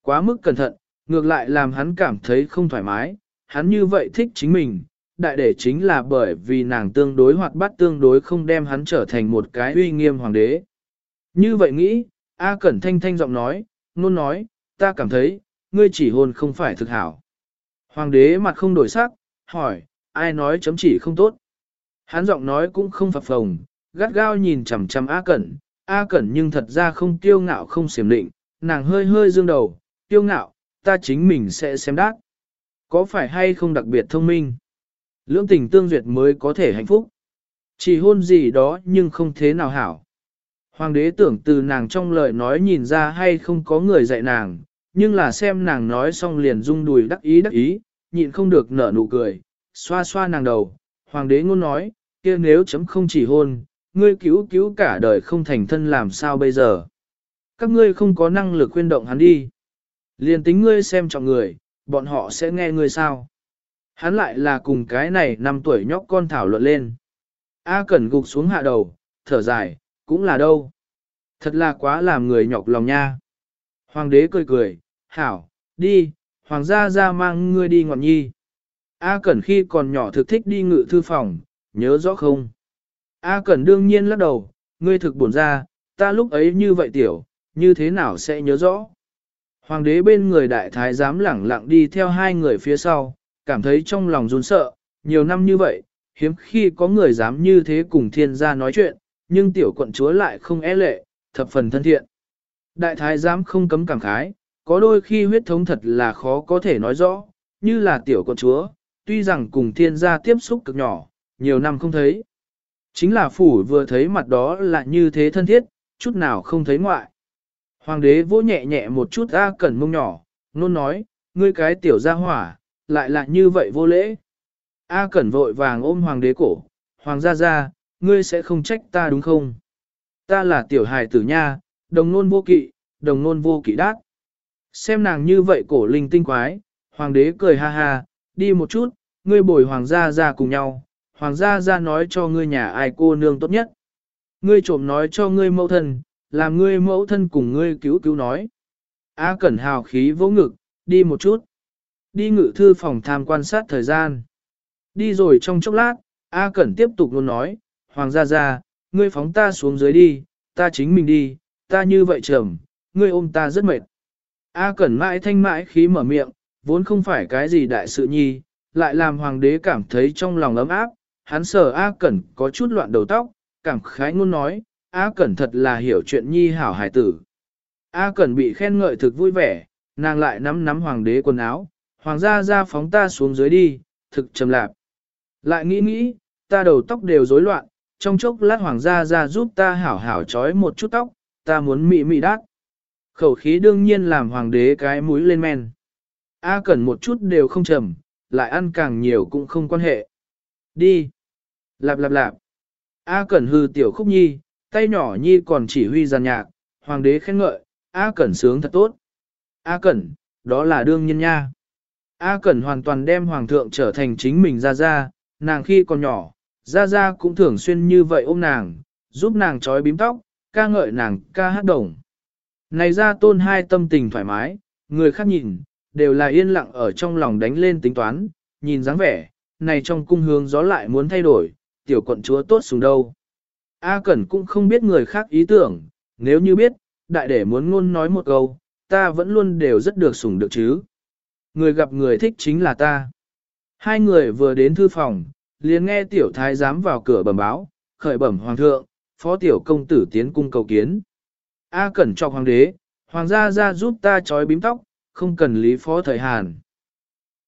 Quá mức cẩn thận, ngược lại làm hắn cảm thấy không thoải mái, hắn như vậy thích chính mình, đại để chính là bởi vì nàng tương đối hoạt bát tương đối không đem hắn trở thành một cái uy nghiêm hoàng đế. Như vậy nghĩ, A Cẩn Thanh Thanh giọng nói, nôn nói, ta cảm thấy, ngươi chỉ hôn không phải thực hảo. Hoàng đế mặt không đổi sắc, hỏi, ai nói chấm chỉ không tốt. Hắn giọng nói cũng không phập phồng, gắt gao nhìn chằm chằm A Cẩn, A Cẩn nhưng thật ra không tiêu ngạo không xiểm định, nàng hơi hơi dương đầu, tiêu ngạo, ta chính mình sẽ xem đát. Có phải hay không đặc biệt thông minh? Lưỡng tình tương duyệt mới có thể hạnh phúc. Chỉ hôn gì đó nhưng không thế nào hảo. Hoàng đế tưởng từ nàng trong lời nói nhìn ra hay không có người dạy nàng, nhưng là xem nàng nói xong liền rung đùi đắc ý đắc ý, nhịn không được nở nụ cười, xoa xoa nàng đầu. Hoàng đế ngôn nói, kia nếu chấm không chỉ hôn, ngươi cứu cứu cả đời không thành thân làm sao bây giờ. Các ngươi không có năng lực khuyên động hắn đi. Liền tính ngươi xem trọng người, bọn họ sẽ nghe ngươi sao. Hắn lại là cùng cái này năm tuổi nhóc con thảo luận lên. A Cẩn gục xuống hạ đầu, thở dài, cũng là đâu. Thật là quá làm người nhọc lòng nha. Hoàng đế cười cười, hảo, đi, hoàng gia ra mang ngươi đi ngọn nhi. A Cẩn khi còn nhỏ thực thích đi ngự thư phòng, nhớ rõ không? A Cẩn đương nhiên lắc đầu, ngươi thực buồn ra, ta lúc ấy như vậy tiểu, như thế nào sẽ nhớ rõ? Hoàng đế bên người đại thái giám lẳng lặng đi theo hai người phía sau, cảm thấy trong lòng run sợ, nhiều năm như vậy, hiếm khi có người dám như thế cùng thiên gia nói chuyện, nhưng tiểu quận chúa lại không e lệ, thập phần thân thiện. Đại thái giám không cấm cảm khái, có đôi khi huyết thống thật là khó có thể nói rõ, như là tiểu quận chúa, tuy rằng cùng thiên gia tiếp xúc cực nhỏ, nhiều năm không thấy. Chính là phủ vừa thấy mặt đó là như thế thân thiết, chút nào không thấy ngoại. Hoàng đế vỗ nhẹ nhẹ một chút A Cẩn mông nhỏ, nôn nói, ngươi cái tiểu gia hỏa, lại là như vậy vô lễ. A Cẩn vội vàng ôm hoàng đế cổ, hoàng gia gia, ngươi sẽ không trách ta đúng không? Ta là tiểu hài tử nha, đồng nôn vô kỵ, đồng nôn vô kỵ đát. Xem nàng như vậy cổ linh tinh quái, hoàng đế cười ha ha, đi một chút, ngươi bồi hoàng gia ra cùng nhau, hoàng gia gia nói cho ngươi nhà ai cô nương tốt nhất. Ngươi trộm nói cho ngươi mẫu thân, làm ngươi mẫu thân cùng ngươi cứu cứu nói. A Cẩn hào khí vỗ ngực, đi một chút. Đi ngự thư phòng tham quan sát thời gian. Đi rồi trong chốc lát, A Cẩn tiếp tục luôn nói, Hoàng gia gia, ngươi phóng ta xuống dưới đi, ta chính mình đi, ta như vậy trầm, ngươi ôm ta rất mệt. A Cẩn mãi thanh mãi khí mở miệng, vốn không phải cái gì đại sự nhi, lại làm hoàng đế cảm thấy trong lòng ấm áp, hắn sợ A Cẩn có chút loạn đầu tóc, cảm khái ngôn nói, A Cẩn thật là hiểu chuyện nhi hảo hài tử. A Cẩn bị khen ngợi thực vui vẻ, nàng lại nắm nắm hoàng đế quần áo, hoàng gia ra phóng ta xuống dưới đi, thực trầm lạp. Lại nghĩ nghĩ, ta đầu tóc đều rối loạn, trong chốc lát hoàng gia ra giúp ta hảo hảo trói một chút tóc, ta muốn mị mị đát. Khẩu khí đương nhiên làm hoàng đế cái mũi lên men. A Cẩn một chút đều không trầm, lại ăn càng nhiều cũng không quan hệ. Đi. Lạp lạp lạp. A Cẩn hư tiểu khúc nhi, tay nhỏ nhi còn chỉ huy giàn nhạc, hoàng đế khen ngợi, A Cẩn sướng thật tốt. A Cẩn, đó là đương nhiên nha. A Cẩn hoàn toàn đem hoàng thượng trở thành chính mình ra ra, nàng khi còn nhỏ, ra ra cũng thường xuyên như vậy ôm nàng, giúp nàng trói bím tóc, ca ngợi nàng ca hát đồng. Này ra tôn hai tâm tình thoải mái, người khác nhìn, đều là yên lặng ở trong lòng đánh lên tính toán, nhìn dáng vẻ, này trong cung hướng gió lại muốn thay đổi, tiểu quận chúa tốt xuống đâu. A Cẩn cũng không biết người khác ý tưởng, nếu như biết, đại để muốn ngôn nói một câu, ta vẫn luôn đều rất được sủng được chứ. Người gặp người thích chính là ta. Hai người vừa đến thư phòng, liền nghe tiểu thái giám vào cửa bẩm báo, khởi bẩm hoàng thượng, phó tiểu công tử tiến cung cầu kiến. A cẩn cho hoàng đế, hoàng gia ra giúp ta trói bím tóc, không cần lý phó thời Hàn.